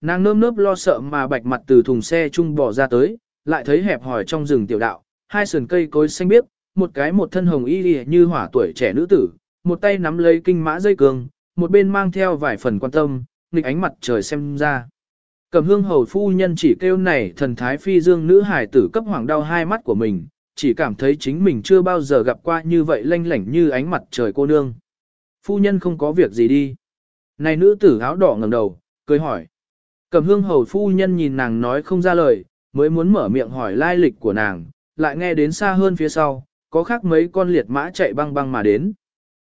Nàng nơm nớp lo sợ mà bạch mặt từ thùng xe chung bỏ ra tới, lại thấy hẹp hỏi trong rừng tiểu đạo, hai sườn cây cối xanh biếc, một cái một thân hồng y lìa như hỏa tuổi trẻ nữ tử, một tay nắm lấy kinh mã dây cường, một bên mang theo vài phần quan tâm, nghịch ánh mặt trời xem ra. Cầm hương hầu phu nhân chỉ kêu này thần thái phi dương nữ hải tử cấp hoàng đau hai mắt của mình, chỉ cảm thấy chính mình chưa bao giờ gặp qua như vậy lanh lảnh như ánh mặt trời cô nương. Phu nhân không có việc gì đi. Này nữ tử áo đỏ ngẩng đầu, cười hỏi. Cẩm hương hầu phu nhân nhìn nàng nói không ra lời, mới muốn mở miệng hỏi lai lịch của nàng, lại nghe đến xa hơn phía sau, có khác mấy con liệt mã chạy băng băng mà đến.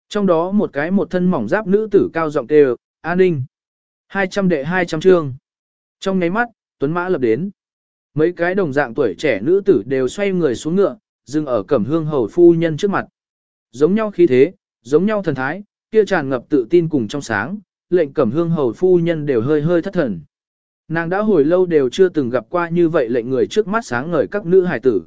Trong đó một cái một thân mỏng giáp nữ tử cao giọng kêu, an ninh. 200 đệ 200 trương. Trong nháy mắt, tuấn mã lập đến. Mấy cái đồng dạng tuổi trẻ nữ tử đều xoay người xuống ngựa, dừng ở cẩm hương hầu phu nhân trước mặt. Giống nhau khí thế, giống nhau thần thái, kia tràn ngập tự tin cùng trong sáng, lệnh cẩm hương hầu phu nhân đều hơi hơi thất thần. Nàng đã hồi lâu đều chưa từng gặp qua như vậy lệnh người trước mắt sáng ngời các nữ hài tử.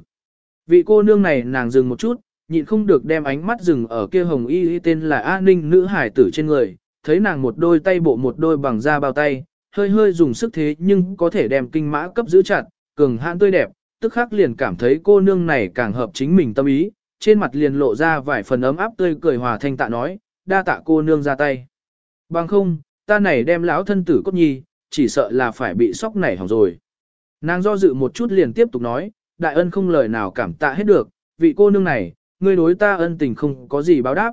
Vị cô nương này nàng dừng một chút, nhịn không được đem ánh mắt dừng ở kia hồng y, y tên là A Ninh nữ hài tử trên người, thấy nàng một đôi tay bộ một đôi bằng da bao tay, hơi hơi dùng sức thế nhưng có thể đem kinh mã cấp giữ chặt, cường hãn tươi đẹp, tức khắc liền cảm thấy cô nương này càng hợp chính mình tâm ý, trên mặt liền lộ ra vài phần ấm áp tươi cười hòa thanh tạ nói, đa tạ cô nương ra tay. Bằng không, ta này đem lão thân tử cốt nhi, chỉ sợ là phải bị sóc nảy hỏng rồi. Nàng do dự một chút liền tiếp tục nói, đại ân không lời nào cảm tạ hết được, vị cô nương này, ngươi đối ta ân tình không có gì báo đáp.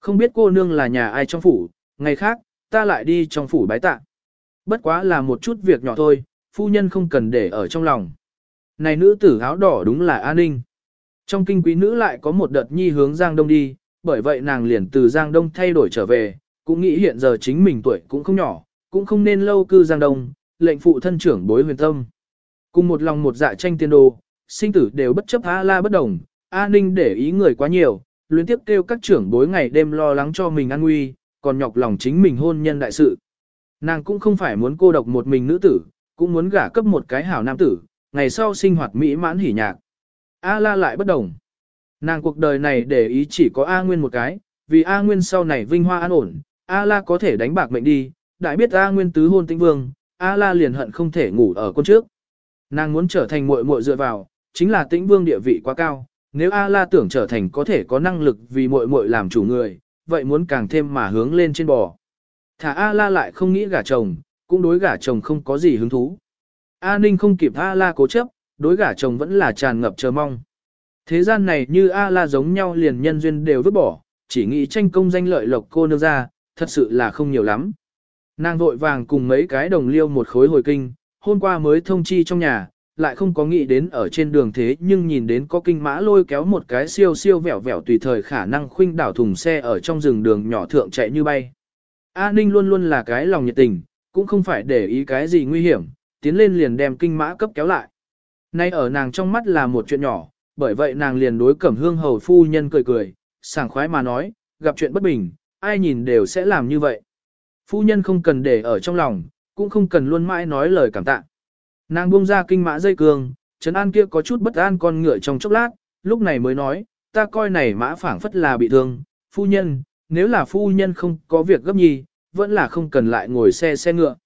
Không biết cô nương là nhà ai trong phủ, ngày khác, ta lại đi trong phủ bái tạ. Bất quá là một chút việc nhỏ thôi, phu nhân không cần để ở trong lòng. Này nữ tử áo đỏ đúng là an ninh. Trong kinh quý nữ lại có một đợt nhi hướng Giang Đông đi, bởi vậy nàng liền từ Giang Đông thay đổi trở về, cũng nghĩ hiện giờ chính mình tuổi cũng không nhỏ, cũng không nên lâu cư Giang Đông, lệnh phụ thân trưởng bối huyền tâm. Cùng một lòng một dạ tranh tiên đồ, sinh tử đều bất chấp A la bất đồng, A ninh để ý người quá nhiều, luyến tiếp kêu các trưởng bối ngày đêm lo lắng cho mình an nguy, còn nhọc lòng chính mình hôn nhân đại sự. Nàng cũng không phải muốn cô độc một mình nữ tử, cũng muốn gả cấp một cái hảo nam tử, ngày sau sinh hoạt mỹ mãn hỉ nhạc. A la lại bất đồng. Nàng cuộc đời này để ý chỉ có A Nguyên một cái, vì A Nguyên sau này vinh hoa an ổn, A la có thể đánh bạc mệnh đi, đại biết A Nguyên tứ hôn tĩnh vương, A la liền hận không thể ngủ ở con trước. Nàng muốn trở thành muội muội dựa vào, chính là tĩnh vương địa vị quá cao, nếu A la tưởng trở thành có thể có năng lực vì muội muội làm chủ người, vậy muốn càng thêm mà hướng lên trên bò. Thả A la lại không nghĩ gả chồng, cũng đối gả chồng không có gì hứng thú. A Ninh không kịp A La cố chấp, đối gả chồng vẫn là tràn ngập chờ mong. Thế gian này như A La giống nhau liền nhân duyên đều vứt bỏ, chỉ nghĩ tranh công danh lợi lộc cô nương ra, thật sự là không nhiều lắm. Nàng vội vàng cùng mấy cái đồng liêu một khối hồi kinh, hôm qua mới thông chi trong nhà, lại không có nghĩ đến ở trên đường thế nhưng nhìn đến có kinh mã lôi kéo một cái siêu siêu vẹo vẹo tùy thời khả năng khuynh đảo thùng xe ở trong rừng đường nhỏ thượng chạy như bay. A Ninh luôn luôn là cái lòng nhiệt tình, cũng không phải để ý cái gì nguy hiểm, tiến lên liền đem kinh mã cấp kéo lại. Nay ở nàng trong mắt là một chuyện nhỏ, bởi vậy nàng liền đối cẩm hương hầu phu nhân cười cười, sảng khoái mà nói, gặp chuyện bất bình, ai nhìn đều sẽ làm như vậy. Phu nhân không cần để ở trong lòng, cũng không cần luôn mãi nói lời cảm tạ. Nàng buông ra kinh mã dây cương, Trấn An kia có chút bất an con ngựa trong chốc lát, lúc này mới nói, ta coi này mã phảng phất là bị thương, phu nhân, nếu là phu nhân không có việc gấp nhì, vẫn là không cần lại ngồi xe xe ngựa.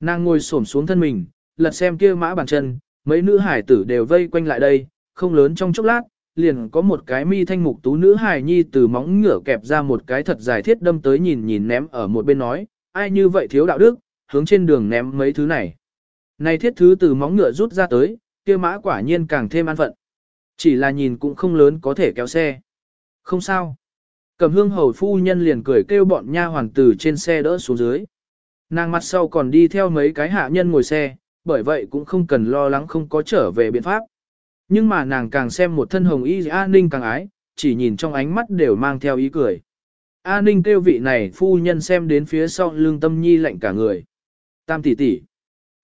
Nàng ngồi xổm xuống thân mình, lật xem kia mã bàn chân, mấy nữ hải tử đều vây quanh lại đây, không lớn trong chốc lát, liền có một cái mi thanh mục tú nữ hải nhi từ móng ngựa kẹp ra một cái thật dài thiết đâm tới nhìn nhìn ném ở một bên nói, ai như vậy thiếu đạo đức, hướng trên đường ném mấy thứ này. Này thiết thứ từ móng ngựa rút ra tới, kia mã quả nhiên càng thêm an phận. Chỉ là nhìn cũng không lớn có thể kéo xe. Không sao. Cầm hương hầu phu nhân liền cười kêu bọn nha hoàng tử trên xe đỡ xuống dưới. Nàng mặt sau còn đi theo mấy cái hạ nhân ngồi xe, bởi vậy cũng không cần lo lắng không có trở về biện pháp. Nhưng mà nàng càng xem một thân hồng y an Ninh càng ái, chỉ nhìn trong ánh mắt đều mang theo ý cười. A Ninh kêu vị này phu nhân xem đến phía sau lương tâm nhi lạnh cả người. Tam tỷ tỷ.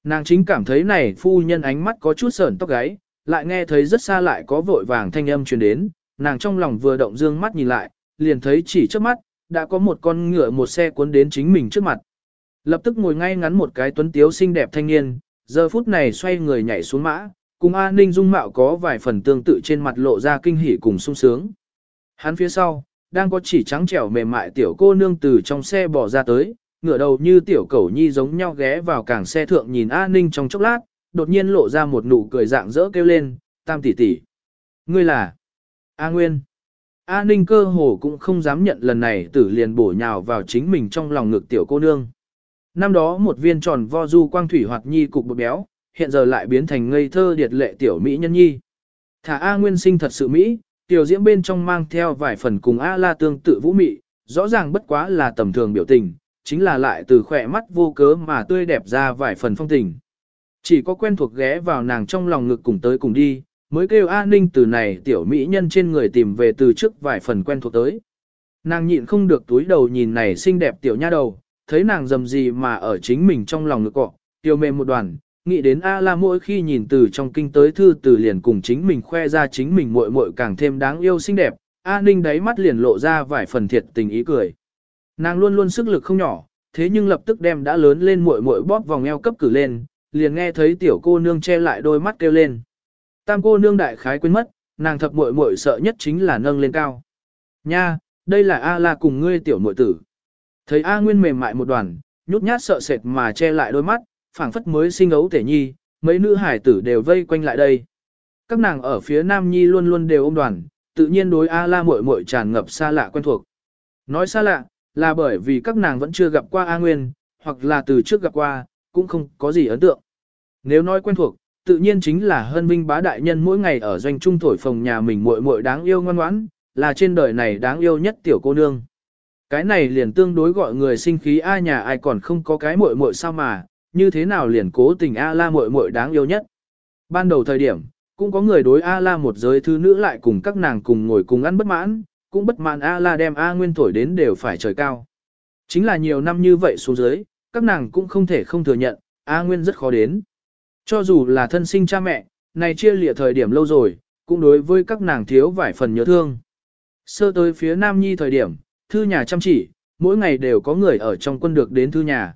Nàng chính cảm thấy này phu nhân ánh mắt có chút sởn tóc gáy, lại nghe thấy rất xa lại có vội vàng thanh âm truyền đến, nàng trong lòng vừa động dương mắt nhìn lại, liền thấy chỉ trước mắt, đã có một con ngựa một xe cuốn đến chính mình trước mặt. Lập tức ngồi ngay ngắn một cái tuấn tiếu xinh đẹp thanh niên, giờ phút này xoay người nhảy xuống mã, cùng A Ninh dung mạo có vài phần tương tự trên mặt lộ ra kinh hỉ cùng sung sướng. Hắn phía sau, đang có chỉ trắng trẻo mềm mại tiểu cô nương từ trong xe bỏ ra tới, ngửa đầu như tiểu cẩu nhi giống nhau ghé vào cảng xe thượng nhìn A Ninh trong chốc lát, đột nhiên lộ ra một nụ cười dạng dỡ kêu lên, tam tỷ tỷ. Ngươi là A Nguyên. A Ninh cơ hồ cũng không dám nhận lần này tử liền bổ nhào vào chính mình trong lòng ngực tiểu cô nương. Năm đó một viên tròn vo du quang thủy hoạt nhi cục bột béo, hiện giờ lại biến thành ngây thơ điệt lệ tiểu mỹ nhân nhi. Thả A Nguyên sinh thật sự mỹ, tiểu diễm bên trong mang theo vài phần cùng A La tương tự vũ mị, rõ ràng bất quá là tầm thường biểu tình, chính là lại từ khỏe mắt vô cớ mà tươi đẹp ra vài phần phong tình. Chỉ có quen thuộc ghé vào nàng trong lòng ngực cùng tới cùng đi, mới kêu A Ninh từ này tiểu mỹ nhân trên người tìm về từ trước vài phần quen thuộc tới. Nàng nhịn không được túi đầu nhìn này xinh đẹp tiểu nha đầu, thấy nàng dầm gì mà ở chính mình trong lòng ngực cọ, tiểu mềm một đoàn, nghĩ đến A La mỗi khi nhìn từ trong kinh tới thư từ liền cùng chính mình khoe ra chính mình muội muội càng thêm đáng yêu xinh đẹp, A Ninh đáy mắt liền lộ ra vài phần thiệt tình ý cười. Nàng luôn luôn sức lực không nhỏ, thế nhưng lập tức đem đã lớn lên muội muội bóp vòng eo cấp cử lên, liền nghe thấy tiểu cô nương che lại đôi mắt kêu lên. Tam cô nương đại khái quên mất, nàng thập muội muội sợ nhất chính là nâng lên cao. Nha, đây là A La cùng ngươi tiểu muội tử. Thấy A Nguyên mềm mại một đoàn, nhút nhát sợ sệt mà che lại đôi mắt, phảng phất mới sinh ấu thể nhi, mấy nữ hải tử đều vây quanh lại đây. Các nàng ở phía Nam Nhi luôn luôn đều ôm đoàn, tự nhiên đối A La muội muội tràn ngập xa lạ quen thuộc. Nói xa lạ, là bởi vì các nàng vẫn chưa gặp qua A Nguyên, hoặc là từ trước gặp qua, cũng không có gì ấn tượng. Nếu nói quen thuộc, tự nhiên chính là hân vinh bá đại nhân mỗi ngày ở doanh trung thổi phồng nhà mình muội muội đáng yêu ngoan ngoãn, là trên đời này đáng yêu nhất tiểu cô nương. Cái này liền tương đối gọi người sinh khí a nhà ai còn không có cái muội muội sao mà, như thế nào liền cố tình A La muội muội đáng yêu nhất. Ban đầu thời điểm, cũng có người đối A La một giới thư nữ lại cùng các nàng cùng ngồi cùng ăn bất mãn, cũng bất mãn A La đem A Nguyên thổi đến đều phải trời cao. Chính là nhiều năm như vậy xuống dưới, các nàng cũng không thể không thừa nhận, A Nguyên rất khó đến. Cho dù là thân sinh cha mẹ, này chia lịa thời điểm lâu rồi, cũng đối với các nàng thiếu vài phần nhớ thương. Sơ tới phía Nam Nhi thời điểm, thư nhà chăm chỉ, mỗi ngày đều có người ở trong quân được đến thư nhà.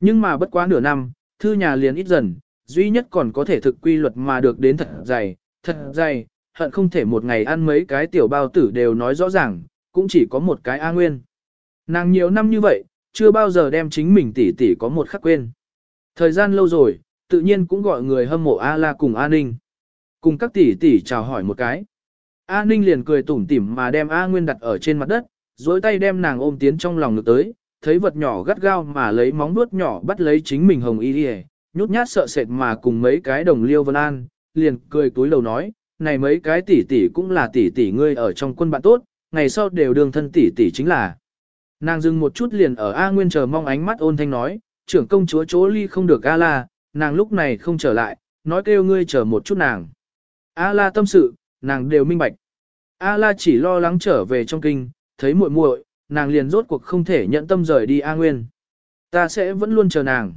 Nhưng mà bất quá nửa năm, thư nhà liền ít dần, duy nhất còn có thể thực quy luật mà được đến thật dày, thật dày, hận không thể một ngày ăn mấy cái tiểu bao tử đều nói rõ ràng, cũng chỉ có một cái A Nguyên. Nàng nhiều năm như vậy, chưa bao giờ đem chính mình tỷ tỷ có một khắc quên. Thời gian lâu rồi, tự nhiên cũng gọi người hâm mộ A La cùng A Ninh. Cùng các tỷ tỷ chào hỏi một cái. A Ninh liền cười tủm tỉm mà đem A Nguyên đặt ở trên mặt đất, dối tay đem nàng ôm tiến trong lòng ngực tới, thấy vật nhỏ gắt gao mà lấy móng vuốt nhỏ bắt lấy chính mình hồng y đi nhút nhát sợ sệt mà cùng mấy cái đồng liêu vân an, liền cười túi lầu nói, này mấy cái tỷ tỷ cũng là tỷ tỷ ngươi ở trong quân bạn tốt, ngày sau đều đường thân tỷ tỷ chính là. Nàng dừng một chút liền ở A Nguyên chờ mong ánh mắt ôn thanh nói, trưởng công chúa chỗ ly không được A La, nàng lúc này không trở lại, nói kêu ngươi chờ một chút nàng. A La tâm sự, nàng đều minh bạch. A La chỉ lo lắng trở về trong kinh, thấy muội muội, nàng liền rốt cuộc không thể nhận tâm rời đi A Nguyên. Ta sẽ vẫn luôn chờ nàng.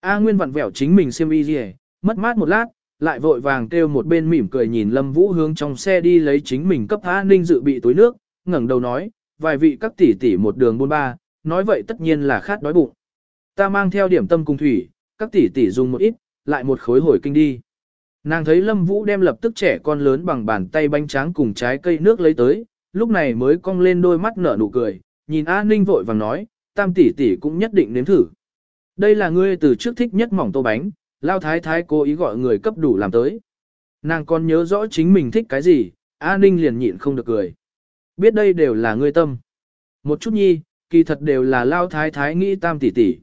A Nguyên vặn vẹo chính mình xem y gì, mất mát một lát, lại vội vàng kêu một bên mỉm cười nhìn Lâm Vũ hướng trong xe đi lấy chính mình cấp A Ninh dự bị túi nước, ngẩng đầu nói, vài vị các tỷ tỷ một đường buôn ba, nói vậy tất nhiên là khát đói bụng. Ta mang theo điểm tâm cùng thủy, các tỷ tỷ dùng một ít, lại một khối hồi kinh đi. Nàng thấy Lâm Vũ đem lập tức trẻ con lớn bằng bàn tay bánh tráng cùng trái cây nước lấy tới, lúc này mới cong lên đôi mắt nở nụ cười, nhìn A Ninh vội vàng nói, tam tỷ tỷ cũng nhất định nếm thử. Đây là ngươi từ trước thích nhất mỏng tô bánh, lao thái thái cố ý gọi người cấp đủ làm tới. Nàng còn nhớ rõ chính mình thích cái gì, A Ninh liền nhịn không được cười. Biết đây đều là ngươi tâm. Một chút nhi, kỳ thật đều là lao thái thái nghĩ tam tỷ tỷ.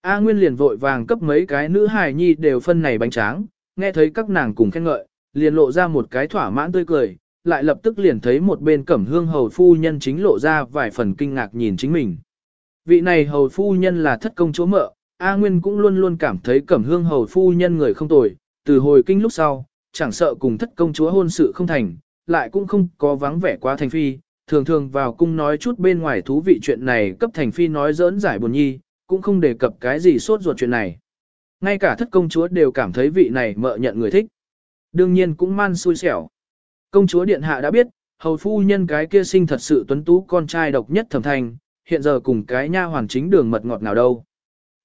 A Nguyên liền vội vàng cấp mấy cái nữ hài nhi đều phân này bánh tráng, nghe thấy các nàng cùng khen ngợi, liền lộ ra một cái thỏa mãn tươi cười, lại lập tức liền thấy một bên cẩm hương hầu phu nhân chính lộ ra vài phần kinh ngạc nhìn chính mình. Vị này hầu phu nhân là thất công chỗ mợ, A Nguyên cũng luôn luôn cảm thấy cẩm hương hầu phu nhân người không tồi, từ hồi kinh lúc sau, chẳng sợ cùng thất công chúa hôn sự không thành, lại cũng không có vắng vẻ quá thành phi, thường thường vào cung nói chút bên ngoài thú vị chuyện này cấp thành phi nói giỡn giải buồn nhi, cũng không đề cập cái gì sốt ruột chuyện này. Ngay cả thất công chúa đều cảm thấy vị này mợ nhận người thích. Đương nhiên cũng man xui xẻo. Công chúa điện hạ đã biết, hầu phu nhân cái kia sinh thật sự tuấn tú con trai độc nhất thẩm thành, hiện giờ cùng cái nha hoàn chính đường mật ngọt nào đâu.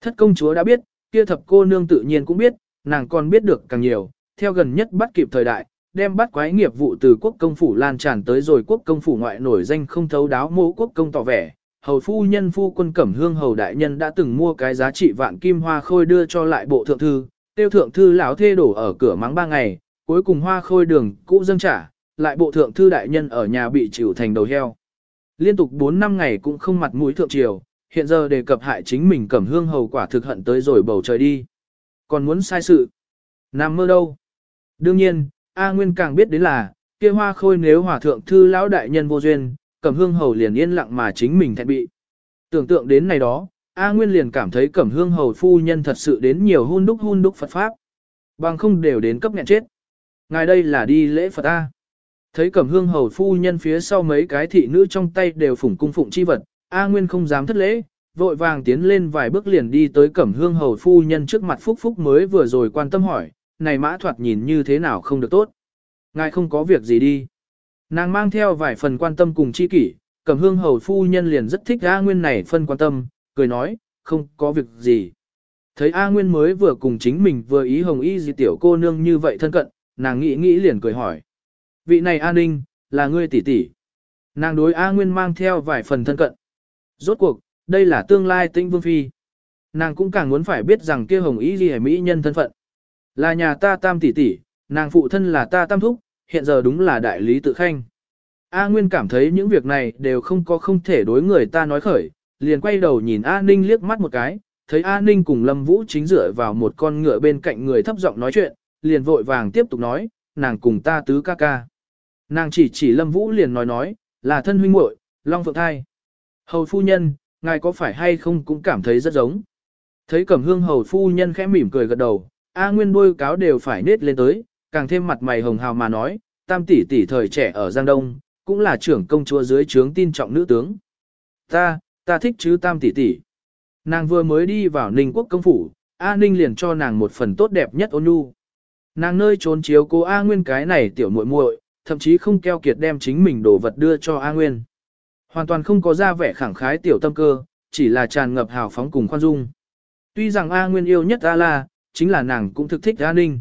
Thất công chúa đã biết, kia thập cô nương tự nhiên cũng biết, nàng còn biết được càng nhiều, theo gần nhất bắt kịp thời đại, đem bắt quái nghiệp vụ từ quốc công phủ lan tràn tới rồi quốc công phủ ngoại nổi danh không thấu đáo mô quốc công tỏ vẻ, hầu phu nhân phu quân cẩm hương hầu đại nhân đã từng mua cái giá trị vạn kim hoa khôi đưa cho lại bộ thượng thư, tiêu thượng thư lão thê đổ ở cửa mắng ba ngày, cuối cùng hoa khôi đường cũ dâng trả, lại bộ thượng thư đại nhân ở nhà bị chịu thành đầu heo. Liên tục 4 năm ngày cũng không mặt mũi thượng triều, hiện giờ đề cập hại chính mình cẩm hương hầu quả thực hận tới rồi bầu trời đi. Còn muốn sai sự. nam mơ đâu. Đương nhiên, A Nguyên càng biết đến là, kia hoa khôi nếu hòa thượng thư lão đại nhân vô duyên, cẩm hương hầu liền yên lặng mà chính mình thẹn bị. Tưởng tượng đến này đó, A Nguyên liền cảm thấy cẩm hương hầu phu nhân thật sự đến nhiều hun đúc hun đúc Phật Pháp. Bằng không đều đến cấp nghẹn chết. Ngài đây là đi lễ Phật A. Thấy cẩm hương hầu phu nhân phía sau mấy cái thị nữ trong tay đều phủng cung phụng chi vật, A Nguyên không dám thất lễ, vội vàng tiến lên vài bước liền đi tới cẩm hương hầu phu nhân trước mặt phúc phúc mới vừa rồi quan tâm hỏi, này mã thoạt nhìn như thế nào không được tốt. Ngài không có việc gì đi. Nàng mang theo vài phần quan tâm cùng chi kỷ, cẩm hương hầu phu nhân liền rất thích A Nguyên này phân quan tâm, cười nói, không có việc gì. Thấy A Nguyên mới vừa cùng chính mình vừa ý hồng y gì tiểu cô nương như vậy thân cận, nàng nghĩ nghĩ liền cười hỏi. Vị này A Ninh, là ngươi tỷ tỷ. Nàng đối A Nguyên mang theo vài phần thân cận. Rốt cuộc, đây là tương lai tĩnh vương phi. Nàng cũng càng muốn phải biết rằng kia hồng y gì mỹ nhân thân phận. Là nhà ta tam tỷ tỷ, nàng phụ thân là ta tam thúc, hiện giờ đúng là đại lý tự khanh. A Nguyên cảm thấy những việc này đều không có không thể đối người ta nói khởi, liền quay đầu nhìn A Ninh liếc mắt một cái, thấy A Ninh cùng Lâm Vũ chính dựa vào một con ngựa bên cạnh người thấp giọng nói chuyện, liền vội vàng tiếp tục nói, nàng cùng ta tứ ca ca. Nàng chỉ chỉ Lâm Vũ liền nói nói, là thân huynh muội, Long Phượng Thai. Hầu phu nhân, ngài có phải hay không cũng cảm thấy rất giống. Thấy Cẩm Hương hầu phu nhân khẽ mỉm cười gật đầu, A Nguyên đôi cáo đều phải nết lên tới, càng thêm mặt mày hồng hào mà nói, tam tỷ tỷ thời trẻ ở Giang Đông, cũng là trưởng công chúa dưới trướng tin trọng nữ tướng. Ta, ta thích chứ tam tỷ tỷ. Nàng vừa mới đi vào Ninh quốc công phủ, A Ninh liền cho nàng một phần tốt đẹp nhất ôn nhu. Nàng nơi trốn chiếu cô A Nguyên cái này tiểu muội muội, thậm chí không keo kiệt đem chính mình đồ vật đưa cho A Nguyên. Hoàn toàn không có ra vẻ khẳng khái tiểu tâm cơ, chỉ là tràn ngập hào phóng cùng khoan dung. Tuy rằng A Nguyên yêu nhất A La, chính là nàng cũng thực thích A Ninh.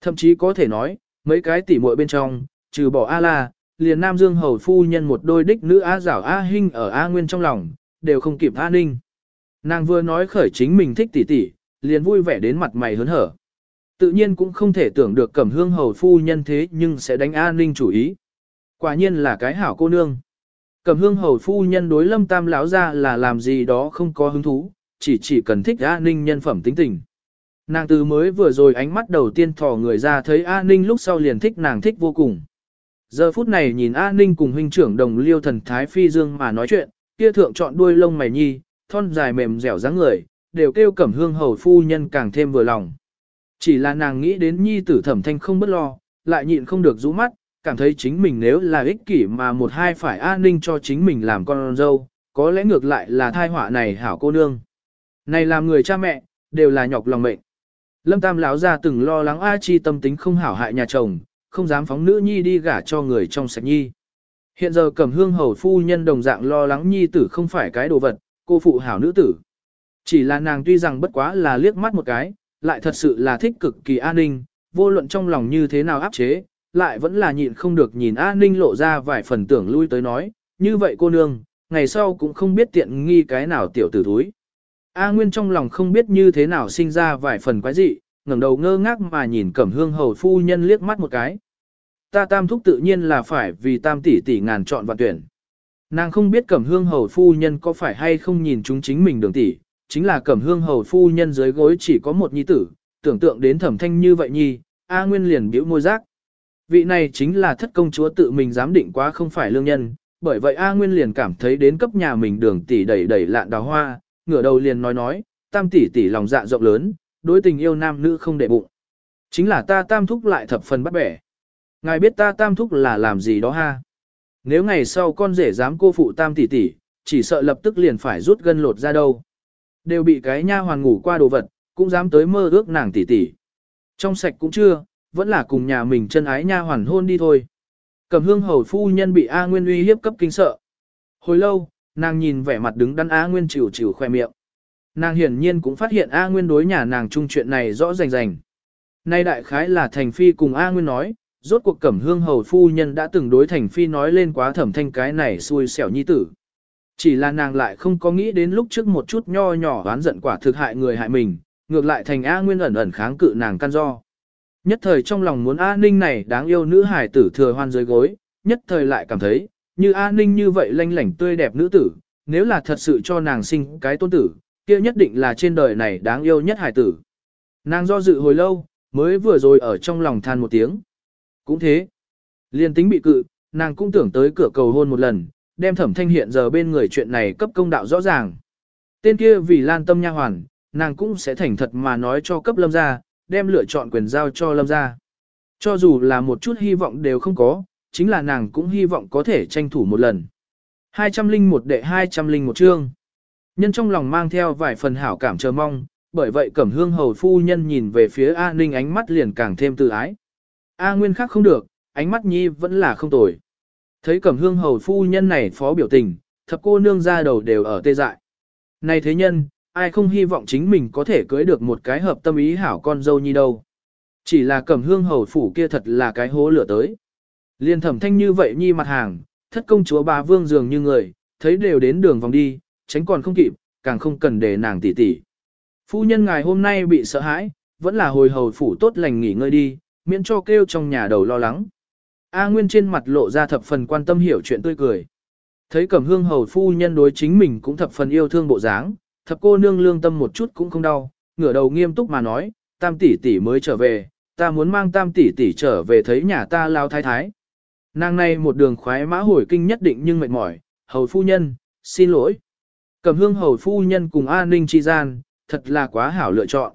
Thậm chí có thể nói, mấy cái tỉ muội bên trong, trừ bỏ A La, liền Nam Dương Hầu Phu nhân một đôi đích nữ A Giảo A Hinh ở A Nguyên trong lòng, đều không kịp A Ninh. Nàng vừa nói khởi chính mình thích tỷ tỷ, liền vui vẻ đến mặt mày hớn hở. Tự nhiên cũng không thể tưởng được Cẩm Hương Hầu Phu nhân thế nhưng sẽ đánh an Ninh chủ ý. Quả nhiên là cái hảo cô nương. Cẩm Hương Hầu Phu nhân đối Lâm Tam lão ra là làm gì đó không có hứng thú, chỉ chỉ cần thích an Ninh nhân phẩm tính tình. Nàng từ mới vừa rồi ánh mắt đầu tiên thò người ra thấy an Ninh lúc sau liền thích nàng thích vô cùng. Giờ phút này nhìn an Ninh cùng huynh trưởng đồng liêu thần Thái Phi Dương mà nói chuyện, kia thượng chọn đuôi lông mày nhi, thon dài mềm dẻo dáng người, đều kêu cẩm hương hầu phu nhân càng thêm vừa lòng. Chỉ là nàng nghĩ đến nhi tử thẩm thanh không bất lo, lại nhịn không được rũ mắt, cảm thấy chính mình nếu là ích kỷ mà một hai phải an ninh cho chính mình làm con dâu, có lẽ ngược lại là thai họa này hảo cô nương. Này làm người cha mẹ, đều là nhọc lòng mệnh. Lâm Tam lão ra từng lo lắng A Chi tâm tính không hảo hại nhà chồng, không dám phóng nữ nhi đi gả cho người trong sạch nhi. Hiện giờ cẩm hương hầu phu nhân đồng dạng lo lắng nhi tử không phải cái đồ vật, cô phụ hảo nữ tử. Chỉ là nàng tuy rằng bất quá là liếc mắt một cái, lại thật sự là thích cực kỳ an ninh, vô luận trong lòng như thế nào áp chế, lại vẫn là nhịn không được nhìn an ninh lộ ra vài phần tưởng lui tới nói, như vậy cô nương, ngày sau cũng không biết tiện nghi cái nào tiểu tử thúi. A Nguyên trong lòng không biết như thế nào sinh ra vài phần quái dị, ngẩng đầu ngơ ngác mà nhìn Cẩm Hương hầu phu nhân liếc mắt một cái. Ta tam thúc tự nhiên là phải vì tam tỷ tỷ ngàn chọn và tuyển. Nàng không biết Cẩm Hương hầu phu nhân có phải hay không nhìn chúng chính mình đường tỷ, chính là Cẩm Hương hầu phu nhân dưới gối chỉ có một nhi tử, tưởng tượng đến thẩm thanh như vậy nhi, A Nguyên liền biểu môi giác. Vị này chính là thất công chúa tự mình dám định quá không phải lương nhân, bởi vậy A Nguyên liền cảm thấy đến cấp nhà mình đường tỷ đẩy đẩy lạn đào hoa, ngửa đầu liền nói nói, tam tỷ tỷ lòng dạ rộng lớn, đối tình yêu nam nữ không để bụng. Chính là ta tam thúc lại thập phần bắt bẻ. Ngài biết ta tam thúc là làm gì đó ha? Nếu ngày sau con rể dám cô phụ tam tỷ tỷ, chỉ sợ lập tức liền phải rút gân lột ra đâu. Đều bị cái nha hoàn ngủ qua đồ vật, cũng dám tới mơ ước nàng tỷ tỷ. Trong sạch cũng chưa, vẫn là cùng nhà mình chân ái nha hoàn hôn đi thôi. cẩm hương hầu phu nhân bị A Nguyên uy hiếp cấp kinh sợ. Hồi lâu, nàng nhìn vẻ mặt đứng đắn A Nguyên chịu chịu khoe miệng. Nàng hiển nhiên cũng phát hiện A Nguyên đối nhà nàng chung chuyện này rõ rành rành. Nay đại khái là Thành Phi cùng A Nguyên nói, rốt cuộc cẩm hương hầu phu nhân đã từng đối Thành Phi nói lên quá thẩm thanh cái này xui xẻo nhi tử. Chỉ là nàng lại không có nghĩ đến lúc trước một chút nho nhỏ oán giận quả thực hại người hại mình, ngược lại thành A Nguyên ẩn ẩn kháng cự nàng căn do. Nhất thời trong lòng muốn A Ninh này đáng yêu nữ hài tử thừa hoan dưới gối, nhất thời lại cảm thấy, như A Ninh như vậy lanh lảnh tươi đẹp nữ tử, nếu là thật sự cho nàng sinh cái tôn tử, kia nhất định là trên đời này đáng yêu nhất hài tử. Nàng do dự hồi lâu, mới vừa rồi ở trong lòng than một tiếng. Cũng thế. liền tính bị cự, nàng cũng tưởng tới cửa cầu hôn một lần, đem thẩm thanh hiện giờ bên người chuyện này cấp công đạo rõ ràng. Tên kia vì lan tâm nha hoàn, nàng cũng sẽ thành thật mà nói cho cấp lâm gia, đem lựa chọn quyền giao cho lâm gia. Cho dù là một chút hy vọng đều không có, chính là nàng cũng hy vọng có thể tranh thủ một lần. 201 đệ 201 chương. Nhân trong lòng mang theo vài phần hảo cảm chờ mong, bởi vậy cẩm hương hầu phu nhân nhìn về phía A Ninh ánh mắt liền càng thêm tự ái. A Nguyên khác không được, ánh mắt nhi vẫn là không tồi. Thấy cẩm hương hầu phu nhân này phó biểu tình, thập cô nương ra đầu đều ở tê dại. Này thế nhân, ai không hy vọng chính mình có thể cưới được một cái hợp tâm ý hảo con dâu nhi đâu. Chỉ là cẩm hương hầu phủ kia thật là cái hố lửa tới. Liên thẩm thanh như vậy nhi mặt hàng, thất công chúa bà vương dường như người, thấy đều đến đường vòng đi, tránh còn không kịp, càng không cần để nàng tỉ tỉ. Phu nhân ngài hôm nay bị sợ hãi, vẫn là hồi hầu phủ tốt lành nghỉ ngơi đi, miễn cho kêu trong nhà đầu lo lắng. A Nguyên trên mặt lộ ra thập phần quan tâm hiểu chuyện tươi cười. Thấy cẩm hương hầu phu nhân đối chính mình cũng thập phần yêu thương bộ dáng, thập cô nương lương tâm một chút cũng không đau, ngửa đầu nghiêm túc mà nói, tam tỷ tỷ mới trở về, ta muốn mang tam tỷ tỷ trở về thấy nhà ta lao thái thái. Nàng này một đường khoái mã hồi kinh nhất định nhưng mệt mỏi, hầu phu nhân, xin lỗi. Cẩm hương hầu phu nhân cùng A Ninh chi gian, thật là quá hảo lựa chọn.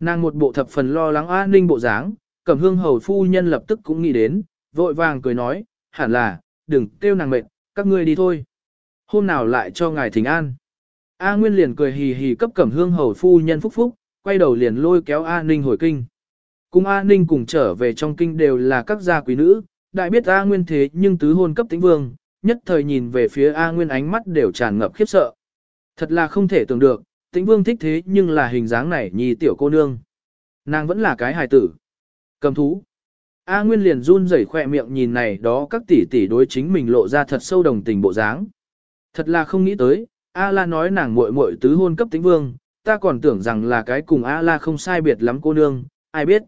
Nàng một bộ thập phần lo lắng A Ninh bộ dáng, cẩm hương hầu phu nhân lập tức cũng nghĩ đến, vội vàng cười nói, hẳn là, đừng kêu nàng mệt, các ngươi đi thôi. Hôm nào lại cho ngài thỉnh an. A Nguyên liền cười hì hì cấp cẩm hương hầu phu nhân phúc phúc, quay đầu liền lôi kéo A Ninh hồi kinh. Cùng A Ninh cùng trở về trong kinh đều là các gia quý nữ, đại biết A Nguyên thế nhưng tứ hôn cấp tĩnh vương, nhất thời nhìn về phía A Nguyên ánh mắt đều tràn ngập khiếp sợ. Thật là không thể tưởng được, tĩnh vương thích thế nhưng là hình dáng này nhì tiểu cô nương. Nàng vẫn là cái hài tử. Cầm thú. A Nguyên liền run rẩy khỏe miệng nhìn này đó các tỷ tỷ đối chính mình lộ ra thật sâu đồng tình bộ dáng. Thật là không nghĩ tới, A La nói nàng muội muội tứ hôn cấp tĩnh vương, ta còn tưởng rằng là cái cùng A La không sai biệt lắm cô nương, ai biết.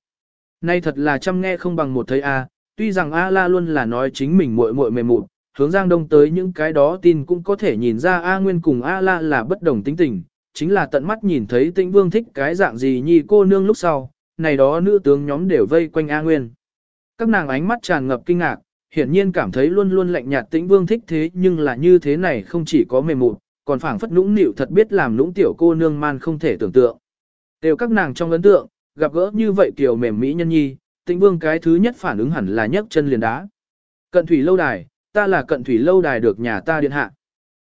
Nay thật là chăm nghe không bằng một thấy A, tuy rằng A La luôn là nói chính mình muội muội mềm mụn, hướng Giang Đông tới những cái đó tin cũng có thể nhìn ra A Nguyên cùng A La là bất đồng tính tình, chính là tận mắt nhìn thấy Tĩnh Vương thích cái dạng gì nhi cô nương lúc sau, này đó nữ tướng nhóm đều vây quanh A Nguyên. Các nàng ánh mắt tràn ngập kinh ngạc, hiển nhiên cảm thấy luôn luôn lạnh nhạt Tĩnh Vương thích thế nhưng là như thế này không chỉ có mềm mụn, còn phảng phất nũng nịu thật biết làm nũng tiểu cô nương man không thể tưởng tượng. Đều các nàng trong ấn tượng, gặp gỡ như vậy kiểu mềm mỹ nhân nhi, Tĩnh Vương cái thứ nhất phản ứng hẳn là nhấc chân liền đá. Cận thủy lâu đài, ta là cận thủy lâu đài được nhà ta điện hạ.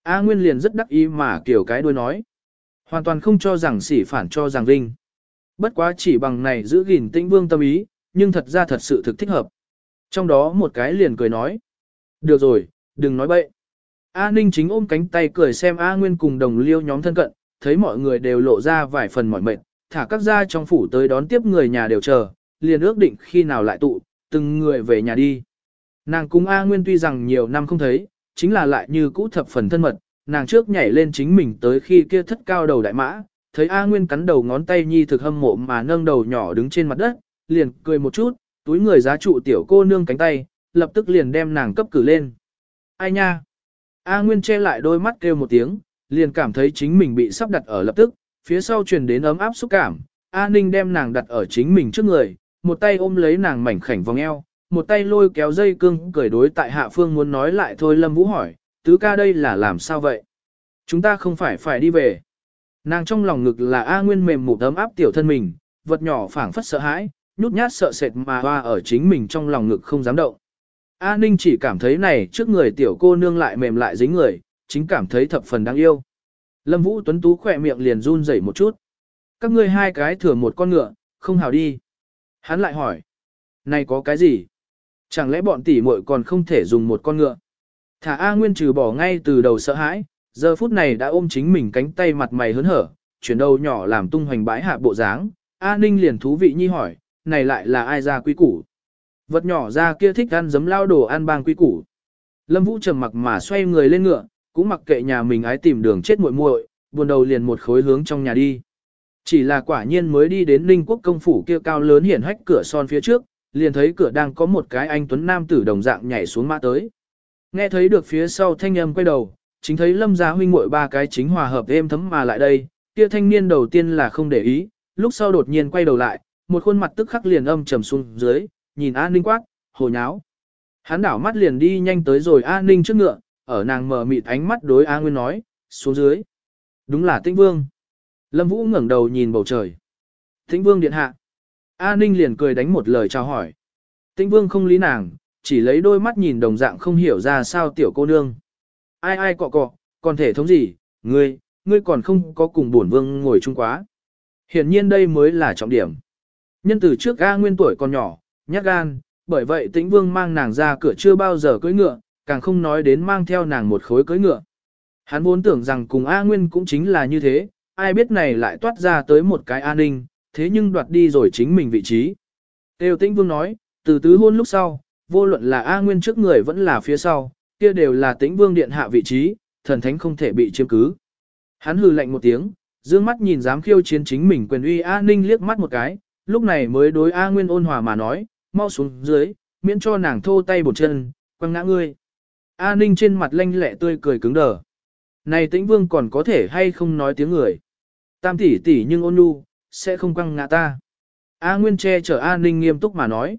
A Nguyên liền rất đắc ý mà kiểu cái đuôi nói. Hoàn toàn không cho rằng sỉ phản cho rằng vinh. Bất quá chỉ bằng này giữ gìn tĩnh vương tâm ý, nhưng thật ra thật sự thực thích hợp. Trong đó một cái liền cười nói. Được rồi, đừng nói bậy. A Ninh chính ôm cánh tay cười xem A Nguyên cùng đồng liêu nhóm thân cận, thấy mọi người đều lộ ra vài phần mỏi mệt, thả các gia trong phủ tới đón tiếp người nhà đều chờ, liền ước định khi nào lại tụ, từng người về nhà đi. Nàng cùng A Nguyên tuy rằng nhiều năm không thấy, chính là lại như cũ thập phần thân mật, nàng trước nhảy lên chính mình tới khi kia thất cao đầu đại mã, thấy A Nguyên cắn đầu ngón tay nhi thực hâm mộ mà nâng đầu nhỏ đứng trên mặt đất, liền cười một chút, túi người giá trụ tiểu cô nương cánh tay, lập tức liền đem nàng cấp cử lên. Ai nha? A Nguyên che lại đôi mắt kêu một tiếng, liền cảm thấy chính mình bị sắp đặt ở lập tức, phía sau truyền đến ấm áp xúc cảm, A Ninh đem nàng đặt ở chính mình trước người, một tay ôm lấy nàng mảnh khảnh vòng eo, một tay lôi kéo dây cương cười đối tại hạ phương muốn nói lại thôi Lâm Vũ hỏi, tứ ca đây là làm sao vậy? Chúng ta không phải phải đi về. Nàng trong lòng ngực là A Nguyên mềm mụ ấm áp tiểu thân mình, vật nhỏ phảng phất sợ hãi, nhút nhát sợ sệt mà hoa ở chính mình trong lòng ngực không dám động. A Ninh chỉ cảm thấy này trước người tiểu cô nương lại mềm lại dính người, chính cảm thấy thập phần đáng yêu. Lâm Vũ Tuấn Tú khỏe miệng liền run rẩy một chút. Các ngươi hai cái thừa một con ngựa, không hào đi. Hắn lại hỏi. Này có cái gì? Chẳng lẽ bọn tỷ muội còn không thể dùng một con ngựa? Thả A Nguyên trừ bỏ ngay từ đầu sợ hãi, giờ phút này đã ôm chính mình cánh tay mặt mày hớn hở, chuyển đầu nhỏ làm tung hoành bãi hạ bộ dáng. A Ninh liền thú vị nhi hỏi, này lại là ai ra quý củ? Vật nhỏ ra kia thích ăn giấm lao đồ ăn bang quý củ. Lâm Vũ trầm mặc mà xoay người lên ngựa, cũng mặc kệ nhà mình ái tìm đường chết muội muội, buồn đầu liền một khối hướng trong nhà đi. Chỉ là quả nhiên mới đi đến Ninh Quốc công phủ kia cao lớn hiển hách cửa son phía trước, liền thấy cửa đang có một cái anh tuấn nam tử đồng dạng nhảy xuống mã tới. Nghe thấy được phía sau thanh âm quay đầu, chính thấy lâm gia huynh muội ba cái chính hòa hợp êm thấm mà lại đây, kia thanh niên đầu tiên là không để ý, lúc sau đột nhiên quay đầu lại, một khuôn mặt tức khắc liền âm trầm xuống dưới, nhìn A Ninh quát, hồ nháo. Hắn đảo mắt liền đi nhanh tới rồi A Ninh trước ngựa, ở nàng mở mịt ánh mắt đối A Nguyên nói, xuống dưới. Đúng là Tĩnh Vương. Lâm Vũ ngẩng đầu nhìn bầu trời. Tĩnh Vương điện hạ. A Ninh liền cười đánh một lời chào hỏi. Tĩnh Vương không lý nàng, chỉ lấy đôi mắt nhìn đồng dạng không hiểu ra sao tiểu cô nương. Ai ai cọ cọ, còn thể thống gì, ngươi, ngươi còn không có cùng bổn vương ngồi chung quá. Hiển nhiên đây mới là trọng điểm. Nhân từ trước A Nguyên tuổi còn nhỏ, nhát gan, bởi vậy tĩnh vương mang nàng ra cửa chưa bao giờ cưỡi ngựa, càng không nói đến mang theo nàng một khối cưỡi ngựa. Hắn vốn tưởng rằng cùng A Nguyên cũng chính là như thế, ai biết này lại toát ra tới một cái an ninh, thế nhưng đoạt đi rồi chính mình vị trí. Tiêu tĩnh vương nói, từ tứ hôn lúc sau, vô luận là A Nguyên trước người vẫn là phía sau, kia đều là tĩnh vương điện hạ vị trí, thần thánh không thể bị chiếm cứ. Hắn hừ lạnh một tiếng, dương mắt nhìn dám khiêu chiến chính mình quyền uy A Ninh liếc mắt một cái, lúc này mới đối A Nguyên ôn hòa mà nói, mau xuống dưới, miễn cho nàng thô tay bột chân, quăng ngã ngươi. A Ninh trên mặt lanh lẹ tươi cười cứng đờ. Này tĩnh vương còn có thể hay không nói tiếng người. Tam tỷ tỷ nhưng ôn nhu, sẽ không quăng ngã ta. A Nguyên che chở A Ninh nghiêm túc mà nói.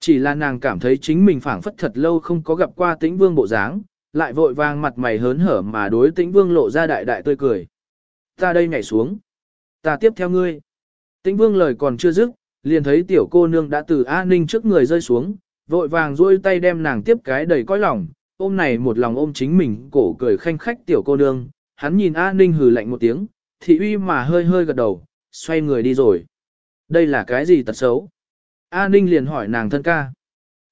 Chỉ là nàng cảm thấy chính mình phảng phất thật lâu không có gặp qua tĩnh vương bộ dáng, lại vội vàng mặt mày hớn hở mà đối tĩnh vương lộ ra đại đại tươi cười. Ta đây nhảy xuống. Ta tiếp theo ngươi. Tĩnh vương lời còn chưa dứt, liền thấy tiểu cô nương đã từ A Ninh trước người rơi xuống, vội vàng duỗi tay đem nàng tiếp cái đầy cõi lòng, ôm này một lòng ôm chính mình, cổ cười khanh khách tiểu cô nương, hắn nhìn A Ninh hừ lạnh một tiếng, thị uy mà hơi hơi gật đầu, xoay người đi rồi. Đây là cái gì tật xấu? A Ninh liền hỏi nàng thân ca.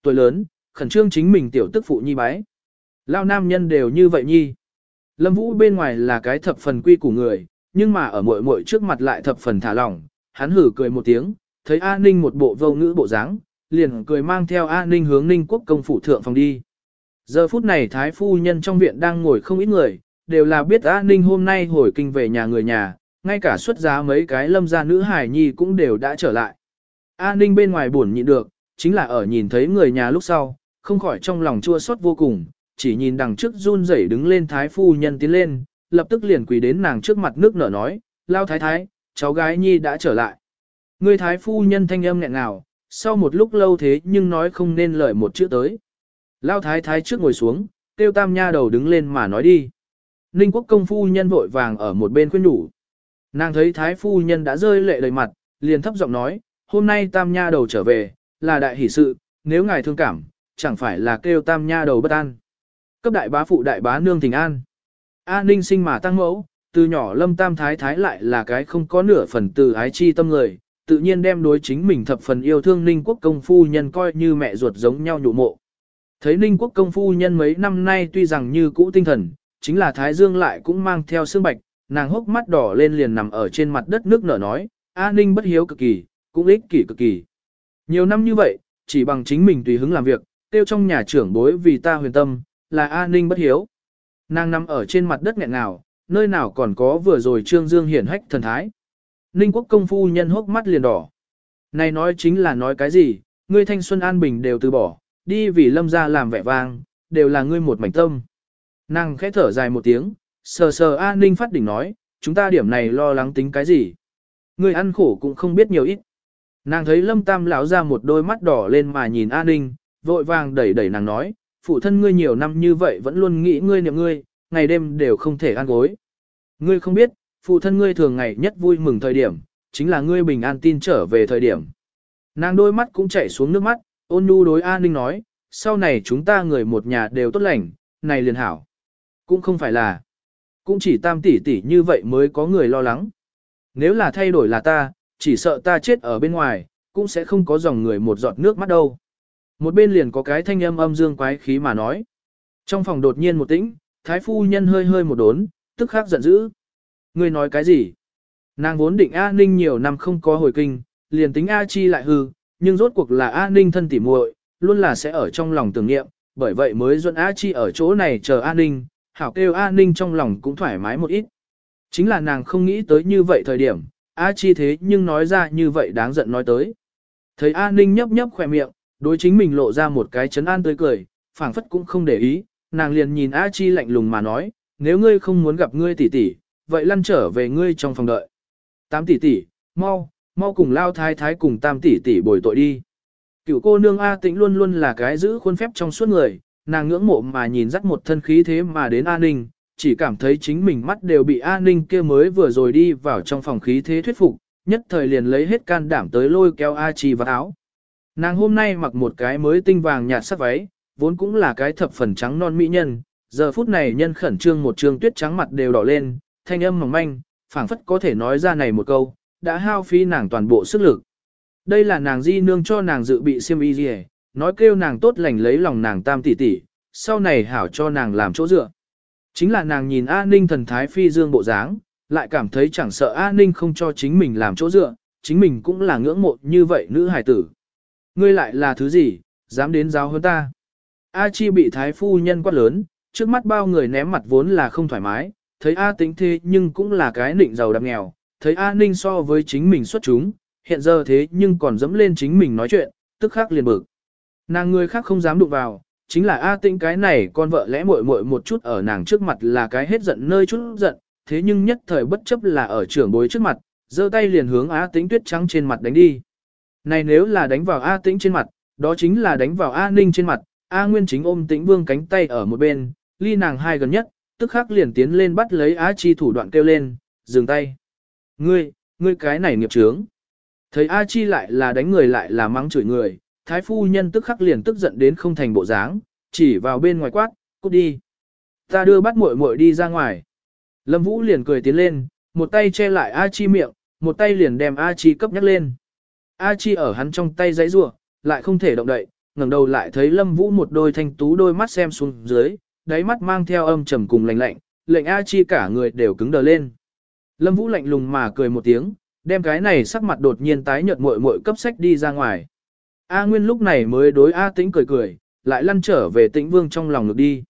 Tuổi lớn, khẩn trương chính mình tiểu tức phụ nhi bái. Lao nam nhân đều như vậy nhi. Lâm Vũ bên ngoài là cái thập phần quy của người, nhưng mà ở muội muội trước mặt lại thập phần thả lỏng, hắn hử cười một tiếng, thấy A Ninh một bộ vô ngữ bộ dáng, liền cười mang theo A Ninh hướng Ninh quốc công phủ thượng phòng đi. Giờ phút này Thái Phu Nhân trong viện đang ngồi không ít người, đều là biết A Ninh hôm nay hồi kinh về nhà người nhà, ngay cả xuất giá mấy cái lâm gia nữ hải nhi cũng đều đã trở lại. A Ninh bên ngoài buồn nhịn được, chính là ở nhìn thấy người nhà lúc sau, không khỏi trong lòng chua xót vô cùng, chỉ nhìn đằng trước run rẩy đứng lên Thái Phu Nhân tiến lên, lập tức liền quỳ đến nàng trước mặt nước nở nói, lao thái thái, cháu gái nhi đã trở lại. Người thái phu nhân thanh âm nghẹn ngào, sau một lúc lâu thế nhưng nói không nên lời một chữ tới. Lao thái thái trước ngồi xuống, tiêu tam nha đầu đứng lên mà nói đi. Ninh quốc công phu nhân vội vàng ở một bên khuyên nhủ. Nàng thấy thái phu nhân đã rơi lệ đầy mặt, liền thấp giọng nói, hôm nay tam nha đầu trở về, là đại hỷ sự, nếu ngài thương cảm, chẳng phải là kêu tam nha đầu bất an. Cấp đại bá phụ đại bá nương thỉnh an. A ninh sinh mà tăng mẫu, từ nhỏ lâm tam thái thái lại là cái không có nửa phần từ ái chi tâm người, tự nhiên đem đối chính mình thập phần yêu thương ninh quốc công phu nhân coi như mẹ ruột giống nhau nhụ mộ. Thấy ninh quốc công phu nhân mấy năm nay tuy rằng như cũ tinh thần, chính là thái dương lại cũng mang theo xương bạch, nàng hốc mắt đỏ lên liền nằm ở trên mặt đất nước nở nói, A ninh bất hiếu cực kỳ, cũng ích kỷ cực kỳ. Nhiều năm như vậy, chỉ bằng chính mình tùy hứng làm việc, tiêu trong nhà trưởng bối vì ta huyền tâm, là A ninh bất hiếu. Nàng nằm ở trên mặt đất nghẹn ngào nơi nào còn có vừa rồi trương dương hiển hách thần thái. Ninh quốc công phu nhân hốc mắt liền đỏ. Này nói chính là nói cái gì, ngươi thanh xuân an bình đều từ bỏ, đi vì lâm ra làm vẻ vang, đều là ngươi một mảnh tâm. Nàng khẽ thở dài một tiếng, sờ sờ A Ninh phát đỉnh nói, chúng ta điểm này lo lắng tính cái gì. Ngươi ăn khổ cũng không biết nhiều ít. Nàng thấy lâm tam lão ra một đôi mắt đỏ lên mà nhìn A Ninh, vội vàng đẩy đẩy nàng nói, phụ thân ngươi nhiều năm như vậy vẫn luôn nghĩ ngươi niệm ngươi, ngày đêm đều không thể ăn gối. Ngươi không biết, phụ thân ngươi thường ngày nhất vui mừng thời điểm, chính là ngươi bình an tin trở về thời điểm. Nàng đôi mắt cũng chảy xuống nước mắt, ôn nhu đối an ninh nói, sau này chúng ta người một nhà đều tốt lành, này liền hảo. Cũng không phải là, cũng chỉ tam tỷ tỷ như vậy mới có người lo lắng. Nếu là thay đổi là ta, chỉ sợ ta chết ở bên ngoài, cũng sẽ không có dòng người một giọt nước mắt đâu. Một bên liền có cái thanh âm âm dương quái khí mà nói. Trong phòng đột nhiên một tĩnh, thái phu nhân hơi hơi một đốn, tức khắc giận dữ. Ngươi nói cái gì? Nàng vốn định A Ninh nhiều năm không có hồi kinh, liền tính A Chi lại hư, nhưng rốt cuộc là A Ninh thân tỉ muội, luôn là sẽ ở trong lòng tưởng niệm, bởi vậy mới dẫn A Chi ở chỗ này chờ A Ninh, hảo kêu A Ninh trong lòng cũng thoải mái một ít. Chính là nàng không nghĩ tới như vậy thời điểm, A Chi thế nhưng nói ra như vậy đáng giận nói tới. Thấy A Ninh nhấp nhấp khỏe miệng, đối chính mình lộ ra một cái chấn an tươi cười, phảng phất cũng không để ý, nàng liền nhìn A Chi lạnh lùng mà nói, nếu ngươi không muốn gặp ngươi tỷ tỷ, vậy lăn trở về ngươi trong phòng đợi. Tám tỷ tỷ, mau, mau cùng lao thái thái cùng tam tỷ tỷ bồi tội đi. Cựu cô nương A tĩnh luôn luôn là cái giữ khuôn phép trong suốt người, nàng ngưỡng mộ mà nhìn dắt một thân khí thế mà đến A Ninh, chỉ cảm thấy chính mình mắt đều bị A Ninh kia mới vừa rồi đi vào trong phòng khí thế thuyết phục, nhất thời liền lấy hết can đảm tới lôi kéo A Chi vào áo. Nàng hôm nay mặc một cái mới tinh vàng nhạt sắc váy, vốn cũng là cái thập phần trắng non mỹ nhân, giờ phút này nhân khẩn trương một trương tuyết trắng mặt đều đỏ lên, thanh âm mỏng manh, phảng phất có thể nói ra này một câu, đã hao phí nàng toàn bộ sức lực. Đây là nàng di nương cho nàng dự bị xiêm y gì, nói kêu nàng tốt lành lấy lòng nàng tam tỷ tỷ, sau này hảo cho nàng làm chỗ dựa. Chính là nàng nhìn A Ninh thần thái phi dương bộ dáng, lại cảm thấy chẳng sợ A Ninh không cho chính mình làm chỗ dựa, chính mình cũng là ngưỡng mộ như vậy nữ hài tử. Ngươi lại là thứ gì, dám đến giáo hơn ta. A Chi bị thái phu nhân quát lớn, trước mắt bao người ném mặt vốn là không thoải mái, thấy A tính thế nhưng cũng là cái nịnh giàu đạp nghèo, thấy A Ninh so với chính mình xuất chúng, hiện giờ thế nhưng còn dẫm lên chính mình nói chuyện, tức khắc liền bực. Nàng người khác không dám đụng vào, chính là A Tĩnh cái này con vợ lẽ muội muội một chút ở nàng trước mặt là cái hết giận nơi chút giận, thế nhưng nhất thời bất chấp là ở trưởng bối trước mặt, giơ tay liền hướng A Tĩnh tuyết trắng trên mặt đánh đi. Này nếu là đánh vào A Tĩnh trên mặt, đó chính là đánh vào A Ninh trên mặt, A Nguyên chính ôm Tĩnh Vương cánh tay ở một bên, ly nàng hai gần nhất, tức khắc liền tiến lên bắt lấy A Chi thủ đoạn kêu lên, dừng tay. Ngươi, ngươi cái này nghiệp trướng. Thấy A Chi lại là đánh người lại là mắng chửi người, thái phu nhân tức khắc liền tức giận đến không thành bộ dáng, chỉ vào bên ngoài quát, cút đi. Ta đưa bắt muội muội đi ra ngoài. Lâm Vũ liền cười tiến lên, một tay che lại A Chi miệng, một tay liền đem A Chi cấp nhắc lên. A Chi ở hắn trong tay giãy giụa, lại không thể động đậy, ngẩng đầu lại thấy Lâm Vũ một đôi thanh tú đôi mắt xem xuống dưới, đáy mắt mang theo âm trầm cùng lạnh lạnh, lệnh A Chi cả người đều cứng đờ lên. Lâm Vũ lạnh lùng mà cười một tiếng, đem cái này sắc mặt đột nhiên tái nhợt muội muội cấp sách đi ra ngoài. A Nguyên lúc này mới đối A Tĩnh cười cười, lại lăn trở về Tĩnh Vương trong lòng ngược đi.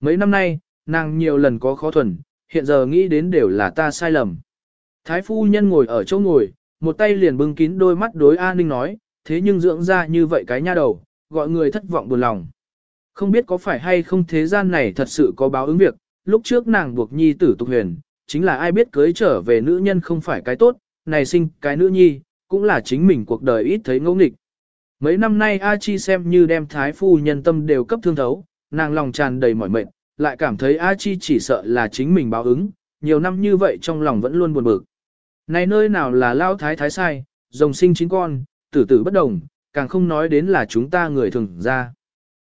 Mấy năm nay, nàng nhiều lần có khó thuần, hiện giờ nghĩ đến đều là ta sai lầm. Thái phu nhân ngồi ở chỗ ngồi, một tay liền bưng kín đôi mắt đối A Ninh nói, thế nhưng dưỡng ra như vậy cái nha đầu, gọi người thất vọng buồn lòng. Không biết có phải hay không thế gian này thật sự có báo ứng việc, lúc trước nàng buộc nhi tử tục huyền, chính là ai biết cưới trở về nữ nhân không phải cái tốt, này sinh cái nữ nhi, cũng là chính mình cuộc đời ít thấy ngẫu nghịch. Mấy năm nay A Chi xem như đem thái phu nhân tâm đều cấp thương thấu, nàng lòng tràn đầy mỏi mệt, lại cảm thấy A Chi chỉ sợ là chính mình báo ứng, nhiều năm như vậy trong lòng vẫn luôn buồn bực. Này nơi nào là lao thái thái sai, rồng sinh chính con, tử tử bất đồng, càng không nói đến là chúng ta người thường ra.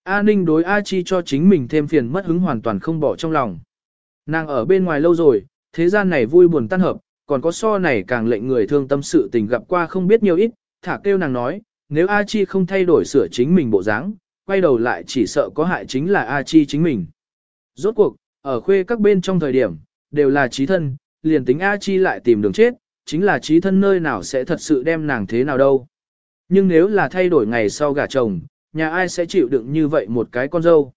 A Ninh đối A Chi cho chính mình thêm phiền mất hứng hoàn toàn không bỏ trong lòng. Nàng ở bên ngoài lâu rồi, thế gian này vui buồn tan hợp, còn có so này càng lệnh người thương tâm sự tình gặp qua không biết nhiều ít, thả kêu nàng nói, nếu A Chi không thay đổi sửa chính mình bộ dáng, quay đầu lại chỉ sợ có hại chính là A Chi chính mình. Rốt cuộc, ở khuê các bên trong thời điểm, đều là trí thân, liền tính A Chi lại tìm đường chết, chính là trí thân nơi nào sẽ thật sự đem nàng thế nào đâu. Nhưng nếu là thay đổi ngày sau gả chồng, nhà ai sẽ chịu đựng như vậy một cái con dâu.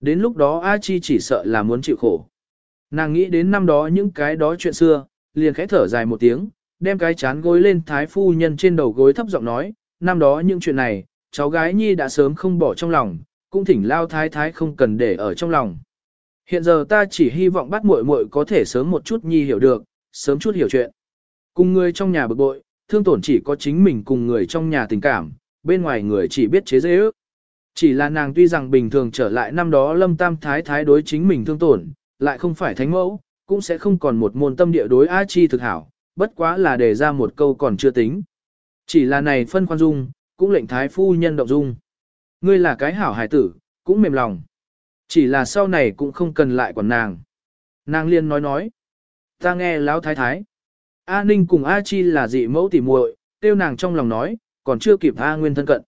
Đến lúc đó A Chi chỉ sợ là muốn chịu khổ. Nàng nghĩ đến năm đó những cái đó chuyện xưa, liền khẽ thở dài một tiếng, đem cái chán gối lên thái phu nhân trên đầu gối thấp giọng nói, năm đó những chuyện này, cháu gái nhi đã sớm không bỏ trong lòng, cũng thỉnh lao thái thái không cần để ở trong lòng. Hiện giờ ta chỉ hy vọng bắt muội muội có thể sớm một chút nhi hiểu được, sớm chút hiểu chuyện. Cùng người trong nhà bực bội, thương tổn chỉ có chính mình cùng người trong nhà tình cảm, bên ngoài người chỉ biết chế dễ ước. Chỉ là nàng tuy rằng bình thường trở lại năm đó lâm tam thái thái đối chính mình thương tổn, lại không phải thánh mẫu, cũng sẽ không còn một môn tâm địa đối A Chi thực hảo, bất quá là để ra một câu còn chưa tính. Chỉ là này phân khoan dung, cũng lệnh thái phu nhân động dung. Ngươi là cái hảo hải tử, cũng mềm lòng. Chỉ là sau này cũng không cần lại quản nàng. Nàng liên nói nói. Ta nghe lão thái thái. A Ninh cùng A Chi là dị mẫu tỉ muội, tiêu nàng trong lòng nói, còn chưa kịp A Nguyên thân cận.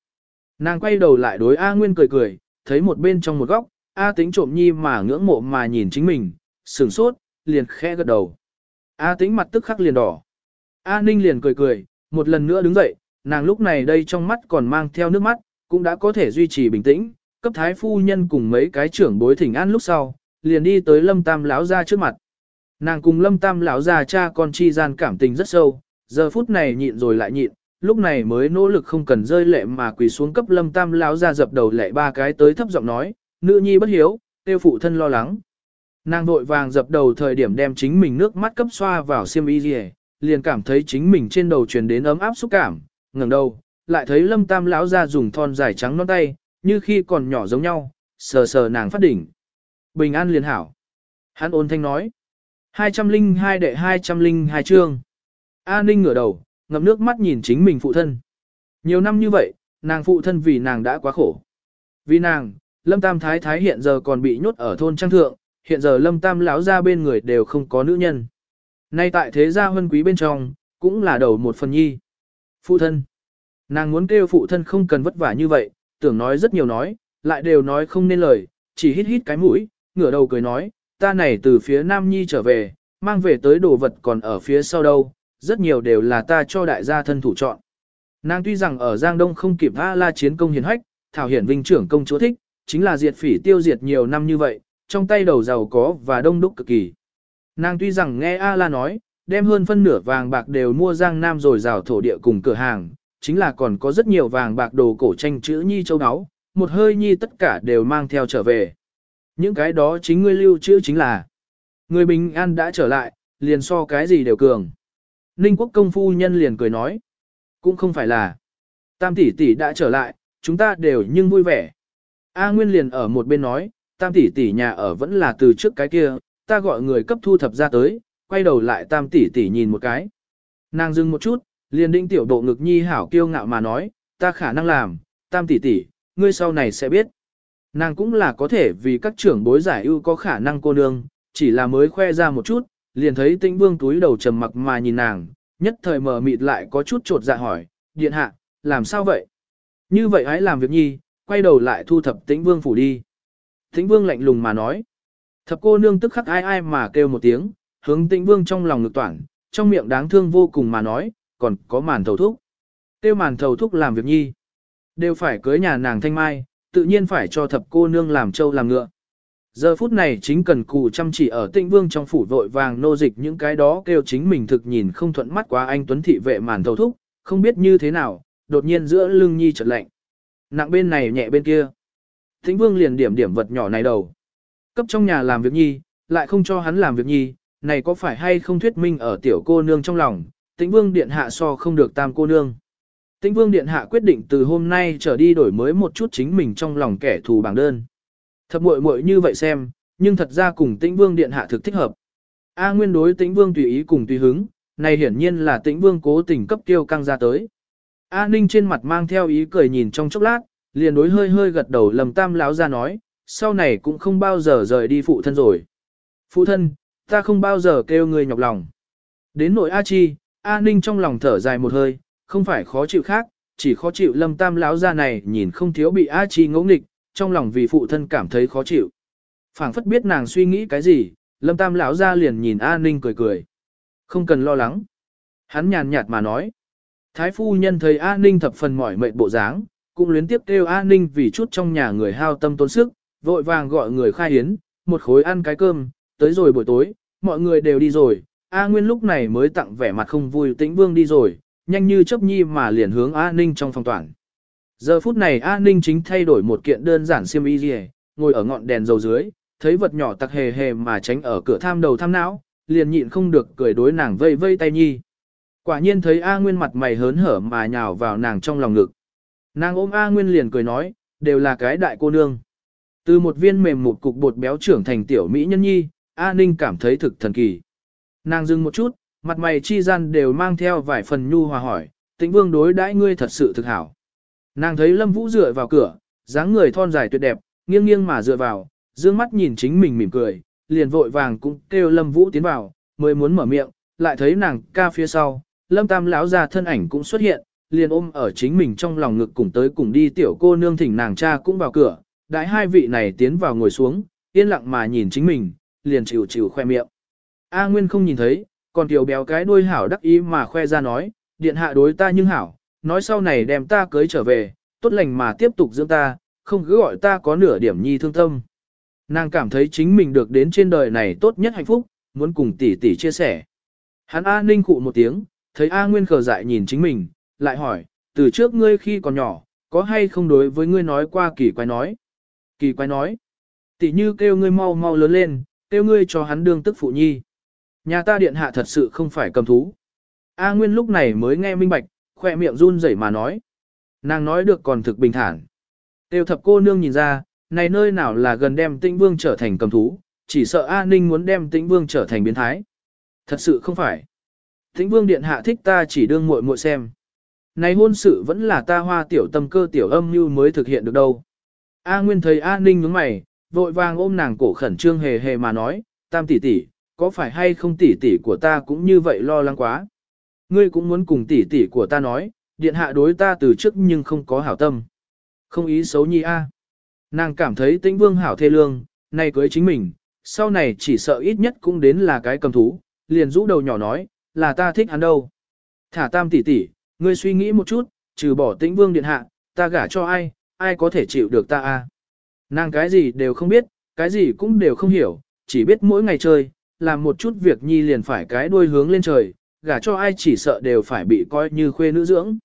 Nàng quay đầu lại đối A Nguyên cười cười, thấy một bên trong một góc, A tính trộm nhi mà ngưỡng mộ mà nhìn chính mình, sửng sốt, liền khẽ gật đầu. A tính mặt tức khắc liền đỏ. A Ninh liền cười cười, một lần nữa đứng dậy, nàng lúc này đây trong mắt còn mang theo nước mắt, cũng đã có thể duy trì bình tĩnh, cấp thái phu nhân cùng mấy cái trưởng bối thỉnh an lúc sau, liền đi tới Lâm Tam lão ra trước mặt. Nàng cùng Lâm Tam lão già cha con chi gian cảm tình rất sâu, giờ phút này nhịn rồi lại nhịn, lúc này mới nỗ lực không cần rơi lệ mà quỳ xuống cấp Lâm Tam lão ra dập đầu lệ ba cái tới thấp giọng nói, nữ nhi bất hiếu, tiêu phụ thân lo lắng. Nàng vội vàng dập đầu thời điểm đem chính mình nước mắt cấp xoa vào xiêm y rìa, liền cảm thấy chính mình trên đầu truyền đến ấm áp xúc cảm, ngẩng đầu, lại thấy lâm tam lão ra dùng thon dài trắng non tay, như khi còn nhỏ giống nhau, sờ sờ nàng phát đỉnh. Bình an liền hảo. Hắn ôn thanh nói. 202 đệ 202 chương. A Ninh ngửa đầu, ngậm nước mắt nhìn chính mình phụ thân. Nhiều năm như vậy, nàng phụ thân vì nàng đã quá khổ. Vì nàng, Lâm Tam Thái Thái hiện giờ còn bị nhốt ở thôn Trang Thượng, hiện giờ Lâm Tam lão ra bên người đều không có nữ nhân. Nay tại thế gia huân quý bên trong, cũng là đầu một phần nhi. Phụ thân. Nàng muốn kêu phụ thân không cần vất vả như vậy, tưởng nói rất nhiều nói, lại đều nói không nên lời, chỉ hít hít cái mũi, ngửa đầu cười nói, ta này từ phía Nam Nhi trở về, mang về tới đồ vật còn ở phía sau đâu, rất nhiều đều là ta cho đại gia thân thủ chọn. Nàng tuy rằng ở Giang Đông không kịp A la chiến công hiền hách, thảo hiển vinh trưởng công chúa thích, chính là diệt phỉ tiêu diệt nhiều năm như vậy, trong tay đầu giàu có và đông đúc cực kỳ. Nàng tuy rằng nghe A la nói, đem hơn phân nửa vàng bạc đều mua Giang Nam rồi rào thổ địa cùng cửa hàng, chính là còn có rất nhiều vàng bạc đồ cổ tranh chữ nhi châu áo, một hơi nhi tất cả đều mang theo trở về. Những cái đó chính ngươi lưu trữ chính là người bình an đã trở lại, liền so cái gì đều cường. Ninh quốc công phu nhân liền cười nói, cũng không phải là tam tỷ tỷ đã trở lại, chúng ta đều nhưng vui vẻ. A Nguyên liền ở một bên nói, tam tỷ tỷ nhà ở vẫn là từ trước cái kia, ta gọi người cấp thu thập ra tới, quay đầu lại tam tỷ tỷ nhìn một cái. Nàng dừng một chút, liền định tiểu độ ngực nhi hảo kiêu ngạo mà nói, ta khả năng làm, tam tỷ tỷ, ngươi sau này sẽ biết. Nàng cũng là có thể vì các trưởng bối giải ưu có khả năng cô nương, chỉ là mới khoe ra một chút, liền thấy tĩnh vương túi đầu trầm mặc mà nhìn nàng, nhất thời mờ mịt lại có chút trột dạ hỏi, điện hạ, làm sao vậy? Như vậy hãy làm việc nhi, quay đầu lại thu thập tĩnh vương phủ đi. Tĩnh vương lạnh lùng mà nói, thập cô nương tức khắc ai ai mà kêu một tiếng, hướng tĩnh vương trong lòng ngực toản, trong miệng đáng thương vô cùng mà nói, còn có màn thầu thúc. Tiêu màn thầu thúc làm việc nhi. Đều phải cưới nhà nàng thanh mai, tự nhiên phải cho thập cô nương làm trâu làm ngựa. Giờ phút này chính cần cù chăm chỉ ở tịnh vương trong phủ vội vàng nô dịch những cái đó kêu chính mình thực nhìn không thuận mắt quá anh Tuấn Thị vệ màn thầu thúc, không biết như thế nào, đột nhiên giữa lưng nhi chợt lạnh. Nặng bên này nhẹ bên kia. Tĩnh vương liền điểm điểm vật nhỏ này đầu. Cấp trong nhà làm việc nhi, lại không cho hắn làm việc nhi, này có phải hay không thuyết minh ở tiểu cô nương trong lòng, tĩnh vương điện hạ so không được tam cô nương. Tĩnh vương điện hạ quyết định từ hôm nay trở đi đổi mới một chút chính mình trong lòng kẻ thù bảng đơn. Thật muội muội như vậy xem, nhưng thật ra cùng tĩnh vương điện hạ thực thích hợp. A nguyên đối tĩnh vương tùy ý cùng tùy hứng, này hiển nhiên là tĩnh vương cố tình cấp tiêu căng ra tới. A ninh trên mặt mang theo ý cười nhìn trong chốc lát, liền đối hơi hơi gật đầu lầm tam lão ra nói, sau này cũng không bao giờ rời đi phụ thân rồi. Phụ thân, ta không bao giờ kêu người nhọc lòng. Đến nội A chi, A Ninh trong lòng thở dài một hơi, không phải khó chịu khác, chỉ khó chịu lâm tam lão ra này nhìn không thiếu bị A Chi ngỗ nghịch, trong lòng vì phụ thân cảm thấy khó chịu. phảng phất biết nàng suy nghĩ cái gì, lâm tam lão ra liền nhìn A Ninh cười cười. Không cần lo lắng. Hắn nhàn nhạt mà nói. Thái phu nhân thấy A Ninh thập phần mỏi mệt bộ dáng, cũng luyến tiếp kêu A Ninh vì chút trong nhà người hao tâm tốn sức, vội vàng gọi người khai hiến, một khối ăn cái cơm, tới rồi buổi tối, mọi người đều đi rồi, A Nguyên lúc này mới tặng vẻ mặt không vui tĩnh vương đi rồi, nhanh như chớp nhi mà liền hướng A Ninh trong phòng toàn. Giờ phút này A Ninh chính thay đổi một kiện đơn giản xiêm y gì, ngồi ở ngọn đèn dầu dưới, thấy vật nhỏ tặc hề hề mà tránh ở cửa tham đầu tham não, liền nhịn không được cười đối nàng vây vây tay nhi. Quả nhiên thấy A Nguyên mặt mày hớn hở mà nhào vào nàng trong lòng ngực. Nàng ôm A Nguyên liền cười nói, đều là cái đại cô nương. Từ một viên mềm một cục bột béo trưởng thành tiểu mỹ nhân nhi, A Ninh cảm thấy thực thần kỳ. Nàng dừng một chút, mặt mày chi gian đều mang theo vài phần nhu hòa hỏi, tĩnh vương đối đãi ngươi thật sự thực hảo. Nàng thấy Lâm Vũ dựa vào cửa, dáng người thon dài tuyệt đẹp, nghiêng nghiêng mà dựa vào, dương mắt nhìn chính mình mỉm cười, liền vội vàng cũng kêu Lâm Vũ tiến vào, mới muốn mở miệng, lại thấy nàng ca phía sau, Lâm Tam lão ra thân ảnh cũng xuất hiện, liền ôm ở chính mình trong lòng ngực cùng tới cùng đi tiểu cô nương thỉnh nàng cha cũng vào cửa, đãi hai vị này tiến vào ngồi xuống, yên lặng mà nhìn chính mình, liền chịu chịu khoe miệng. A Nguyên không nhìn thấy, còn tiểu béo cái đuôi hảo đắc ý mà khoe ra nói, điện hạ đối ta nhưng hảo, nói sau này đem ta cưới trở về, tốt lành mà tiếp tục dưỡng ta, không cứ gọi ta có nửa điểm nhi thương tâm. Nàng cảm thấy chính mình được đến trên đời này tốt nhất hạnh phúc, muốn cùng tỷ tỷ chia sẻ. Hắn A Ninh cụ một tiếng, thấy A Nguyên khờ dại nhìn chính mình, lại hỏi, từ trước ngươi khi còn nhỏ, có hay không đối với ngươi nói qua kỳ quái nói? Kỳ quái nói, tỷ như kêu ngươi mau mau lớn lên, kêu ngươi cho hắn đương tức phụ nhi. Nhà ta điện hạ thật sự không phải cầm thú. A Nguyên lúc này mới nghe minh bạch, khoe miệng run rẩy mà nói. Nàng nói được còn thực bình thản. Tiêu thập cô nương nhìn ra, này nơi nào là gần đem tĩnh vương trở thành cầm thú, chỉ sợ A Ninh muốn đem tĩnh vương trở thành biến thái. Thật sự không phải. Tĩnh vương điện hạ thích ta chỉ đương muội muội xem. Này hôn sự vẫn là ta hoa tiểu tâm cơ tiểu âm như mới thực hiện được đâu. A Nguyên thấy A Ninh nhướng mày, vội vàng ôm nàng cổ khẩn trương hề hề mà nói, tam tỷ tỷ, có phải hay không tỷ tỷ của ta cũng như vậy lo lắng quá. Ngươi cũng muốn cùng tỷ tỷ của ta nói, điện hạ đối ta từ trước nhưng không có hảo tâm. Không ý xấu nhi a. Nàng cảm thấy tĩnh vương hảo thê lương, nay cưới chính mình, sau này chỉ sợ ít nhất cũng đến là cái cầm thú, liền rũ đầu nhỏ nói, là ta thích hắn đâu. Thả tam tỷ tỷ, ngươi suy nghĩ một chút, trừ bỏ tĩnh vương điện hạ, ta gả cho ai, ai có thể chịu được ta a? Nàng cái gì đều không biết, cái gì cũng đều không hiểu, chỉ biết mỗi ngày chơi, làm một chút việc nhi liền phải cái đuôi hướng lên trời, gả cho ai chỉ sợ đều phải bị coi như khuê nữ dưỡng.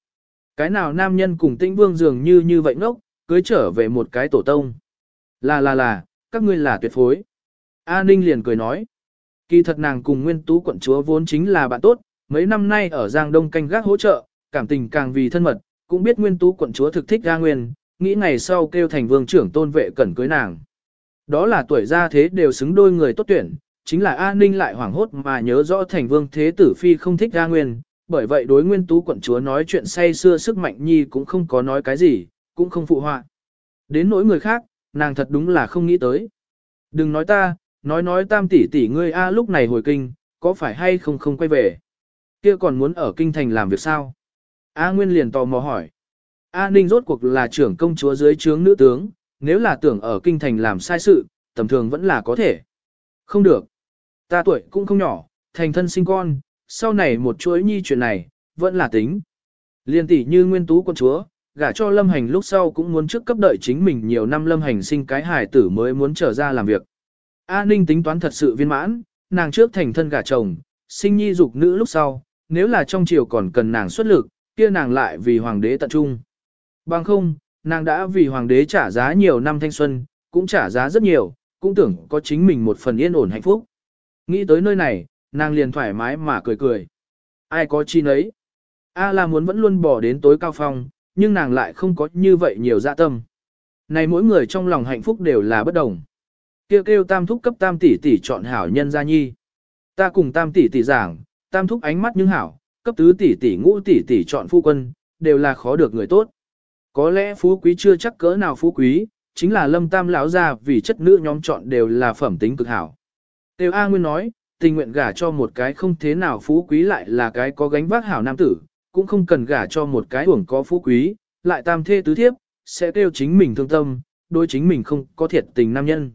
Cái nào nam nhân cùng tĩnh vương dường như như vậy ngốc, cưới trở về một cái tổ tông. Là là là, các ngươi là tuyệt phối. A Ninh liền cười nói. Kỳ thật nàng cùng nguyên tú quận chúa vốn chính là bạn tốt, mấy năm nay ở Giang Đông canh gác hỗ trợ, cảm tình càng vì thân mật, cũng biết nguyên tú quận chúa thực thích ra nguyên, nghĩ ngày sau kêu thành vương trưởng tôn vệ cẩn cưới nàng. Đó là tuổi gia thế đều xứng đôi người tốt tuyển, chính là A Ninh lại hoảng hốt mà nhớ rõ thành vương thế tử phi không thích A nguyên, bởi vậy đối nguyên tú quận chúa nói chuyện say xưa sức mạnh nhi cũng không có nói cái gì, cũng không phụ họa. Đến nỗi người khác, nàng thật đúng là không nghĩ tới. Đừng nói ta, nói nói tam tỷ tỷ ngươi A lúc này hồi kinh, có phải hay không không quay về. Kia còn muốn ở kinh thành làm việc sao? A Nguyên liền tò mò hỏi. A Ninh rốt cuộc là trưởng công chúa dưới trướng nữ tướng, nếu là tưởng ở kinh thành làm sai sự, tầm thường vẫn là có thể. Không được. Ta tuổi cũng không nhỏ, thành thân sinh con, sau này một chuỗi nhi chuyện này, vẫn là tính. Liên tỷ như nguyên tú con chúa, gả cho lâm hành lúc sau cũng muốn trước cấp đợi chính mình nhiều năm lâm hành sinh cái hài tử mới muốn trở ra làm việc. A Ninh tính toán thật sự viên mãn, nàng trước thành thân gả chồng, sinh nhi dục nữ lúc sau, nếu là trong triều còn cần nàng xuất lực, kia nàng lại vì hoàng đế tận trung. Bằng không, nàng đã vì hoàng đế trả giá nhiều năm thanh xuân, cũng trả giá rất nhiều, cũng tưởng có chính mình một phần yên ổn hạnh phúc. Nghĩ tới nơi này, nàng liền thoải mái mà cười cười. Ai có chi nấy? A là muốn vẫn luôn bỏ đến tối cao phong, nhưng nàng lại không có như vậy nhiều dạ tâm. Này mỗi người trong lòng hạnh phúc đều là bất đồng. Kêu kêu tam thúc cấp tam tỷ tỷ chọn hảo nhân gia nhi. Ta cùng tam tỷ tỷ giảng, tam thúc ánh mắt nhưng hảo, cấp tứ tỷ tỷ ngũ tỷ tỷ chọn phu quân, đều là khó được người tốt. Có lẽ phú quý chưa chắc cỡ nào phú quý, chính là lâm tam lão gia vì chất nữ nhóm chọn đều là phẩm tính cực hảo. Tiêu A Nguyên nói, tình nguyện gả cho một cái không thế nào phú quý lại là cái có gánh vác hảo nam tử, cũng không cần gả cho một cái uổng có phú quý, lại tam thê tứ thiếp, sẽ tiêu chính mình thương tâm, đối chính mình không có thiệt tình nam nhân.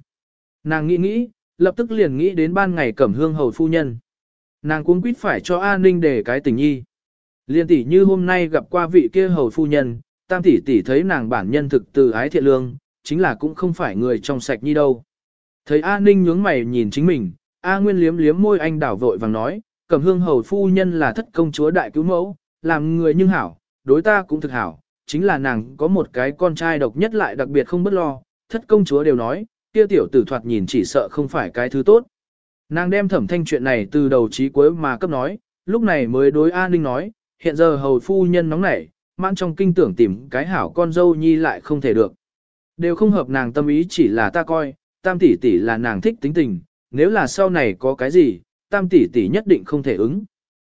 Nàng nghĩ nghĩ, lập tức liền nghĩ đến ban ngày cẩm hương hầu phu nhân. Nàng cuống quýt phải cho A Ninh để cái tình nhi. Liên tỷ như hôm nay gặp qua vị kia hầu phu nhân, tam tỷ tỷ thấy nàng bản nhân thực từ ái thiện lương, chính là cũng không phải người trong sạch như đâu. Thấy A Ninh nhướng mày nhìn chính mình, A Nguyên liếm liếm môi anh đảo vội vàng nói, cẩm hương hầu phu nhân là thất công chúa đại cứu mẫu, làm người nhưng hảo, đối ta cũng thực hảo, chính là nàng có một cái con trai độc nhất lại đặc biệt không bất lo, thất công chúa đều nói, kia tiểu tử thoạt nhìn chỉ sợ không phải cái thứ tốt. Nàng đem thẩm thanh chuyện này từ đầu chí cuối mà cấp nói, lúc này mới đối A Ninh nói, hiện giờ hầu phu nhân nóng nảy, mãn trong kinh tưởng tìm cái hảo con dâu nhi lại không thể được. Đều không hợp nàng tâm ý chỉ là ta coi, tam tỷ tỷ là nàng thích tính tình, nếu là sau này có cái gì, tam tỷ tỷ nhất định không thể ứng.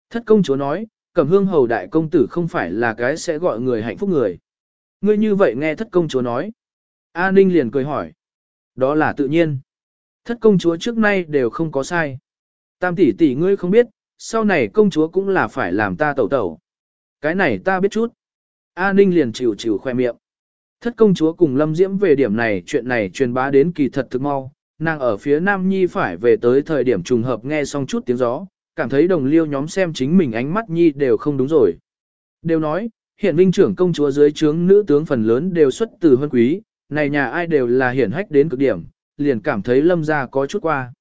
Thất công chúa nói, cẩm hương hầu đại công tử không phải là cái sẽ gọi người hạnh phúc người. Ngươi như vậy nghe thất công chúa nói. A Ninh liền cười hỏi. Đó là tự nhiên. Thất công chúa trước nay đều không có sai. Tam tỷ tỷ ngươi không biết, sau này công chúa cũng là phải làm ta tẩu tẩu. Cái này ta biết chút. A Ninh liền chịu chịu khoe miệng. Thất công chúa cùng Lâm Diễm về điểm này chuyện này truyền bá đến kỳ thật thực mau, nàng ở phía Nam Nhi phải về tới thời điểm trùng hợp nghe xong chút tiếng gió, cảm thấy đồng liêu nhóm xem chính mình ánh mắt Nhi đều không đúng rồi. Đều nói, hiện vinh trưởng công chúa dưới trướng nữ tướng phần lớn đều xuất từ huân quý, này nhà ai đều là hiển hách đến cực điểm, liền cảm thấy lâm gia có chút qua.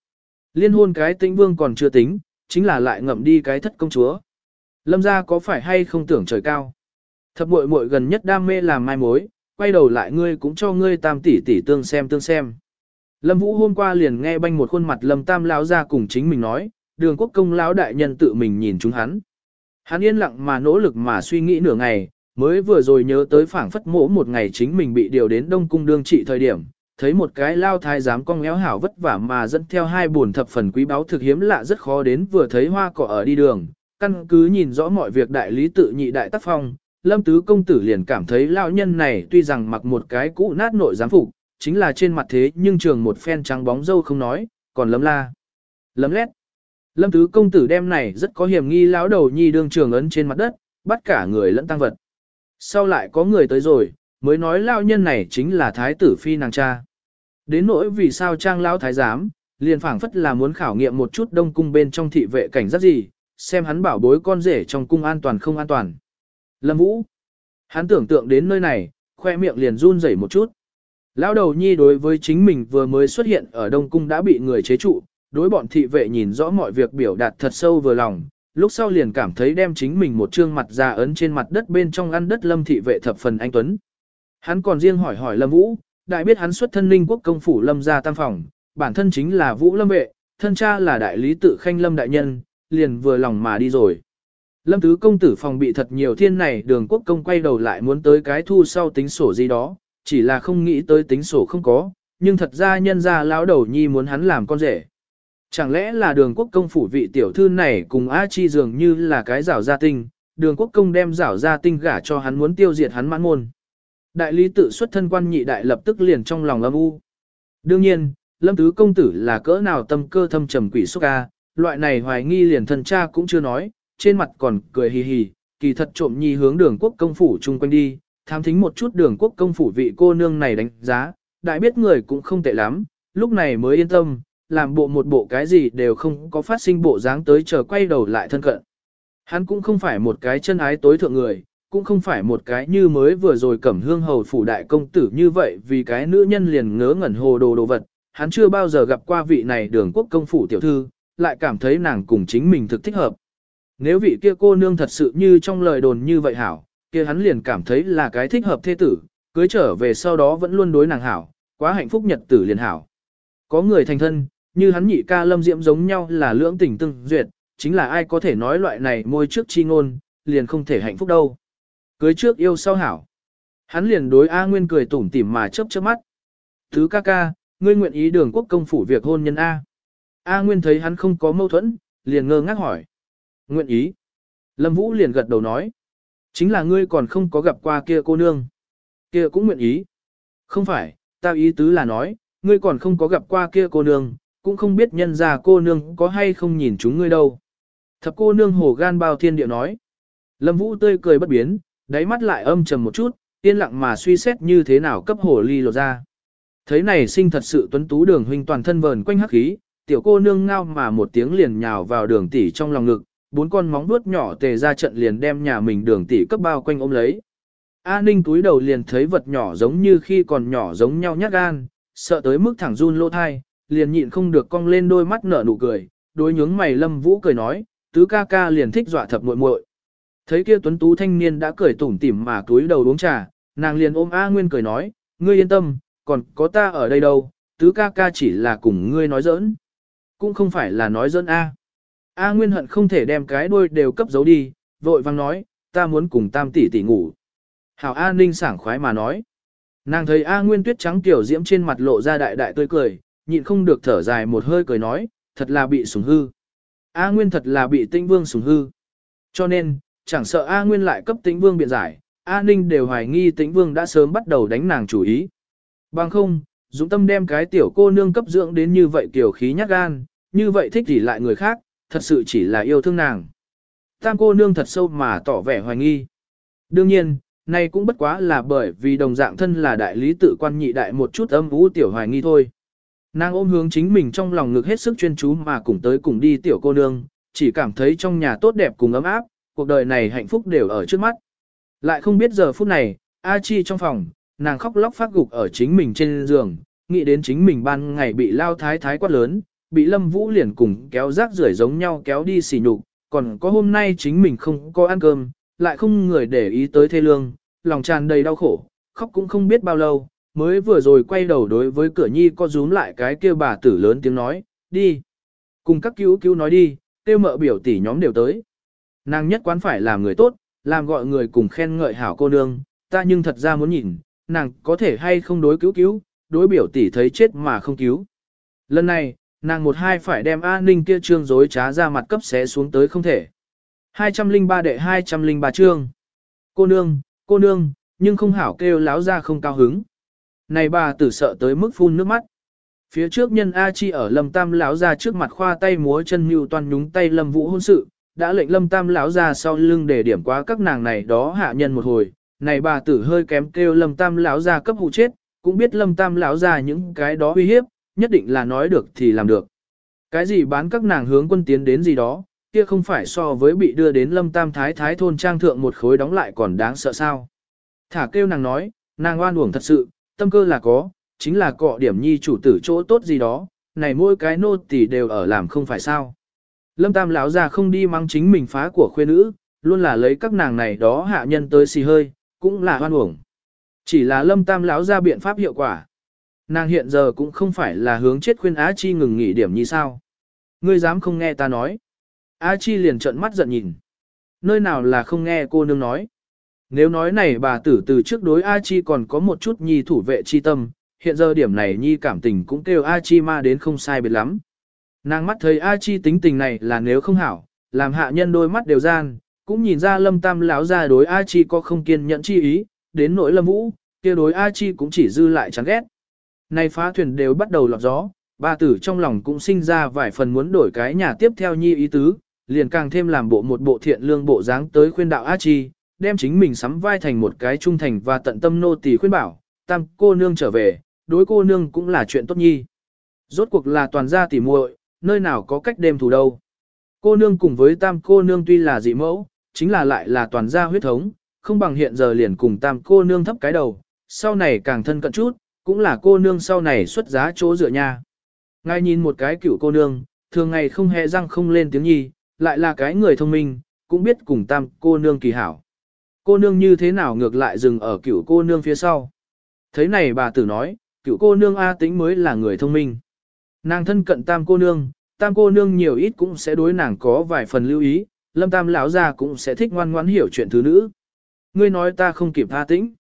Liên hôn cái tĩnh vương còn chưa tính, chính là lại ngậm đi cái thất công chúa. Lâm gia có phải hay không tưởng trời cao? Thập muội muội gần nhất đam mê làm mai mối, quay đầu lại ngươi cũng cho ngươi tam tỷ tỷ tương xem tương xem. Lâm Vũ hôm qua liền nghe banh một khuôn mặt Lâm Tam lão ra cùng chính mình nói, đường quốc công lão đại nhân tự mình nhìn chúng hắn. Hắn yên lặng mà nỗ lực mà suy nghĩ nửa ngày, mới vừa rồi nhớ tới phảng phất mỗ một ngày chính mình bị điều đến Đông Cung đương trị thời điểm, thấy một cái lao thái giám cong éo hảo vất vả mà dẫn theo hai buồn thập phần quý báu thực hiếm lạ rất khó đến vừa thấy hoa cỏ ở đi đường, căn cứ nhìn rõ mọi việc đại lý tự nhị đại tác phong, Lâm Tứ công tử liền cảm thấy lão nhân này tuy rằng mặc một cái cũ nát nội giám phục, chính là trên mặt thế nhưng trường một phen trắng bóng dâu không nói, còn lấm la. Lấm lét. Lâm Tứ công tử đem này rất có hiểm nghi lão đầu nhi đương trường ấn trên mặt đất, bắt cả người lẫn tăng vật. Sau lại có người tới rồi, mới nói lão nhân này chính là thái tử phi nàng cha. Đến nỗi vì sao trang lão thái giám, liền phảng phất là muốn khảo nghiệm một chút đông cung bên trong thị vệ cảnh giác gì, xem hắn bảo bối con rể trong cung an toàn không an toàn. Lâm Vũ. Hắn tưởng tượng đến nơi này, khoe miệng liền run rẩy một chút. Lão đầu nhi đối với chính mình vừa mới xuất hiện ở Đông Cung đã bị người chế trụ, đối bọn thị vệ nhìn rõ mọi việc biểu đạt thật sâu vừa lòng, lúc sau liền cảm thấy đem chính mình một trương mặt ra ấn trên mặt đất bên trong ăn đất lâm thị vệ thập phần anh Tuấn. Hắn còn riêng hỏi hỏi Lâm Vũ, đại biết hắn xuất thân Linh quốc công phủ lâm gia tam phòng, bản thân chính là Vũ Lâm vệ, thân cha là đại lý tự khanh lâm đại nhân, liền vừa lòng mà đi rồi. Lâm tứ công tử phòng bị thật nhiều thiên này đường quốc công quay đầu lại muốn tới cái thu sau tính sổ gì đó, chỉ là không nghĩ tới tính sổ không có, nhưng thật ra nhân ra lão đầu nhi muốn hắn làm con rể. Chẳng lẽ là đường quốc công phủ vị tiểu thư này cùng A Chi dường như là cái rảo gia tinh, đường quốc công đem rảo gia tinh gả cho hắn muốn tiêu diệt hắn mãn môn. Đại lý tự xuất thân quan nhị đại lập tức liền trong lòng âm u. Đương nhiên, lâm tứ công tử là cỡ nào tâm cơ thâm trầm quỷ xúc ca, loại này hoài nghi liền thần cha cũng chưa nói, trên mặt còn cười hì hì, kỳ thật trộm nhi hướng đường quốc công phủ chung quanh đi, tham thính một chút đường quốc công phủ vị cô nương này đánh giá, đại biết người cũng không tệ lắm, lúc này mới yên tâm, làm bộ một bộ cái gì đều không có phát sinh bộ dáng tới chờ quay đầu lại thân cận. Hắn cũng không phải một cái chân ái tối thượng người, cũng không phải một cái như mới vừa rồi cẩm hương hầu phủ đại công tử như vậy vì cái nữ nhân liền ngớ ngẩn hồ đồ đồ vật, hắn chưa bao giờ gặp qua vị này đường quốc công phủ tiểu thư, lại cảm thấy nàng cùng chính mình thực thích hợp. Nếu vị kia cô nương thật sự như trong lời đồn như vậy hảo, kia hắn liền cảm thấy là cái thích hợp thế tử, cưới trở về sau đó vẫn luôn đối nàng hảo, quá hạnh phúc nhật tử liền hảo. Có người thành thân, như hắn nhị ca lâm diễm giống nhau là lưỡng tình tương duyệt, chính là ai có thể nói loại này môi trước chi ngôn, liền không thể hạnh phúc đâu. Cưới trước yêu sau hảo. Hắn liền đối A Nguyên cười tủm tỉm mà chớp chớp mắt. Thứ ca ca, ngươi nguyện ý đường quốc công phủ việc hôn nhân A. A Nguyên thấy hắn không có mâu thuẫn, liền ngơ ngác hỏi. Nguyện ý. Lâm Vũ liền gật đầu nói. Chính là ngươi còn không có gặp qua kia cô nương. Kia cũng nguyện ý. Không phải, ta ý tứ là nói, ngươi còn không có gặp qua kia cô nương, cũng không biết nhân ra cô nương có hay không nhìn chúng ngươi đâu. Thập cô nương hồ gan bao thiên địa nói. Lâm Vũ tươi cười bất biến, đáy mắt lại âm trầm một chút, yên lặng mà suy xét như thế nào cấp hồ ly lột ra. Thấy này sinh thật sự tuấn tú đường huynh toàn thân vờn quanh hắc khí, tiểu cô nương ngao mà một tiếng liền nhào vào đường tỷ trong lòng ngực, bốn con móng vuốt nhỏ tề ra trận liền đem nhà mình đường tỷ cấp bao quanh ôm lấy. A Ninh túi đầu liền thấy vật nhỏ giống như khi còn nhỏ giống nhau nhát gan, sợ tới mức thẳng run lỗ thai, liền nhịn không được cong lên đôi mắt nở nụ cười, đối nhướng mày Lâm Vũ cười nói, tứ ca ca liền thích dọa thập muội muội. Thấy kia tuấn tú thanh niên đã cười tủm tỉm mà túi đầu uống trà, nàng liền ôm A Nguyên cười nói, ngươi yên tâm, còn có ta ở đây đâu, tứ ca ca chỉ là cùng ngươi nói giỡn. Cũng không phải là nói giỡn A. A Nguyên hận không thể đem cái đuôi đều cấp giấu đi, vội vang nói, ta muốn cùng tam tỷ tỷ ngủ. Hảo A Ninh sảng khoái mà nói. Nàng thấy A Nguyên tuyết trắng tiểu diễm trên mặt lộ ra đại đại tươi cười, nhịn không được thở dài một hơi cười nói, thật là bị sủng hư. A Nguyên thật là bị tĩnh vương sủng hư. Cho nên, chẳng sợ A Nguyên lại cấp tĩnh vương biện giải, A Ninh đều hoài nghi tĩnh vương đã sớm bắt đầu đánh nàng chủ ý. Bằng không, dũng tâm đem cái tiểu cô nương cấp dưỡng đến như vậy tiểu khí nhát gan, như vậy thích thì lại người khác, thật sự chỉ là yêu thương nàng. Tam cô nương thật sâu mà tỏ vẻ hoài nghi. Đương nhiên, này cũng bất quá là bởi vì đồng dạng thân là đại lý tự quan nhị đại một chút âm vũ tiểu hoài nghi thôi. Nàng ôm hướng chính mình trong lòng ngực hết sức chuyên chú mà cùng tới cùng đi tiểu cô nương, chỉ cảm thấy trong nhà tốt đẹp cùng ấm áp, cuộc đời này hạnh phúc đều ở trước mắt. Lại không biết giờ phút này, A Chi trong phòng, nàng khóc lóc phát gục ở chính mình trên giường, nghĩ đến chính mình ban ngày bị lao thái thái quát lớn, bị lâm vũ liền cùng kéo rác rưởi giống nhau kéo đi xỉ nhục, còn có hôm nay chính mình không có ăn cơm, lại không người để ý tới thê lương, lòng tràn đầy đau khổ, khóc cũng không biết bao lâu, mới vừa rồi quay đầu đối với cửa nhi có rúm lại cái kia bà tử lớn tiếng nói, đi. Cùng các cứu cứu nói đi, tiêu mợ biểu tỷ nhóm đều tới. Nàng nhất quán phải làm người tốt, làm gọi người cùng khen ngợi hảo cô nương, ta nhưng thật ra muốn nhìn, nàng có thể hay không đối cứu cứu, đối biểu tỷ thấy chết mà không cứu. Lần này, nàng một hai phải đem an ninh kia trương dối trá ra mặt cấp xé xuống tới không thể. 203 đệ 203 trương. Cô nương, cô nương, nhưng không hảo kêu láo ra không cao hứng. Này bà tử sợ tới mức phun nước mắt. Phía trước nhân A Chi ở Lâm Tam lão ra trước mặt khoa tay múa chân mưu toàn nhúng tay Lâm Vũ hôn sự, đã lệnh Lâm Tam lão ra sau lưng để điểm quá các nàng này đó hạ nhân một hồi. Này bà tử hơi kém kêu Lâm Tam lão ra cấp hụ chết, cũng biết Lâm Tam lão ra những cái đó uy hiếp, nhất định là nói được thì làm được. Cái gì bán các nàng hướng quân tiến đến gì đó, kia không phải so với bị đưa đến Lâm Tam Thái Thái thôn trang thượng một khối đóng lại còn đáng sợ sao. Thả kêu nàng nói, nàng oan uổng thật sự, tâm cơ là có, chính là cọ điểm nhi chủ tử chỗ tốt gì đó, này mỗi cái nô tỳ đều ở làm không phải sao. Lâm Tam lão già không đi mang chính mình phá của khuê nữ, luôn là lấy các nàng này đó hạ nhân tới xì hơi, cũng là oan uổng. Chỉ là Lâm Tam lão ra biện pháp hiệu quả. Nàng hiện giờ cũng không phải là hướng chết khuyên Á Chi ngừng nghỉ điểm như sao. Ngươi dám không nghe ta nói. Á Chi liền trợn mắt giận nhìn. Nơi nào là không nghe cô nương nói. Nếu nói này bà tử từ trước đối A Chi còn có một chút nhi thủ vệ chi tâm, hiện giờ điểm này nhi cảm tình cũng kêu A Chi ma đến không sai biệt lắm. Nàng mắt thấy A Chi tính tình này là nếu không hảo, làm hạ nhân đôi mắt đều gian, cũng nhìn ra lâm tam lão ra đối A Chi có không kiên nhẫn chi ý, đến nỗi lâm vũ, kia đối A Chi cũng chỉ dư lại chán ghét. Nay phá thuyền đều bắt đầu lọt gió, ba tử trong lòng cũng sinh ra vài phần muốn đổi cái nhà tiếp theo nhi ý tứ, liền càng thêm làm bộ một bộ thiện lương bộ dáng tới khuyên đạo A Chi, đem chính mình sắm vai thành một cái trung thành và tận tâm nô tỳ khuyên bảo, tam cô nương trở về, đối cô nương cũng là chuyện tốt nhi. Rốt cuộc là toàn gia tỉ muội, nơi nào có cách đêm thủ đâu. Cô nương cùng với tam cô nương tuy là dị mẫu, chính là lại là toàn gia huyết thống, không bằng hiện giờ liền cùng tam cô nương thấp cái đầu, sau này càng thân cận chút, cũng là cô nương sau này xuất giá chỗ dựa nha. Ngay nhìn một cái cựu cô nương, thường ngày không hề răng không lên tiếng nhi, lại là cái người thông minh, cũng biết cùng tam cô nương kỳ hảo. Cô nương như thế nào ngược lại dừng ở cựu cô nương phía sau. Thấy này bà tử nói, cựu cô nương A tính mới là người thông minh. Nàng thân cận tam cô nương, tam cô nương nhiều ít cũng sẽ đối nàng có vài phần lưu ý, lâm tam lão ra cũng sẽ thích ngoan ngoãn hiểu chuyện thứ nữ. Ngươi nói ta không kịp tha tĩnh.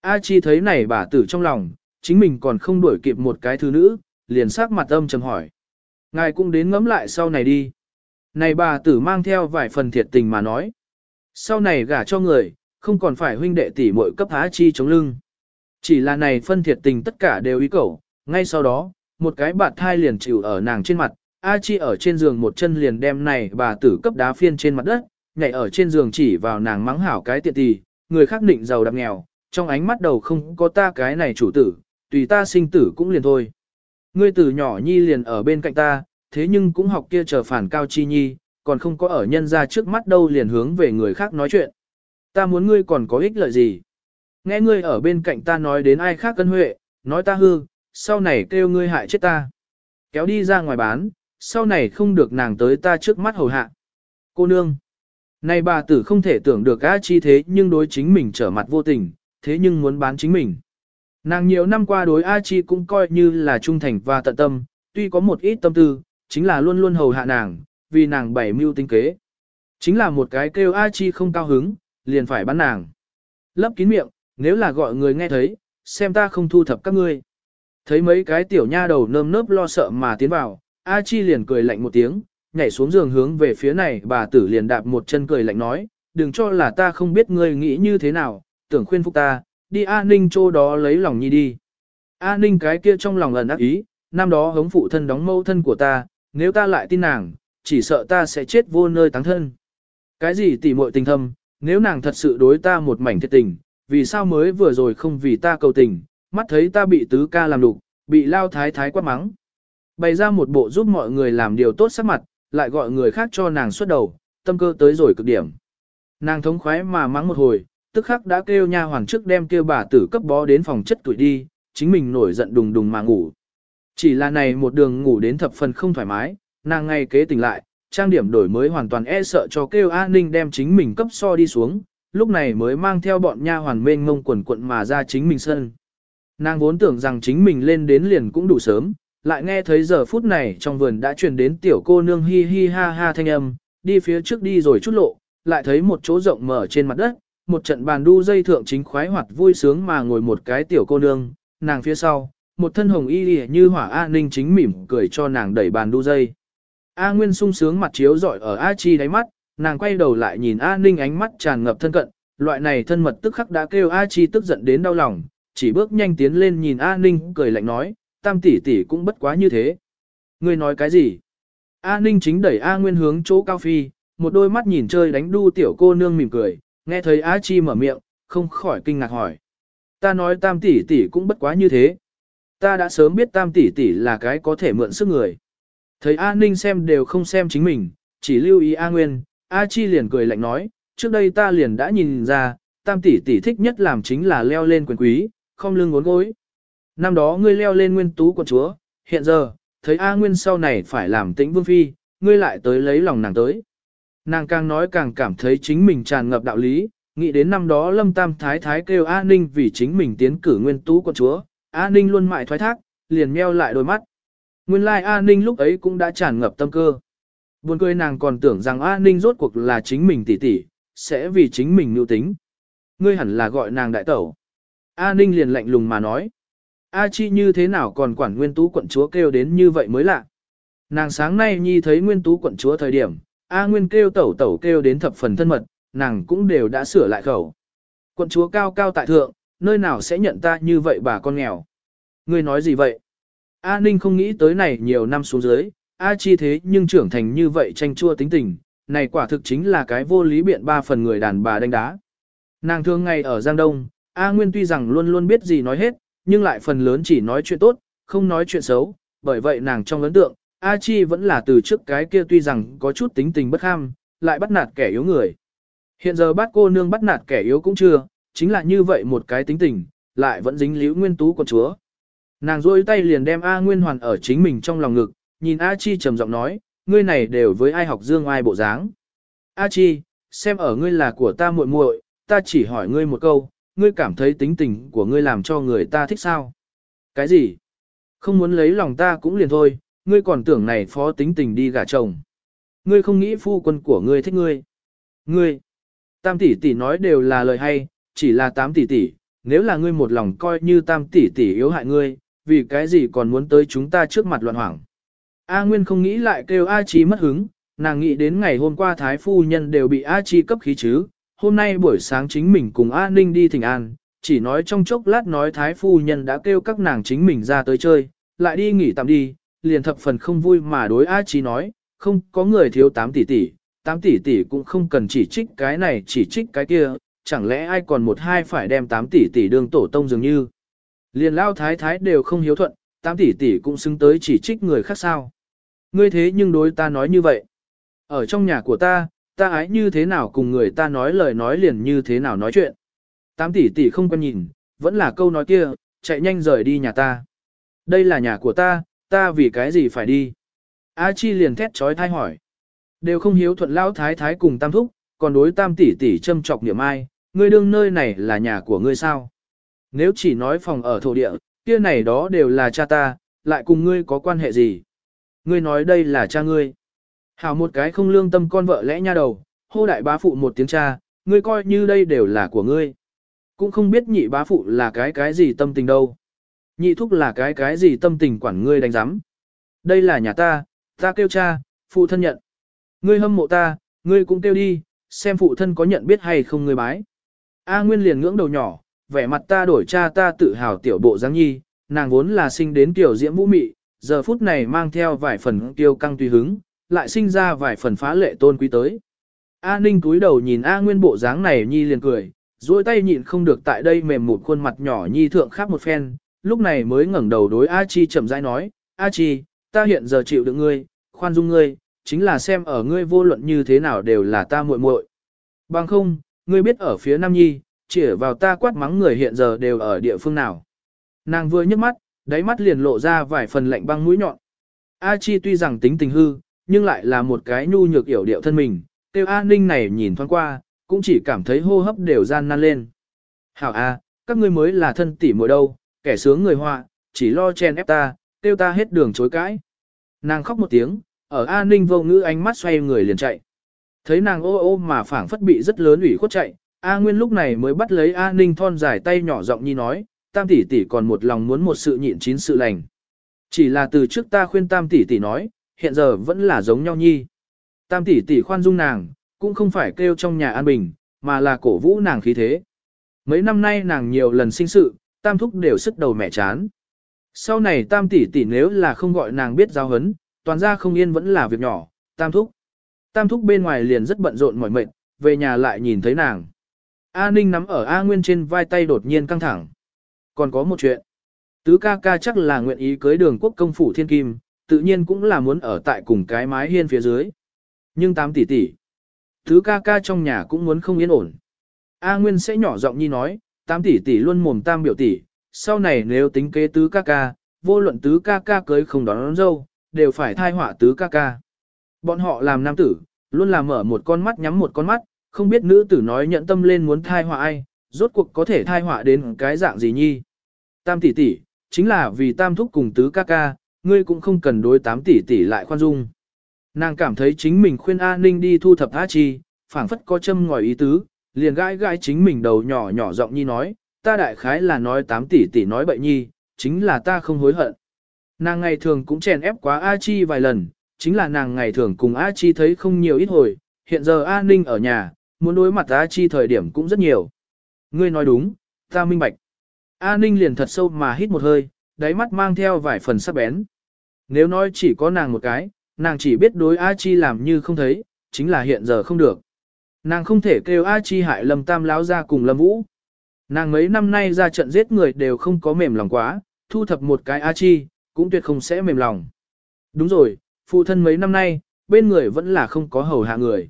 A chi thấy này bà tử trong lòng, chính mình còn không đuổi kịp một cái thứ nữ, liền sắc mặt âm trầm hỏi. Ngài cũng đến ngẫm lại sau này đi. Này bà tử mang theo vài phần thiệt tình mà nói. Sau này gả cho người, không còn phải huynh đệ tỷ muội cấp há chi chống lưng. Chỉ là này phân thiệt tình tất cả đều ý cầu, ngay sau đó, một cái bạt thai liền chịu ở nàng trên mặt, A Chi ở trên giường một chân liền đem này bà tử cấp đá phiên trên mặt đất, nhảy ở trên giường chỉ vào nàng mắng hảo cái tiện tì, người khác định giàu đập nghèo, trong ánh mắt đầu không có ta cái này chủ tử, tùy ta sinh tử cũng liền thôi. Ngươi từ nhỏ nhi liền ở bên cạnh ta, thế nhưng cũng học kia chờ phản cao chi nhi, còn không có ở nhân ra trước mắt đâu liền hướng về người khác nói chuyện. Ta muốn ngươi còn có ích lợi gì? Nghe ngươi ở bên cạnh ta nói đến ai khác cân huệ, nói ta hư, sau này kêu ngươi hại chết ta. Kéo đi ra ngoài bán, sau này không được nàng tới ta trước mắt hầu hạ. Cô nương. Này bà tử không thể tưởng được A Chi thế nhưng đối chính mình trở mặt vô tình, thế nhưng muốn bán chính mình. Nàng nhiều năm qua đối A Chi cũng coi như là trung thành và tận tâm, tuy có một ít tâm tư, chính là luôn luôn hầu hạ nàng, vì nàng bảy mưu tinh kế. Chính là một cái kêu A Chi không cao hứng, liền phải bán nàng. Lấp kín miệng, nếu là gọi người nghe thấy, xem ta không thu thập các ngươi. Thấy mấy cái tiểu nha đầu nơm nớp lo sợ mà tiến vào, A Chi liền cười lạnh một tiếng, nhảy xuống giường hướng về phía này bà tử liền đạp một chân cười lạnh nói, đừng cho là ta không biết ngươi nghĩ như thế nào, tưởng khuyên phục ta, đi A Ninh chỗ đó lấy lòng nhi đi. A Ninh cái kia trong lòng ẩn ác ý, năm đó hống phụ thân đóng mâu thân của ta, nếu ta lại tin nàng, chỉ sợ ta sẽ chết vô nơi táng thân. Cái gì tỉ muội tình thâm, nếu nàng thật sự đối ta một mảnh thiệt tình, vì sao mới vừa rồi không vì ta cầu tình, mắt thấy ta bị tứ ca làm đục, bị lao thái thái quát mắng. Bày ra một bộ giúp mọi người làm điều tốt sắc mặt, lại gọi người khác cho nàng xuất đầu, tâm cơ tới rồi cực điểm. Nàng thống khoái mà mắng một hồi, tức khắc đã kêu nha hoàng trước đem kêu bà tử cấp bó đến phòng chất tuổi đi, chính mình nổi giận đùng đùng mà ngủ. Chỉ là này một đường ngủ đến thập phần không thoải mái, nàng ngay kế tỉnh lại, trang điểm đổi mới hoàn toàn e sợ cho kêu an ninh đem chính mình cấp so đi xuống, lúc này mới mang theo bọn nha hoàn mênh ngông quần quận mà ra chính mình sân. Nàng vốn tưởng rằng chính mình lên đến liền cũng đủ sớm, lại nghe thấy giờ phút này trong vườn đã truyền đến tiểu cô nương hi hi ha ha thanh âm, đi phía trước đi rồi chút lộ, lại thấy một chỗ rộng mở trên mặt đất, một trận bàn đu dây thượng chính khoái hoạt vui sướng mà ngồi một cái tiểu cô nương, nàng phía sau, một thân hồng y như hỏa A Ninh chính mỉm cười cho nàng đẩy bàn đu dây. A Nguyên sung sướng mặt chiếu rọi ở A Chi đáy mắt, nàng quay đầu lại nhìn A Ninh ánh mắt tràn ngập thân cận, loại này thân mật tức khắc đã kêu A Chi tức giận đến đau lòng, chỉ bước nhanh tiến lên nhìn A Ninh cười lạnh nói, tam tỷ tỷ cũng bất quá như thế. Ngươi nói cái gì? A Ninh chính đẩy A Nguyên hướng chỗ cao phi, một đôi mắt nhìn chơi đánh đu tiểu cô nương mỉm cười, nghe thấy A Chi mở miệng, không khỏi kinh ngạc hỏi. Ta nói tam tỷ tỷ cũng bất quá như thế. Ta đã sớm biết tam tỷ tỷ là cái có thể mượn sức người. Thấy A Ninh xem đều không xem chính mình, chỉ lưu ý A Nguyên, A Chi liền cười lạnh nói, trước đây ta liền đã nhìn ra, tam tỷ tỷ thích nhất làm chính là leo lên quyền quý, không lưng ngốn gối. Năm đó ngươi leo lên nguyên tú của chúa, hiện giờ, thấy A Nguyên sau này phải làm tĩnh vương phi, ngươi lại tới lấy lòng nàng tới. Nàng càng nói càng cảm thấy chính mình tràn ngập đạo lý, nghĩ đến năm đó lâm tam thái thái kêu A Ninh vì chính mình tiến cử nguyên tú quận chúa, A Ninh luôn mại thoái thác, liền meo lại đôi mắt. Nguyên lai like A Ninh lúc ấy cũng đã tràn ngập tâm cơ. Buồn cười nàng còn tưởng rằng A Ninh rốt cuộc là chính mình tỷ tỷ, sẽ vì chính mình nưu tính. Ngươi hẳn là gọi nàng đại tẩu. A Ninh liền lạnh lùng mà nói. A Chi như thế nào còn quản nguyên tú quận chúa kêu đến như vậy mới lạ. Nàng sáng nay nhi thấy nguyên tú quận chúa thời điểm, A Nguyên kêu tẩu tẩu kêu đến thập phần thân mật, nàng cũng đều đã sửa lại khẩu. Quận chúa cao cao tại thượng, nơi nào sẽ nhận ta như vậy bà con nghèo. Ngươi nói gì vậy? A Ninh không nghĩ tới này nhiều năm xuống dưới, A Chi thế nhưng trưởng thành như vậy tranh chua tính tình, này quả thực chính là cái vô lý biện ba phần người đàn bà đánh đá. Nàng thương ngày ở Giang Đông, A Nguyên tuy rằng luôn luôn biết gì nói hết, nhưng lại phần lớn chỉ nói chuyện tốt, không nói chuyện xấu, bởi vậy nàng trong ấn tượng, A Chi vẫn là từ trước cái kia tuy rằng có chút tính tình bất ham, lại bắt nạt kẻ yếu người. Hiện giờ bác cô nương bắt nạt kẻ yếu cũng chưa, chính là như vậy một cái tính tình, lại vẫn dính líu nguyên tú của chúa. Nàng rôi tay liền đem A Nguyên Hoàn ở chính mình trong lòng ngực, nhìn A Chi trầm giọng nói, ngươi này đều với ai học dương ai bộ dáng. A Chi, xem ở ngươi là của ta muội muội, ta chỉ hỏi ngươi một câu, ngươi cảm thấy tính tình của ngươi làm cho người ta thích sao? Cái gì? Không muốn lấy lòng ta cũng liền thôi, ngươi còn tưởng này phó tính tình đi gả chồng. Ngươi không nghĩ phu quân của ngươi thích ngươi. Ngươi, tam tỷ tỷ nói đều là lời hay, chỉ là tám tỷ tỷ, nếu là ngươi một lòng coi như tam tỷ tỷ yếu hại ngươi, vì cái gì còn muốn tới chúng ta trước mặt loạn hoảng. A Nguyên không nghĩ lại kêu A Chi mất hứng, nàng nghĩ đến ngày hôm qua Thái Phu Nhân đều bị A Chi cấp khí chứ, hôm nay buổi sáng chính mình cùng A Ninh đi thỉnh an, chỉ nói trong chốc lát nói Thái Phu Nhân đã kêu các nàng chính mình ra tới chơi, lại đi nghỉ tạm đi, liền thập phần không vui mà đối A Chi nói, không có người thiếu 8 tỷ tỷ, 8 tỷ tỷ cũng không cần chỉ trích cái này chỉ trích cái kia, chẳng lẽ ai còn một hai phải đem 8 tỷ tỷ đương tổ tông dường như. Liền lao thái thái đều không hiếu thuận, 8 tỷ tỷ cũng xứng tới chỉ trích người khác sao. Ngươi thế nhưng đối ta nói như vậy. Ở trong nhà của ta, ta ái như thế nào cùng người ta nói lời nói liền như thế nào nói chuyện. 8 tỷ tỷ không quan nhìn, vẫn là câu nói kia, chạy nhanh rời đi nhà ta. Đây là nhà của ta, ta vì cái gì phải đi? A Chi liền thét trói thai hỏi. Đều không hiếu thuận lão thái thái cùng tam thúc, còn đối tam tỷ tỷ châm chọc niệm ai, ngươi đương nơi này là nhà của ngươi sao? Nếu chỉ nói phòng ở thổ địa, kia này đó đều là cha ta, lại cùng ngươi có quan hệ gì? Ngươi nói đây là cha ngươi. Hảo một cái không lương tâm con vợ lẽ nha đầu, hô đại bá phụ một tiếng cha, ngươi coi như đây đều là của ngươi. Cũng không biết nhị bá phụ là cái cái gì tâm tình đâu. Nhị thúc là cái cái gì tâm tình quản ngươi đánh giám. Đây là nhà ta, ta kêu cha, phụ thân nhận. Ngươi hâm mộ ta, ngươi cũng kêu đi, xem phụ thân có nhận biết hay không ngươi bái. A Nguyên liền ngưỡng đầu nhỏ, vẻ mặt ta đổi cha ta tự hào tiểu bộ dáng nhi, nàng vốn là sinh đến tiểu diễm vũ mị, giờ phút này mang theo vài phần tiêu căng tùy hứng, lại sinh ra vài phần phá lệ tôn quý tới. A Ninh cúi đầu nhìn A Nguyên bộ dáng này nhi liền cười, duỗi tay nhịn không được tại đây mềm một khuôn mặt nhỏ nhi thượng khác một phen, lúc này mới ngẩng đầu đối A Chi chậm rãi nói, A Chi, ta hiện giờ chịu được ngươi, khoan dung ngươi, chính là xem ở ngươi vô luận như thế nào đều là ta muội muội. Bằng không, ngươi biết ở phía Nam Nhi, chỉ vào ta quát mắng người hiện giờ đều ở địa phương nào. Nàng vừa nhấc mắt, đáy mắt liền lộ ra vài phần lạnh băng mũi nhọn. A Chi tuy rằng tính tình hư, nhưng lại là một cái nhu nhược yểu điệu thân mình, tiêu A Ninh này nhìn thoáng qua, cũng chỉ cảm thấy hô hấp đều gian nan lên. Hảo A, các ngươi mới là thân tỷ muội đâu, kẻ sướng người họa, chỉ lo chen ép ta, tiêu ta hết đường chối cãi. Nàng khóc một tiếng, ở A Ninh vô ngữ ánh mắt xoay người liền chạy. Thấy nàng ô ô mà phảng phất bị rất lớn ủy khuất chạy, A Nguyên lúc này mới bắt lấy A Ninh thon dài tay nhỏ giọng nhi nói, tam tỷ tỷ còn một lòng muốn một sự nhịn chín sự lành. Chỉ là từ trước ta khuyên tam tỷ tỷ nói, hiện giờ vẫn là giống nhau nhi. Tam tỷ tỷ khoan dung nàng, cũng không phải kêu trong nhà an bình, mà là cổ vũ nàng khí thế. Mấy năm nay nàng nhiều lần sinh sự, tam thúc đều sức đầu mẹ chán. Sau này tam tỷ tỷ nếu là không gọi nàng biết giao hấn, toàn ra không yên vẫn là việc nhỏ, tam thúc. Tam thúc bên ngoài liền rất bận rộn mỏi mệt, về nhà lại nhìn thấy nàng. A Ninh nắm ở A Nguyên trên vai tay đột nhiên căng thẳng. Còn có một chuyện. Tứ ca ca chắc là nguyện ý cưới đường quốc công phủ thiên kim, tự nhiên cũng là muốn ở tại cùng cái mái hiên phía dưới. Nhưng tám tỷ tỷ. Tứ ca ca trong nhà cũng muốn không yên ổn. A Nguyên sẽ nhỏ giọng nhi nói, tám tỷ tỷ luôn mồm tam biểu tỷ, sau này nếu tính kế tứ ca ca, vô luận tứ ca ca cưới không đón, đón dâu, đều phải thai họa tứ ca ca. Bọn họ làm nam tử, luôn là mở một con mắt nhắm một con mắt, không biết nữ tử nói nhận tâm lên muốn thai họa ai, rốt cuộc có thể thai họa đến cái dạng gì nhi. Tam tỷ tỷ, chính là vì tam thúc cùng tứ ca ca, ngươi cũng không cần đối tám tỷ tỷ lại khoan dung. Nàng cảm thấy chính mình khuyên A Ninh đi thu thập A Chi, phảng phất có châm ngòi ý tứ, liền gãi gãi chính mình đầu nhỏ nhỏ giọng nhi nói, ta đại khái là nói tám tỷ tỷ nói bậy nhi, chính là ta không hối hận. Nàng ngày thường cũng chèn ép quá A Chi vài lần, chính là nàng ngày thường cùng A Chi thấy không nhiều ít hồi, hiện giờ A Ninh ở nhà, muốn đối mặt A Chi thời điểm cũng rất nhiều. Ngươi nói đúng, ta minh bạch. A Ninh liền thật sâu mà hít một hơi, đáy mắt mang theo vài phần sắc bén. Nếu nói chỉ có nàng một cái, nàng chỉ biết đối A Chi làm như không thấy, chính là hiện giờ không được. Nàng không thể kêu A Chi hại Lâm Tam láo ra cùng Lâm Vũ. Nàng mấy năm nay ra trận giết người đều không có mềm lòng quá, thu thập một cái A Chi, cũng tuyệt không sẽ mềm lòng. Đúng rồi, phụ thân mấy năm nay, bên người vẫn là không có hầu hạ người.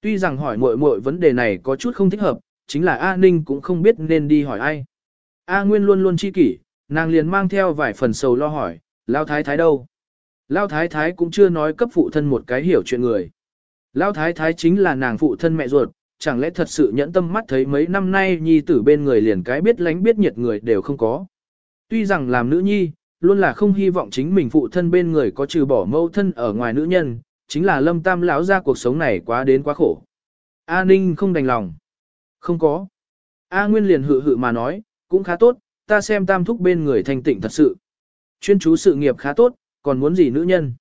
Tuy rằng hỏi muội muội vấn đề này có chút không thích hợp, chính là A Ninh cũng không biết nên đi hỏi ai. A Nguyên luôn luôn chi kỷ, nàng liền mang theo vài phần sầu lo hỏi, Lao Thái Thái đâu? Lao Thái Thái cũng chưa nói cấp phụ thân một cái hiểu chuyện người. Lão Thái Thái chính là nàng phụ thân mẹ ruột, chẳng lẽ thật sự nhẫn tâm mắt thấy mấy năm nay nhi tử bên người liền cái biết lánh biết nhiệt người đều không có. Tuy rằng làm nữ nhi, luôn là không hy vọng chính mình phụ thân bên người có trừ bỏ mâu thân ở ngoài nữ nhân, chính là lâm tam lão ra cuộc sống này quá đến quá khổ. A Ninh không đành lòng. Không có. A Nguyên liền hự hự mà nói, cũng khá tốt, ta xem tam thúc bên người thanh tịnh thật sự. Chuyên chú sự nghiệp khá tốt, còn muốn gì nữ nhân.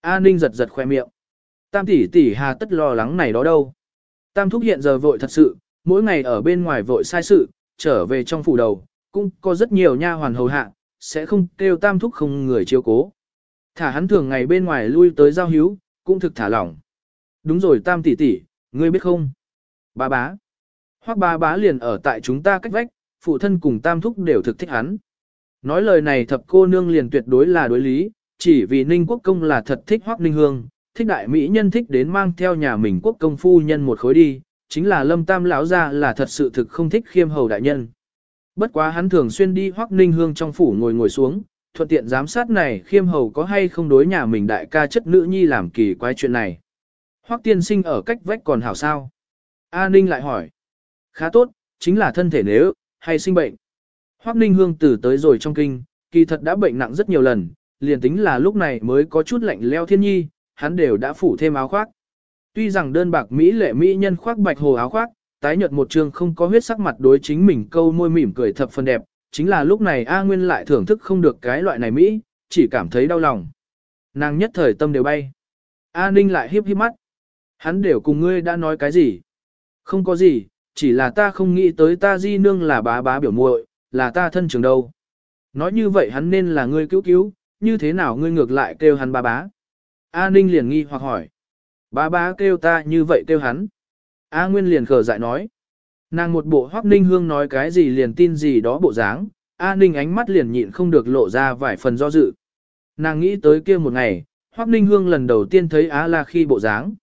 A Ninh giật giật khoe miệng. Tam tỷ tỷ hà tất lo lắng này đó đâu. Tam thúc hiện giờ vội thật sự, mỗi ngày ở bên ngoài vội sai sự, trở về trong phủ đầu, cũng có rất nhiều nha hoàn hầu hạ, sẽ không kêu tam thúc không người chiếu cố. Thả hắn thường ngày bên ngoài lui tới giao hữu, cũng thực thả lỏng. Đúng rồi tam tỷ tỷ, ngươi biết không? Ba bá. Hoắc ba bá liền ở tại chúng ta cách vách, phụ thân cùng tam thúc đều thực thích hắn. Nói lời này thập cô nương liền tuyệt đối là đối lý, chỉ vì Ninh Quốc Công là thật thích Hoắc Ninh Hương, thích đại mỹ nhân thích đến mang theo nhà mình quốc công phu nhân một khối đi, chính là Lâm Tam lão gia là thật sự thực không thích khiêm hầu đại nhân. Bất quá hắn thường xuyên đi Hoắc Ninh Hương trong phủ ngồi ngồi xuống, thuận tiện giám sát này khiêm hầu có hay không đối nhà mình đại ca chất nữ nhi làm kỳ quái chuyện này. Hoắc tiên sinh ở cách vách còn hảo sao? A Ninh lại hỏi. Khá tốt, chính là thân thể nếu, hay sinh bệnh. Hoắc Ninh Hương từ tới rồi trong kinh, kỳ thật đã bệnh nặng rất nhiều lần, liền tính là lúc này mới có chút lạnh leo thiên nhi, hắn đều đã phủ thêm áo khoác. Tuy rằng đơn bạc Mỹ lệ Mỹ nhân khoác bạch hồ áo khoác, tái nhợt một trường không có huyết sắc mặt đối chính mình câu môi mỉm cười thập phần đẹp, chính là lúc này A Nguyên lại thưởng thức không được cái loại này Mỹ, chỉ cảm thấy đau lòng. Nàng nhất thời tâm đều bay. A Ninh lại hiếp hiếp mắt. Hắn đều cùng ngươi đã nói cái gì? Không có gì, chỉ là ta không nghĩ tới ta di nương là bá bá biểu muội, là ta thân trường đâu. Nói như vậy hắn nên là ngươi cứu cứu, như thế nào ngươi ngược lại kêu hắn bá bá? A Ninh liền nghi hoặc hỏi. Bá bá kêu ta như vậy kêu hắn. A Nguyên liền khờ dại nói. Nàng một bộ hoác ninh hương nói cái gì liền tin gì đó bộ dáng, A Ninh ánh mắt liền nhịn không được lộ ra vài phần do dự. Nàng nghĩ tới kia một ngày, hoác ninh hương lần đầu tiên thấy A La khi bộ dáng.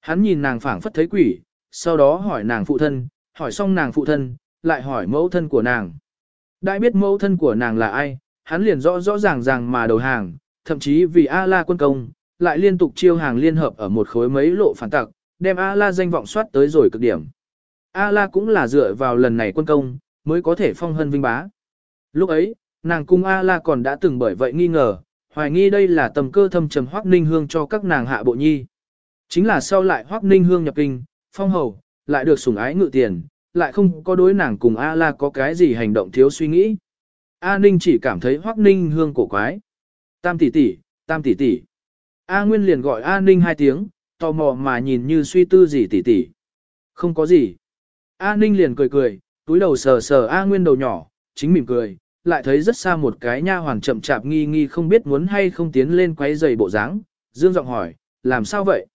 Hắn nhìn nàng phảng phất thấy quỷ, sau đó hỏi nàng phụ thân, hỏi xong nàng phụ thân, lại hỏi mẫu thân của nàng. đã biết mẫu thân của nàng là ai, hắn liền rõ rõ ràng ràng mà đầu hàng, thậm chí vì A-la quân công, lại liên tục chiêu hàng liên hợp ở một khối mấy lộ phản tặc, đem A-la danh vọng soát tới rồi cực điểm. A-la cũng là dựa vào lần này quân công, mới có thể phong hân vinh bá. Lúc ấy, nàng cung A-la còn đã từng bởi vậy nghi ngờ, hoài nghi đây là tầm cơ thâm trầm Hoắc Ninh Hương cho các nàng hạ bộ nhi. Chính là sau lại Hoắc Ninh Hương nhập kinh, phong hầu, lại được sủng ái ngự tiền, lại không có đối nàng cùng A-la có cái gì hành động thiếu suy nghĩ. A Ninh chỉ cảm thấy Hoắc Ninh Hương cổ quái. Tam tỷ tỷ, tam tỷ tỷ. A Nguyên liền gọi A Ninh hai tiếng, tò mò mà nhìn như suy tư gì tỉ tỉ. Không có gì. A Ninh liền cười cười, túi đầu sờ sờ A Nguyên đầu nhỏ, chính mỉm cười, lại thấy rất xa một cái nha hoàn chậm chạp nghi nghi không biết muốn hay không tiến lên quấy giày bộ dáng. Dương giọng hỏi, làm sao vậy?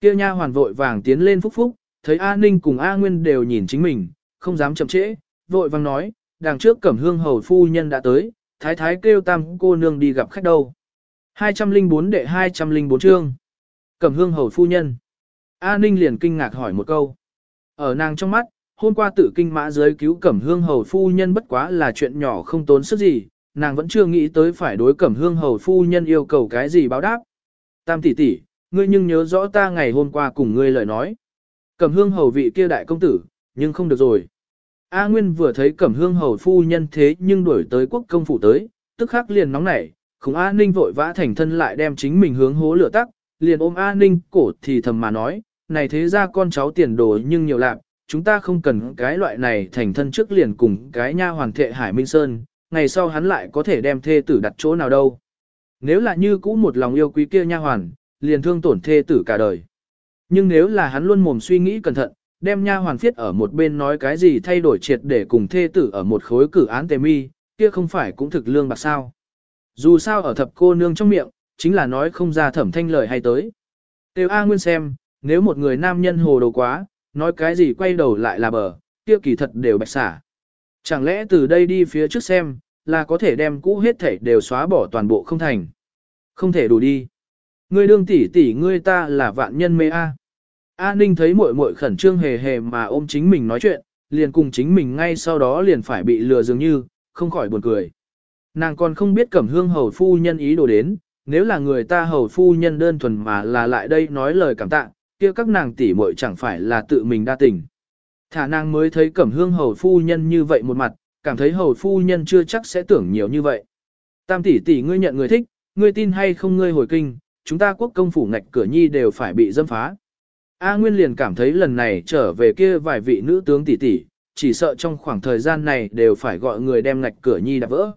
Kia nha hoàn vội vàng tiến lên phúc phúc, thấy A Ninh cùng A Nguyên đều nhìn chính mình, không dám chậm trễ, vội vàng nói, đằng trước cẩm hương hầu phu nhân đã tới, thái thái kêu tam cô nương đi gặp khách đâu. 204 đệ 204 chương. Cẩm hương hầu phu nhân. A Ninh liền kinh ngạc hỏi một câu. Ở nàng trong mắt, hôm qua tự kinh mã giới cứu cẩm hương hầu phu nhân bất quá là chuyện nhỏ không tốn sức gì, nàng vẫn chưa nghĩ tới phải đối cẩm hương hầu phu nhân yêu cầu cái gì báo đáp. Tam tỷ tỷ, ngươi nhưng nhớ rõ ta ngày hôm qua cùng ngươi lời nói. Cẩm hương hầu vị kia đại công tử, nhưng không được rồi. A Nguyên vừa thấy cẩm hương hầu phu nhân thế nhưng đuổi tới quốc công phủ tới, tức khắc liền nóng nảy, khủng A Ninh vội vã thành thân lại đem chính mình hướng hố lửa tắc, liền ôm A Ninh cổ thì thầm mà nói, này thế ra con cháu tiền đồ nhưng nhiều lạc, chúng ta không cần cái loại này thành thân trước liền cùng cái nha hoàng thệ Hải Minh Sơn, ngày sau hắn lại có thể đem thê tử đặt chỗ nào đâu. Nếu là như cũ một lòng yêu quý kia nha hoàn, liền thương tổn thê tử cả đời. Nhưng nếu là hắn luôn mồm suy nghĩ cẩn thận, đem nha hoàn phiết ở một bên nói cái gì thay đổi triệt để cùng thê tử ở một khối cử án tề mi, kia không phải cũng thực lương bạc sao. Dù sao ở thập cô nương trong miệng, chính là nói không ra thẩm thanh lời hay tới. Tiêu A Nguyên xem, nếu một người nam nhân hồ đồ quá, nói cái gì quay đầu lại là bờ, kia kỳ thật đều bạch xả. Chẳng lẽ từ đây đi phía trước xem, là có thể đem cũ hết thảy đều xóa bỏ toàn bộ không thành. Không thể đủ đi. Ngươi đương tỷ tỷ ngươi ta là vạn nhân mê A. A Ninh thấy muội muội khẩn trương hề hề mà ôm chính mình nói chuyện, liền cùng chính mình ngay sau đó liền phải bị lừa dường như, không khỏi buồn cười. Nàng còn không biết cẩm hương hầu phu nhân ý đồ đến, nếu là người ta hầu phu nhân đơn thuần mà là lại đây nói lời cảm tạ, kia các nàng tỷ muội chẳng phải là tự mình đa tình. Thả nàng mới thấy cẩm hương hầu phu nhân như vậy một mặt, cảm thấy hầu phu nhân chưa chắc sẽ tưởng nhiều như vậy. Tam tỷ tỷ ngươi nhận người thích, ngươi tin hay không ngươi hồi kinh, chúng ta quốc công phủ ngạch cửa nhi đều phải bị dâm phá. A Nguyên liền cảm thấy lần này trở về kia vài vị nữ tướng tỷ tỷ, chỉ sợ trong khoảng thời gian này đều phải gọi người đem ngạch cửa nhi đã vỡ.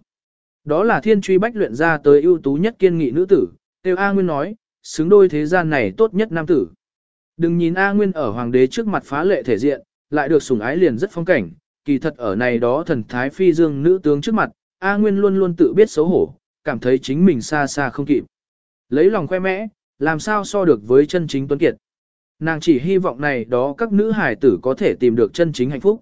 Đó là thiên truy bách luyện ra tới ưu tú nhất kiên nghị nữ tử, tiêu A Nguyên nói, xứng đôi thế gian này tốt nhất nam tử. Đừng nhìn A Nguyên ở hoàng đế trước mặt phá lệ thể diện, lại được sủng ái liền rất phong cảnh, kỳ thật ở này đó thần thái phi dương nữ tướng trước mặt, A Nguyên luôn luôn tự biết xấu hổ, cảm thấy chính mình xa xa không kịp. Lấy lòng khoe mẽ, làm sao so được với chân chính tuấn kiệt. Nàng chỉ hy vọng này đó các nữ hải tử có thể tìm được chân chính hạnh phúc.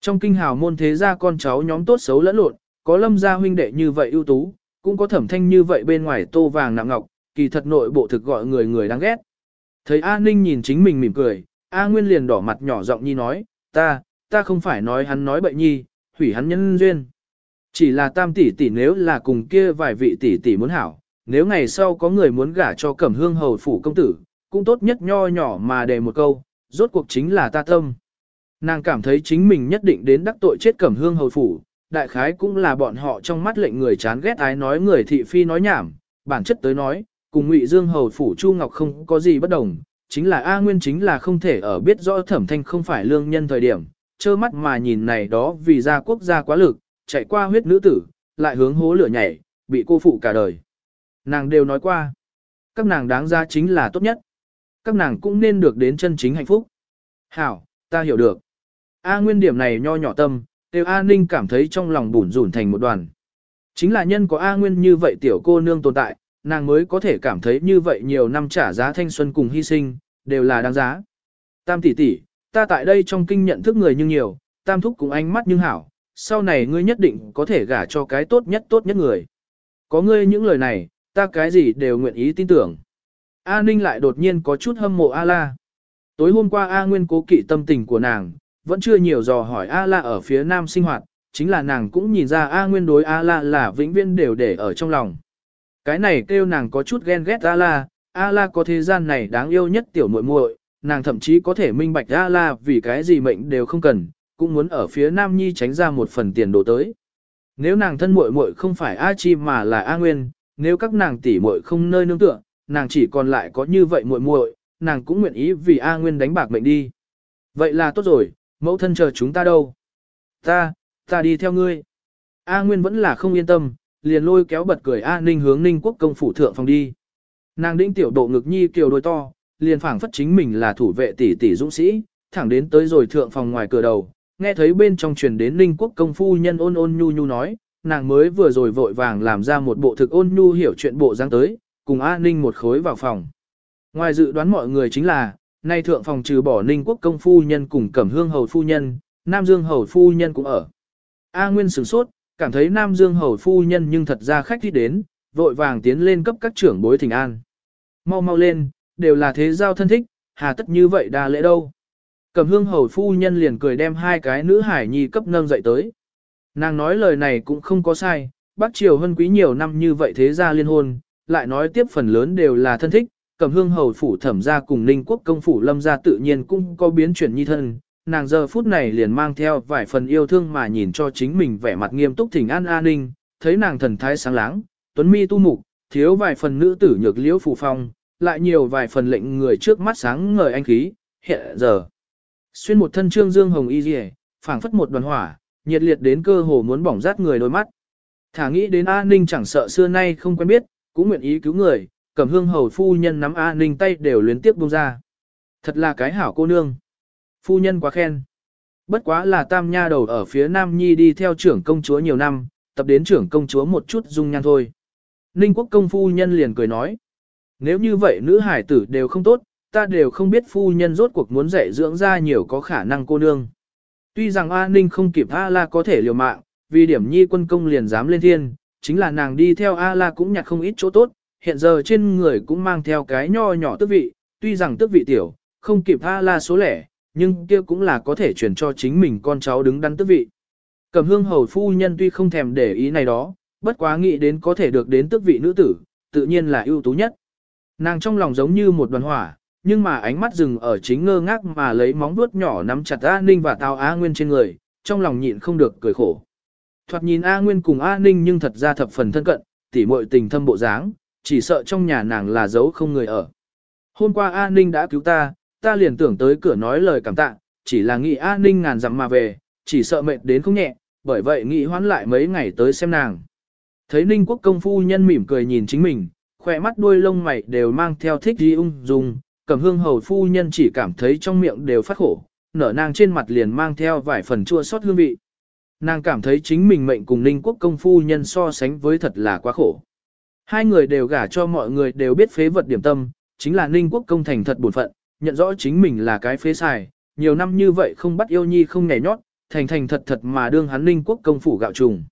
Trong kinh hào môn thế gia con cháu nhóm tốt xấu lẫn lộn, có lâm gia huynh đệ như vậy ưu tú, cũng có thẩm thanh như vậy bên ngoài tô vàng nặng ngọc, kỳ thật nội bộ thực gọi người người đáng ghét. Thấy A Ninh nhìn chính mình mỉm cười, A Nguyên liền đỏ mặt nhỏ giọng nhi nói, ta, ta không phải nói hắn nói bậy nhi, hủy hắn nhân duyên. Chỉ là tam tỷ tỷ nếu là cùng kia vài vị tỷ tỷ muốn hảo, nếu ngày sau có người muốn gả cho cẩm hương hầu phủ công tử, cũng tốt nhất nho nhỏ mà đề một câu, rốt cuộc chính là ta tâm. Nàng cảm thấy chính mình nhất định đến đắc tội chết cẩm hương hầu phủ, đại khái cũng là bọn họ trong mắt lệnh người chán ghét ái nói người thị phi nói nhảm, bản chất tới nói, cùng ngụy dương hầu phủ Chu Ngọc không có gì bất đồng, chính là A Nguyên chính là không thể ở biết rõ thẩm thanh không phải lương nhân thời điểm, trơ mắt mà nhìn này đó vì gia quốc gia quá lực, chạy qua huyết nữ tử, lại hướng hố lửa nhảy, bị cô phụ cả đời. Nàng đều nói qua, các nàng đáng ra chính là tốt nhất các nàng cũng nên được đến chân chính hạnh phúc. Hảo, ta hiểu được. A nguyên điểm này nho nhỏ tâm, tiêu A Ninh cảm thấy trong lòng bủn rủn thành một đoàn. Chính là nhân có A nguyên như vậy tiểu cô nương tồn tại, nàng mới có thể cảm thấy như vậy nhiều năm trả giá thanh xuân cùng hy sinh, đều là đáng giá. Tam tỷ tỷ, ta tại đây trong kinh nhận thức người nhưng nhiều, tam thúc cùng ánh mắt nhưng hảo, sau này ngươi nhất định có thể gả cho cái tốt nhất tốt nhất người. Có ngươi những lời này, ta cái gì đều nguyện ý tin tưởng. A Ninh lại đột nhiên có chút hâm mộ A La. Tối hôm qua A Nguyên cố kỵ tâm tình của nàng, vẫn chưa nhiều dò hỏi A La ở phía nam sinh hoạt, chính là nàng cũng nhìn ra A Nguyên đối A La là vĩnh viễn đều để ở trong lòng. Cái này kêu nàng có chút ghen ghét A La, A La có thế gian này đáng yêu nhất tiểu muội muội, nàng thậm chí có thể minh bạch A La vì cái gì mệnh đều không cần, cũng muốn ở phía Nam Nhi tránh ra một phần tiền đồ tới. Nếu nàng thân muội muội không phải A Chi mà là A Nguyên, nếu các nàng tỷ muội không nơi nương tựa, nàng chỉ còn lại có như vậy muội muội, nàng cũng nguyện ý vì A Nguyên đánh bạc mệnh đi. Vậy là tốt rồi, mẫu thân chờ chúng ta đâu? Ta, ta đi theo ngươi. A Nguyên vẫn là không yên tâm, liền lôi kéo bật cười A Ninh hướng Ninh quốc công phủ thượng phòng đi. Nàng đĩnh tiểu độ ngực nhi kiều đôi to, liền phảng phất chính mình là thủ vệ tỷ tỷ dũng sĩ, thẳng đến tới rồi thượng phòng ngoài cửa đầu, nghe thấy bên trong truyền đến Ninh quốc công phu nhân ôn ôn nhu nhu nói, nàng mới vừa rồi vội vàng làm ra một bộ thực ôn nhu hiểu chuyện bộ dáng tới, cùng A Ninh một khối vào phòng. Ngoài dự đoán mọi người chính là, nay thượng phòng trừ bỏ Ninh quốc công phu nhân cùng Cẩm Hương hầu phu nhân, Nam Dương hầu phu nhân cũng ở. A Nguyên sửng sốt, cảm thấy Nam Dương hầu phu nhân nhưng thật ra khách đi đến, vội vàng tiến lên cấp các trưởng bối thỉnh an. Mau mau lên, đều là thế giao thân thích, hà tất như vậy đa lễ đâu. Cẩm hương hầu phu nhân liền cười đem hai cái nữ hải nhi cấp nâng dậy tới. Nàng nói lời này cũng không có sai, bác triều hân quý nhiều năm như vậy thế gia liên hôn, lại nói tiếp phần lớn đều là thân thích, cẩm hương hầu phủ thẩm gia cùng ninh quốc công phủ lâm gia tự nhiên cũng có biến chuyển nhi thân. Nàng giờ phút này liền mang theo vài phần yêu thương mà nhìn cho chính mình vẻ mặt nghiêm túc thỉnh an an ninh, thấy nàng thần thái sáng láng, tuấn mi tu mục, thiếu vài phần nữ tử nhược liễu phù phong, lại nhiều vài phần lệnh người trước mắt sáng ngời anh khí, hiện giờ. Xuyên một thân trương dương hồng y dì phảng phất một đoàn hỏa, nhiệt liệt đến cơ hồ muốn bỏng rát người đôi mắt. Thả nghĩ đến an Ninh chẳng sợ xưa nay không quen biết, cũng nguyện ý cứu người, Cẩm hương hầu phu nhân nắm A Ninh tay đều luyến tiếp buông ra. Thật là cái hảo cô nương. Phu nhân quá khen. Bất quá là tam nha đầu ở phía Nam Nhi đi theo trưởng công chúa nhiều năm, tập đến trưởng công chúa một chút dung nhan thôi. Ninh quốc công phu nhân liền cười nói. Nếu như vậy nữ hải tử đều không tốt, ta đều không biết phu nhân rốt cuộc muốn dạy dưỡng ra nhiều có khả năng cô nương. Tuy rằng A Ninh không kịp A La có thể liều mạng, vì điểm nhi quân công liền dám lên thiên, chính là nàng đi theo A La cũng nhặt không ít chỗ tốt, hiện giờ trên người cũng mang theo cái nho nhỏ tước vị, tuy rằng tước vị tiểu, không kịp tha La số lẻ, nhưng kia cũng là có thể chuyển cho chính mình con cháu đứng đắn tước vị. Cầm hương hầu phu nhân tuy không thèm để ý này đó, bất quá nghĩ đến có thể được đến tước vị nữ tử, tự nhiên là ưu tú nhất. Nàng trong lòng giống như một đoàn hỏa, nhưng mà ánh mắt dừng ở chính ngơ ngác mà lấy móng vuốt nhỏ nắm chặt A Ninh và Tào A Nguyên trên người, trong lòng nhịn không được cười khổ. Thoạt nhìn A Nguyên cùng A Ninh nhưng thật ra thập phần thân cận, tỉ muội tình thâm bộ dáng, chỉ sợ trong nhà nàng là giấu không người ở. Hôm qua A Ninh đã cứu ta, ta liền tưởng tới cửa nói lời cảm tạ, chỉ là nghĩ A Ninh ngàn dặm mà về, chỉ sợ mệt đến không nhẹ, bởi vậy nghĩ hoãn lại mấy ngày tới xem nàng. Thấy Ninh quốc công phu nhân mỉm cười nhìn chính mình, khỏe mắt đuôi lông mày đều mang theo thích di ung dung, cầm hương hầu phu nhân chỉ cảm thấy trong miệng đều phát khổ, nở nàng trên mặt liền mang theo vài phần chua sót hương vị. Nàng cảm thấy chính mình mệnh cùng ninh quốc công phu nhân so sánh với thật là quá khổ. Hai người đều gả cho mọi người đều biết phế vật điểm tâm, chính là ninh quốc công thành thật buồn phận, nhận rõ chính mình là cái phế xài, nhiều năm như vậy không bắt yêu nhi không nhảy nhót, thành thành thật thật mà đương hắn ninh quốc công phủ gạo trùng.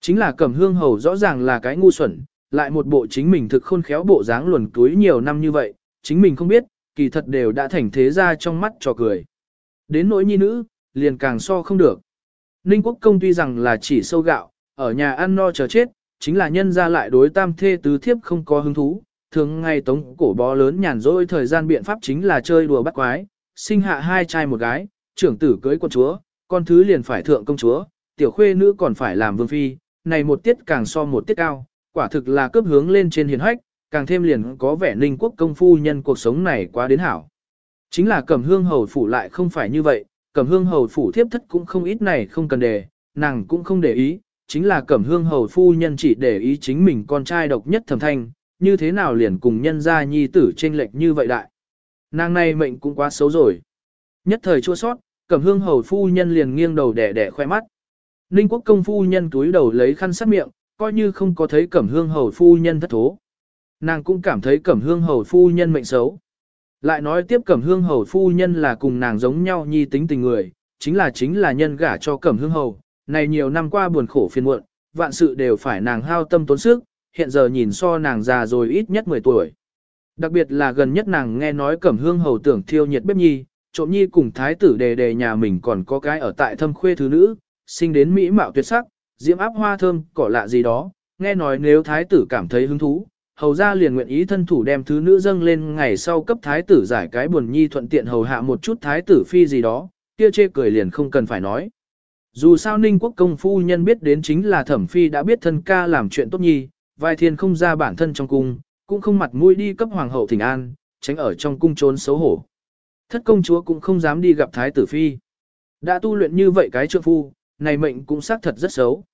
Chính là cẩm hương hầu rõ ràng là cái ngu xuẩn, lại một bộ chính mình thực khôn khéo bộ dáng luồn túi nhiều năm như vậy, chính mình không biết, kỳ thật đều đã thành thế ra trong mắt trò cười. Đến nỗi nhi nữ, liền càng so không được. Ninh quốc công tuy rằng là chỉ sâu gạo, ở nhà ăn no chờ chết, chính là nhân ra lại đối tam thê tứ thiếp không có hứng thú, thường ngày tống cổ bó lớn nhàn rỗi thời gian biện pháp chính là chơi đùa bắt quái, sinh hạ hai trai một gái, trưởng tử cưới con chúa, con thứ liền phải thượng công chúa, tiểu khuê nữ còn phải làm vương phi, này một tiết càng so một tiết cao, quả thực là cướp hướng lên trên hiền hách, càng thêm liền có vẻ ninh quốc công phu nhân cuộc sống này quá đến hảo. Chính là cẩm hương hầu phủ lại không phải như vậy, cẩm hương hầu phủ thiếp thất cũng không ít này không cần đề, nàng cũng không để ý, chính là cẩm hương hầu phu nhân chỉ để ý chính mình con trai độc nhất thầm thanh, như thế nào liền cùng nhân gia nhi tử chênh lệch như vậy đại. Nàng này mệnh cũng quá xấu rồi. Nhất thời chua sót, cẩm hương hầu phu nhân liền nghiêng đầu đẻ đẻ khoe mắt. Ninh quốc công phu nhân túi đầu lấy khăn sát miệng, coi như không có thấy cẩm hương hầu phu nhân thất thố. Nàng cũng cảm thấy cẩm hương hầu phu nhân mệnh xấu. Lại nói tiếp cẩm hương hầu phu nhân là cùng nàng giống nhau nhi tính tình người, chính là chính là nhân gả cho cẩm hương hầu. Này nhiều năm qua buồn khổ phiền muộn, vạn sự đều phải nàng hao tâm tốn sức, hiện giờ nhìn so nàng già rồi ít nhất 10 tuổi. Đặc biệt là gần nhất nàng nghe nói cẩm hương hầu tưởng thiêu nhiệt bếp nhi, trộm nhi cùng thái tử đề đề nhà mình còn có cái ở tại thâm khuê thứ nữ, sinh đến mỹ mạo tuyệt sắc, diễm áp hoa thơm, cỏ lạ gì đó, nghe nói nếu thái tử cảm thấy hứng thú, hầu ra liền nguyện ý thân thủ đem thứ nữ dâng lên ngày sau cấp thái tử giải cái buồn nhi thuận tiện hầu hạ một chút thái tử phi gì đó, kia chê cười liền không cần phải nói. Dù sao ninh quốc công phu nhân biết đến chính là thẩm phi đã biết thân ca làm chuyện tốt nhi, vai thiên không ra bản thân trong cung, cũng không mặt mũi đi cấp hoàng hậu thỉnh an, tránh ở trong cung trốn xấu hổ. Thất công chúa cũng không dám đi gặp thái tử phi. Đã tu luyện như vậy cái trượng phu, này mệnh cũng xác thật rất xấu.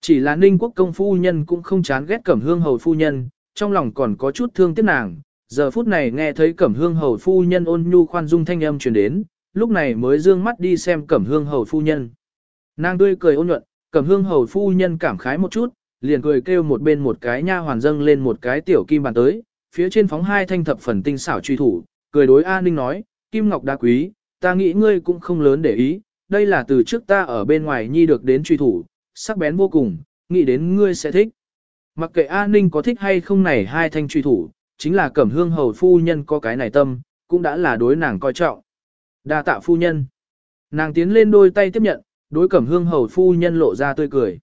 Chỉ là ninh quốc công phu nhân cũng không chán ghét cẩm hương hầu phu nhân, trong lòng còn có chút thương tiếc nàng. Giờ phút này nghe thấy cẩm hương hầu phu nhân ôn nhu khoan dung thanh âm truyền đến, lúc này mới dương mắt đi xem cẩm hương hầu phu nhân. Nàng tươi cười ôn nhuận, cẩm hương hầu phu nhân cảm khái một chút, liền cười kêu một bên một cái nha hoàn dâng lên một cái tiểu kim bàn tới, phía trên phóng hai thanh thập phần tinh xảo truy thủ, cười đối A Ninh nói, kim ngọc đá quý, ta nghĩ ngươi cũng không lớn để ý, đây là từ trước ta ở bên ngoài nhi được đến truy thủ, sắc bén vô cùng, nghĩ đến ngươi sẽ thích. Mặc kệ A Ninh có thích hay không này hai thanh truy thủ, chính là cẩm hương hầu phu nhân có cái này tâm, cũng đã là đối nàng coi trọng. đa tạ phu nhân. Nàng tiến lên đôi tay tiếp nhận, đối cẩm hương hầu phu nhân lộ ra tươi cười.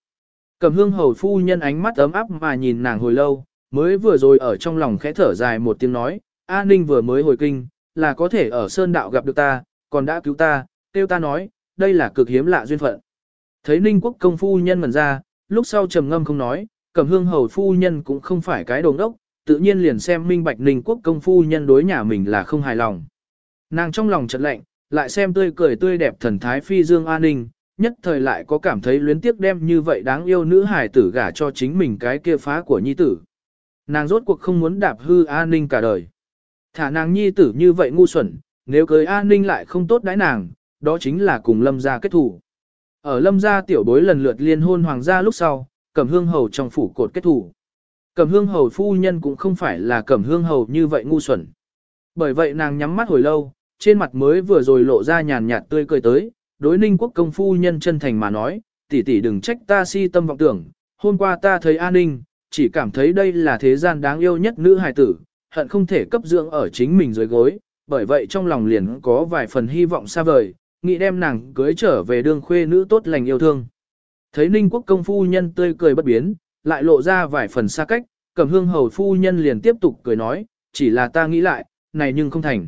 Cẩm hương hầu phu nhân ánh mắt ấm áp mà nhìn nàng hồi lâu, mới vừa rồi ở trong lòng khẽ thở dài một tiếng nói, A Ninh vừa mới hồi kinh, là có thể ở Sơn Đạo gặp được ta, còn đã cứu ta, tiêu ta nói, đây là cực hiếm lạ duyên phận. Thấy Ninh quốc công phu nhân mẩn ra, lúc sau trầm ngâm không nói, cẩm hương hầu phu nhân cũng không phải cái đồ ngốc, tự nhiên liền xem minh bạch Ninh quốc công phu nhân đối nhà mình là không hài lòng. Nàng trong lòng chợt lạnh, lại xem tươi cười tươi đẹp thần thái phi dương an ninh, nhất thời lại có cảm thấy luyến tiếc đem như vậy đáng yêu nữ hài tử gả cho chính mình cái kia phá của nhi tử. Nàng rốt cuộc không muốn đạp hư an ninh cả đời. Thả nàng nhi tử như vậy ngu xuẩn, nếu cưới an ninh lại không tốt đãi nàng, đó chính là cùng lâm gia kết thủ. Ở lâm gia tiểu bối lần lượt liên hôn hoàng gia lúc sau, cẩm hương hầu trong phủ cột kết thủ. Cẩm hương hầu phu nhân cũng không phải là cẩm hương hầu như vậy ngu xuẩn. Bởi vậy nàng nhắm mắt hồi lâu, trên mặt mới vừa rồi lộ ra nhàn nhạt tươi cười tới, đối ninh quốc công phu nhân chân thành mà nói, tỷ tỷ đừng trách ta si tâm vọng tưởng, hôm qua ta thấy an ninh, chỉ cảm thấy đây là thế gian đáng yêu nhất nữ hài tử, hận không thể cấp dưỡng ở chính mình dưới gối, bởi vậy trong lòng liền có vài phần hy vọng xa vời, nghĩ đem nàng cưới trở về đương khuê nữ tốt lành yêu thương. Thấy Ninh Quốc công phu nhân tươi cười bất biến, lại lộ ra vài phần xa cách, cầm Hương hầu phu nhân liền tiếp tục cười nói, chỉ là ta nghĩ lại, này nhưng không thành.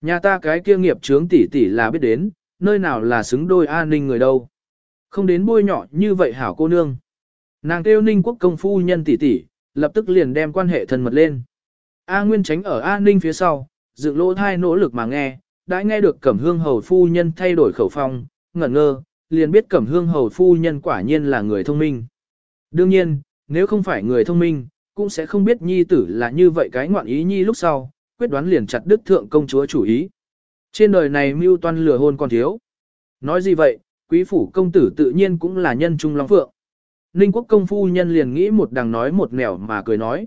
Nhà ta cái kia nghiệp trướng tỷ tỷ là biết đến, nơi nào là xứng đôi an ninh người đâu. Không đến bôi nhỏ như vậy hảo cô nương. Nàng kêu Ninh Quốc công phu nhân tỷ tỷ, lập tức liền đem quan hệ thân mật lên. A Nguyên tránh ở A Ninh phía sau, dựng lỗ thai nỗ lực mà nghe, đã nghe được Cẩm Hương Hầu Phu Nhân thay đổi khẩu phong, ngẩn ngơ, liền biết Cẩm Hương Hầu Phu Nhân quả nhiên là người thông minh. Đương nhiên, nếu không phải người thông minh, cũng sẽ không biết nhi tử là như vậy cái ngoạn ý nhi lúc sau, quyết đoán liền chặt đức thượng công chúa chủ ý. Trên đời này mưu toan lừa hôn còn thiếu. Nói gì vậy, quý phủ công tử tự nhiên cũng là nhân trung long phượng. Ninh quốc công phu nhân liền nghĩ một đằng nói một nẻo mà cười nói.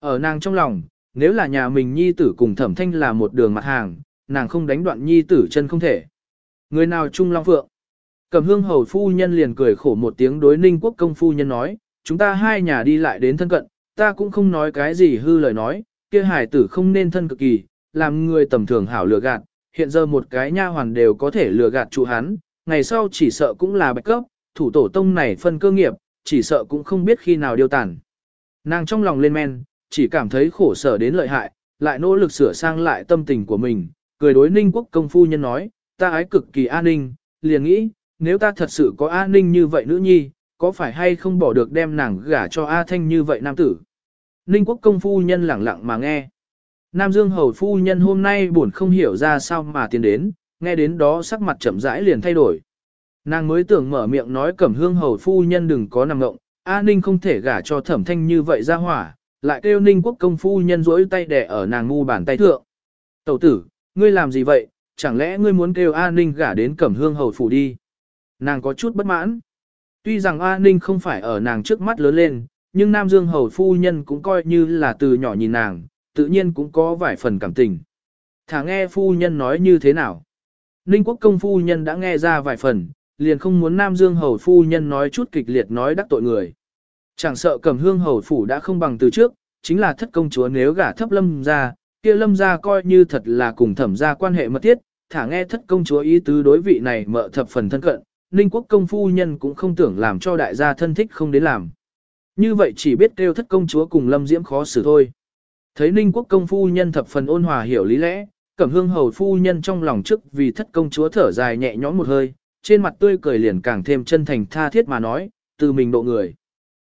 Ở nàng trong lòng, nếu là nhà mình nhi tử cùng thẩm thanh là một đường mặt hàng, nàng không đánh đoạn nhi tử chân không thể. Người nào trung long phượng? Cầm hương hầu phu nhân liền cười khổ một tiếng đối ninh quốc công phu nhân nói, chúng ta hai nhà đi lại đến thân cận, ta cũng không nói cái gì hư lời nói, kia hải tử không nên thân cực kỳ, làm người tầm thường hảo lừa gạt, hiện giờ một cái nha hoàn đều có thể lừa gạt chủ hắn, ngày sau chỉ sợ cũng là bạch cấp, thủ tổ tông này phân cơ nghiệp, chỉ sợ cũng không biết khi nào điều tản. Nàng trong lòng lên men, chỉ cảm thấy khổ sở đến lợi hại, lại nỗ lực sửa sang lại tâm tình của mình, cười đối ninh quốc công phu nhân nói, ta ái cực kỳ an ninh, liền nghĩ, nếu ta thật sự có an ninh như vậy nữ nhi, có phải hay không bỏ được đem nàng gả cho A Thanh như vậy nam tử. Ninh quốc công phu nhân lẳng lặng mà nghe. Nam Dương hầu phu nhân hôm nay buồn không hiểu ra sao mà tiến đến, nghe đến đó sắc mặt chậm rãi liền thay đổi. Nàng mới tưởng mở miệng nói cẩm hương hầu phu nhân đừng có nằm ngộng, A Ninh không thể gả cho thẩm thanh như vậy ra hỏa, lại kêu ninh quốc công phu nhân rỗi tay đẻ ở nàng ngu bàn tay thượng. Tẩu tử, ngươi làm gì vậy, chẳng lẽ ngươi muốn kêu A ninh gả đến cẩm hương hầu phủ đi. Nàng có chút bất mãn. Tuy rằng A ninh không phải ở nàng trước mắt lớn lên, nhưng Nam Dương hầu phu nhân cũng coi như là từ nhỏ nhìn nàng, tự nhiên cũng có vài phần cảm tình. Thả nghe phu nhân nói như thế nào. Ninh quốc công phu nhân đã nghe ra vài phần, liền không muốn Nam Dương hầu phu nhân nói chút kịch liệt nói đắc tội người. Chẳng sợ cầm hương hầu phủ đã không bằng từ trước, chính là thất công chúa nếu gả thấp lâm ra, kia lâm ra coi như thật là cùng thẩm ra quan hệ mật thiết, thả nghe thất công chúa ý tứ đối vị này mợ thập phần thân cận, Ninh quốc công phu nhân cũng không tưởng làm cho đại gia thân thích không đến làm. Như vậy chỉ biết kêu thất công chúa cùng lâm diễm khó xử thôi. Thấy Ninh quốc công phu nhân thập phần ôn hòa hiểu lý lẽ, cẩm hương hầu phu nhân trong lòng trước vì thất công chúa thở dài nhẹ nhõm một hơi, trên mặt tươi cười liền càng thêm chân thành tha thiết mà nói, từ mình độ người.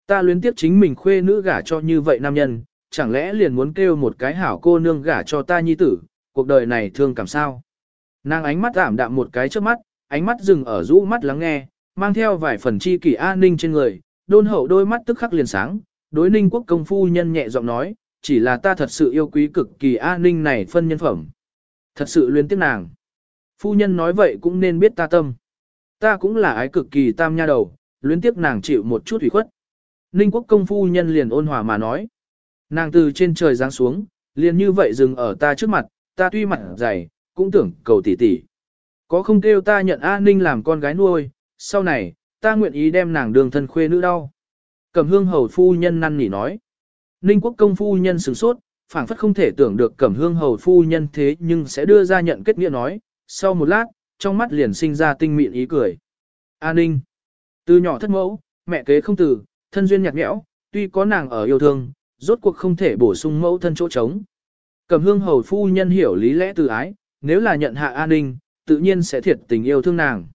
Ta luyến tiếp chính mình khuê nữ gả cho như vậy nam nhân, chẳng lẽ liền muốn kêu một cái hảo cô nương gả cho ta nhi tử, cuộc đời này thương cảm sao. Nàng ánh mắt ảm đạm một cái trước mắt, ánh mắt dừng ở rũ mắt lắng nghe, mang theo vài phần chi kỷ an ninh trên người, đôn hậu đôi mắt tức khắc liền sáng, đối ninh quốc công phu nhân nhẹ giọng nói, chỉ là ta thật sự yêu quý cực kỳ an ninh này phân nhân phẩm. Thật sự luyến tiếc nàng. Phu nhân nói vậy cũng nên biết ta tâm. Ta cũng là ái cực kỳ tam nha đầu, luyến tiếc nàng chịu một chút ủy khuất. Ninh quốc công phu nhân liền ôn hòa mà nói. Nàng từ trên trời giáng xuống, liền như vậy dừng ở ta trước mặt, ta tuy mặt dày, cũng tưởng cầu tỷ tỷ. Có không kêu ta nhận A Ninh làm con gái nuôi, sau này, ta nguyện ý đem nàng đường thân khuê nữ đau. Cầm hương hầu phu nhân năn nỉ nói. Ninh quốc công phu nhân sửng sốt, phảng phất không thể tưởng được cẩm hương hầu phu nhân thế nhưng sẽ đưa ra nhận kết nghĩa nói. Sau một lát, trong mắt liền sinh ra tinh mịn ý cười. A Ninh. Từ nhỏ thất mẫu, mẹ kế không từ, thân duyên nhạt nhẽo, tuy có nàng ở yêu thương, rốt cuộc không thể bổ sung mẫu thân chỗ trống. Cẩm hương hầu phu nhân hiểu lý lẽ từ ái, nếu là nhận hạ A Ninh, tự nhiên sẽ thiệt tình yêu thương nàng.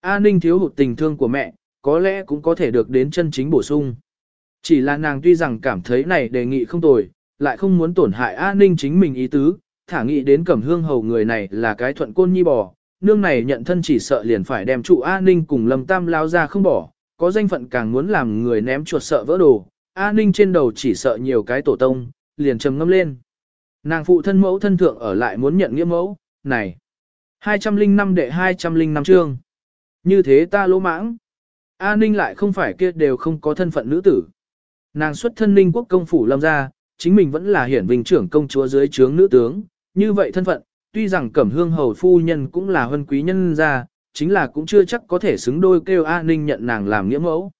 A Ninh thiếu hụt tình thương của mẹ, có lẽ cũng có thể được đến chân chính bổ sung. Chỉ là nàng tuy rằng cảm thấy này đề nghị không tồi, lại không muốn tổn hại A Ninh chính mình ý tứ, thả nghĩ đến cẩm hương hầu người này là cái thuận côn nhi bò, nương này nhận thân chỉ sợ liền phải đem trụ A Ninh cùng Lâm Tam lao ra không bỏ, có danh phận càng muốn làm người ném chuột sợ vỡ đồ, A Ninh trên đầu chỉ sợ nhiều cái tổ tông, liền trầm ngâm lên. Nàng phụ thân mẫu thân thượng ở lại muốn nhận nghĩa mẫu, này. 205 đệ 205 chương. Như thế ta lỗ mãng. A Ninh lại không phải kia đều không có thân phận nữ tử. Nàng xuất thân Ninh quốc công phủ lâm gia chính mình vẫn là hiển vinh trưởng công chúa dưới trướng nữ tướng. Như vậy thân phận, tuy rằng cẩm hương hầu phu nhân cũng là huân quý nhân gia, chính là cũng chưa chắc có thể xứng đôi kêu A Ninh nhận nàng làm nghĩa mẫu.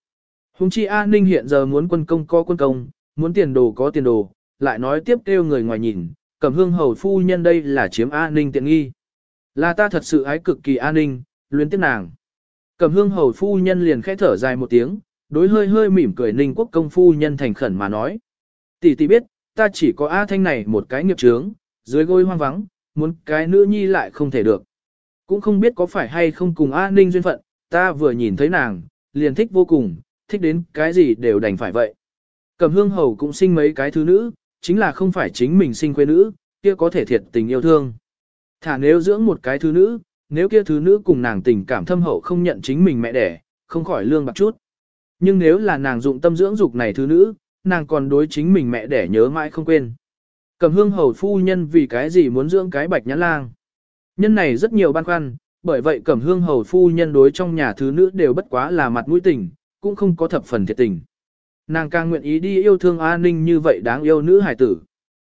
Hùng chi A Ninh hiện giờ muốn quân công có quân công, muốn tiền đồ có tiền đồ, lại nói tiếp kêu người ngoài nhìn, cẩm hương hầu phu nhân đây là chiếm A Ninh tiện nghi. Là ta thật sự ái cực kỳ A Ninh, luyến tiếc nàng. Cẩm hương hầu phu nhân liền khẽ thở dài một tiếng, đối hơi hơi mỉm cười Ninh quốc công phu nhân thành khẩn mà nói. Tỷ tỷ biết, ta chỉ có A Thanh này một cái nghiệp trướng, dưới gối hoang vắng, muốn cái nữ nhi lại không thể được. Cũng không biết có phải hay không cùng A Ninh duyên phận, ta vừa nhìn thấy nàng, liền thích vô cùng, thích đến cái gì đều đành phải vậy. cầm hương hầu cũng sinh mấy cái thứ nữ, chính là không phải chính mình sinh quê nữ, kia có thể thiệt tình yêu thương. Thả nếu dưỡng một cái thứ nữ, nếu kia thứ nữ cùng nàng tình cảm thâm hậu không nhận chính mình mẹ đẻ, không khỏi lương bạc chút. Nhưng nếu là nàng dụng tâm dưỡng dục này thứ nữ, nàng còn đối chính mình mẹ đẻ nhớ mãi không quên. Cầm hương hầu phu nhân vì cái gì muốn dưỡng cái bạch nhãn lang. Nhân này rất nhiều băn khoăn, bởi vậy cẩm hương hầu phu nhân đối trong nhà thứ nữ đều bất quá là mặt mũi tình, cũng không có thập phần thiệt tình. Nàng càng nguyện ý đi yêu thương An Ninh như vậy đáng yêu nữ hải tử.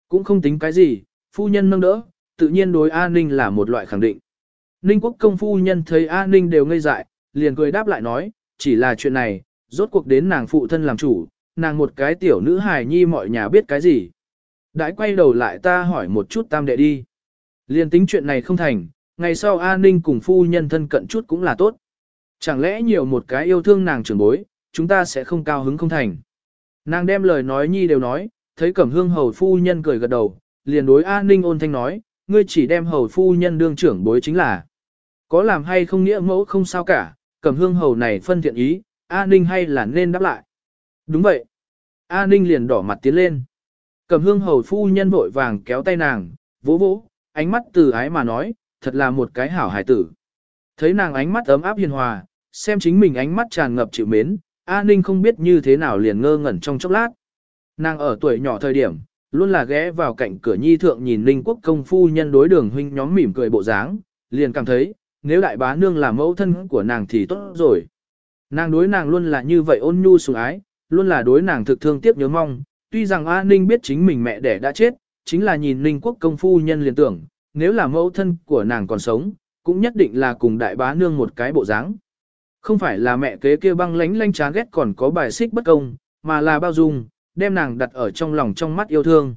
Cũng không tính cái gì, phu nhân nâng đỡ, tự nhiên đối An Ninh là một loại khẳng định. Ninh quốc công phu nhân thấy An Ninh đều ngây dại, liền cười đáp lại nói, chỉ là chuyện này, rốt cuộc đến nàng phụ thân làm chủ, nàng một cái tiểu nữ hài nhi mọi nhà biết cái gì. Đãi quay đầu lại ta hỏi một chút tam đệ đi. Liên tính chuyện này không thành, ngày sau A Ninh cùng phu nhân thân cận chút cũng là tốt. Chẳng lẽ nhiều một cái yêu thương nàng trưởng bối, chúng ta sẽ không cao hứng không thành. Nàng đem lời nói nhi đều nói, thấy cẩm hương hầu phu nhân cười gật đầu, liền đối A Ninh ôn thanh nói, ngươi chỉ đem hầu phu nhân đương trưởng bối chính là. Có làm hay không nghĩa mẫu không sao cả, cẩm hương hầu này phân thiện ý, A Ninh hay là nên đáp lại. Đúng vậy. A Ninh liền đỏ mặt tiến lên. cầm hương hầu phu nhân vội vàng kéo tay nàng, vỗ vỗ, ánh mắt từ ái mà nói, thật là một cái hảo hài tử. Thấy nàng ánh mắt ấm áp hiền hòa, xem chính mình ánh mắt tràn ngập chịu mến, A Ninh không biết như thế nào liền ngơ ngẩn trong chốc lát. Nàng ở tuổi nhỏ thời điểm, luôn là ghé vào cạnh cửa nhi thượng nhìn Ninh quốc công phu nhân đối đường huynh nhóm mỉm cười bộ dáng, liền cảm thấy, nếu đại bá nương là mẫu thân của nàng thì tốt rồi. Nàng đối nàng luôn là như vậy ôn nhu sủng ái, luôn là đối nàng thực thương tiếc nhớ mong, tuy rằng A Ninh biết chính mình mẹ đẻ đã chết, chính là nhìn Ninh quốc công phu nhân liền tưởng, nếu là mẫu thân của nàng còn sống, cũng nhất định là cùng đại bá nương một cái bộ dáng. Không phải là mẹ kế kia băng lánh lanh chán ghét còn có bài xích bất công, mà là bao dung, đem nàng đặt ở trong lòng trong mắt yêu thương.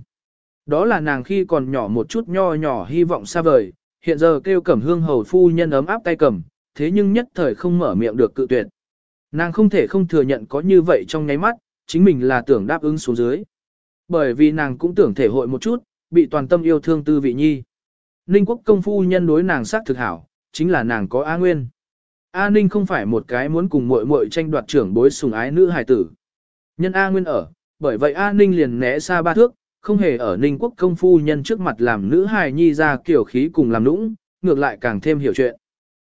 Đó là nàng khi còn nhỏ một chút nho nhỏ hy vọng xa vời, hiện giờ kêu cẩm hương hầu phu nhân ấm áp tay cầm, thế nhưng nhất thời không mở miệng được cự tuyệt. Nàng không thể không thừa nhận có như vậy trong nháy mắt, chính mình là tưởng đáp ứng xuống dưới. Bởi vì nàng cũng tưởng thể hội một chút, bị toàn tâm yêu thương tư vị nhi. Ninh quốc công phu nhân đối nàng sắc thực hảo, chính là nàng có A Nguyên. A Ninh không phải một cái muốn cùng muội muội tranh đoạt trưởng bối sùng ái nữ hài tử. Nhân A Nguyên ở, bởi vậy A Ninh liền né xa ba thước, không hề ở Ninh quốc công phu nhân trước mặt làm nữ hài nhi ra kiểu khí cùng làm nũng, ngược lại càng thêm hiểu chuyện.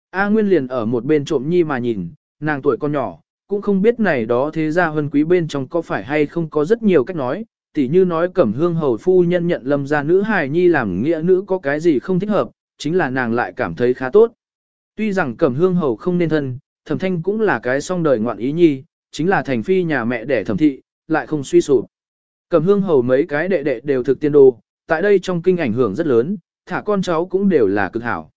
A Nguyên liền ở một bên trộm nhi mà nhìn, nàng tuổi con nhỏ, cũng không biết này đó thế ra hân quý bên trong có phải hay không có rất nhiều cách nói, tỉ như nói cẩm hương hầu phu nhân nhận lâm ra nữ hài nhi làm nghĩa nữ có cái gì không thích hợp, chính là nàng lại cảm thấy khá tốt. Tuy rằng cẩm hương hầu không nên thân, thẩm thanh cũng là cái song đời ngoạn ý nhi, chính là thành phi nhà mẹ đẻ thẩm thị, lại không suy sụp. Cẩm hương hầu mấy cái đệ đệ đều thực tiên đồ, tại đây trong kinh ảnh hưởng rất lớn, thả con cháu cũng đều là cực hảo.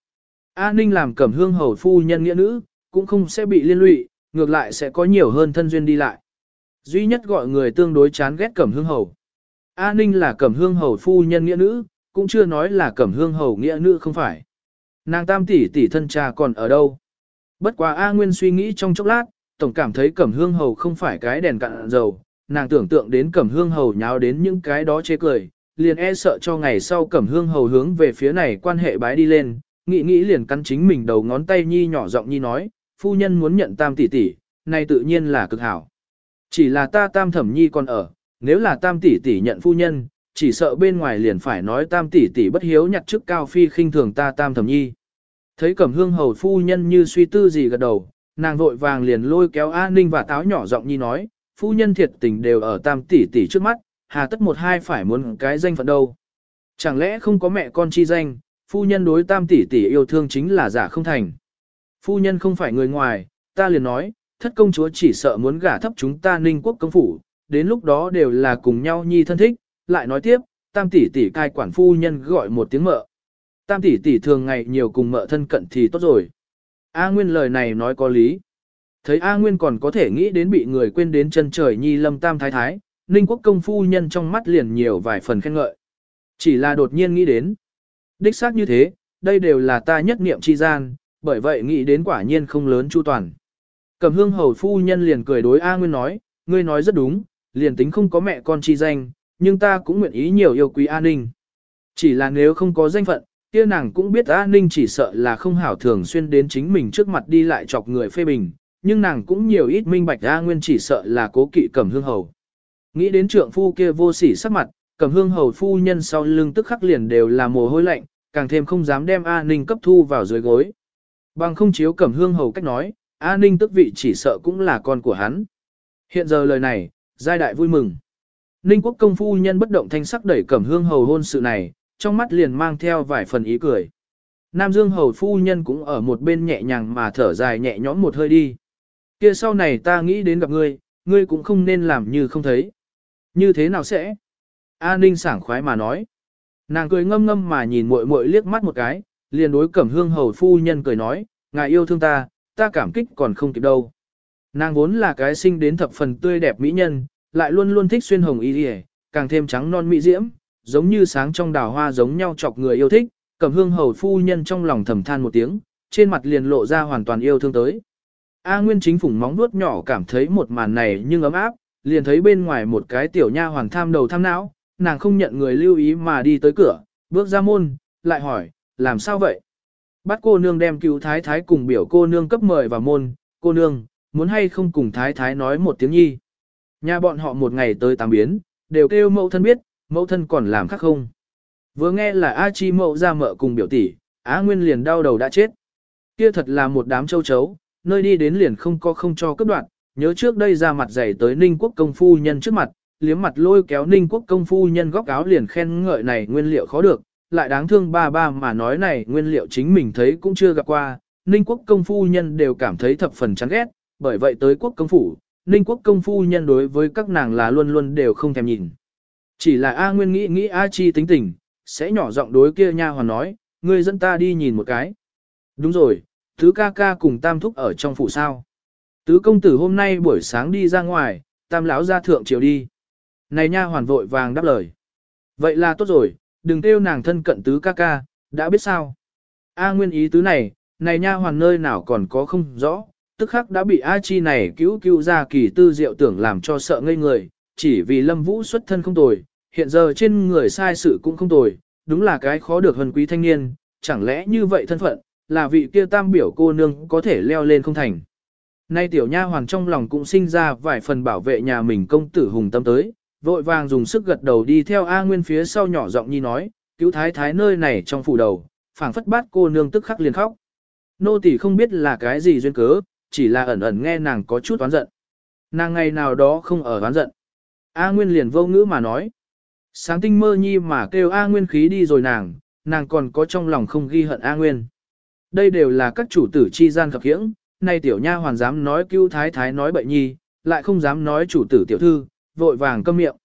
A Ninh làm cẩm hương hầu phu nhân nghĩa nữ, cũng không sẽ bị liên lụy, ngược lại sẽ có nhiều hơn thân duyên đi lại. Duy nhất gọi người tương đối chán ghét cẩm hương hầu. A Ninh là cẩm hương hầu phu nhân nghĩa nữ, cũng chưa nói là cẩm hương hầu nghĩa nữ không phải. Nàng tam tỷ tỷ thân cha còn ở đâu? Bất quá A Nguyên suy nghĩ trong chốc lát, tổng cảm thấy cẩm hương hầu không phải cái đèn cạn dầu, nàng tưởng tượng đến cẩm hương hầu nháo đến những cái đó chê cười, liền e sợ cho ngày sau cẩm hương hầu hướng về phía này quan hệ bái đi lên, nghĩ nghĩ liền cắn chính mình đầu ngón tay nhi nhỏ giọng nhi nói, phu nhân muốn nhận tam tỷ tỷ, này tự nhiên là cực hảo. Chỉ là ta tam thẩm nhi còn ở, nếu là tam tỷ tỷ nhận phu nhân, chỉ sợ bên ngoài liền phải nói tam tỷ tỷ bất hiếu nhặt chức cao phi khinh thường ta tam thẩm nhi. Thấy cẩm hương hầu phu nhân như suy tư gì gật đầu, nàng vội vàng liền lôi kéo A Ninh và táo nhỏ giọng nhi nói, phu nhân thiệt tình đều ở tam tỷ tỷ trước mắt, hà tất một hai phải muốn cái danh phận đâu. Chẳng lẽ không có mẹ con chi danh, phu nhân đối tam tỷ tỷ yêu thương chính là giả không thành. Phu nhân không phải người ngoài, ta liền nói, thất công chúa chỉ sợ muốn gả thấp chúng ta ninh quốc công phủ, đến lúc đó đều là cùng nhau nhi thân thích, lại nói tiếp, tam tỷ tỷ cai quản phu nhân gọi một tiếng mợ. Tam tỷ tỷ thường ngày nhiều cùng mợ thân cận thì tốt rồi. A Nguyên lời này nói có lý. Thấy A Nguyên còn có thể nghĩ đến bị người quên đến chân trời nhi lâm tam thái thái, ninh quốc công phu nhân trong mắt liền nhiều vài phần khen ngợi. Chỉ là đột nhiên nghĩ đến. Đích xác như thế, đây đều là ta nhất niệm chi gian, bởi vậy nghĩ đến quả nhiên không lớn chu toàn. Cầm hương hầu phu nhân liền cười đối A Nguyên nói, ngươi nói rất đúng, liền tính không có mẹ con chi danh, nhưng ta cũng nguyện ý nhiều yêu quý a ninh. Chỉ là nếu không có danh phận, kia nàng cũng biết a ninh chỉ sợ là không hảo thường xuyên đến chính mình trước mặt đi lại chọc người phê bình, nhưng nàng cũng nhiều ít minh bạch A Nguyên chỉ sợ là cố kỵ cầm hương hầu. Nghĩ đến trượng phu kia vô sỉ sắc mặt, cầm hương hầu phu nhân sau lưng tức khắc liền đều là mồ hôi lạnh, càng thêm không dám đem A Ninh cấp thu vào dưới gối. Bằng không chiếu cẩm hương hầu cách nói, A Ninh tức vị chỉ sợ cũng là con của hắn. Hiện giờ lời này, giai đại vui mừng. Ninh quốc công phu nhân bất động thanh sắc đẩy cẩm hương hầu hôn sự này, trong mắt liền mang theo vài phần ý cười. Nam Dương hầu phu nhân cũng ở một bên nhẹ nhàng mà thở dài nhẹ nhõm một hơi đi. Kia sau này ta nghĩ đến gặp ngươi, ngươi cũng không nên làm như không thấy. Như thế nào sẽ? A Ninh sảng khoái mà nói. Nàng cười ngâm ngâm mà nhìn muội muội liếc mắt một cái, liền đối cẩm hương hầu phu nhân cười nói, ngài yêu thương ta, ta cảm kích còn không kịp đâu. Nàng vốn là cái sinh đến thập phần tươi đẹp mỹ nhân, lại luôn luôn thích xuyên hồng y đi càng thêm trắng non mỹ diễm, giống như sáng trong đào hoa giống nhau chọc người yêu thích, cẩm hương hầu phu nhân trong lòng thầm than một tiếng, trên mặt liền lộ ra hoàn toàn yêu thương tới. A Nguyên chính phủng móng nuốt nhỏ cảm thấy một màn này nhưng ấm áp, liền thấy bên ngoài một cái tiểu nha hoàng tham đầu tham não, nàng không nhận người lưu ý mà đi tới cửa, bước ra môn, lại hỏi, làm sao vậy? Bắt cô nương đem cứu thái thái cùng biểu cô nương cấp mời vào môn, cô nương, muốn hay không cùng thái thái nói một tiếng nhi. Nhà bọn họ một ngày tới tám biến, đều kêu mẫu thân biết, mẫu thân còn làm khác không. Vừa nghe là A Chi mẫu ra mợ cùng biểu tỷ, Á Nguyên liền đau đầu đã chết. Kia thật là một đám châu chấu, nơi đi đến liền không có không cho cấp đoạn, nhớ trước đây ra mặt dày tới Ninh Quốc công phu nhân trước mặt, liếm mặt lôi kéo Ninh Quốc công phu nhân góc áo liền khen ngợi này nguyên liệu khó được, lại đáng thương ba ba mà nói này nguyên liệu chính mình thấy cũng chưa gặp qua, Ninh Quốc công phu nhân đều cảm thấy thập phần chán ghét, bởi vậy tới quốc công phủ, Ninh Quốc công phu nhân đối với các nàng là luôn luôn đều không thèm nhìn. Chỉ là A Nguyên nghĩ nghĩ A Chi tính tình, sẽ nhỏ giọng đối kia nha hoàn nói, ngươi dẫn ta đi nhìn một cái. Đúng rồi, tứ ca ca cùng tam thúc ở trong phủ sao. Tứ công tử hôm nay buổi sáng đi ra ngoài, tam lão ra thượng chiều đi. Này nha hoàn vội vàng đáp lời. Vậy là tốt rồi, đừng kêu nàng thân cận tứ ca ca, đã biết sao. A nguyên ý tứ này, Này nha hoàn nơi nào còn có không rõ, tức khắc đã bị A Chi này cứu cứu ra kỳ tư diệu tưởng làm cho sợ ngây người, chỉ vì Lâm Vũ xuất thân không tồi, hiện giờ trên người sai sự cũng không tồi, đúng là cái khó được hân quý thanh niên, chẳng lẽ như vậy thân phận, là vị kia tam biểu cô nương có thể leo lên không thành. Nay tiểu nha hoàng trong lòng cũng sinh ra vài phần bảo vệ nhà mình công tử hùng tâm tới, vội vàng dùng sức gật đầu đi theo A Nguyên phía sau nhỏ giọng nhi nói, cứu thái thái nơi này trong phủ đầu, phảng phất bát cô nương tức khắc liền khóc. Nô tỳ không biết là cái gì duyên cớ, chỉ là ẩn ẩn nghe nàng có chút oán giận. Nàng ngày nào đó không ở oán giận. A Nguyên liền vô ngữ mà nói. Sáng tinh mơ nhi mà kêu A Nguyên khí đi rồi nàng, nàng còn có trong lòng không ghi hận A Nguyên. Đây đều là các chủ tử chi gian khập khiễng, nay tiểu nha hoàn dám nói cứu thái thái nói bậy nhi, lại không dám nói chủ tử tiểu thư, vội vàng câm miệng.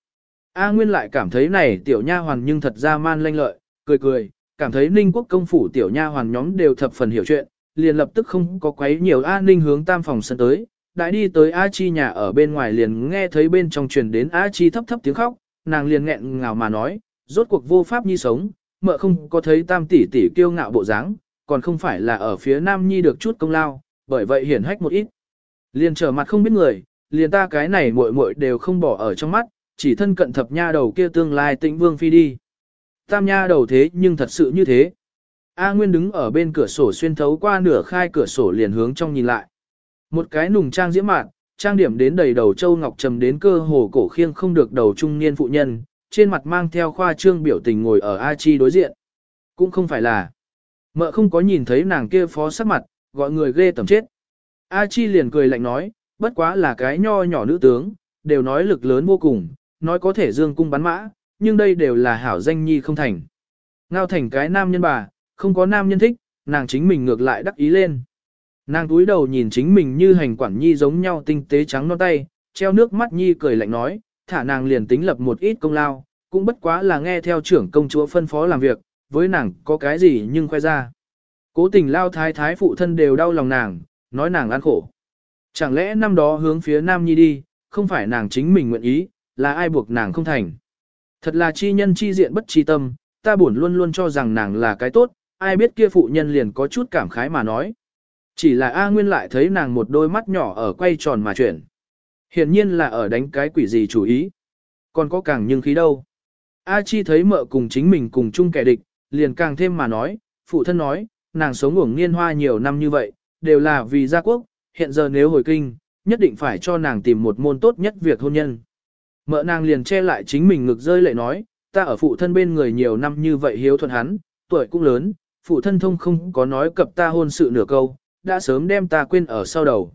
A Nguyên lại cảm thấy này tiểu nha hoàn nhưng thật ra man lanh lợi, cười cười, cảm thấy ninh quốc công phủ tiểu nha hoàn nhóm đều thập phần hiểu chuyện, liền lập tức không có quấy nhiều A Ninh hướng tam phòng sân tới, đã đi tới A Chi nhà ở bên ngoài liền nghe thấy bên trong truyền đến A Chi thấp thấp tiếng khóc, nàng liền nghẹn ngào mà nói, rốt cuộc vô pháp nhi sống, mợ không có thấy tam tỷ tỷ kiêu ngạo bộ dáng, còn không phải là ở phía nam nhi được chút công lao, bởi vậy hiển hách một ít. Liền trở mặt không biết người, liền ta cái này muội muội đều không bỏ ở trong mắt, chỉ thân cận thập nha đầu kia tương lai tĩnh vương phi đi. Tam nha đầu thế nhưng thật sự như thế. A Nguyên đứng ở bên cửa sổ xuyên thấu qua nửa khai cửa sổ liền hướng trong nhìn lại. Một cái nùng trang diễm mạn, trang điểm đến đầy đầu châu ngọc trầm đến cơ hồ cổ khiêng không được đầu trung niên phụ nhân, trên mặt mang theo khoa trương biểu tình ngồi ở A Chi đối diện. Cũng không phải là. Mợ không có nhìn thấy nàng kia phó sắc mặt, gọi người ghê tầm chết. A Chi liền cười lạnh nói, bất quá là cái nho nhỏ nữ tướng, đều nói lực lớn vô cùng, nói có thể dương cung bắn mã, nhưng đây đều là hảo danh nhi không thành. Ngao thành cái nam nhân bà, không có nam nhân thích, nàng chính mình ngược lại đắc ý lên. Nàng túi đầu nhìn chính mình như hành quản nhi giống nhau tinh tế trắng non tay, treo nước mắt nhi cười lạnh nói, thả nàng liền tính lập một ít công lao, cũng bất quá là nghe theo trưởng công chúa phân phó làm việc, với nàng có cái gì nhưng khoe ra. Cố tình lao thái thái phụ thân đều đau lòng nàng, nói nàng ăn khổ. Chẳng lẽ năm đó hướng phía nam nhi đi, không phải nàng chính mình nguyện ý, là ai buộc nàng không thành. Thật là chi nhân chi diện bất chi tâm, ta buồn luôn luôn cho rằng nàng là cái tốt, ai biết kia phụ nhân liền có chút cảm khái mà nói. Chỉ là A Nguyên lại thấy nàng một đôi mắt nhỏ ở quay tròn mà chuyển. Hiển nhiên là ở đánh cái quỷ gì chủ ý. Còn có càng nhưng khí đâu. A Chi thấy mợ cùng chính mình cùng chung kẻ địch, liền càng thêm mà nói, phụ thân nói, nàng sống uổng niên hoa nhiều năm như vậy, đều là vì gia quốc, hiện giờ nếu hồi kinh, nhất định phải cho nàng tìm một môn tốt nhất việc hôn nhân. Mợ nàng liền che lại chính mình ngực rơi lệ nói, ta ở phụ thân bên người nhiều năm như vậy hiếu thuận hắn, tuổi cũng lớn, phụ thân thông không có nói cập ta hôn sự nửa câu, đã sớm đem ta quên ở sau đầu.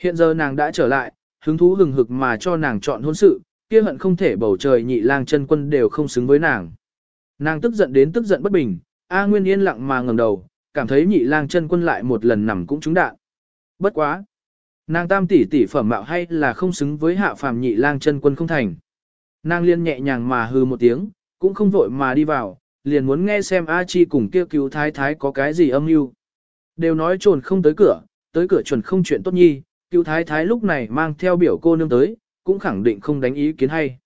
Hiện giờ nàng đã trở lại, hứng thú hừng hực mà cho nàng chọn hôn sự, kia hận không thể bầu trời nhị lang chân quân đều không xứng với nàng. Nàng tức giận đến tức giận bất bình, A Nguyên yên lặng mà ngẩng đầu, cảm thấy nhị lang chân quân lại một lần nằm cũng trúng đạn. Bất quá. Nàng tam tỷ tỷ phẩm mạo hay là không xứng với hạ phàm nhị lang chân quân không thành. Nàng liên nhẹ nhàng mà hư một tiếng, cũng không vội mà đi vào, liền muốn nghe xem A Chi cùng kia cứu thái thái có cái gì âm mưu. Đều nói trồn không tới cửa, tới cửa chuẩn không chuyện tốt nhi, cứu thái thái lúc này mang theo biểu cô nương tới, cũng khẳng định không đánh ý kiến hay.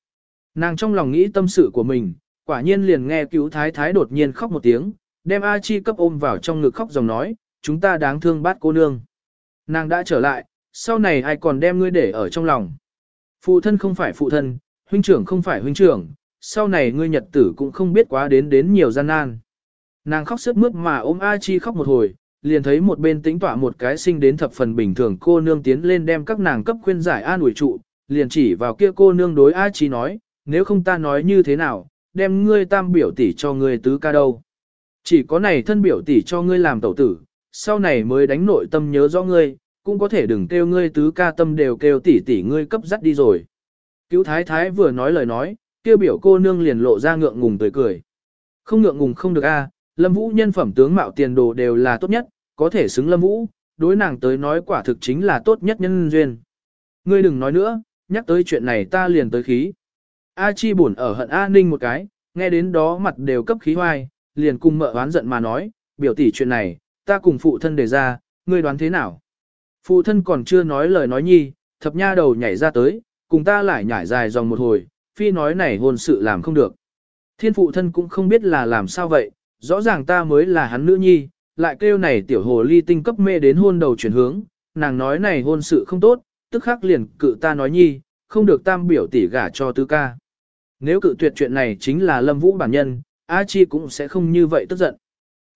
Nàng trong lòng nghĩ tâm sự của mình, quả nhiên liền nghe cứu thái thái đột nhiên khóc một tiếng, đem A Chi cấp ôm vào trong ngực khóc dòng nói, chúng ta đáng thương bát cô nương. Nàng đã trở lại, sau này ai còn đem ngươi để ở trong lòng. Phụ thân không phải phụ thân, huynh trưởng không phải huynh trưởng, sau này ngươi nhật tử cũng không biết quá đến đến nhiều gian nan. Nàng khóc sướt mướt mà ôm A Chi khóc một hồi, liền thấy một bên tĩnh tỏa một cái sinh đến thập phần bình thường cô nương tiến lên đem các nàng cấp khuyên giải an ủi trụ, liền chỉ vào kia cô nương đối A Chi nói, nếu không ta nói như thế nào, đem ngươi tam biểu tỷ cho ngươi tứ ca đâu. Chỉ có này thân biểu tỷ cho ngươi làm tẩu tử, sau này mới đánh nội tâm nhớ rõ ngươi, cũng có thể đừng kêu ngươi tứ ca tâm đều kêu tỷ tỷ ngươi cấp dắt đi rồi. Cứu thái thái vừa nói lời nói, kia biểu cô nương liền lộ ra ngượng ngùng tươi cười. Không ngượng ngùng không được a, Lâm Vũ nhân phẩm tướng mạo tiền đồ đều là tốt nhất, có thể xứng Lâm Vũ, đối nàng tới nói quả thực chính là tốt nhất nhân duyên. Ngươi đừng nói nữa, nhắc tới chuyện này ta liền tới khí. A Chi buồn ở hận A Ninh một cái, nghe đến đó mặt đều cấp khí hoai, liền cùng mợ oán giận mà nói, biểu tỷ chuyện này, ta cùng phụ thân đề ra, ngươi đoán thế nào? Phụ thân còn chưa nói lời nói nhi, thập nha đầu nhảy ra tới, cùng ta lại nhảy dài dòng một hồi, phi nói này hôn sự làm không được. Thiên phụ thân cũng không biết là làm sao vậy, rõ ràng ta mới là hắn nữ nhi, lại kêu này tiểu hồ ly tinh cấp mê đến hôn đầu chuyển hướng, nàng nói này hôn sự không tốt, tức khắc liền cự ta nói nhi, không được tam biểu tỷ gả cho tứ ca. Nếu cự tuyệt chuyện này chính là Lâm Vũ bản nhân, A Chi cũng sẽ không như vậy tức giận.